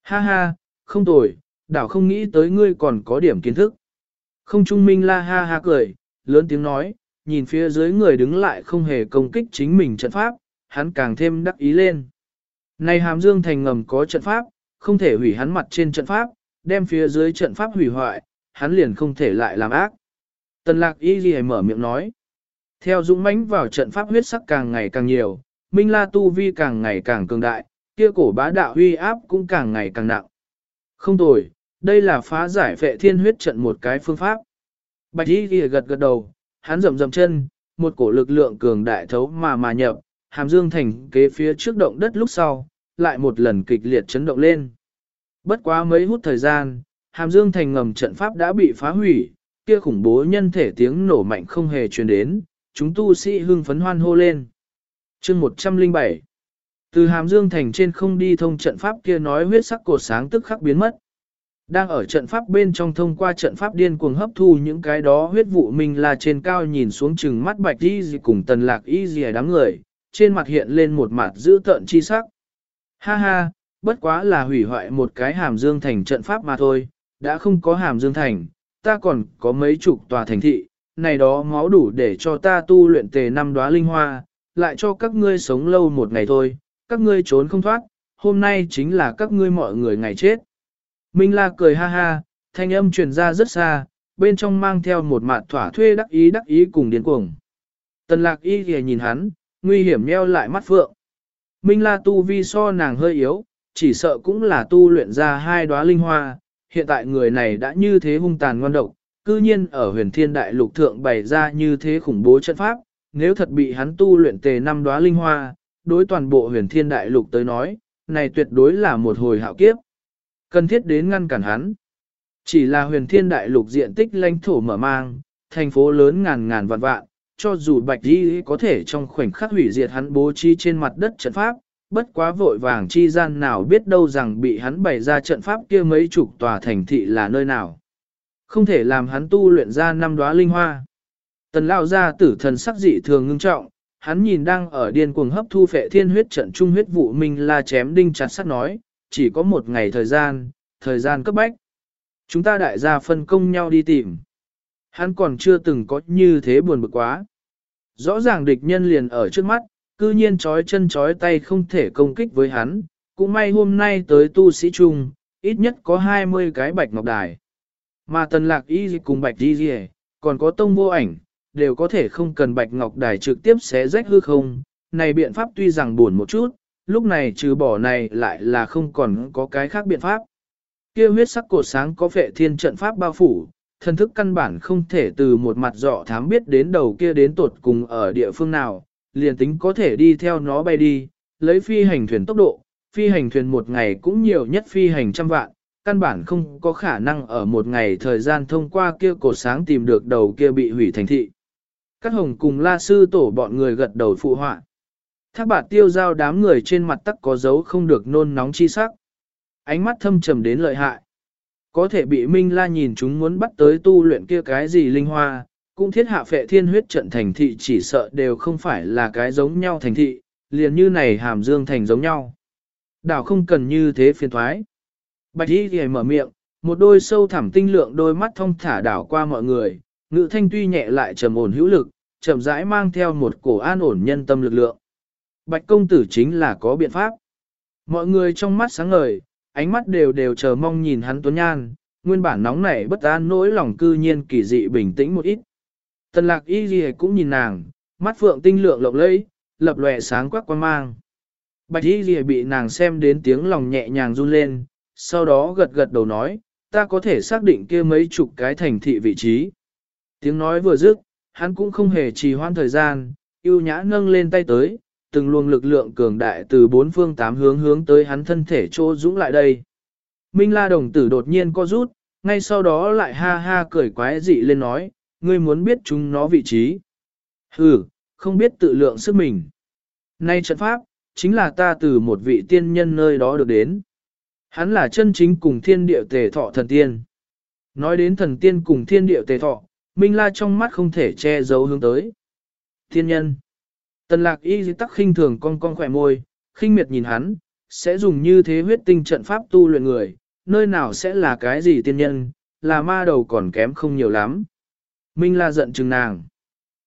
Ha ha, không tồi, đảo không nghĩ tới ngươi còn có điểm kiến thức. Không trung minh la ha ha cười, lớn tiếng nói, nhìn phía dưới người đứng lại không hề công kích chính mình trận pháp, hắn càng thêm đắc ý lên. Này hàm dương thành ngầm có trận pháp, không thể hủy hắn mặt trên trận pháp, đem phía dưới trận pháp hủy hoại, hắn liền không thể lại làm ác. Tần lạc y ghi mở miệng nói. Theo dũng mãnh vào trận pháp huyết sắc càng ngày càng nhiều, Minh La Tu Vi càng ngày càng cường đại, kia cổ bá đạo huy áp cũng càng ngày càng nặng. Không tồi, đây là phá giải phệ thiên huyết trận một cái phương pháp. Bạch y ghi gật gật đầu, hắn rầm rầm chân, một cổ lực lượng cường đại thấu mà mà nhập, hàm dương thành kế phía trước động đất lúc sau, lại một lần kịch liệt chấn động lên. Bất quá mấy hút thời gian, Hàm Dương thành ngầm trận pháp đã bị phá hủy, kia khủng bố nhân thể tiếng nổ mạnh không hề truyền đến, chúng tu sĩ hưng phấn hoan hô lên. chương 107 từ Hàm Dương thành trên không đi thông trận pháp kia nói huyết sắc cột sáng tức khắc biến mất. Đang ở trận pháp bên trong thông qua trận pháp điên cuồng hấp thu những cái đó huyết vụ mình là trên cao nhìn xuống chừng mắt bạch y gì cùng tần lạc y gì đám người, trên mặt hiện lên một mặt dữ tợn chi sắc. Ha ha, bất quá là hủy hoại một cái hàm dương thành trận pháp mà thôi, đã không có hàm dương thành, ta còn có mấy chục tòa thành thị, này đó máu đủ để cho ta tu luyện tề năm đóa linh hoa, lại cho các ngươi sống lâu một ngày thôi, các ngươi trốn không thoát, hôm nay chính là các ngươi mọi người ngày chết. Minh La cười ha ha, thanh âm truyền ra rất xa, bên trong mang theo một mạt thỏa thuê đắc ý đắc ý cùng điên cuồng. Tần lạc y thì nhìn hắn, nguy hiểm nheo lại mắt phượng. Minh La tu vi so nàng hơi yếu, chỉ sợ cũng là tu luyện ra hai đóa linh hoa, hiện tại người này đã như thế hung tàn ngoan độc, cư nhiên ở huyền thiên đại lục thượng bày ra như thế khủng bố trận pháp, nếu thật bị hắn tu luyện tề năm đóa linh hoa, đối toàn bộ huyền thiên đại lục tới nói, này tuyệt đối là một hồi hạo kiếp. Cần thiết đến ngăn cản hắn. Chỉ là huyền thiên đại lục diện tích lãnh thổ mở mang, thành phố lớn ngàn ngàn vạn vạn, cho dù bạch đi có thể trong khoảnh khắc hủy diệt hắn bố trí trên mặt đất trận pháp, bất quá vội vàng chi gian nào biết đâu rằng bị hắn bày ra trận pháp kia mấy chục tòa thành thị là nơi nào. Không thể làm hắn tu luyện ra năm đóa linh hoa. Tần lao ra tử thần sắc dị thường ngưng trọng, hắn nhìn đang ở điên cuồng hấp thu phệ thiên huyết trận trung huyết vụ minh la chém đinh chặt sắt nói, chỉ có một ngày thời gian, thời gian cấp bách. Chúng ta đại gia phân công nhau đi tìm. Hắn còn chưa từng có như thế buồn bực quá. Rõ ràng địch nhân liền ở trước mắt, cư nhiên trói chân trói tay không thể công kích với hắn, cũng may hôm nay tới tu sĩ trung, ít nhất có 20 cái bạch ngọc đài. Mà tần lạc y cùng bạch y còn có tông vô ảnh, đều có thể không cần bạch ngọc đài trực tiếp xé rách hư không. Này biện pháp tuy rằng buồn một chút, lúc này trừ bỏ này lại là không còn có cái khác biện pháp. Kia huyết sắc cột sáng có vệ thiên trận pháp bao phủ, thần thức căn bản không thể từ một mặt dọ thám biết đến đầu kia đến tột cùng ở địa phương nào, liền tính có thể đi theo nó bay đi, lấy phi hành thuyền tốc độ, phi hành thuyền một ngày cũng nhiều nhất phi hành trăm vạn, căn bản không có khả năng ở một ngày thời gian thông qua kia cột sáng tìm được đầu kia bị hủy thành thị. Các hồng cùng la sư tổ bọn người gật đầu phụ họa. Thác bạt tiêu giao đám người trên mặt tắc có dấu không được nôn nóng chi sắc. Ánh mắt thâm trầm đến lợi hại. Có thể bị Minh La nhìn chúng muốn bắt tới tu luyện kia cái gì linh hoa, cũng thiết hạ phệ thiên huyết trận thành thị chỉ sợ đều không phải là cái giống nhau thành thị, liền như này hàm dương thành giống nhau. Đảo không cần như thế phiền thoái. Bạch y thì mở miệng, một đôi sâu thẳm tinh lượng đôi mắt thông thả đảo qua mọi người, Ngự thanh tuy nhẹ lại trầm ổn hữu lực, chậm rãi mang theo một cổ an ổn nhân tâm lực lượng. Bạch công tử chính là có biện pháp. Mọi người trong mắt sáng ngời, ánh mắt đều đều chờ mong nhìn hắn tuấn nhan, nguyên bản nóng nảy bất an nỗi lòng cư nhiên kỳ dị bình tĩnh một ít. Tần lạc y gì cũng nhìn nàng, mắt phượng tinh lượng lộng lẫy, lập lòe sáng quắc quan mang. Bạch y gì bị nàng xem đến tiếng lòng nhẹ nhàng run lên, sau đó gật gật đầu nói, ta có thể xác định kia mấy chục cái thành thị vị trí. Tiếng nói vừa dứt, hắn cũng không hề trì hoãn thời gian, yêu nhã nâng lên tay tới, từng luồng lực lượng cường đại từ bốn phương tám hướng hướng tới hắn thân thể trô dũng lại đây. Minh la đồng tử đột nhiên co rút, ngay sau đó lại ha ha cười quái dị lên nói, ngươi muốn biết chúng nó vị trí. Ừ, không biết tự lượng sức mình. Nay trận pháp, chính là ta từ một vị tiên nhân nơi đó được đến. Hắn là chân chính cùng thiên địa tề thọ thần tiên. Nói đến thần tiên cùng thiên địa tề thọ, Minh La trong mắt không thể che giấu hướng tới. Thiên nhân. Tần lạc y tắc khinh thường con con khỏe môi, khinh miệt nhìn hắn, sẽ dùng như thế huyết tinh trận pháp tu luyện người, nơi nào sẽ là cái gì tiên nhân, là ma đầu còn kém không nhiều lắm. Minh la giận chừng nàng.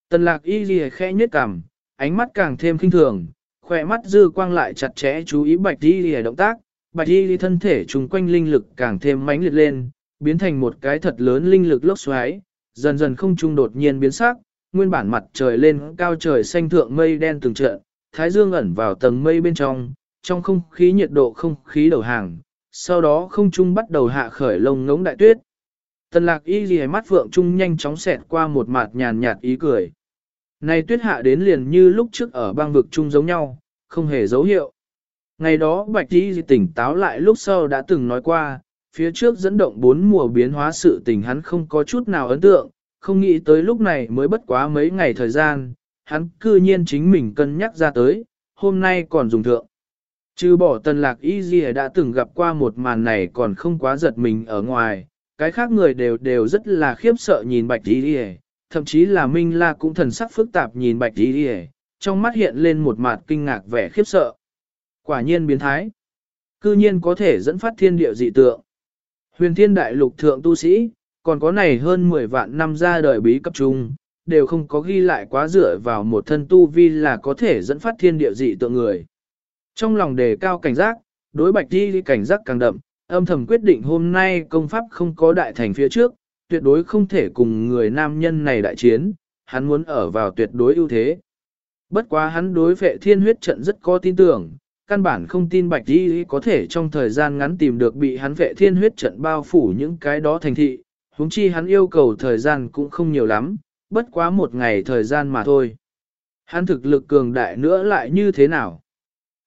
Tần lạc y ghi khẽ nhết cằm, ánh mắt càng thêm khinh thường, khỏe mắt dư quang lại chặt chẽ chú ý bạch y ghi động tác, bạch y ghi thân thể trùng quanh linh lực càng thêm mãnh liệt lên, biến thành một cái thật lớn linh lực lốc xoáy, dần dần không trung đột nhiên biến sắc, nguyên bản mặt trời lên cao trời xanh thượng mây đen từng trận, thái dương ẩn vào tầng mây bên trong, trong không khí nhiệt độ không khí đầu hàng, sau đó không trung bắt đầu hạ khởi lông ngống đại tuyết. Tần lạc y ghi mắt phượng trung nhanh chóng xẹt qua một mặt nhàn nhạt ý cười. Này tuyết hạ đến liền như lúc trước ở băng vực trung giống nhau, không hề dấu hiệu. Ngày đó bạch y tỉnh táo lại lúc sau đã từng nói qua, phía trước dẫn động bốn mùa biến hóa sự tình hắn không có chút nào ấn tượng, không nghĩ tới lúc này mới bất quá mấy ngày thời gian, hắn cư nhiên chính mình cân nhắc ra tới, hôm nay còn dùng thượng. Trừ bỏ tần lạc y gì đã từng gặp qua một màn này còn không quá giật mình ở ngoài, cái khác người đều đều rất là khiếp sợ nhìn bạch y gì thậm chí là Minh La cũng thần sắc phức tạp nhìn bạch y gì trong mắt hiện lên một mặt kinh ngạc vẻ khiếp sợ. Quả nhiên biến thái. Cư nhiên có thể dẫn phát thiên địa dị tượng. Huyền thiên đại lục thượng tu sĩ, còn có này hơn 10 vạn năm ra đời bí cấp trung, đều không có ghi lại quá dựa vào một thân tu vi là có thể dẫn phát thiên địa dị tượng người. Trong lòng đề cao cảnh giác, đối bạch đi cảnh giác càng đậm, âm thầm quyết định hôm nay công pháp không có đại thành phía trước, tuyệt đối không thể cùng người nam nhân này đại chiến, hắn muốn ở vào tuyệt đối ưu thế. Bất quá hắn đối vệ thiên huyết trận rất có tin tưởng, căn bản không tin bạch đi có thể trong thời gian ngắn tìm được bị hắn vệ thiên huyết trận bao phủ những cái đó thành thị, huống chi hắn yêu cầu thời gian cũng không nhiều lắm, bất quá một ngày thời gian mà thôi. Hắn thực lực cường đại nữa lại như thế nào?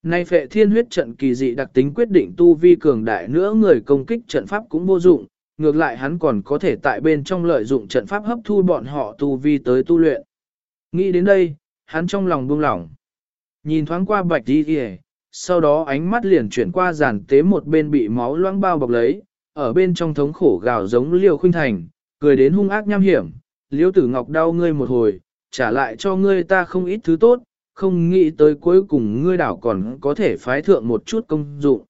Nay phệ thiên huyết trận kỳ dị đặc tính quyết định tu vi cường đại nữa người công kích trận pháp cũng vô dụng, ngược lại hắn còn có thể tại bên trong lợi dụng trận pháp hấp thu bọn họ tu vi tới tu luyện. Nghĩ đến đây, hắn trong lòng buông lỏng. Nhìn thoáng qua bạch đi kìa, sau đó ánh mắt liền chuyển qua giàn tế một bên bị máu loãng bao bọc lấy, ở bên trong thống khổ gào giống liều khuynh thành, cười đến hung ác nham hiểm, liêu tử ngọc đau ngươi một hồi, trả lại cho ngươi ta không ít thứ tốt, không nghĩ tới cuối cùng ngươi đảo còn có thể phái thượng một chút công dụng.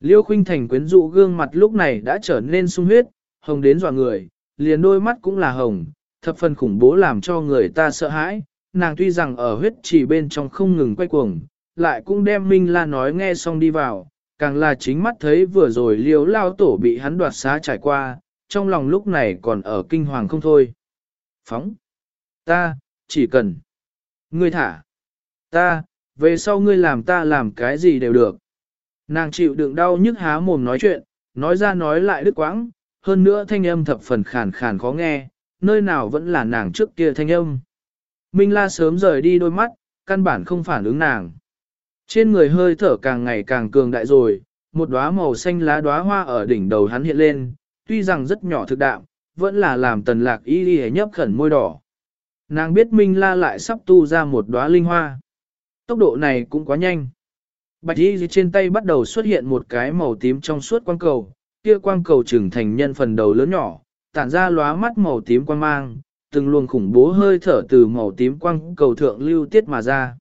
Liêu khuynh thành quyến rũ gương mặt lúc này đã trở nên sung huyết, hồng đến dọa người, liền đôi mắt cũng là hồng, thập phần khủng bố làm cho người ta sợ hãi, nàng tuy rằng ở huyết chỉ bên trong không ngừng quay cuồng, lại cũng đem Minh La nói nghe xong đi vào, càng là chính mắt thấy vừa rồi liếu lao tổ bị hắn đoạt xá trải qua, trong lòng lúc này còn ở kinh hoàng không thôi. Phóng! Ta, chỉ cần! Ngươi thả! Ta, về sau ngươi làm ta làm cái gì đều được. Nàng chịu đựng đau nhức há mồm nói chuyện, nói ra nói lại đứt quãng, hơn nữa thanh âm thập phần khàn khàn khó nghe, nơi nào vẫn là nàng trước kia thanh âm. Minh La sớm rời đi đôi mắt, căn bản không phản ứng nàng. Trên người hơi thở càng ngày càng cường đại rồi, một đóa màu xanh lá đóa hoa ở đỉnh đầu hắn hiện lên, tuy rằng rất nhỏ thực đạm, vẫn là làm tần lạc y đi nhấp khẩn môi đỏ. Nàng biết Minh La lại sắp tu ra một đóa linh hoa. Tốc độ này cũng quá nhanh. Bạch y trên tay bắt đầu xuất hiện một cái màu tím trong suốt quang cầu, kia quang cầu trưởng thành nhân phần đầu lớn nhỏ, tản ra lóa mắt màu tím quang mang, từng luồng khủng bố hơi thở từ màu tím quang cầu thượng lưu tiết mà ra.